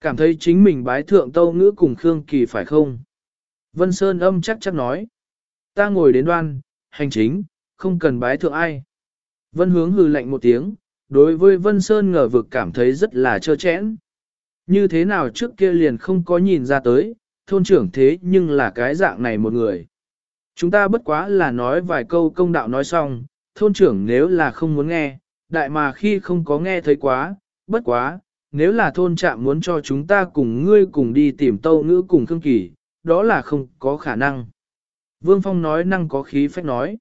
Cảm thấy chính mình bái thượng tâu ngữ cùng Khương Kỳ phải không? Vân Sơn âm chắc chắc nói. Ta ngồi đến đoan, hành chính, không cần bái thượng ai. Vân hướng hừ lạnh một tiếng, đối với Vân Sơn ngờ vực cảm thấy rất là trơ chẽn. Như thế nào trước kia liền không có nhìn ra tới, thôn trưởng thế nhưng là cái dạng này một người. Chúng ta bất quá là nói vài câu công đạo nói xong, thôn trưởng nếu là không muốn nghe, đại mà khi không có nghe thấy quá, bất quá, nếu là thôn trạm muốn cho chúng ta cùng ngươi cùng đi tìm tâu ngữ cùng Khương Kỳ, đó là không có khả năng. Vương Phong nói năng có khí phách nói.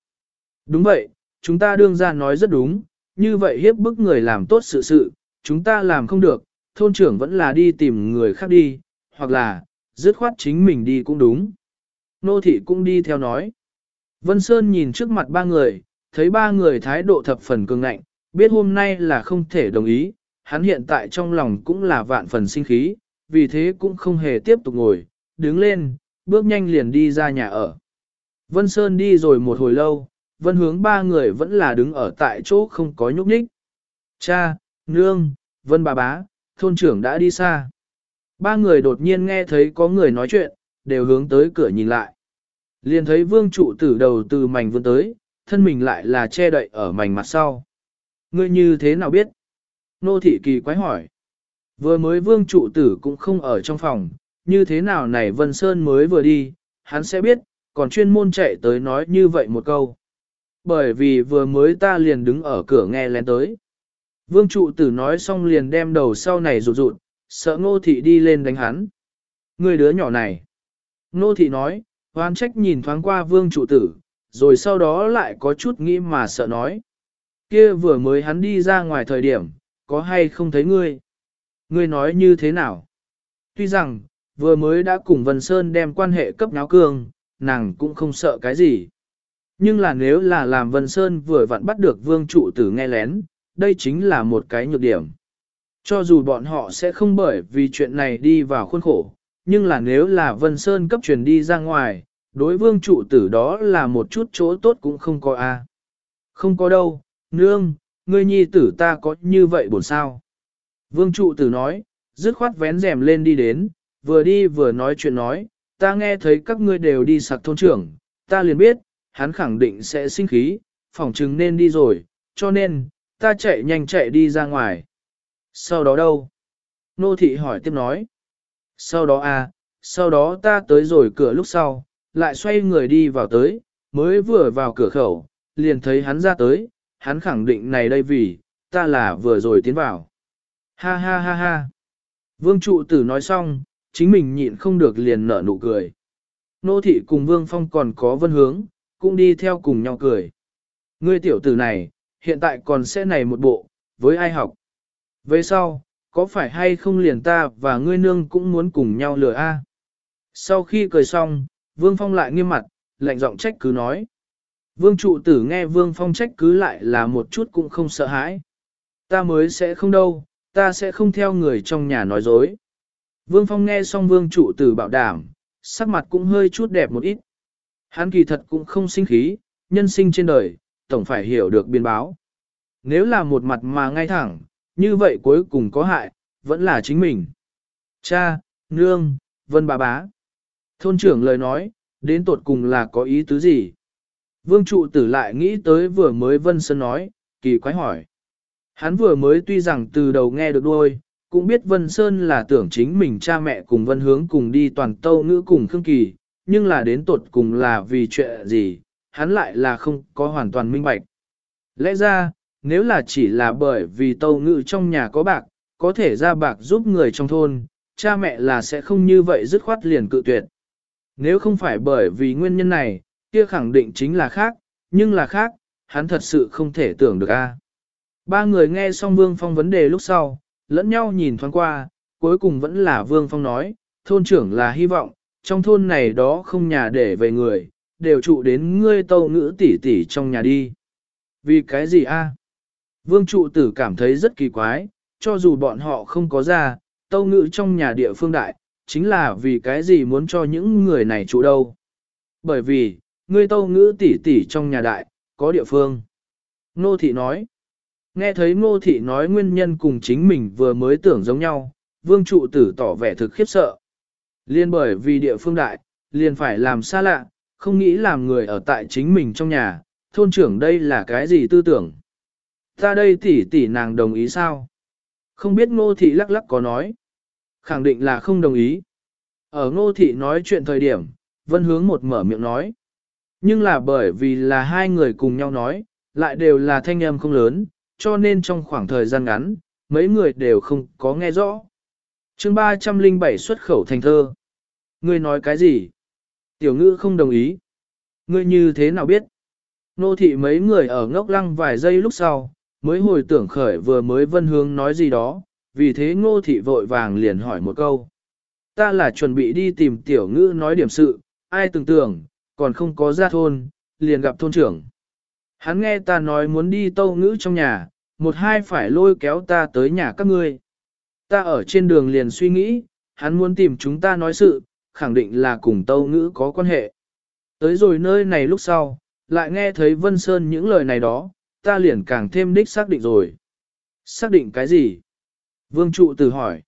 Đúng vậy, chúng ta đương ra nói rất đúng, như vậy hiếp bức người làm tốt sự sự, chúng ta làm không được, thôn trưởng vẫn là đi tìm người khác đi, hoặc là, dứt khoát chính mình đi cũng đúng. Nô thị cũng đi theo nói. Vân Sơn nhìn trước mặt ba người, thấy ba người thái độ thập phần cường ngạnh, biết hôm nay là không thể đồng ý, hắn hiện tại trong lòng cũng là vạn phần sinh khí, vì thế cũng không hề tiếp tục ngồi, đứng lên, bước nhanh liền đi ra nhà ở. Vân Sơn đi rồi một hồi lâu, vân hướng ba người vẫn là đứng ở tại chỗ không có nhúc nhích. Cha, nương, vân bà bá, thôn trưởng đã đi xa. Ba người đột nhiên nghe thấy có người nói chuyện, đều hướng tới cửa nhìn lại. Liền thấy vương trụ tử đầu từ mảnh vươn tới, thân mình lại là che đậy ở mảnh mặt sau. Ngươi như thế nào biết? Nô thị kỳ quái hỏi. Vừa mới vương trụ tử cũng không ở trong phòng, như thế nào này Vân Sơn mới vừa đi, hắn sẽ biết, còn chuyên môn chạy tới nói như vậy một câu. Bởi vì vừa mới ta liền đứng ở cửa nghe lén tới. Vương trụ tử nói xong liền đem đầu sau này rụt rụt, sợ ngô thị đi lên đánh hắn. Người đứa nhỏ này. Ngô thị nói, hoan trách nhìn thoáng qua vương trụ tử, rồi sau đó lại có chút nghĩ mà sợ nói. Kia vừa mới hắn đi ra ngoài thời điểm, có hay không thấy ngươi? Ngươi nói như thế nào? Tuy rằng, vừa mới đã cùng Vân Sơn đem quan hệ cấp náo cương, nàng cũng không sợ cái gì. Nhưng là nếu là làm Vân Sơn vừa vặn bắt được vương trụ tử nghe lén, đây chính là một cái nhược điểm. Cho dù bọn họ sẽ không bởi vì chuyện này đi vào khuôn khổ, nhưng là nếu là Vân Sơn cấp truyền đi ra ngoài, đối vương trụ tử đó là một chút chỗ tốt cũng không có a. Không có đâu, nương, ngươi nhi tử ta có như vậy bổn sao. Vương trụ tử nói, dứt khoát vén rèm lên đi đến, vừa đi vừa nói chuyện nói, ta nghe thấy các ngươi đều đi sạc thôn trưởng, ta liền biết, hắn khẳng định sẽ sinh khí, phỏng chừng nên đi rồi, cho nên, ta chạy nhanh chạy đi ra ngoài. Sau đó đâu? Nô thị hỏi tiếp nói. Sau đó à, sau đó ta tới rồi cửa lúc sau, lại xoay người đi vào tới, mới vừa vào cửa khẩu, liền thấy hắn ra tới, hắn khẳng định này đây vì, ta là vừa rồi tiến vào. Ha ha ha ha. Vương trụ tử nói xong, chính mình nhịn không được liền nở nụ cười. Nô thị cùng Vương Phong còn có vân hướng, cũng đi theo cùng nhau cười. Ngươi tiểu tử này, hiện tại còn sẽ này một bộ, với ai học. Về sau, có phải hay không liền ta và ngươi nương cũng muốn cùng nhau lừa a? Sau khi cười xong, Vương Phong lại nghiêm mặt, lạnh giọng trách cứ nói. Vương trụ tử nghe Vương Phong trách cứ lại là một chút cũng không sợ hãi. Ta mới sẽ không đâu, ta sẽ không theo người trong nhà nói dối. Vương Phong nghe xong Vương trụ tử bảo đảm, sắc mặt cũng hơi chút đẹp một ít. Hắn kỳ thật cũng không sinh khí, nhân sinh trên đời, tổng phải hiểu được biên báo. Nếu là một mặt mà ngay thẳng, như vậy cuối cùng có hại, vẫn là chính mình. Cha, nương, vân bà bá. Thôn trưởng lời nói, đến tột cùng là có ý tứ gì? Vương trụ tử lại nghĩ tới vừa mới Vân Sơn nói, kỳ quái hỏi. Hắn vừa mới tuy rằng từ đầu nghe được đuôi, cũng biết Vân Sơn là tưởng chính mình cha mẹ cùng Vân Hướng cùng đi toàn tâu ngữ cùng Khương Kỳ, nhưng là đến tột cùng là vì chuyện gì, hắn lại là không có hoàn toàn minh bạch. Lẽ ra, nếu là chỉ là bởi vì tâu ngự trong nhà có bạc, có thể ra bạc giúp người trong thôn, cha mẹ là sẽ không như vậy dứt khoát liền cự tuyệt. Nếu không phải bởi vì nguyên nhân này, kia khẳng định chính là khác, nhưng là khác, hắn thật sự không thể tưởng được a. Ba người nghe xong Vương Phong vấn đề lúc sau, lẫn nhau nhìn thoáng qua, cuối cùng vẫn là Vương Phong nói, thôn trưởng là hy vọng, trong thôn này đó không nhà để về người, đều trụ đến ngươi tâu ngữ tỷ tỷ trong nhà đi. Vì cái gì a? Vương trụ tử cảm thấy rất kỳ quái, cho dù bọn họ không có ra, tâu ngữ trong nhà địa phương đại, chính là vì cái gì muốn cho những người này trụ đâu. Bởi vì, ngươi tâu ngữ tỷ tỷ trong nhà đại, có địa phương. Nô thị nói, nghe thấy nô thị nói nguyên nhân cùng chính mình vừa mới tưởng giống nhau, vương trụ tử tỏ vẻ thực khiếp sợ. Liên bởi vì địa phương đại, liền phải làm xa lạ, không nghĩ làm người ở tại chính mình trong nhà, thôn trưởng đây là cái gì tư tưởng. Ta đây tỷ tỷ nàng đồng ý sao? Không biết ngô thị lắc lắc có nói. Khẳng định là không đồng ý. Ở ngô thị nói chuyện thời điểm, vân hướng một mở miệng nói. Nhưng là bởi vì là hai người cùng nhau nói, lại đều là thanh âm không lớn, cho nên trong khoảng thời gian ngắn, mấy người đều không có nghe rõ. chương 307 xuất khẩu thành thơ. người nói cái gì? Tiểu ngữ không đồng ý. Ngươi như thế nào biết? Nô thị mấy người ở ngốc lăng vài giây lúc sau, mới hồi tưởng khởi vừa mới vân hướng nói gì đó, vì thế ngô thị vội vàng liền hỏi một câu. Ta là chuẩn bị đi tìm tiểu ngữ nói điểm sự, ai tưởng tưởng, còn không có ra thôn, liền gặp thôn trưởng. Hắn nghe ta nói muốn đi tâu ngữ trong nhà, một hai phải lôi kéo ta tới nhà các ngươi. Ta ở trên đường liền suy nghĩ, hắn muốn tìm chúng ta nói sự, khẳng định là cùng tâu ngữ có quan hệ. Tới rồi nơi này lúc sau, lại nghe thấy Vân Sơn những lời này đó, ta liền càng thêm đích xác định rồi. Xác định cái gì? Vương trụ từ hỏi.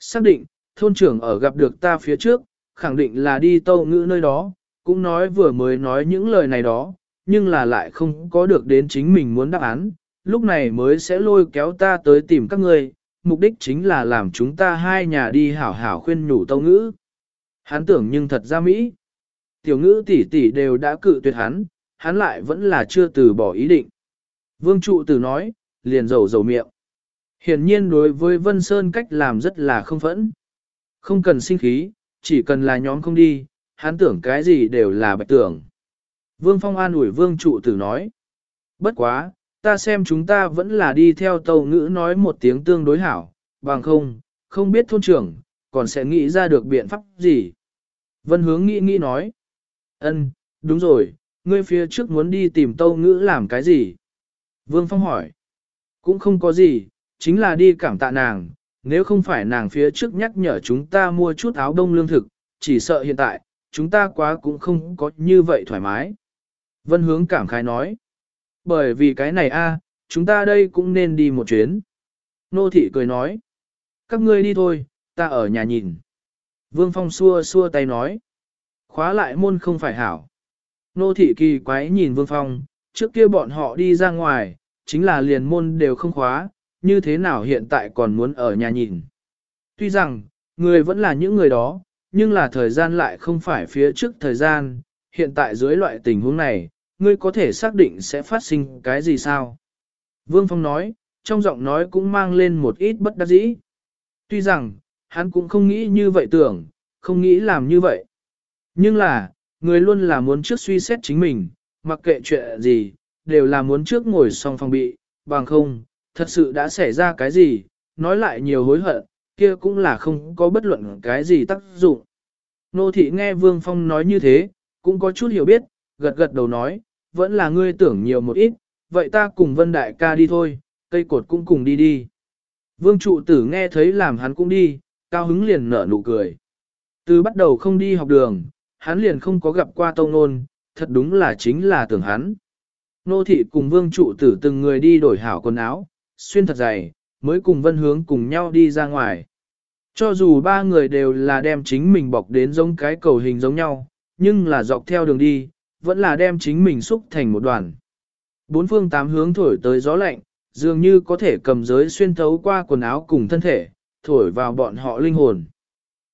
Xác định, thôn trưởng ở gặp được ta phía trước, khẳng định là đi tâu ngữ nơi đó, cũng nói vừa mới nói những lời này đó, nhưng là lại không có được đến chính mình muốn đáp án, lúc này mới sẽ lôi kéo ta tới tìm các ngươi, mục đích chính là làm chúng ta hai nhà đi hảo hảo khuyên nhủ tâu ngữ. Hắn tưởng nhưng thật ra Mỹ. Tiểu ngữ tỷ tỷ đều đã cự tuyệt hắn, hắn lại vẫn là chưa từ bỏ ý định. Vương trụ tử nói, liền dầu dầu miệng. Hiển nhiên đối với Vân Sơn cách làm rất là không phẫn. Không cần sinh khí, chỉ cần là nhóm không đi, hắn tưởng cái gì đều là bạch tưởng. Vương Phong an ủi Vương trụ tử nói. Bất quá, ta xem chúng ta vẫn là đi theo tàu ngữ nói một tiếng tương đối hảo, bằng không, không biết thôn trưởng, còn sẽ nghĩ ra được biện pháp gì. Vân hướng nghĩ nghĩ nói. ân, đúng rồi, ngươi phía trước muốn đi tìm tâu ngữ làm cái gì? Vương Phong hỏi. Cũng không có gì, chính là đi cảm tạ nàng, nếu không phải nàng phía trước nhắc nhở chúng ta mua chút áo đông lương thực, chỉ sợ hiện tại, chúng ta quá cũng không có như vậy thoải mái. Vân hướng cảm khái nói. Bởi vì cái này a, chúng ta đây cũng nên đi một chuyến. Nô thị cười nói. Các ngươi đi thôi, ta ở nhà nhìn. Vương Phong xua xua tay nói. Khóa lại môn không phải hảo. Nô thị kỳ quái nhìn Vương Phong, trước kia bọn họ đi ra ngoài, chính là liền môn đều không khóa, như thế nào hiện tại còn muốn ở nhà nhìn. Tuy rằng, người vẫn là những người đó, nhưng là thời gian lại không phải phía trước thời gian, hiện tại dưới loại tình huống này, ngươi có thể xác định sẽ phát sinh cái gì sao? Vương Phong nói, trong giọng nói cũng mang lên một ít bất đắc dĩ. Tuy rằng, hắn cũng không nghĩ như vậy tưởng, không nghĩ làm như vậy. Nhưng là, người luôn là muốn trước suy xét chính mình, mặc kệ chuyện gì, đều là muốn trước ngồi xong phòng bị, bằng không, thật sự đã xảy ra cái gì, nói lại nhiều hối hận, kia cũng là không có bất luận cái gì tác dụng. Nô thị nghe Vương Phong nói như thế, cũng có chút hiểu biết, gật gật đầu nói, vẫn là ngươi tưởng nhiều một ít, vậy ta cùng Vân Đại ca đi thôi, cây cột cũng cùng đi đi. Vương trụ tử nghe thấy làm hắn cũng đi, cao hứng liền nở nụ cười. Từ bắt đầu không đi học đường, hắn liền không có gặp qua tông nôn, thật đúng là chính là tưởng hắn. Nô thị cùng vương trụ tử từng người đi đổi hảo quần áo, xuyên thật dày, mới cùng vân hướng cùng nhau đi ra ngoài. Cho dù ba người đều là đem chính mình bọc đến giống cái cầu hình giống nhau, nhưng là dọc theo đường đi, vẫn là đem chính mình xúc thành một đoàn. Bốn phương tám hướng thổi tới gió lạnh, dường như có thể cầm giới xuyên thấu qua quần áo cùng thân thể, thổi vào bọn họ linh hồn.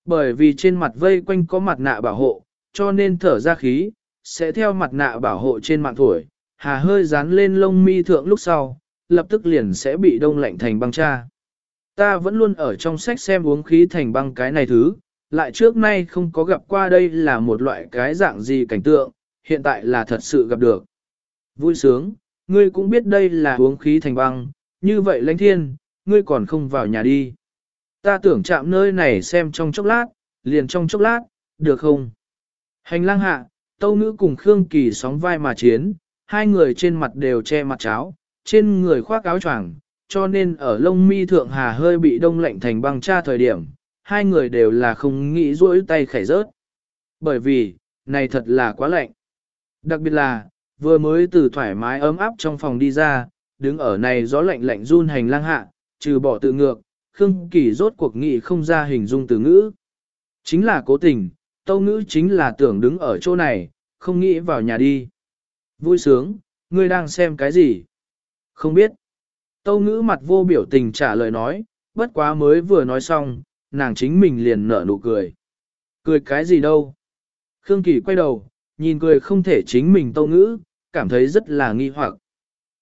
Bởi vì trên mặt vây quanh có mặt nạ bảo hộ, cho nên thở ra khí, sẽ theo mặt nạ bảo hộ trên mạng thổi, hà hơi dán lên lông mi thượng lúc sau, lập tức liền sẽ bị đông lạnh thành băng cha. Ta vẫn luôn ở trong sách xem uống khí thành băng cái này thứ, lại trước nay không có gặp qua đây là một loại cái dạng gì cảnh tượng, hiện tại là thật sự gặp được. Vui sướng, ngươi cũng biết đây là uống khí thành băng, như vậy lãnh thiên, ngươi còn không vào nhà đi. Ta tưởng chạm nơi này xem trong chốc lát, liền trong chốc lát, được không? Hành lang hạ, Tâu Nữ cùng Khương Kỳ sóng vai mà chiến, hai người trên mặt đều che mặt cháo, trên người khoác áo choàng, cho nên ở lông mi thượng hà hơi bị đông lạnh thành băng cha thời điểm, hai người đều là không nghĩ rỗi tay khảy rớt. Bởi vì, này thật là quá lạnh. Đặc biệt là, vừa mới từ thoải mái ấm áp trong phòng đi ra, đứng ở này gió lạnh lạnh run hành lang hạ, trừ bỏ tự ngược, Khương Kỳ rốt cuộc nghị không ra hình dung từ ngữ. Chính là cố tình, tâu ngữ chính là tưởng đứng ở chỗ này, không nghĩ vào nhà đi. Vui sướng, ngươi đang xem cái gì? Không biết. Tâu ngữ mặt vô biểu tình trả lời nói, bất quá mới vừa nói xong, nàng chính mình liền nở nụ cười. Cười cái gì đâu? Khương Kỳ quay đầu, nhìn cười không thể chính mình tâu ngữ, cảm thấy rất là nghi hoặc.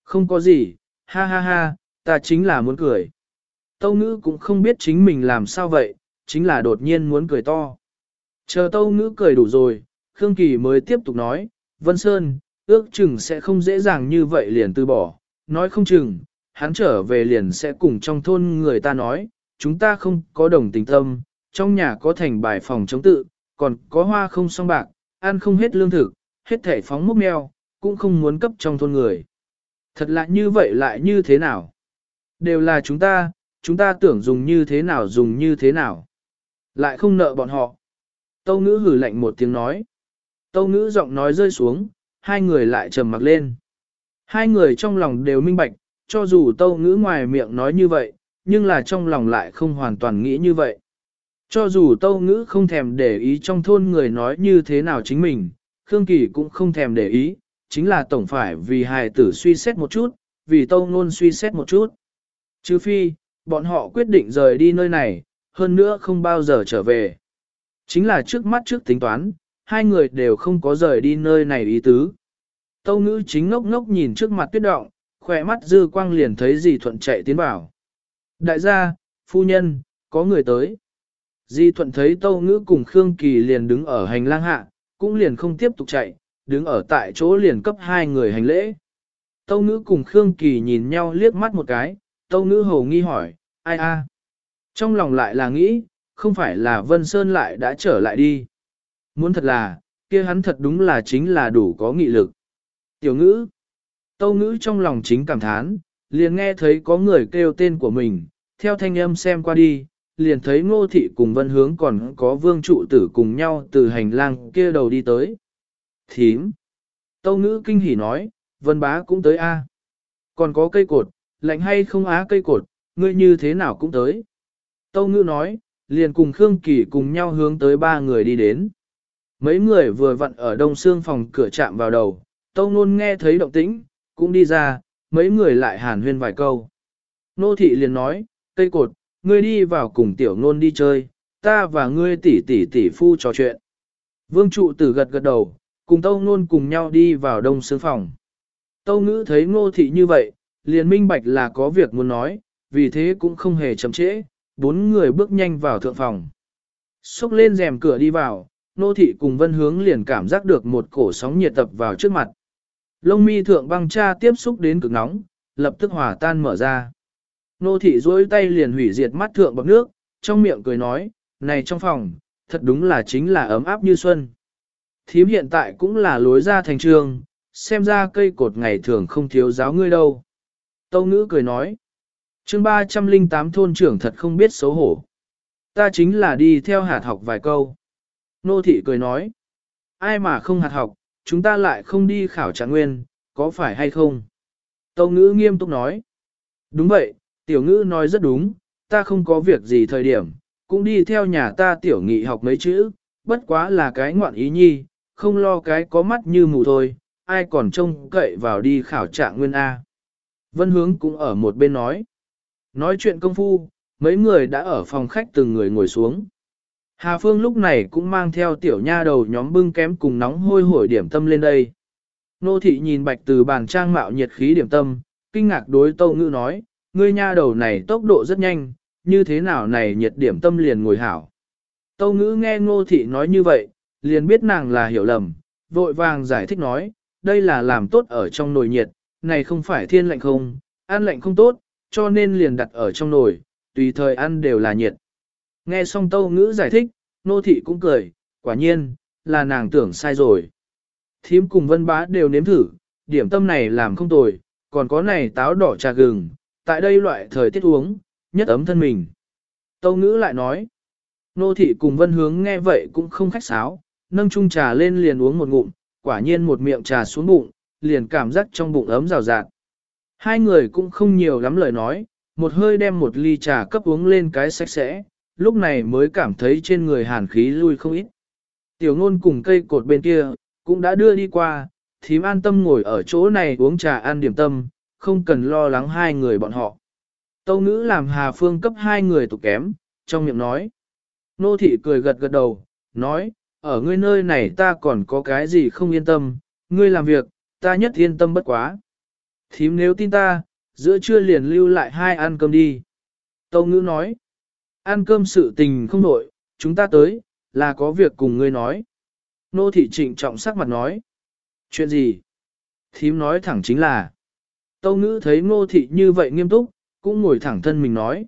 Không có gì, ha ha ha, ta chính là muốn cười. Tâu ngữ cũng không biết chính mình làm sao vậy, chính là đột nhiên muốn cười to. Chờ tâu ngữ cười đủ rồi, Khương Kỳ mới tiếp tục nói, Vân Sơn, ước chừng sẽ không dễ dàng như vậy liền từ bỏ, nói không chừng, hắn trở về liền sẽ cùng trong thôn người ta nói, chúng ta không có đồng tình tâm, trong nhà có thành bài phòng chống tự, còn có hoa không song bạc, ăn không hết lương thực, hết thể phóng mốc mèo, cũng không muốn cấp trong thôn người. Thật lạ như vậy lại như thế nào? Đều là chúng ta, chúng ta tưởng dùng như thế nào dùng như thế nào. Lại không nợ bọn họ. Tâu ngữ hử lạnh một tiếng nói. Tâu ngữ giọng nói rơi xuống, hai người lại trầm mặc lên. Hai người trong lòng đều minh bạch, cho dù tâu ngữ ngoài miệng nói như vậy, nhưng là trong lòng lại không hoàn toàn nghĩ như vậy. Cho dù tâu ngữ không thèm để ý trong thôn người nói như thế nào chính mình, Khương Kỳ cũng không thèm để ý, chính là tổng phải vì hài tử suy xét một chút, vì tâu ngôn suy xét một chút. Chứ phi, bọn họ quyết định rời đi nơi này, hơn nữa không bao giờ trở về. Chính là trước mắt trước tính toán, hai người đều không có rời đi nơi này ý tứ. Tâu ngữ chính ngốc ngốc nhìn trước mặt tuyết động, khỏe mắt dư quang liền thấy dì thuận chạy tiến vào. Đại gia, phu nhân, có người tới. Di thuận thấy tâu ngữ cùng Khương Kỳ liền đứng ở hành lang hạ, cũng liền không tiếp tục chạy, đứng ở tại chỗ liền cấp hai người hành lễ. Tâu ngữ cùng Khương Kỳ nhìn nhau liếc mắt một cái, tâu ngữ hầu nghi hỏi, ai a Trong lòng lại là nghĩ, không phải là Vân Sơn lại đã trở lại đi. Muốn thật là, kia hắn thật đúng là chính là đủ có nghị lực. Tiểu ngữ, tâu ngữ trong lòng chính cảm thán, liền nghe thấy có người kêu tên của mình, theo thanh âm xem qua đi, liền thấy ngô thị cùng vân hướng còn có vương trụ tử cùng nhau từ hành lang kia đầu đi tới. Thím! Tâu ngữ kinh hỉ nói, vân bá cũng tới a Còn có cây cột, lạnh hay không á cây cột, ngươi như thế nào cũng tới. Tâu ngữ nói, liền cùng Khương Kỳ cùng nhau hướng tới ba người đi đến. Mấy người vừa vặn ở đông xương phòng cửa chạm vào đầu, Tâu Nôn nghe thấy động tĩnh, cũng đi ra, mấy người lại hàn huyên vài câu. Nô thị liền nói, cây cột, ngươi đi vào cùng tiểu nôn đi chơi, ta và ngươi tỷ tỷ tỷ phu trò chuyện. Vương trụ tử gật gật đầu, cùng tâu nôn cùng nhau đi vào đông xương phòng. Tâu ngữ thấy ngô thị như vậy, liền minh bạch là có việc muốn nói, vì thế cũng không hề chậm trễ, bốn người bước nhanh vào thượng phòng. Xúc lên rèm cửa đi vào, nô thị cùng vân hướng liền cảm giác được một cổ sóng nhiệt tập vào trước mặt. Lông mi thượng băng cha tiếp xúc đến cực nóng, lập tức hòa tan mở ra. Nô thị duỗi tay liền hủy diệt mắt thượng bằng nước, trong miệng cười nói, này trong phòng, thật đúng là chính là ấm áp như xuân. Thím hiện tại cũng là lối ra thành trường, xem ra cây cột ngày thường không thiếu giáo ngươi đâu. Tâu ngữ cười nói, chương 308 thôn trưởng thật không biết xấu hổ. Ta chính là đi theo hạt học vài câu. Nô thị cười nói, ai mà không hạt học, chúng ta lại không đi khảo trạng nguyên, có phải hay không? Tâu ngữ nghiêm túc nói, đúng vậy, tiểu ngữ nói rất đúng, ta không có việc gì thời điểm, cũng đi theo nhà ta tiểu nghị học mấy chữ, bất quá là cái ngoạn ý nhi, không lo cái có mắt như mù thôi, ai còn trông cậy vào đi khảo trạng nguyên A. Vân hướng cũng ở một bên nói. Nói chuyện công phu, mấy người đã ở phòng khách từng người ngồi xuống. Hà Phương lúc này cũng mang theo tiểu nha đầu nhóm bưng kém cùng nóng hôi hổi điểm tâm lên đây. Nô thị nhìn bạch từ bàn trang mạo nhiệt khí điểm tâm, kinh ngạc đối tâu ngữ nói, ngươi nha đầu này tốc độ rất nhanh, như thế nào này nhiệt điểm tâm liền ngồi hảo. Tâu ngữ nghe ngô thị nói như vậy, liền biết nàng là hiểu lầm, vội vàng giải thích nói, đây là làm tốt ở trong nồi nhiệt, này không phải thiên lạnh không, ăn lạnh không tốt, cho nên liền đặt ở trong nồi, tùy thời ăn đều là nhiệt. Nghe xong tâu ngữ giải thích, nô thị cũng cười, quả nhiên, là nàng tưởng sai rồi. Thím cùng vân bá đều nếm thử, điểm tâm này làm không tồi, còn có này táo đỏ trà gừng, tại đây loại thời tiết uống, nhất ấm thân mình. Tâu ngữ lại nói, nô thị cùng vân hướng nghe vậy cũng không khách sáo, nâng chung trà lên liền uống một ngụm, quả nhiên một miệng trà xuống bụng, liền cảm giác trong bụng ấm rào rạt. Hai người cũng không nhiều lắm lời nói, một hơi đem một ly trà cấp uống lên cái sạch sẽ, lúc này mới cảm thấy trên người hàn khí lui không ít. Tiểu ngôn cùng cây cột bên kia, cũng đã đưa đi qua, thím an tâm ngồi ở chỗ này uống trà ăn điểm tâm, không cần lo lắng hai người bọn họ. Tâu ngữ làm Hà Phương cấp hai người tụ kém, trong miệng nói. Nô thị cười gật gật đầu, nói, ở ngươi nơi này ta còn có cái gì không yên tâm, ngươi làm việc, ta nhất yên tâm bất quá. Thím nếu tin ta, giữa trưa liền lưu lại hai ăn cơm đi. Tâu ngữ nói, ăn cơm sự tình không nổi, chúng ta tới, là có việc cùng ngươi nói. Nô thị trịnh trọng sắc mặt nói, chuyện gì? Thím nói thẳng chính là, tâu ngữ thấy ngô thị như vậy nghiêm túc, cũng ngồi thẳng thân mình nói.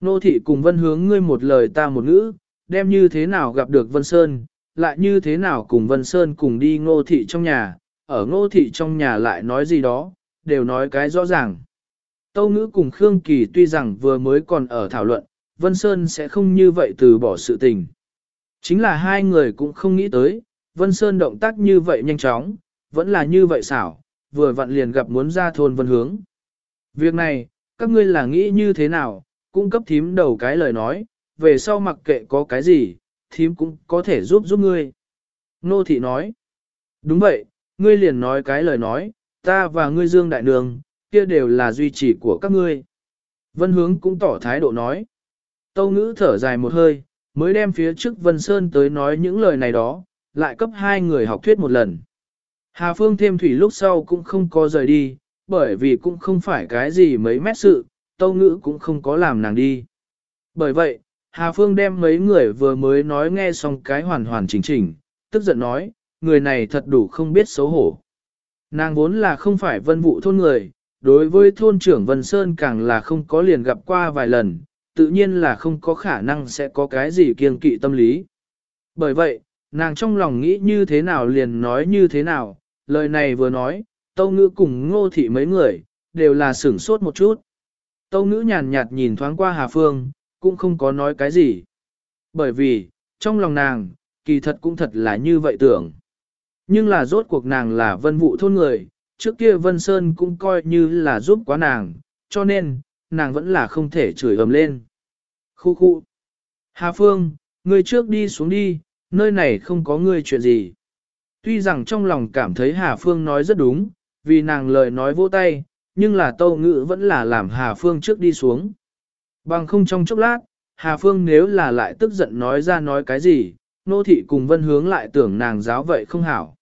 Nô thị cùng vân hướng ngươi một lời ta một ngữ, đem như thế nào gặp được Vân Sơn, lại như thế nào cùng Vân Sơn cùng đi ngô thị trong nhà, ở ngô thị trong nhà lại nói gì đó, đều nói cái rõ ràng. Tâu ngữ cùng Khương Kỳ tuy rằng vừa mới còn ở thảo luận, Vân Sơn sẽ không như vậy từ bỏ sự tình. Chính là hai người cũng không nghĩ tới, Vân Sơn động tác như vậy nhanh chóng, vẫn là như vậy xảo, vừa vặn liền gặp muốn ra thôn Vân Hướng. Việc này, các ngươi là nghĩ như thế nào, cung cấp thím đầu cái lời nói, về sau mặc kệ có cái gì, thím cũng có thể giúp giúp ngươi. Nô thị nói, đúng vậy, ngươi liền nói cái lời nói, ta và ngươi Dương Đại Nương, kia đều là duy trì của các ngươi. Vân Hướng cũng tỏ thái độ nói. Tâu ngữ thở dài một hơi, mới đem phía trước Vân Sơn tới nói những lời này đó, lại cấp hai người học thuyết một lần. Hà Phương thêm thủy lúc sau cũng không có rời đi, bởi vì cũng không phải cái gì mấy mét sự, tâu ngữ cũng không có làm nàng đi. Bởi vậy, Hà Phương đem mấy người vừa mới nói nghe xong cái hoàn hoàn chỉnh chỉnh, tức giận nói, người này thật đủ không biết xấu hổ. Nàng vốn là không phải vân vụ thôn người, đối với thôn trưởng Vân Sơn càng là không có liền gặp qua vài lần, tự nhiên là không có khả năng sẽ có cái gì kiêng kỵ tâm lý. Bởi vậy, nàng trong lòng nghĩ như thế nào liền nói như thế nào, lời này vừa nói, tâu ngữ cùng ngô thị mấy người, đều là sửng sốt một chút. Tâu ngữ nhàn nhạt nhìn thoáng qua Hà Phương, cũng không có nói cái gì. Bởi vì, trong lòng nàng, kỳ thật cũng thật là như vậy tưởng. Nhưng là rốt cuộc nàng là vân vụ thôn người, trước kia Vân Sơn cũng coi như là giúp quá nàng, cho nên, nàng vẫn là không thể chửi ầm lên. Khu khu. Hà Phương, ngươi trước đi xuống đi, nơi này không có ngươi chuyện gì. Tuy rằng trong lòng cảm thấy Hà Phương nói rất đúng, vì nàng lời nói vô tay, nhưng là tâu ngữ vẫn là làm Hà Phương trước đi xuống. Bằng không trong chốc lát, Hà Phương nếu là lại tức giận nói ra nói cái gì, nô thị cùng vân hướng lại tưởng nàng giáo vậy không hảo.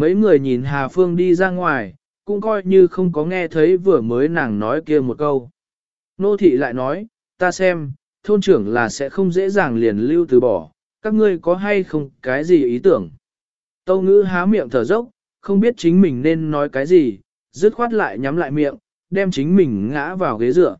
Mấy người nhìn Hà Phương đi ra ngoài, cũng coi như không có nghe thấy vừa mới nàng nói kia một câu. Nô thị lại nói, ta xem, thôn trưởng là sẽ không dễ dàng liền lưu từ bỏ, các ngươi có hay không cái gì ý tưởng. Tâu ngữ há miệng thở dốc, không biết chính mình nên nói cái gì, dứt khoát lại nhắm lại miệng, đem chính mình ngã vào ghế dựa.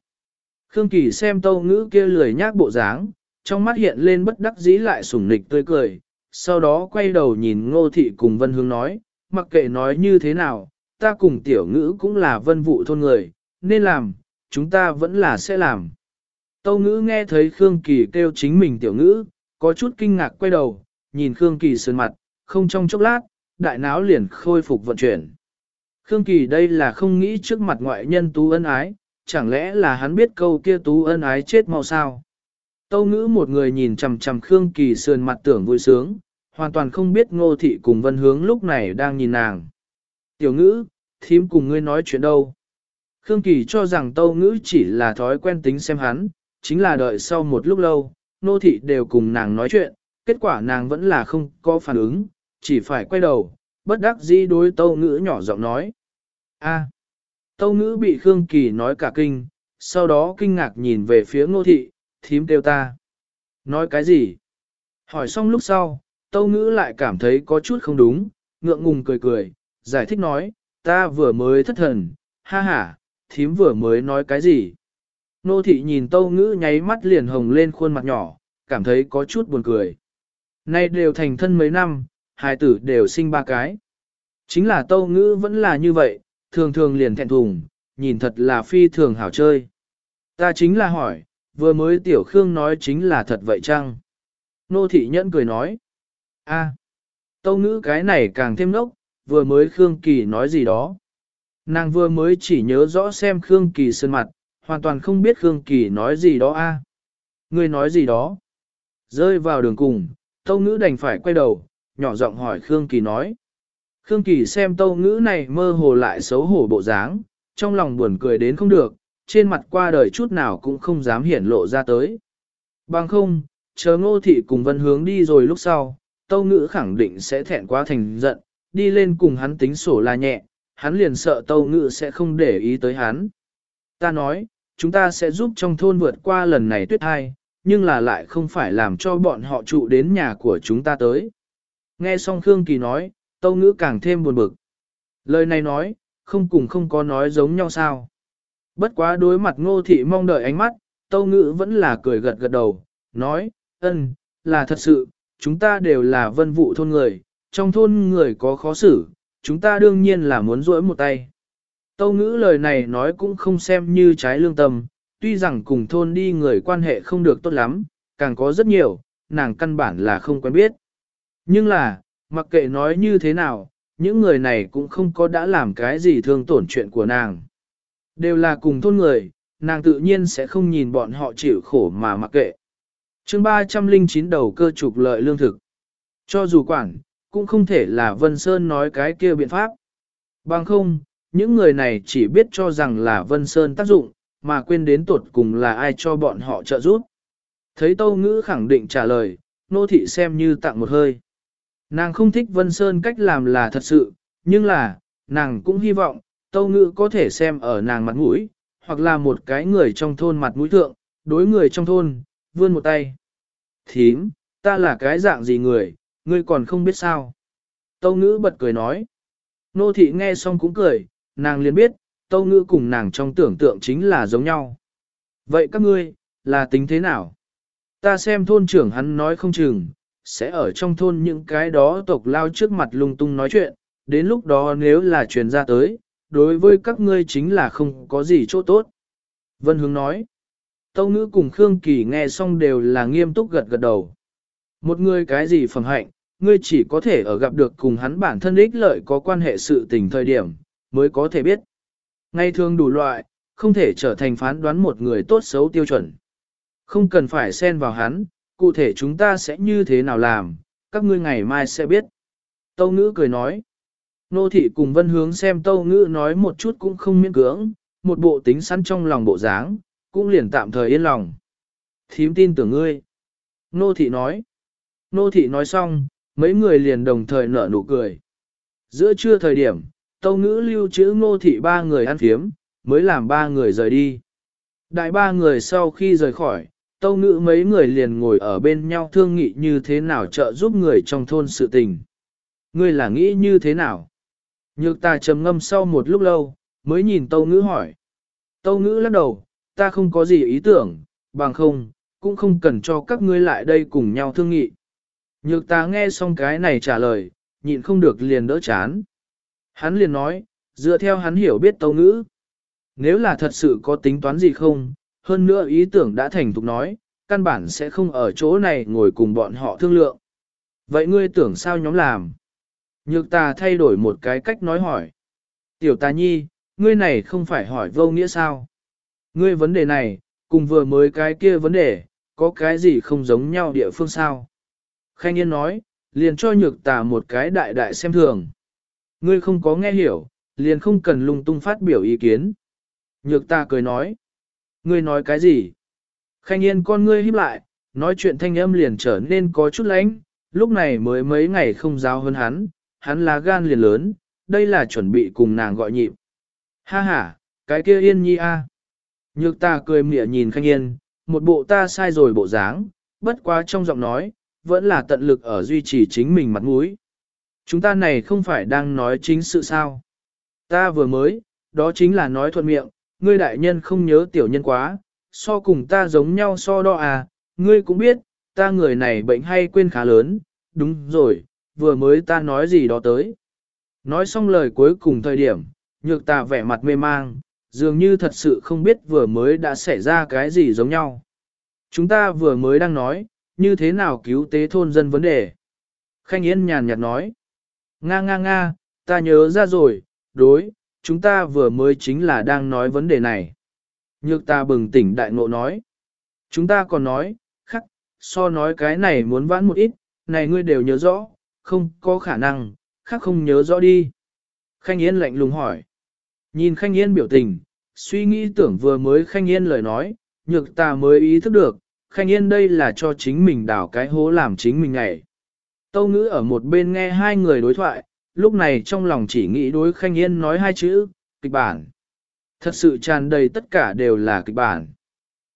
Khương Kỳ xem tâu ngữ kia lười nhác bộ dáng, trong mắt hiện lên bất đắc dĩ lại sủng nịch tươi cười, sau đó quay đầu nhìn ngô thị cùng vân Hương nói, mặc kệ nói như thế nào, ta cùng tiểu ngữ cũng là vân vụ thôn người, nên làm, chúng ta vẫn là sẽ làm. Tâu ngữ nghe thấy Khương Kỳ kêu chính mình tiểu ngữ, có chút kinh ngạc quay đầu, nhìn Khương Kỳ sơn mặt, không trong chốc lát, đại náo liền khôi phục vận chuyển. Khương Kỳ đây là không nghĩ trước mặt ngoại nhân tú ân ái, chẳng lẽ là hắn biết câu kia tú ân ái chết mau sao? Tâu ngữ một người nhìn chầm chầm Khương Kỳ sườn mặt tưởng vui sướng, hoàn toàn không biết ngô thị cùng vân hướng lúc này đang nhìn nàng. Tiểu ngữ, thím cùng ngươi nói chuyện đâu? Khương Kỳ cho rằng tâu ngữ chỉ là thói quen tính xem hắn, chính là đợi sau một lúc lâu, nô thị đều cùng nàng nói chuyện, kết quả nàng vẫn là không có phản ứng, chỉ phải quay đầu, bất đắc dĩ đối tâu ngữ nhỏ giọng nói. a tâu ngữ bị Khương Kỳ nói cả kinh, sau đó kinh ngạc nhìn về phía ngô thị, thím kêu ta. Nói cái gì? Hỏi xong lúc sau, tâu ngữ lại cảm thấy có chút không đúng, ngượng ngùng cười cười, giải thích nói, ta vừa mới thất thần, ha ha, thím vừa mới nói cái gì? Nô thị nhìn tâu ngữ nháy mắt liền hồng lên khuôn mặt nhỏ, cảm thấy có chút buồn cười. Nay đều thành thân mấy năm, hai tử đều sinh ba cái. Chính là tâu ngữ vẫn là như vậy, thường thường liền thẹn thùng, nhìn thật là phi thường hảo chơi. Ta chính là hỏi, vừa mới tiểu khương nói chính là thật vậy chăng? Nô thị nhẫn cười nói a tâu ngữ cái này càng thêm nốc, vừa mới Khương Kỳ nói gì đó. Nàng vừa mới chỉ nhớ rõ xem Khương Kỳ sơn mặt, hoàn toàn không biết Khương Kỳ nói gì đó a. À? Nói gì đó? Rơi vào đường cùng, Tâu Ngữ đành phải quay đầu, nhỏ giọng hỏi Khương Kỳ nói. Khương Kỳ xem Tâu Ngữ này mơ hồ lại xấu hổ bộ dáng, trong lòng buồn cười đến không được, trên mặt qua đời chút nào cũng không dám hiển lộ ra tới. Bằng không, chờ ngô thị cùng vân hướng đi rồi lúc sau, Tâu Ngữ khẳng định sẽ thẹn quá thành giận, đi lên cùng hắn tính sổ là nhẹ, hắn liền sợ Tâu Ngữ sẽ không để ý tới hắn. Ta nói, chúng ta sẽ giúp trong thôn vượt qua lần này tuyết hai, nhưng là lại không phải làm cho bọn họ trụ đến nhà của chúng ta tới. Nghe xong Khương Kỳ nói, Tâu Ngữ càng thêm buồn bực. Lời này nói, không cùng không có nói giống nhau sao. Bất quá đối mặt ngô thị mong đợi ánh mắt, Tâu Ngữ vẫn là cười gật gật đầu, nói, ơn, là thật sự, chúng ta đều là vân vụ thôn người, trong thôn người có khó xử, chúng ta đương nhiên là muốn rỗi một tay. Tâu ngữ lời này nói cũng không xem như trái lương tâm, tuy rằng cùng thôn đi người quan hệ không được tốt lắm, càng có rất nhiều, nàng căn bản là không quen biết. Nhưng là, mặc kệ nói như thế nào, những người này cũng không có đã làm cái gì thương tổn chuyện của nàng. Đều là cùng thôn người, nàng tự nhiên sẽ không nhìn bọn họ chịu khổ mà mặc kệ chương 309 đầu cơ trục lợi lương thực. Cho dù quản, cũng không thể là Vân Sơn nói cái kia biện pháp. Bằng không, những người này chỉ biết cho rằng là Vân Sơn tác dụng, mà quên đến tột cùng là ai cho bọn họ trợ giúp. Thấy Tâu Ngữ khẳng định trả lời, nô thị xem như tặng một hơi. Nàng không thích Vân Sơn cách làm là thật sự, nhưng là, nàng cũng hy vọng, Tâu Ngữ có thể xem ở nàng mặt mũi, hoặc là một cái người trong thôn mặt mũi thượng, đối người trong thôn, vươn một tay. Thím, ta là cái dạng gì người, ngươi còn không biết sao. Tâu Ngữ bật cười nói. Nô thị nghe xong cũng cười, nàng liền biết, tâu ngữ cùng nàng trong tưởng tượng chính là giống nhau. Vậy các ngươi, là tính thế nào? Ta xem thôn trưởng hắn nói không chừng, sẽ ở trong thôn những cái đó tộc lao trước mặt lung tung nói chuyện, đến lúc đó nếu là truyền ra tới, đối với các ngươi chính là không có gì chỗ tốt. Vân Hướng nói, Tâu Ngữ cùng Khương Kỳ nghe xong đều là nghiêm túc gật gật đầu. Một người cái gì phẩm hạnh, ngươi chỉ có thể ở gặp được cùng hắn bản thân ích lợi có quan hệ sự tình thời điểm, mới có thể biết. Ngay thường đủ loại, không thể trở thành phán đoán một người tốt xấu tiêu chuẩn. Không cần phải xen vào hắn, cụ thể chúng ta sẽ như thế nào làm, các ngươi ngày mai sẽ biết. Tâu ngữ cười nói. Nô thị cùng vân hướng xem tâu ngữ nói một chút cũng không miễn cưỡng, một bộ tính sẵn trong lòng bộ dáng, cũng liền tạm thời yên lòng. Thím tin tưởng ngươi. Nô thị nói. Nô thị nói xong, mấy người liền đồng thời nở nụ cười. Giữa trưa thời điểm, tâu ngữ lưu trữ ngô thị ba người ăn phiếm, mới làm ba người rời đi. Đại ba người sau khi rời khỏi, tâu ngữ mấy người liền ngồi ở bên nhau thương nghị như thế nào trợ giúp người trong thôn sự tình. Ngươi là nghĩ như thế nào? Nhược ta trầm ngâm sau một lúc lâu, mới nhìn tâu ngữ hỏi. Tâu ngữ lắc đầu, ta không có gì ý tưởng, bằng không, cũng không cần cho các ngươi lại đây cùng nhau thương nghị. Nhược ta nghe xong cái này trả lời, nhịn không được liền đỡ chán. Hắn liền nói, dựa theo hắn hiểu biết tâu ngữ. Nếu là thật sự có tính toán gì không, hơn nữa ý tưởng đã thành thục nói, căn bản sẽ không ở chỗ này ngồi cùng bọn họ thương lượng. Vậy ngươi tưởng sao nhóm làm? Nhược ta thay đổi một cái cách nói hỏi. Tiểu tà nhi, ngươi này không phải hỏi vô nghĩa sao? Ngươi vấn đề này, cùng vừa mới cái kia vấn đề, có cái gì không giống nhau địa phương sao? Khanh Yên nói, liền cho nhược tà một cái đại đại xem thường. Ngươi không có nghe hiểu, liền không cần lung tung phát biểu ý kiến. Nhược tà cười nói. Ngươi nói cái gì? Khanh yên con ngươi híp lại, nói chuyện thanh âm liền trở nên có chút lánh, lúc này mới mấy ngày không giáo hơn hắn, hắn là gan liền lớn, đây là chuẩn bị cùng nàng gọi nhịp. Ha ha, cái kia yên nhi a. Nhược ta cười mỉa nhìn khanh yên, một bộ ta sai rồi bộ dáng, bất quá trong giọng nói, vẫn là tận lực ở duy trì chính mình mặt mũi. Chúng ta này không phải đang nói chính sự sao. Ta vừa mới, đó chính là nói thuận miệng, ngươi đại nhân không nhớ tiểu nhân quá, so cùng ta giống nhau so đo à, ngươi cũng biết, ta người này bệnh hay quên khá lớn, đúng rồi, vừa mới ta nói gì đó tới. Nói xong lời cuối cùng thời điểm, nhược ta vẻ mặt mê mang, dường như thật sự không biết vừa mới đã xảy ra cái gì giống nhau. Chúng ta vừa mới đang nói, như thế nào cứu tế thôn dân vấn đề. Khanh Yên nhàn nhạt nói, nga nga nga, ta nhớ ra rồi, đối, chúng ta vừa mới chính là đang nói vấn đề này. Nhược ta bừng tỉnh đại ngộ nói, chúng ta còn nói, khắc, so nói cái này muốn vãn một ít, này ngươi đều nhớ rõ, không có khả năng, khác không nhớ rõ đi. Khanh Yên lạnh lùng hỏi. Nhìn Khanh Yên biểu tình, suy nghĩ tưởng vừa mới Khanh Yên lời nói, nhược ta mới ý thức được, Khanh Yên đây là cho chính mình đảo cái hố làm chính mình ngày. Tâu ngữ ở một bên nghe hai người đối thoại, lúc này trong lòng chỉ nghĩ đối Khanh Yên nói hai chữ, kịch bản. Thật sự tràn đầy tất cả đều là kịch bản.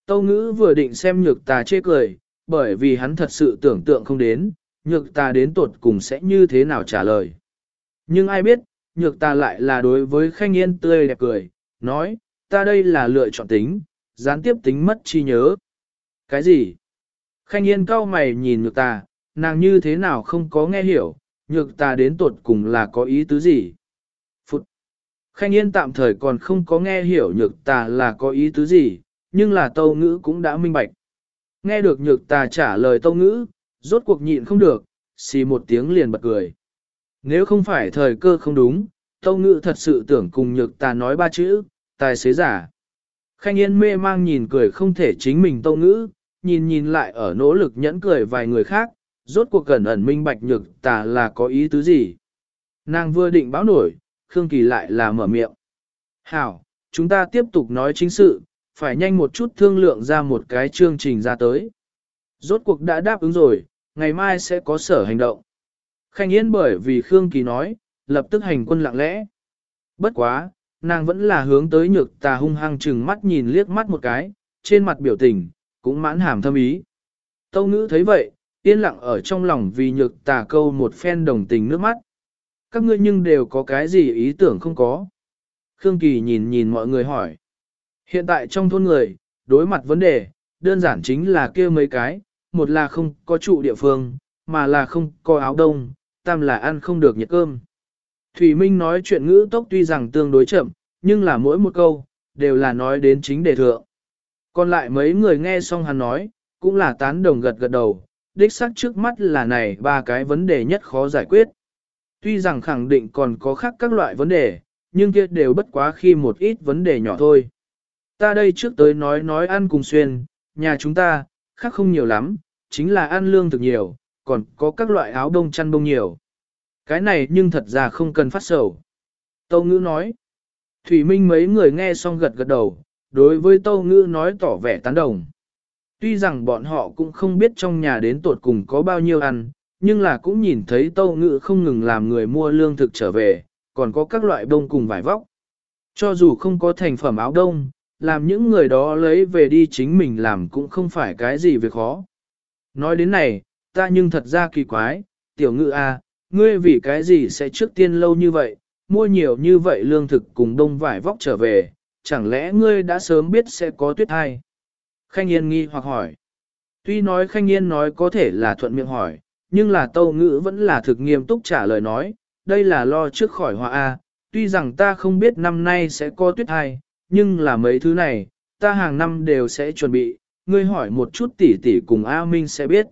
Tâu ngữ vừa định xem nhược tà chê cười, bởi vì hắn thật sự tưởng tượng không đến, nhược tà đến tột cùng sẽ như thế nào trả lời. Nhưng ai biết, nhược ta lại là đối với khanh yên tươi đẹp cười, nói, ta đây là lựa chọn tính, gián tiếp tính mất chi nhớ. Cái gì? Khanh yên cau mày nhìn nhược ta nàng như thế nào không có nghe hiểu, nhược ta đến tột cùng là có ý tứ gì? Phụt! Khanh yên tạm thời còn không có nghe hiểu nhược ta là có ý tứ gì, nhưng là tâu ngữ cũng đã minh bạch. Nghe được nhược ta trả lời tâu ngữ, rốt cuộc nhịn không được, xì một tiếng liền bật cười. Nếu không phải thời cơ không đúng, tâu ngự thật sự tưởng cùng nhược ta nói ba chữ, tài xế giả. Khanh Yên mê mang nhìn cười không thể chính mình tâu ngữ, nhìn nhìn lại ở nỗ lực nhẫn cười vài người khác, rốt cuộc cẩn ẩn minh bạch nhược tà là có ý tứ gì. Nàng vừa định báo nổi, Khương Kỳ lại là mở miệng. Hảo, chúng ta tiếp tục nói chính sự, phải nhanh một chút thương lượng ra một cái chương trình ra tới. Rốt cuộc đã đáp ứng rồi, ngày mai sẽ có sở hành động. Khanh Yên bởi vì Khương Kỳ nói, lập tức hành quân lặng lẽ. Bất quá, nàng vẫn là hướng tới nhược tà hung hăng chừng mắt nhìn liếc mắt một cái, trên mặt biểu tình, cũng mãn hàm thâm ý. Tâu ngữ thấy vậy, yên lặng ở trong lòng vì nhược tà câu một phen đồng tình nước mắt. Các ngươi nhưng đều có cái gì ý tưởng không có. Khương Kỳ nhìn nhìn mọi người hỏi. Hiện tại trong thôn người, đối mặt vấn đề, đơn giản chính là kia mấy cái, một là không có trụ địa phương, mà là không có áo đông, tam là ăn không được nhiệt cơm. Thủy Minh nói chuyện ngữ tốc tuy rằng tương đối chậm, nhưng là mỗi một câu, đều là nói đến chính đề thượng. Còn lại mấy người nghe xong hắn nói, cũng là tán đồng gật gật đầu, đích xác trước mắt là này ba cái vấn đề nhất khó giải quyết. Tuy rằng khẳng định còn có khác các loại vấn đề, nhưng kia đều bất quá khi một ít vấn đề nhỏ thôi. Ta đây trước tới nói nói ăn cùng xuyên, nhà chúng ta, khác không nhiều lắm, chính là ăn lương thực nhiều, còn có các loại áo đông chăn đông nhiều. Cái này nhưng thật ra không cần phát sầu. Tâu ngữ nói. Thủy Minh mấy người nghe xong gật gật đầu, đối với Tâu ngữ nói tỏ vẻ tán đồng. Tuy rằng bọn họ cũng không biết trong nhà đến tuột cùng có bao nhiêu ăn, nhưng là cũng nhìn thấy Tâu ngữ không ngừng làm người mua lương thực trở về, còn có các loại đông cùng vải vóc. Cho dù không có thành phẩm áo đông, làm những người đó lấy về đi chính mình làm cũng không phải cái gì việc khó. Nói đến này, ta nhưng thật ra kỳ quái, tiểu ngự a, à, ngươi vì cái gì sẽ trước tiên lâu như vậy, mua nhiều như vậy lương thực cùng đông vải vóc trở về, chẳng lẽ ngươi đã sớm biết sẽ có tuyết hay? Khanh Yên nghi hoặc hỏi. Tuy nói Khanh Yên nói có thể là thuận miệng hỏi, nhưng là tâu ngữ vẫn là thực nghiêm túc trả lời nói, đây là lo trước khỏi họa A, tuy rằng ta không biết năm nay sẽ có tuyết hay, nhưng là mấy thứ này, ta hàng năm đều sẽ chuẩn bị, ngươi hỏi một chút tỉ tỉ cùng A Minh sẽ biết.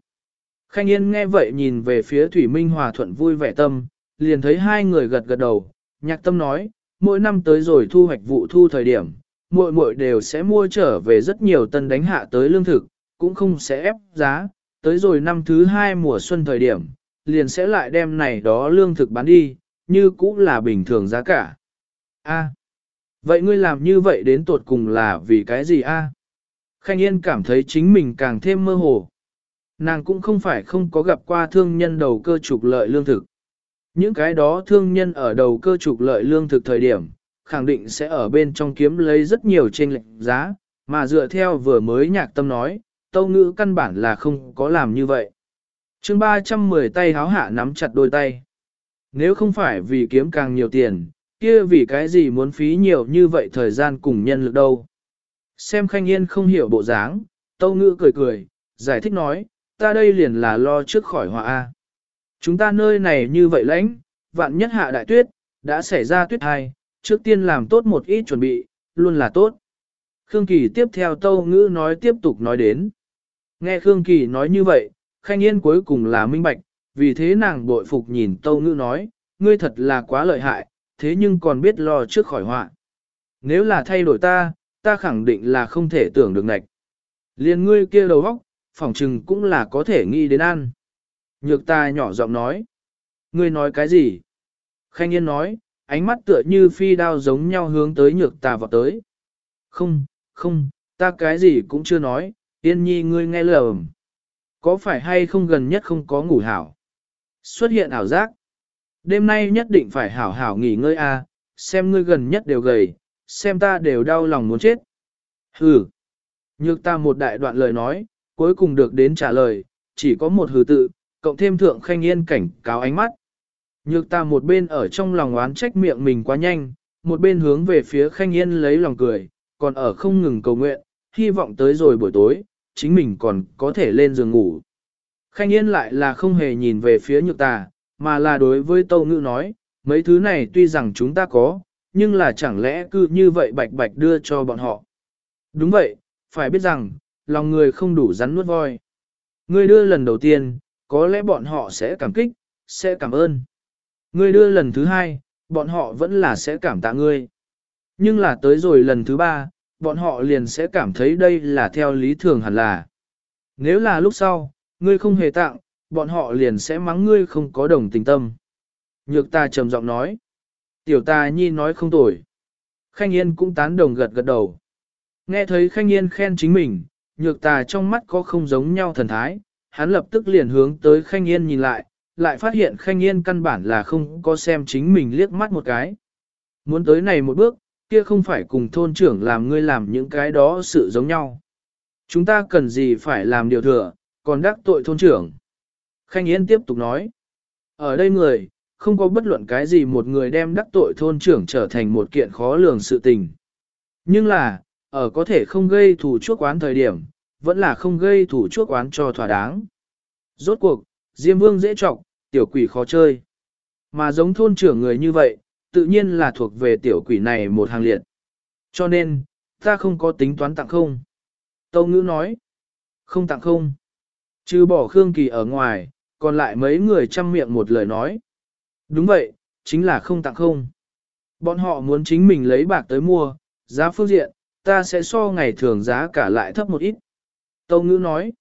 Khanh Yên nghe vậy nhìn về phía Thủy Minh Hòa thuận vui vẻ tâm, liền thấy hai người gật gật đầu, nhạc tâm nói, mỗi năm tới rồi thu hoạch vụ thu thời điểm, muội muội đều sẽ mua trở về rất nhiều tân đánh hạ tới lương thực, cũng không sẽ ép giá, tới rồi năm thứ hai mùa xuân thời điểm, liền sẽ lại đem này đó lương thực bán đi, như cũng là bình thường giá cả. A. vậy ngươi làm như vậy đến tột cùng là vì cái gì a? Khanh Yên cảm thấy chính mình càng thêm mơ hồ. Nàng cũng không phải không có gặp qua thương nhân đầu cơ trục lợi lương thực. Những cái đó thương nhân ở đầu cơ trục lợi lương thực thời điểm, khẳng định sẽ ở bên trong kiếm lấy rất nhiều trên lệnh giá, mà dựa theo vừa mới nhạc tâm nói, tâu ngữ căn bản là không có làm như vậy. chương 310 tay háo hạ nắm chặt đôi tay. Nếu không phải vì kiếm càng nhiều tiền, kia vì cái gì muốn phí nhiều như vậy thời gian cùng nhân lực đâu. Xem khanh yên không hiểu bộ dáng, tâu ngữ cười cười, giải thích nói, ta đây liền là lo trước khỏi họa A. Chúng ta nơi này như vậy lãnh, vạn nhất hạ đại tuyết, đã xảy ra tuyết hai, trước tiên làm tốt một ít chuẩn bị, luôn là tốt. Khương Kỳ tiếp theo tâu ngữ nói tiếp tục nói đến. Nghe Khương Kỳ nói như vậy, Khanh Yên cuối cùng là minh bạch, vì thế nàng bội phục nhìn tâu ngữ nói, ngươi thật là quá lợi hại, thế nhưng còn biết lo trước khỏi họa. Nếu là thay đổi ta, ta khẳng định là không thể tưởng được ngạch. Liên ngươi kia đầu óc, phỏng chừng cũng là có thể nghĩ đến ăn. Nhược ta nhỏ giọng nói. Ngươi nói cái gì? Khanh Yên nói, ánh mắt tựa như phi đao giống nhau hướng tới nhược ta vào tới. Không, không, ta cái gì cũng chưa nói, Yên nhi ngươi nghe lầm. Có phải hay không gần nhất không có ngủ hảo? Xuất hiện ảo giác. Đêm nay nhất định phải hảo hảo nghỉ ngơi a, xem ngươi gần nhất đều gầy, xem ta đều đau lòng muốn chết. Hừ. Nhược ta một đại đoạn lời nói, cuối cùng được đến trả lời, chỉ có một hừ tự, cộng thêm thượng khanh yên cảnh cáo ánh mắt. Nhược ta một bên ở trong lòng oán trách miệng mình quá nhanh, một bên hướng về phía khanh yên lấy lòng cười, còn ở không ngừng cầu nguyện, hy vọng tới rồi buổi tối, chính mình còn có thể lên giường ngủ. Khanh yên lại là không hề nhìn về phía nhược ta, mà là đối với tâu ngữ nói, mấy thứ này tuy rằng chúng ta có, nhưng là chẳng lẽ cứ như vậy bạch bạch đưa cho bọn họ. Đúng vậy, phải biết rằng, lòng người không đủ rắn nuốt voi. Ngươi đưa lần đầu tiên, có lẽ bọn họ sẽ cảm kích, sẽ cảm ơn. Ngươi đưa lần thứ hai, bọn họ vẫn là sẽ cảm tạ ngươi. Nhưng là tới rồi lần thứ ba, bọn họ liền sẽ cảm thấy đây là theo lý thường hẳn là. Nếu là lúc sau, ngươi không hề tặng, bọn họ liền sẽ mắng ngươi không có đồng tình tâm. Nhược ta trầm giọng nói. Tiểu ta nhi nói không tồi. Khanh Yên cũng tán đồng gật gật đầu. Nghe thấy Khanh Yên khen chính mình, nhược tà trong mắt có không giống nhau thần thái, hắn lập tức liền hướng tới Khanh Yên nhìn lại, lại phát hiện Khanh Yên căn bản là không có xem chính mình liếc mắt một cái. Muốn tới này một bước, kia không phải cùng thôn trưởng làm ngươi làm những cái đó sự giống nhau. Chúng ta cần gì phải làm điều thừa, còn đắc tội thôn trưởng. Khanh Yên tiếp tục nói, ở đây người, không có bất luận cái gì một người đem đắc tội thôn trưởng trở thành một kiện khó lường sự tình. Nhưng là, ở có thể không gây thủ chuốc quán thời điểm, vẫn là không gây thủ chuốc quán cho thỏa đáng. Rốt cuộc, Diêm Vương dễ trọng, tiểu quỷ khó chơi. Mà giống thôn trưởng người như vậy, tự nhiên là thuộc về tiểu quỷ này một hàng liệt. Cho nên, ta không có tính toán tặng không. Tâu ngữ nói, không tặng không. Chứ bỏ Khương Kỳ ở ngoài, còn lại mấy người chăm miệng một lời nói. Đúng vậy, chính là không tặng không. Bọn họ muốn chính mình lấy bạc tới mua, giá phương diện, ta sẽ so ngày thường giá cả lại thấp một ít. Tâu ngữ nói.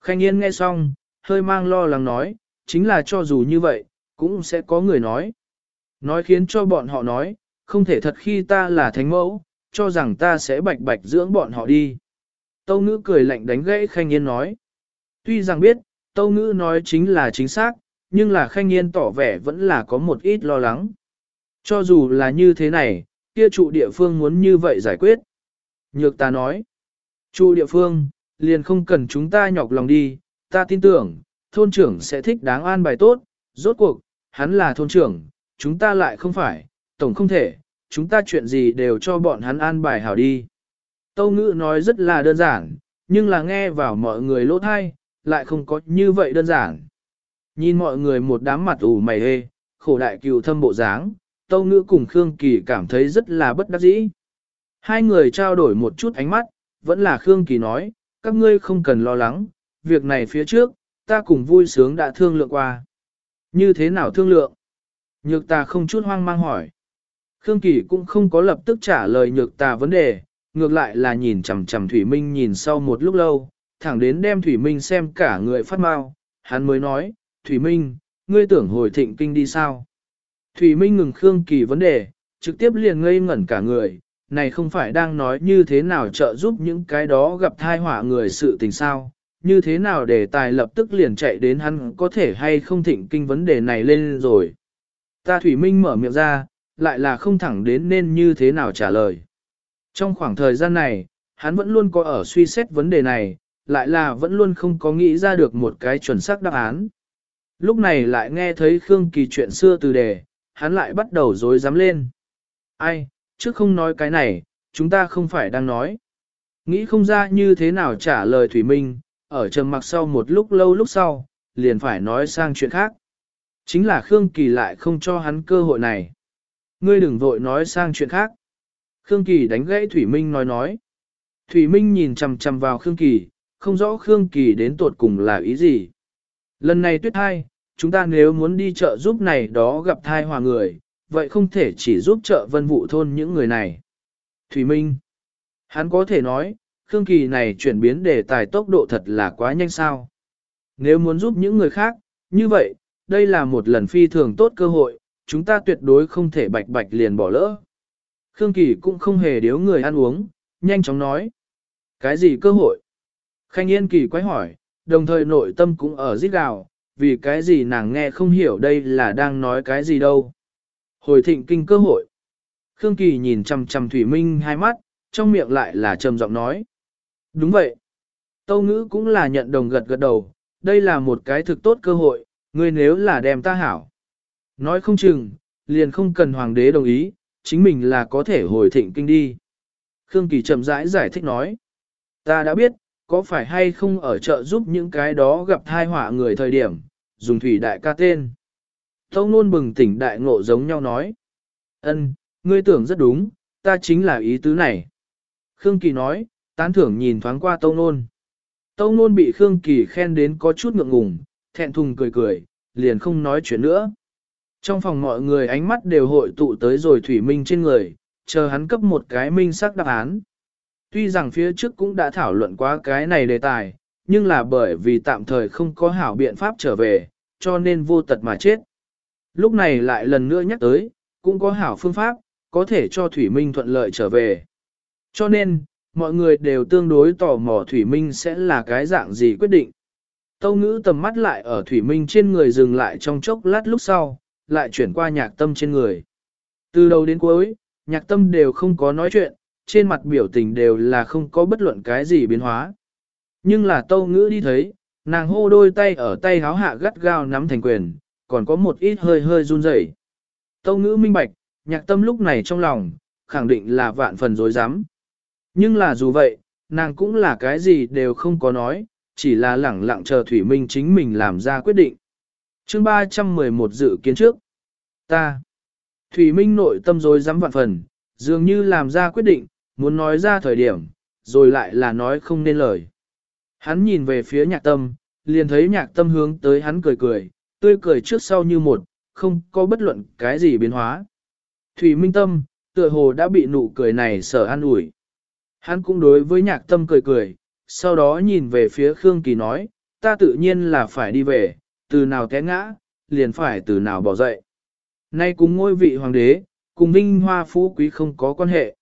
Khanh Yên nghe xong, hơi mang lo lắng nói, chính là cho dù như vậy, cũng sẽ có người nói. Nói khiến cho bọn họ nói, không thể thật khi ta là thánh mẫu, cho rằng ta sẽ bạch bạch dưỡng bọn họ đi. Tâu ngữ cười lạnh đánh gãy Khanh Yên nói. Tuy rằng biết, Tâu ngữ nói chính là chính xác, nhưng là Khanh Yên tỏ vẻ vẫn là có một ít lo lắng. Cho dù là như thế này, kia trụ địa phương muốn như vậy giải quyết. Nhược ta nói, trụ địa phương, liền không cần chúng ta nhọc lòng đi, ta tin tưởng, thôn trưởng sẽ thích đáng an bài tốt, rốt cuộc, hắn là thôn trưởng, chúng ta lại không phải, tổng không thể, chúng ta chuyện gì đều cho bọn hắn an bài hảo đi. Tâu ngữ nói rất là đơn giản, nhưng là nghe vào mọi người lỗ thai, lại không có như vậy đơn giản. Nhìn mọi người một đám mặt ủ mày hê, khổ đại cừu thâm bộ dáng, Tâu Ngữ cùng Khương Kỳ cảm thấy rất là bất đắc dĩ. Hai người trao đổi một chút ánh mắt, vẫn là Khương Kỳ nói, các ngươi không cần lo lắng, việc này phía trước, ta cùng vui sướng đã thương lượng qua. Như thế nào thương lượng? Nhược ta không chút hoang mang hỏi. Khương Kỳ cũng không có lập tức trả lời nhược ta vấn đề, ngược lại là nhìn chằm chằm Thủy Minh nhìn sau một lúc lâu, thẳng đến đem Thủy Minh xem cả người phát mau, hắn mới nói, Thủy Minh, ngươi tưởng hồi thịnh kinh đi sao? Thủy Minh ngừng Khương Kỳ vấn đề, trực tiếp liền ngây ngẩn cả người, này không phải đang nói như thế nào trợ giúp những cái đó gặp thai họa người sự tình sao, như thế nào để tài lập tức liền chạy đến hắn có thể hay không thịnh kinh vấn đề này lên rồi. Ta Thủy Minh mở miệng ra, lại là không thẳng đến nên như thế nào trả lời. Trong khoảng thời gian này, hắn vẫn luôn có ở suy xét vấn đề này, lại là vẫn luôn không có nghĩ ra được một cái chuẩn xác đáp án. Lúc này lại nghe thấy Khương Kỳ chuyện xưa từ đề, hắn lại bắt đầu dối dám lên. Ai, chứ không nói cái này, chúng ta không phải đang nói. Nghĩ không ra như thế nào trả lời Thủy Minh, ở trầm mặc sau một lúc lâu lúc sau, liền phải nói sang chuyện khác. Chính là Khương Kỳ lại không cho hắn cơ hội này. Ngươi đừng vội nói sang chuyện khác. Khương Kỳ đánh gãy Thủy Minh nói nói. Thủy Minh nhìn chằm chằm vào Khương Kỳ, không rõ Khương Kỳ đến tuột cùng là ý gì. Lần này tuyết thai, chúng ta nếu muốn đi chợ giúp này đó gặp thai hòa người, vậy không thể chỉ giúp trợ vân vụ thôn những người này. Thủy Minh, hắn có thể nói, Khương Kỳ này chuyển biến đề tài tốc độ thật là quá nhanh sao. Nếu muốn giúp những người khác, như vậy, đây là một lần phi thường tốt cơ hội, chúng ta tuyệt đối không thể bạch bạch liền bỏ lỡ. Khương Kỳ cũng không hề điếu người ăn uống, nhanh chóng nói. Cái gì cơ hội? Khanh Yên Kỳ quay hỏi, đồng thời nội tâm cũng ở rít gào, vì cái gì nàng nghe không hiểu đây là đang nói cái gì đâu. Hồi thịnh kinh cơ hội. Khương Kỳ nhìn chằm chằm Thủy Minh hai mắt, trong miệng lại là trầm giọng nói. Đúng vậy. Tâu ngữ cũng là nhận đồng gật gật đầu, đây là một cái thực tốt cơ hội, ngươi nếu là đem ta hảo. Nói không chừng, liền không cần hoàng đế đồng ý, chính mình là có thể hồi thịnh kinh đi. Khương Kỳ chậm rãi giải thích nói. Ta đã biết, có phải hay không ở chợ giúp những cái đó gặp thai họa người thời điểm, dùng thủy đại ca tên. Tâu nôn bừng tỉnh đại ngộ giống nhau nói. ân ngươi tưởng rất đúng, ta chính là ý tứ này. Khương Kỳ nói, tán thưởng nhìn thoáng qua tâu nôn. Tâu nôn bị Khương Kỳ khen đến có chút ngượng ngùng, thẹn thùng cười cười, liền không nói chuyện nữa. Trong phòng mọi người ánh mắt đều hội tụ tới rồi Thủy Minh trên người, chờ hắn cấp một cái minh sắc đáp án. Tuy rằng phía trước cũng đã thảo luận qua cái này đề tài, nhưng là bởi vì tạm thời không có hảo biện pháp trở về, cho nên vô tật mà chết. Lúc này lại lần nữa nhắc tới, cũng có hảo phương pháp, có thể cho Thủy Minh thuận lợi trở về. Cho nên, mọi người đều tương đối tò mò Thủy Minh sẽ là cái dạng gì quyết định. Tâu ngữ tầm mắt lại ở Thủy Minh trên người dừng lại trong chốc lát lúc sau, lại chuyển qua nhạc tâm trên người. Từ đầu đến cuối, nhạc tâm đều không có nói chuyện, trên mặt biểu tình đều là không có bất luận cái gì biến hóa. Nhưng là tâu ngữ đi thấy, nàng hô đôi tay ở tay háo hạ gắt gao nắm thành quyền, còn có một ít hơi hơi run rẩy. Tâu ngữ minh bạch, nhạc tâm lúc này trong lòng, khẳng định là vạn phần dối rắm Nhưng là dù vậy, nàng cũng là cái gì đều không có nói, chỉ là lẳng lặng chờ Thủy Minh chính mình làm ra quyết định. chương 311 dự kiến trước. Ta. Thủy Minh nội tâm dối rắm vạn phần, dường như làm ra quyết định, muốn nói ra thời điểm, rồi lại là nói không nên lời. Hắn nhìn về phía nhạc tâm, liền thấy nhạc tâm hướng tới hắn cười cười, tươi cười trước sau như một, không có bất luận cái gì biến hóa. Thủy Minh Tâm, tựa hồ đã bị nụ cười này sở an ủi. Hắn cũng đối với nhạc tâm cười cười, sau đó nhìn về phía Khương Kỳ nói, ta tự nhiên là phải đi về, từ nào té ngã, liền phải từ nào bỏ dậy. Nay cùng ngôi vị hoàng đế, cùng vinh hoa phú quý không có quan hệ.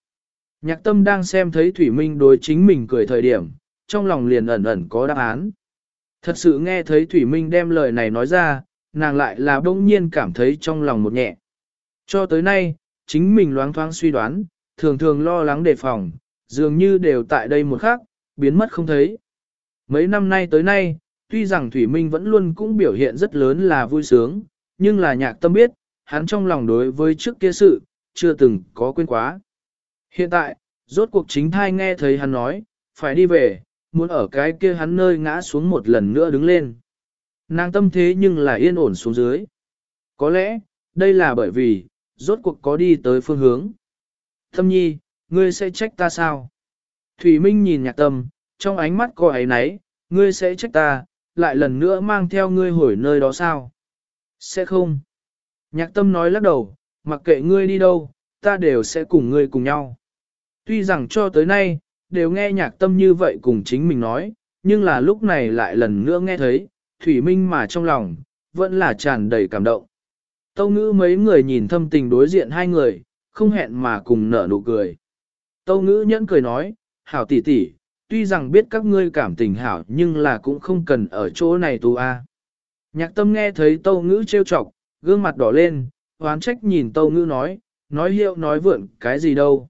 Nhạc tâm đang xem thấy Thủy Minh đối chính mình cười thời điểm, trong lòng liền ẩn ẩn có đáp án. Thật sự nghe thấy Thủy Minh đem lời này nói ra, nàng lại là đông nhiên cảm thấy trong lòng một nhẹ. Cho tới nay, chính mình loáng thoáng suy đoán, thường thường lo lắng đề phòng, dường như đều tại đây một khắc, biến mất không thấy. Mấy năm nay tới nay, tuy rằng Thủy Minh vẫn luôn cũng biểu hiện rất lớn là vui sướng, nhưng là nhạc tâm biết, hắn trong lòng đối với trước kia sự, chưa từng có quên quá. Hiện tại, rốt cuộc chính thai nghe thấy hắn nói, phải đi về, muốn ở cái kia hắn nơi ngã xuống một lần nữa đứng lên. Nàng tâm thế nhưng là yên ổn xuống dưới. Có lẽ, đây là bởi vì, rốt cuộc có đi tới phương hướng. Tâm nhi, ngươi sẽ trách ta sao? Thủy Minh nhìn nhạc tâm, trong ánh mắt có ấy nấy, ngươi sẽ trách ta, lại lần nữa mang theo ngươi hồi nơi đó sao? Sẽ không. Nhạc tâm nói lắc đầu, mặc kệ ngươi đi đâu, ta đều sẽ cùng ngươi cùng nhau. Tuy rằng cho tới nay, đều nghe nhạc tâm như vậy cùng chính mình nói, nhưng là lúc này lại lần nữa nghe thấy, Thủy Minh mà trong lòng, vẫn là tràn đầy cảm động. Tâu ngữ mấy người nhìn thâm tình đối diện hai người, không hẹn mà cùng nở nụ cười. Tâu ngữ nhẫn cười nói, hảo tỷ tỷ, tuy rằng biết các ngươi cảm tình hảo nhưng là cũng không cần ở chỗ này tu a. Nhạc tâm nghe thấy tâu ngữ trêu chọc, gương mặt đỏ lên, hoán trách nhìn tâu ngữ nói, nói hiệu nói vượn cái gì đâu.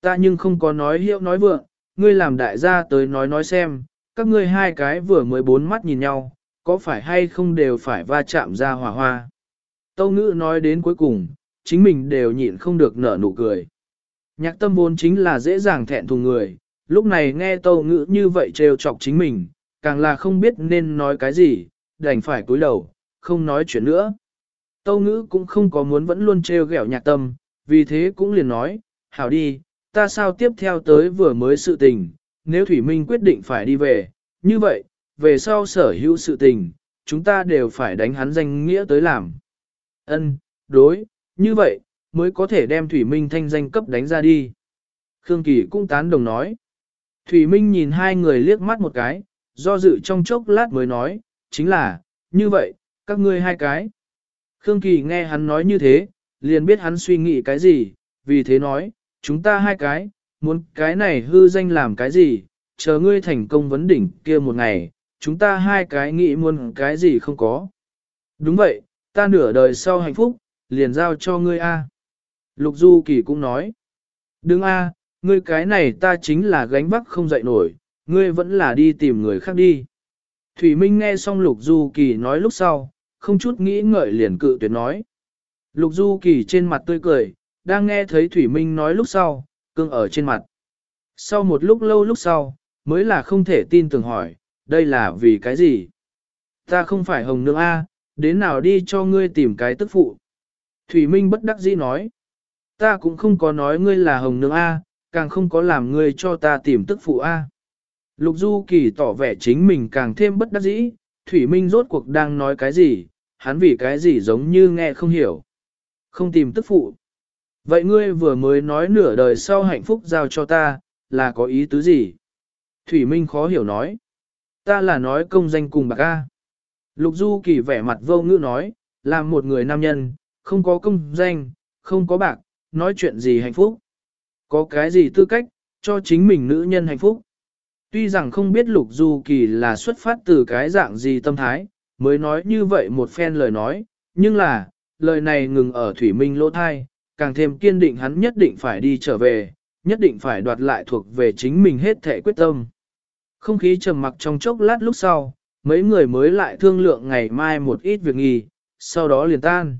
Ta nhưng không có nói hiệu nói vượn, ngươi làm đại gia tới nói nói xem, các ngươi hai cái vừa mới bốn mắt nhìn nhau, có phải hay không đều phải va chạm ra hòa hoa. Tâu ngữ nói đến cuối cùng, chính mình đều nhịn không được nở nụ cười. Nhạc tâm vốn chính là dễ dàng thẹn thùng người, lúc này nghe tâu ngữ như vậy trêu chọc chính mình, càng là không biết nên nói cái gì, đành phải cúi đầu, không nói chuyện nữa. Tâu ngữ cũng không có muốn vẫn luôn trêu ghẹo nhạc tâm, vì thế cũng liền nói, hảo đi, ta sao tiếp theo tới vừa mới sự tình, nếu Thủy Minh quyết định phải đi về, như vậy, về sau sở hữu sự tình, chúng ta đều phải đánh hắn danh nghĩa tới làm. Ân, đối, như vậy, mới có thể đem Thủy Minh thanh danh cấp đánh ra đi. Khương Kỳ cũng tán đồng nói. Thủy Minh nhìn hai người liếc mắt một cái, do dự trong chốc lát mới nói, chính là, như vậy, các ngươi hai cái. Khương Kỳ nghe hắn nói như thế, liền biết hắn suy nghĩ cái gì, vì thế nói, chúng ta hai cái, muốn cái này hư danh làm cái gì, chờ ngươi thành công vấn đỉnh kia một ngày, chúng ta hai cái nghĩ muốn cái gì không có. Đúng vậy, ta nửa đời sau hạnh phúc, liền giao cho ngươi A. Lục Du Kỳ cũng nói, đừng A, ngươi cái này ta chính là gánh vác không dậy nổi, ngươi vẫn là đi tìm người khác đi. Thủy Minh nghe xong Lục Du Kỳ nói lúc sau, không chút nghĩ ngợi liền cự tuyệt nói. Lục Du Kỳ trên mặt tươi cười, đang nghe thấy Thủy Minh nói lúc sau, cưng ở trên mặt. Sau một lúc lâu lúc sau, mới là không thể tin tưởng hỏi, đây là vì cái gì? Ta không phải hồng nương A, đến nào đi cho ngươi tìm cái tức phụ. Thủy Minh bất đắc dĩ nói, ta cũng không có nói ngươi là hồng nương A, càng không có làm ngươi cho ta tìm tức phụ A. Lục Du Kỳ tỏ vẻ chính mình càng thêm bất đắc dĩ, Thủy Minh rốt cuộc đang nói cái gì, hắn vì cái gì giống như nghe không hiểu. Không tìm tức phụ. Vậy ngươi vừa mới nói nửa đời sau hạnh phúc giao cho ta, là có ý tứ gì? Thủy Minh khó hiểu nói. Ta là nói công danh cùng bạc A. Lục Du Kỳ vẻ mặt vô ngữ nói, là một người nam nhân, không có công danh, không có bạc, nói chuyện gì hạnh phúc. Có cái gì tư cách, cho chính mình nữ nhân hạnh phúc. Tuy rằng không biết Lục Du Kỳ là xuất phát từ cái dạng gì tâm thái, mới nói như vậy một phen lời nói, nhưng là, lời này ngừng ở Thủy Minh lỗ thai, càng thêm kiên định hắn nhất định phải đi trở về, nhất định phải đoạt lại thuộc về chính mình hết thể quyết tâm. Không khí trầm mặc trong chốc lát lúc sau, mấy người mới lại thương lượng ngày mai một ít việc nghỉ, sau đó liền tan.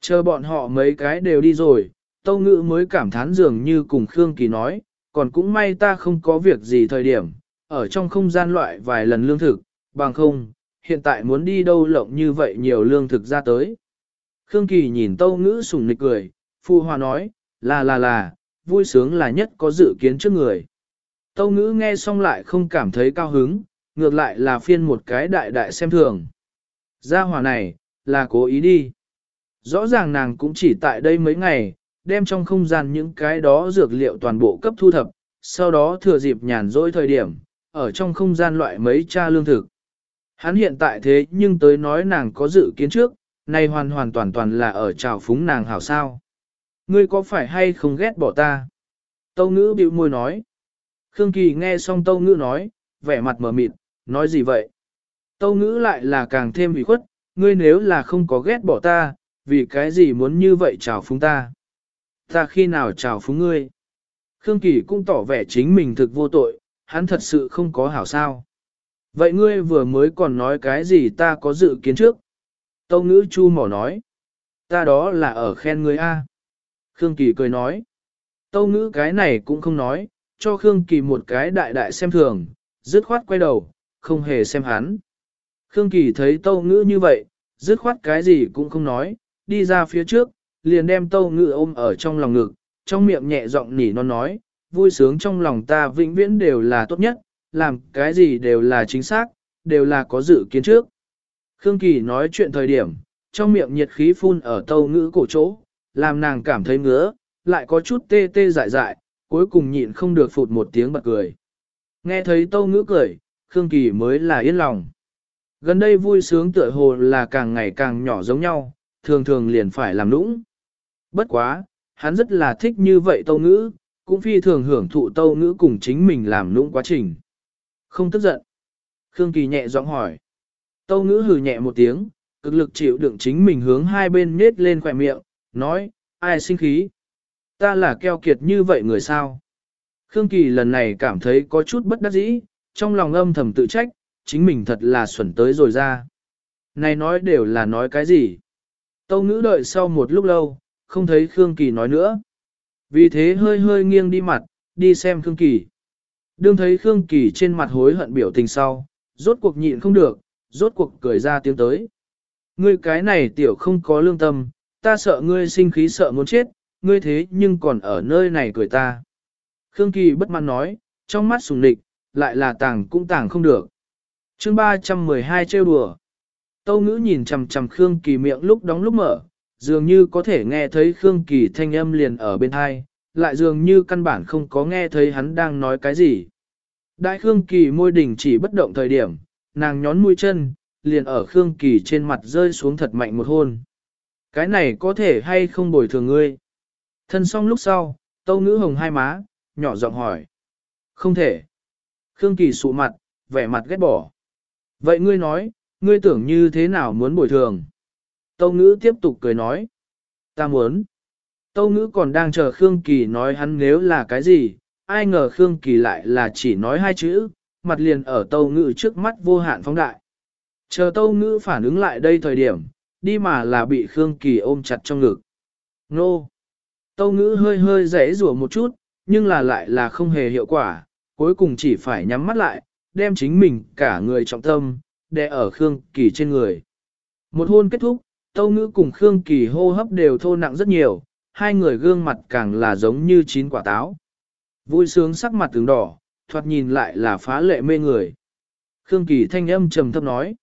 Chờ bọn họ mấy cái đều đi rồi, Tâu Ngữ mới cảm thán dường như cùng Khương Kỳ nói, còn cũng may ta không có việc gì thời điểm, ở trong không gian loại vài lần lương thực, bằng không, hiện tại muốn đi đâu lộng như vậy nhiều lương thực ra tới. Khương Kỳ nhìn Tâu Ngữ sùng nịch cười, Phu Hòa nói, là là là, vui sướng là nhất có dự kiến trước người. Tâu Ngữ nghe xong lại không cảm thấy cao hứng, ngược lại là phiên một cái đại đại xem thường. Gia hòa này, là cố ý đi. Rõ ràng nàng cũng chỉ tại đây mấy ngày, đem trong không gian những cái đó dược liệu toàn bộ cấp thu thập, sau đó thừa dịp nhàn rỗi thời điểm, ở trong không gian loại mấy cha lương thực. Hắn hiện tại thế nhưng tới nói nàng có dự kiến trước, này hoàn hoàn toàn toàn là ở trào phúng nàng hảo sao. Ngươi có phải hay không ghét bỏ ta? Tâu ngữ bĩu môi nói. Khương Kỳ nghe xong tâu ngữ nói, vẻ mặt mở mịt, nói gì vậy? Tâu ngữ lại là càng thêm ủy khuất, ngươi nếu là không có ghét bỏ ta, vì cái gì muốn như vậy chào phúng ta? Ta khi nào chào phúng ngươi? Khương Kỳ cũng tỏ vẻ chính mình thực vô tội, hắn thật sự không có hảo sao. Vậy ngươi vừa mới còn nói cái gì ta có dự kiến trước? Tâu ngữ chu mỏ nói. Ta đó là ở khen ngươi A. Khương Kỳ cười nói. Tâu ngữ cái này cũng không nói, cho Khương Kỳ một cái đại đại xem thường, dứt khoát quay đầu, không hề xem hắn. Khương Kỳ thấy tâu ngữ như vậy, dứt khoát cái gì cũng không nói, đi ra phía trước, liền đem tâu ngữ ôm ở trong lòng ngực, trong miệng nhẹ giọng nỉ non nói, vui sướng trong lòng ta vĩnh viễn đều là tốt nhất, làm cái gì đều là chính xác, đều là có dự kiến trước. Khương Kỳ nói chuyện thời điểm, trong miệng nhiệt khí phun ở tâu ngữ cổ chỗ, làm nàng cảm thấy ngứa, lại có chút tê tê dại dại, cuối cùng nhịn không được phụt một tiếng bật cười. Nghe thấy tâu ngữ cười, Khương Kỳ mới là yên lòng. Gần đây vui sướng tựa hồ là càng ngày càng nhỏ giống nhau, thường thường liền phải làm nũng. Bất quá, hắn rất là thích như vậy tâu ngữ, cũng phi thường hưởng thụ tâu ngữ cùng chính mình làm lũng quá trình. Không tức giận. Khương Kỳ nhẹ giọng hỏi. Tâu ngữ hừ nhẹ một tiếng, cực lực chịu đựng chính mình hướng hai bên nhết lên khỏe miệng, nói, ai sinh khí? Ta là keo kiệt như vậy người sao? Khương Kỳ lần này cảm thấy có chút bất đắc dĩ, trong lòng âm thầm tự trách, chính mình thật là xuẩn tới rồi ra. Này nói đều là nói cái gì? Tâu ngữ đợi sau một lúc lâu, không thấy Khương Kỳ nói nữa. Vì thế hơi hơi nghiêng đi mặt, đi xem Khương Kỳ. Đương thấy Khương Kỳ trên mặt hối hận biểu tình sau, rốt cuộc nhịn không được, rốt cuộc cười ra tiếng tới. Ngươi cái này tiểu không có lương tâm, ta sợ ngươi sinh khí sợ muốn chết, ngươi thế nhưng còn ở nơi này cười ta. Khương Kỳ bất mãn nói, trong mắt sùng địch, lại là tàng cũng tàng không được. chương 312 trêu đùa. Tâu ngữ nhìn chầm chầm Khương Kỳ miệng lúc đóng lúc mở, dường như có thể nghe thấy Khương Kỳ thanh âm liền ở bên hai, lại dường như căn bản không có nghe thấy hắn đang nói cái gì. Đại Khương Kỳ môi đỉnh chỉ bất động thời điểm, nàng nhón mũi chân, liền ở Khương Kỳ trên mặt rơi xuống thật mạnh một hôn. Cái này có thể hay không bồi thường ngươi? Thân xong lúc sau, tâu ngữ hồng hai má, nhỏ giọng hỏi. Không thể. Khương Kỳ sụ mặt, vẻ mặt ghét bỏ. Vậy ngươi nói, ngươi tưởng như thế nào muốn bồi thường? Tâu ngữ tiếp tục cười nói. Ta muốn. Tâu ngữ còn đang chờ Khương Kỳ nói hắn nếu là cái gì, ai ngờ Khương Kỳ lại là chỉ nói hai chữ, mặt liền ở tâu ngữ trước mắt vô hạn phóng đại. Chờ tâu ngữ phản ứng lại đây thời điểm, đi mà là bị Khương Kỳ ôm chặt trong ngực. Nô! Tâu ngữ hơi hơi rẽ rủa một chút, nhưng là lại là không hề hiệu quả, cuối cùng chỉ phải nhắm mắt lại, đem chính mình cả người trọng tâm, đè ở Khương Kỳ trên người. Một hôn kết thúc, Tâu Ngữ cùng Khương Kỳ hô hấp đều thô nặng rất nhiều, hai người gương mặt càng là giống như chín quả táo. Vui sướng sắc mặt tướng đỏ, thoạt nhìn lại là phá lệ mê người. Khương Kỳ thanh âm trầm thấp nói.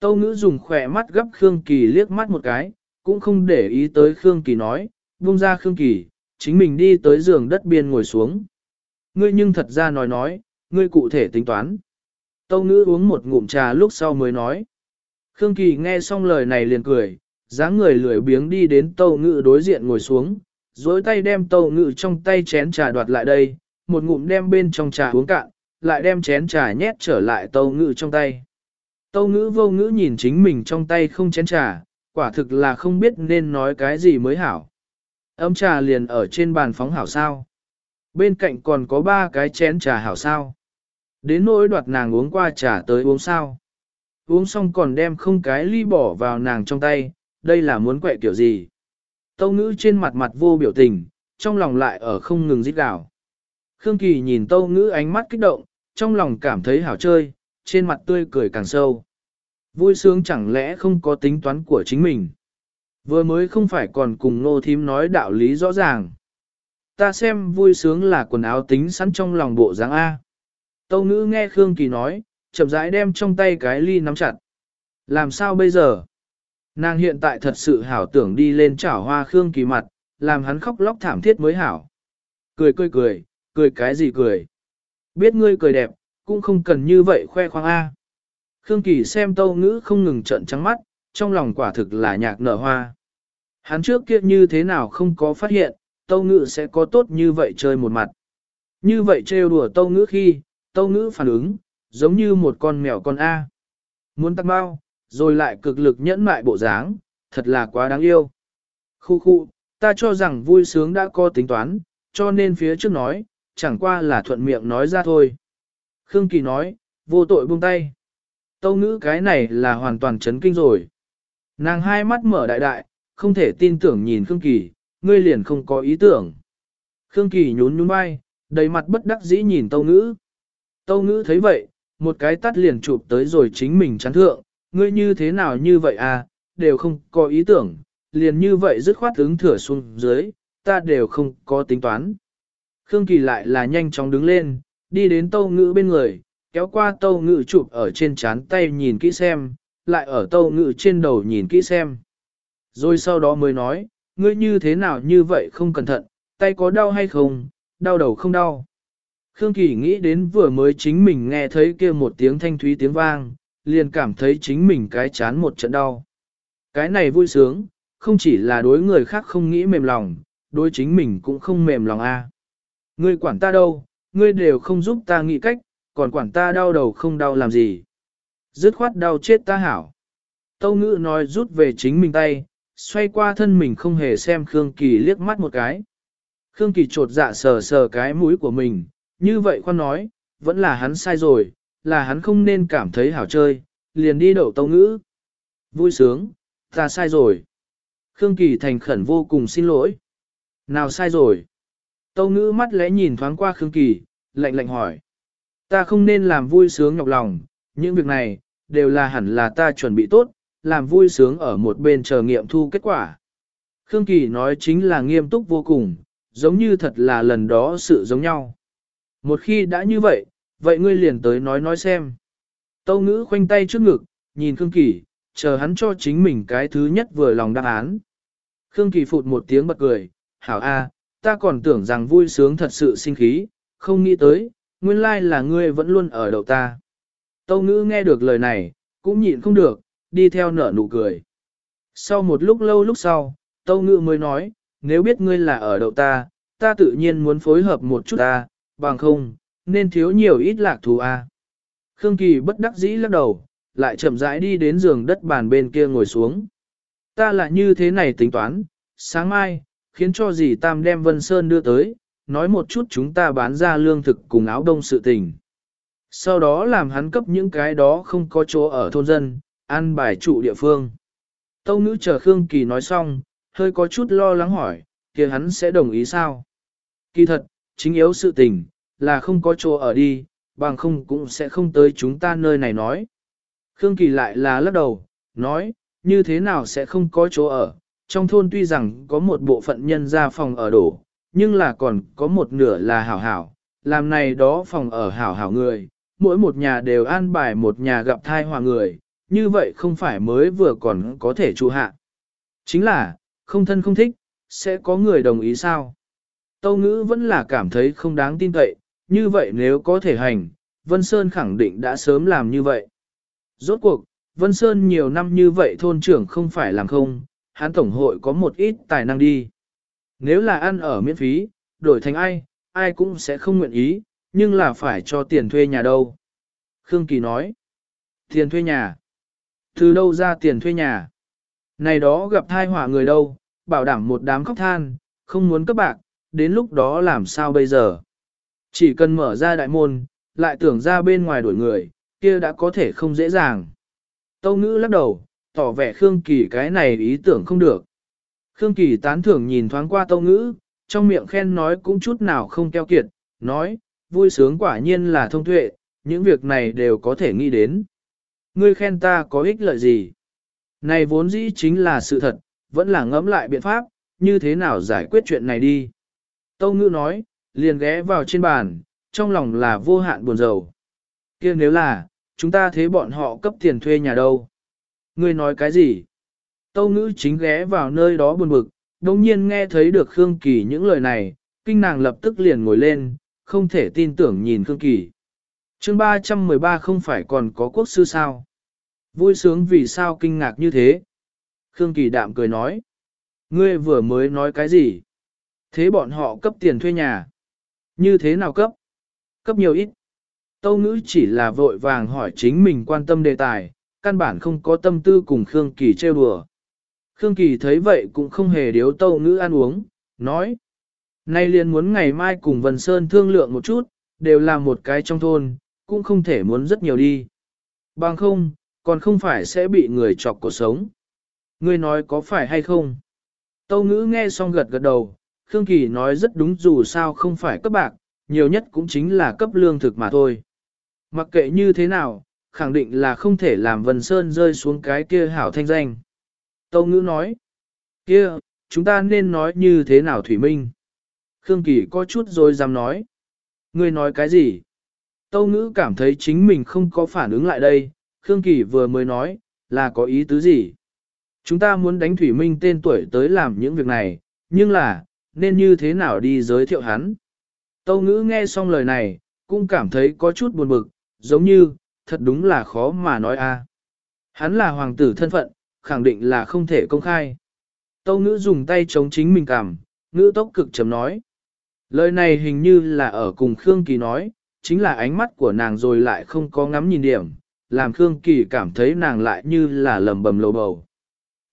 Tâu Ngữ dùng khỏe mắt gấp Khương Kỳ liếc mắt một cái, cũng không để ý tới Khương Kỳ nói, buông ra Khương Kỳ, chính mình đi tới giường đất biên ngồi xuống. Ngươi nhưng thật ra nói nói, ngươi cụ thể tính toán. Tâu ngữ uống một ngụm trà lúc sau mới nói. Khương Kỳ nghe xong lời này liền cười, dáng người lười biếng đi đến tâu ngữ đối diện ngồi xuống, dối tay đem tâu ngữ trong tay chén trà đoạt lại đây, một ngụm đem bên trong trà uống cạn, lại đem chén trà nhét trở lại tâu ngữ trong tay. Tâu ngữ vô ngữ nhìn chính mình trong tay không chén trà, quả thực là không biết nên nói cái gì mới hảo. Ấm trà liền ở trên bàn phóng hảo sao. Bên cạnh còn có ba cái chén trà hảo sao. Đến nỗi đoạt nàng uống qua trà tới uống sao. Uống xong còn đem không cái ly bỏ vào nàng trong tay, đây là muốn quẹ kiểu gì. Tâu ngữ trên mặt mặt vô biểu tình, trong lòng lại ở không ngừng rít gào. Khương Kỳ nhìn tâu ngữ ánh mắt kích động, trong lòng cảm thấy hảo chơi, trên mặt tươi cười càng sâu. Vui sướng chẳng lẽ không có tính toán của chính mình. Vừa mới không phải còn cùng nô thím nói đạo lý rõ ràng. Ta xem vui sướng là quần áo tính sẵn trong lòng bộ dáng A. Tâu ngữ nghe Khương Kỳ nói, chậm rãi đem trong tay cái ly nắm chặt. Làm sao bây giờ? Nàng hiện tại thật sự hảo tưởng đi lên chảo hoa Khương Kỳ mặt, làm hắn khóc lóc thảm thiết mới hảo. Cười cười cười, cười cái gì cười? Biết ngươi cười đẹp, cũng không cần như vậy khoe khoang A. Khương Kỳ xem tâu ngữ không ngừng trận trắng mắt, trong lòng quả thực là nhạc nở hoa. Hắn trước kia như thế nào không có phát hiện, tâu ngữ sẽ có tốt như vậy chơi một mặt. Như vậy trêu đùa tâu ngữ khi, tâu ngữ phản ứng, giống như một con mèo con A. Muốn tắc bao, rồi lại cực lực nhẫn mại bộ dáng, thật là quá đáng yêu. Khu khu, ta cho rằng vui sướng đã có tính toán, cho nên phía trước nói, chẳng qua là thuận miệng nói ra thôi. Khương Kỳ nói, vô tội buông tay. Tâu ngữ cái này là hoàn toàn chấn kinh rồi. Nàng hai mắt mở đại đại, không thể tin tưởng nhìn Khương Kỳ, ngươi liền không có ý tưởng. Khương Kỳ nhún nhún vai, đầy mặt bất đắc dĩ nhìn Tâu Ngữ. Tâu Ngữ thấy vậy, một cái tắt liền chụp tới rồi chính mình chán thượng, ngươi như thế nào như vậy à, đều không có ý tưởng, liền như vậy dứt khoát ứng thửa xuống dưới, ta đều không có tính toán. Khương Kỳ lại là nhanh chóng đứng lên, đi đến Tâu Ngữ bên người, kéo qua Tâu Ngữ chụp ở trên chán tay nhìn kỹ xem, lại ở Tâu Ngữ trên đầu nhìn kỹ xem. Rồi sau đó mới nói, ngươi như thế nào như vậy không cẩn thận, tay có đau hay không, đau đầu không đau. Khương Kỳ nghĩ đến vừa mới chính mình nghe thấy kia một tiếng thanh thúy tiếng vang, liền cảm thấy chính mình cái chán một trận đau. Cái này vui sướng, không chỉ là đối người khác không nghĩ mềm lòng, đối chính mình cũng không mềm lòng a. Ngươi quản ta đâu, ngươi đều không giúp ta nghĩ cách, còn quản ta đau đầu không đau làm gì. Dứt khoát đau chết ta hảo. Tâu ngữ nói rút về chính mình tay, xoay qua thân mình không hề xem Khương Kỳ liếc mắt một cái. Khương Kỳ trột dạ sờ sờ cái mũi của mình, như vậy khoan nói, vẫn là hắn sai rồi, là hắn không nên cảm thấy hảo chơi, liền đi đậu tâu ngữ. Vui sướng, ta sai rồi. Khương Kỳ thành khẩn vô cùng xin lỗi. Nào sai rồi? Tâu ngữ mắt lẽ nhìn thoáng qua Khương Kỳ, lạnh lạnh hỏi. Ta không nên làm vui sướng nhọc lòng, những việc này, đều là hẳn là ta chuẩn bị tốt, làm vui sướng ở một bên chờ nghiệm thu kết quả. Khương Kỳ nói chính là nghiêm túc vô cùng, giống như thật là lần đó sự giống nhau. Một khi đã như vậy, vậy ngươi liền tới nói nói xem. Tâu ngữ khoanh tay trước ngực, nhìn Khương Kỳ, chờ hắn cho chính mình cái thứ nhất vừa lòng đáp án. Khương Kỳ phụt một tiếng bật cười, hảo a, ta còn tưởng rằng vui sướng thật sự sinh khí, không nghĩ tới, nguyên lai là ngươi vẫn luôn ở đầu ta. Tâu ngữ nghe được lời này, cũng nhịn không được, đi theo nở nụ cười. Sau một lúc lâu lúc sau, Tâu Ngự mới nói, nếu biết ngươi là ở đậu ta, ta tự nhiên muốn phối hợp một chút ta, bằng không, nên thiếu nhiều ít lạc thú a. Khương Kỳ bất đắc dĩ lắc đầu, lại chậm rãi đi đến giường đất bàn bên kia ngồi xuống. Ta là như thế này tính toán, sáng mai, khiến cho dì Tam đem Vân Sơn đưa tới, nói một chút chúng ta bán ra lương thực cùng áo đông sự tình. Sau đó làm hắn cấp những cái đó không có chỗ ở thôn dân, An bài trụ địa phương. Tâu ngữ chờ Khương Kỳ nói xong, hơi có chút lo lắng hỏi, kia hắn sẽ đồng ý sao? Kỳ thật, chính yếu sự tình, là không có chỗ ở đi, bằng không cũng sẽ không tới chúng ta nơi này nói. Khương Kỳ lại là lắc đầu, nói, như thế nào sẽ không có chỗ ở, trong thôn tuy rằng có một bộ phận nhân ra phòng ở đổ, nhưng là còn có một nửa là hảo hảo, làm này đó phòng ở hảo hảo người, mỗi một nhà đều an bài một nhà gặp thai hòa người, như vậy không phải mới vừa còn có thể trụ hạ. Chính là, không thân không thích, sẽ có người đồng ý sao? Tâu ngữ vẫn là cảm thấy không đáng tin cậy, như vậy nếu có thể hành, Vân Sơn khẳng định đã sớm làm như vậy. Rốt cuộc, Vân Sơn nhiều năm như vậy thôn trưởng không phải làm không, hắn tổng hội có một ít tài năng đi. Nếu là ăn ở miễn phí, đổi thành ai, ai cũng sẽ không nguyện ý, nhưng là phải cho tiền thuê nhà đâu. Khương Kỳ nói, tiền thuê nhà. Từ đâu ra tiền thuê nhà? Này đó gặp thai họa người đâu, bảo đảm một đám khóc than, không muốn cấp bạc, đến lúc đó làm sao bây giờ? Chỉ cần mở ra đại môn, lại tưởng ra bên ngoài đuổi người, kia đã có thể không dễ dàng. Tâu ngữ lắc đầu, tỏ vẻ Khương Kỳ cái này ý tưởng không được. Khương Kỳ tán thưởng nhìn thoáng qua tâu ngữ, trong miệng khen nói cũng chút nào không keo kiệt, nói, vui sướng quả nhiên là thông tuệ, những việc này đều có thể nghĩ đến. Ngươi khen ta có ích lợi gì? Này vốn dĩ chính là sự thật, vẫn là ngẫm lại biện pháp, như thế nào giải quyết chuyện này đi. Tâu ngữ nói, liền ghé vào trên bàn, trong lòng là vô hạn buồn rầu. kia nếu là, chúng ta thế bọn họ cấp tiền thuê nhà đâu? Ngươi nói cái gì? Tâu ngữ chính ghé vào nơi đó buồn bực, đồng nhiên nghe thấy được Khương Kỳ những lời này, kinh nàng lập tức liền ngồi lên, không thể tin tưởng nhìn Khương Kỳ chương 313 không phải còn có quốc sư sao? Vui sướng vì sao kinh ngạc như thế? Khương Kỳ đạm cười nói. Ngươi vừa mới nói cái gì? Thế bọn họ cấp tiền thuê nhà. Như thế nào cấp? Cấp nhiều ít. Tâu ngữ chỉ là vội vàng hỏi chính mình quan tâm đề tài, căn bản không có tâm tư cùng Khương Kỳ trêu đùa. Khương Kỳ thấy vậy cũng không hề điếu tâu ngữ ăn uống, nói. Nay liền muốn ngày mai cùng Vân Sơn thương lượng một chút, đều là một cái trong thôn, cũng không thể muốn rất nhiều đi. Bằng không, còn không phải sẽ bị người chọc cuộc sống. Ngươi nói có phải hay không? Tâu ngữ nghe xong gật gật đầu, Khương Kỳ nói rất đúng dù sao không phải cấp bạc, nhiều nhất cũng chính là cấp lương thực mà thôi. Mặc kệ như thế nào, khẳng định là không thể làm Vân Sơn rơi xuống cái kia hảo thanh danh. Tâu ngữ nói, kia, chúng ta nên nói như thế nào Thủy Minh? Khương Kỳ có chút rồi dám nói. Ngươi nói cái gì? Tâu ngữ cảm thấy chính mình không có phản ứng lại đây, Khương Kỳ vừa mới nói, là có ý tứ gì? Chúng ta muốn đánh Thủy Minh tên tuổi tới làm những việc này, nhưng là, nên như thế nào đi giới thiệu hắn? Tâu ngữ nghe xong lời này, cũng cảm thấy có chút buồn bực, giống như, thật đúng là khó mà nói a. Hắn là hoàng tử thân phận, khẳng định là không thể công khai. Tâu ngữ dùng tay chống chính mình cảm, ngữ tốc cực chấm nói. Lời này hình như là ở cùng Khương Kỳ nói, chính là ánh mắt của nàng rồi lại không có ngắm nhìn điểm, làm Khương Kỳ cảm thấy nàng lại như là lầm bầm lầu bầu.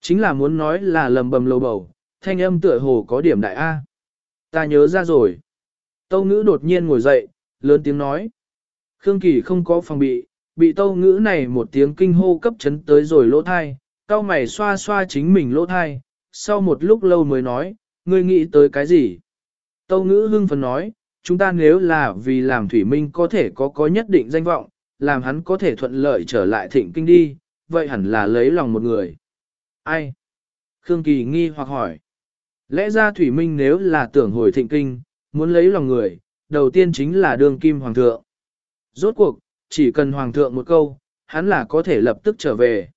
Chính là muốn nói là lầm bầm lầu bầu, thanh âm tựa hồ có điểm đại A. Ta nhớ ra rồi. Tâu ngữ đột nhiên ngồi dậy, lớn tiếng nói. Khương Kỳ không có phòng bị, bị tâu ngữ này một tiếng kinh hô cấp chấn tới rồi lỗ thai, cao mày xoa xoa chính mình lỗ thai, sau một lúc lâu mới nói, ngươi nghĩ tới cái gì? Tâu ngữ hưng phấn nói, chúng ta nếu là vì làm thủy minh có thể có có nhất định danh vọng, làm hắn có thể thuận lợi trở lại thịnh kinh đi, vậy hẳn là lấy lòng một người. Ai? Khương Kỳ nghi hoặc hỏi. Lẽ ra thủy minh nếu là tưởng hồi thịnh kinh, muốn lấy lòng người, đầu tiên chính là đường kim hoàng thượng. Rốt cuộc, chỉ cần hoàng thượng một câu, hắn là có thể lập tức trở về.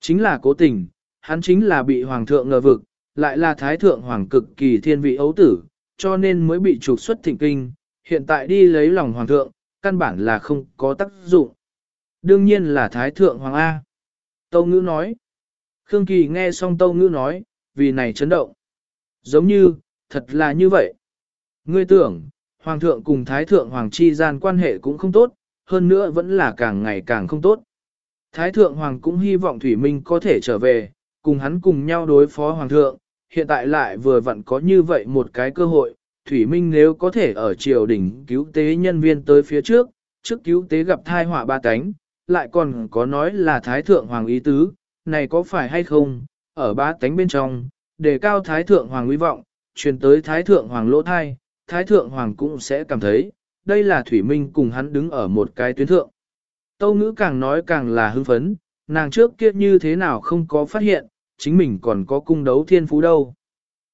Chính là cố tình, hắn chính là bị hoàng thượng ngờ vực, lại là thái thượng hoàng cực kỳ thiên vị ấu tử, cho nên mới bị trục xuất thịnh kinh, hiện tại đi lấy lòng hoàng thượng, căn bản là không có tác dụng. Đương nhiên là thái thượng hoàng A. Tâu ngữ nói. Khương Kỳ nghe xong tâu ngữ nói, vì này chấn động. Giống như, thật là như vậy. Ngươi tưởng, hoàng thượng cùng thái thượng hoàng chi gian quan hệ cũng không tốt, hơn nữa vẫn là càng ngày càng không tốt. Thái thượng hoàng cũng hy vọng Thủy Minh có thể trở về, cùng hắn cùng nhau đối phó hoàng thượng, hiện tại lại vừa vặn có như vậy một cái cơ hội, Thủy Minh nếu có thể ở triều đình cứu tế nhân viên tới phía trước, trước cứu tế gặp thai họa ba cánh, lại còn có nói là Thái Thượng Hoàng ý tứ, này có phải hay không, ở ba cánh bên trong, đề cao Thái Thượng Hoàng uy vọng, truyền tới Thái Thượng Hoàng lỗ thai, Thái Thượng Hoàng cũng sẽ cảm thấy, đây là Thủy Minh cùng hắn đứng ở một cái tuyến thượng. Tâu ngữ càng nói càng là hưng phấn, nàng trước kia như thế nào không có phát hiện, chính mình còn có cung đấu thiên phú đâu.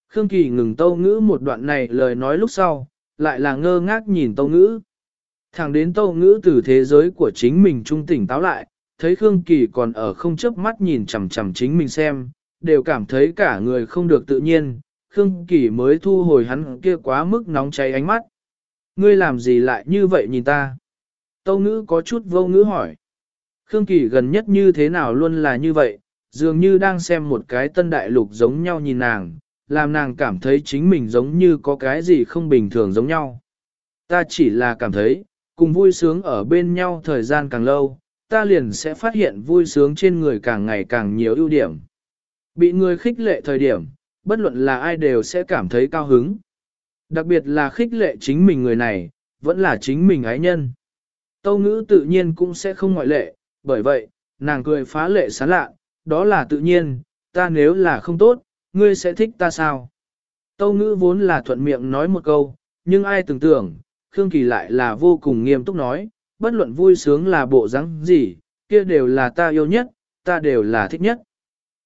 Khương Kỳ ngừng tâu ngữ một đoạn này lời nói lúc sau, lại là ngơ ngác nhìn tâu ngữ. Thẳng đến tâu ngữ từ thế giới của chính mình trung tỉnh táo lại, thấy Khương Kỳ còn ở không chớp mắt nhìn chằm chằm chính mình xem, đều cảm thấy cả người không được tự nhiên, Khương Kỳ mới thu hồi hắn kia quá mức nóng cháy ánh mắt. Ngươi làm gì lại như vậy nhìn ta? Tâu ngữ có chút vô ngữ hỏi. Khương Kỳ gần nhất như thế nào luôn là như vậy, dường như đang xem một cái tân đại lục giống nhau nhìn nàng, làm nàng cảm thấy chính mình giống như có cái gì không bình thường giống nhau. Ta chỉ là cảm thấy, cùng vui sướng ở bên nhau thời gian càng lâu, ta liền sẽ phát hiện vui sướng trên người càng ngày càng nhiều ưu điểm. Bị người khích lệ thời điểm, bất luận là ai đều sẽ cảm thấy cao hứng. Đặc biệt là khích lệ chính mình người này, vẫn là chính mình ái nhân. Tâu ngữ tự nhiên cũng sẽ không ngoại lệ, bởi vậy, nàng cười phá lệ sán lạ, đó là tự nhiên, ta nếu là không tốt, ngươi sẽ thích ta sao? Tâu ngữ vốn là thuận miệng nói một câu, nhưng ai tưởng tưởng, Khương Kỳ lại là vô cùng nghiêm túc nói, bất luận vui sướng là bộ rắn gì, kia đều là ta yêu nhất, ta đều là thích nhất.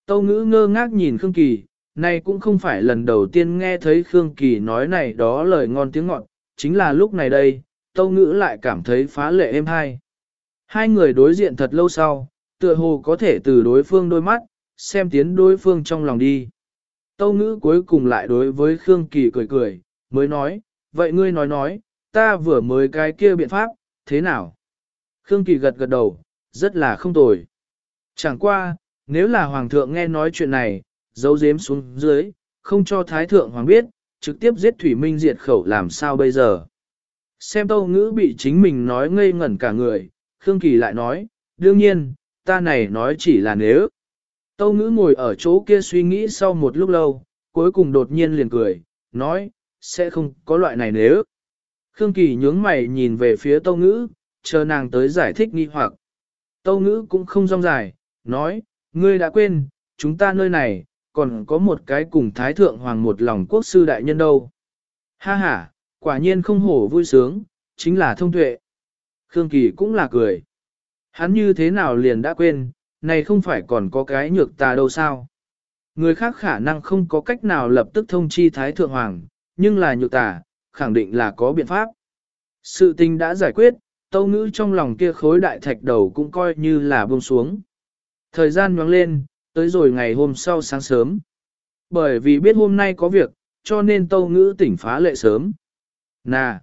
Tâu ngữ ngơ ngác nhìn Khương Kỳ, này cũng không phải lần đầu tiên nghe thấy Khương Kỳ nói này đó lời ngon tiếng ngọt, chính là lúc này đây, Tâu ngữ lại cảm thấy phá lệ êm hay. Hai người đối diện thật lâu sau, tựa hồ có thể từ đối phương đôi mắt, xem tiến đối phương trong lòng đi. Tâu ngữ cuối cùng lại đối với Khương Kỳ cười cười, mới nói, vậy ngươi nói nói, ta vừa mới cái kia biện pháp, thế nào? Khương Kỳ gật gật đầu, rất là không tồi. Chẳng qua, nếu là Hoàng thượng nghe nói chuyện này, giấu giếm xuống dưới, không cho Thái thượng Hoàng biết, trực tiếp giết Thủy Minh diệt khẩu làm sao bây giờ? Xem tâu ngữ bị chính mình nói ngây ngẩn cả người, Khương Kỳ lại nói, đương nhiên, ta này nói chỉ là nếu. Tâu ngữ ngồi ở chỗ kia suy nghĩ sau một lúc lâu, cuối cùng đột nhiên liền cười, nói, sẽ không có loại này nếu. Khương Kỳ nhướng mày nhìn về phía tâu ngữ, chờ nàng tới giải thích nghi hoặc. Tâu ngữ cũng không rong dài, nói, ngươi đã quên, chúng ta nơi này, còn có một cái cùng Thái Thượng Hoàng một lòng quốc sư đại nhân đâu. Ha ha, quả nhiên không hổ vui sướng, chính là thông tuệ. Khương Kỳ cũng là cười. Hắn như thế nào liền đã quên, này không phải còn có cái nhược tà đâu sao. Người khác khả năng không có cách nào lập tức thông chi Thái Thượng Hoàng, nhưng là nhược tà, khẳng định là có biện pháp. Sự tình đã giải quyết, tâu ngữ trong lòng kia khối đại thạch đầu cũng coi như là buông xuống. Thời gian nhoáng lên, tới rồi ngày hôm sau sáng sớm. Bởi vì biết hôm nay có việc, cho nên tâu ngữ tỉnh phá lệ sớm. Nà!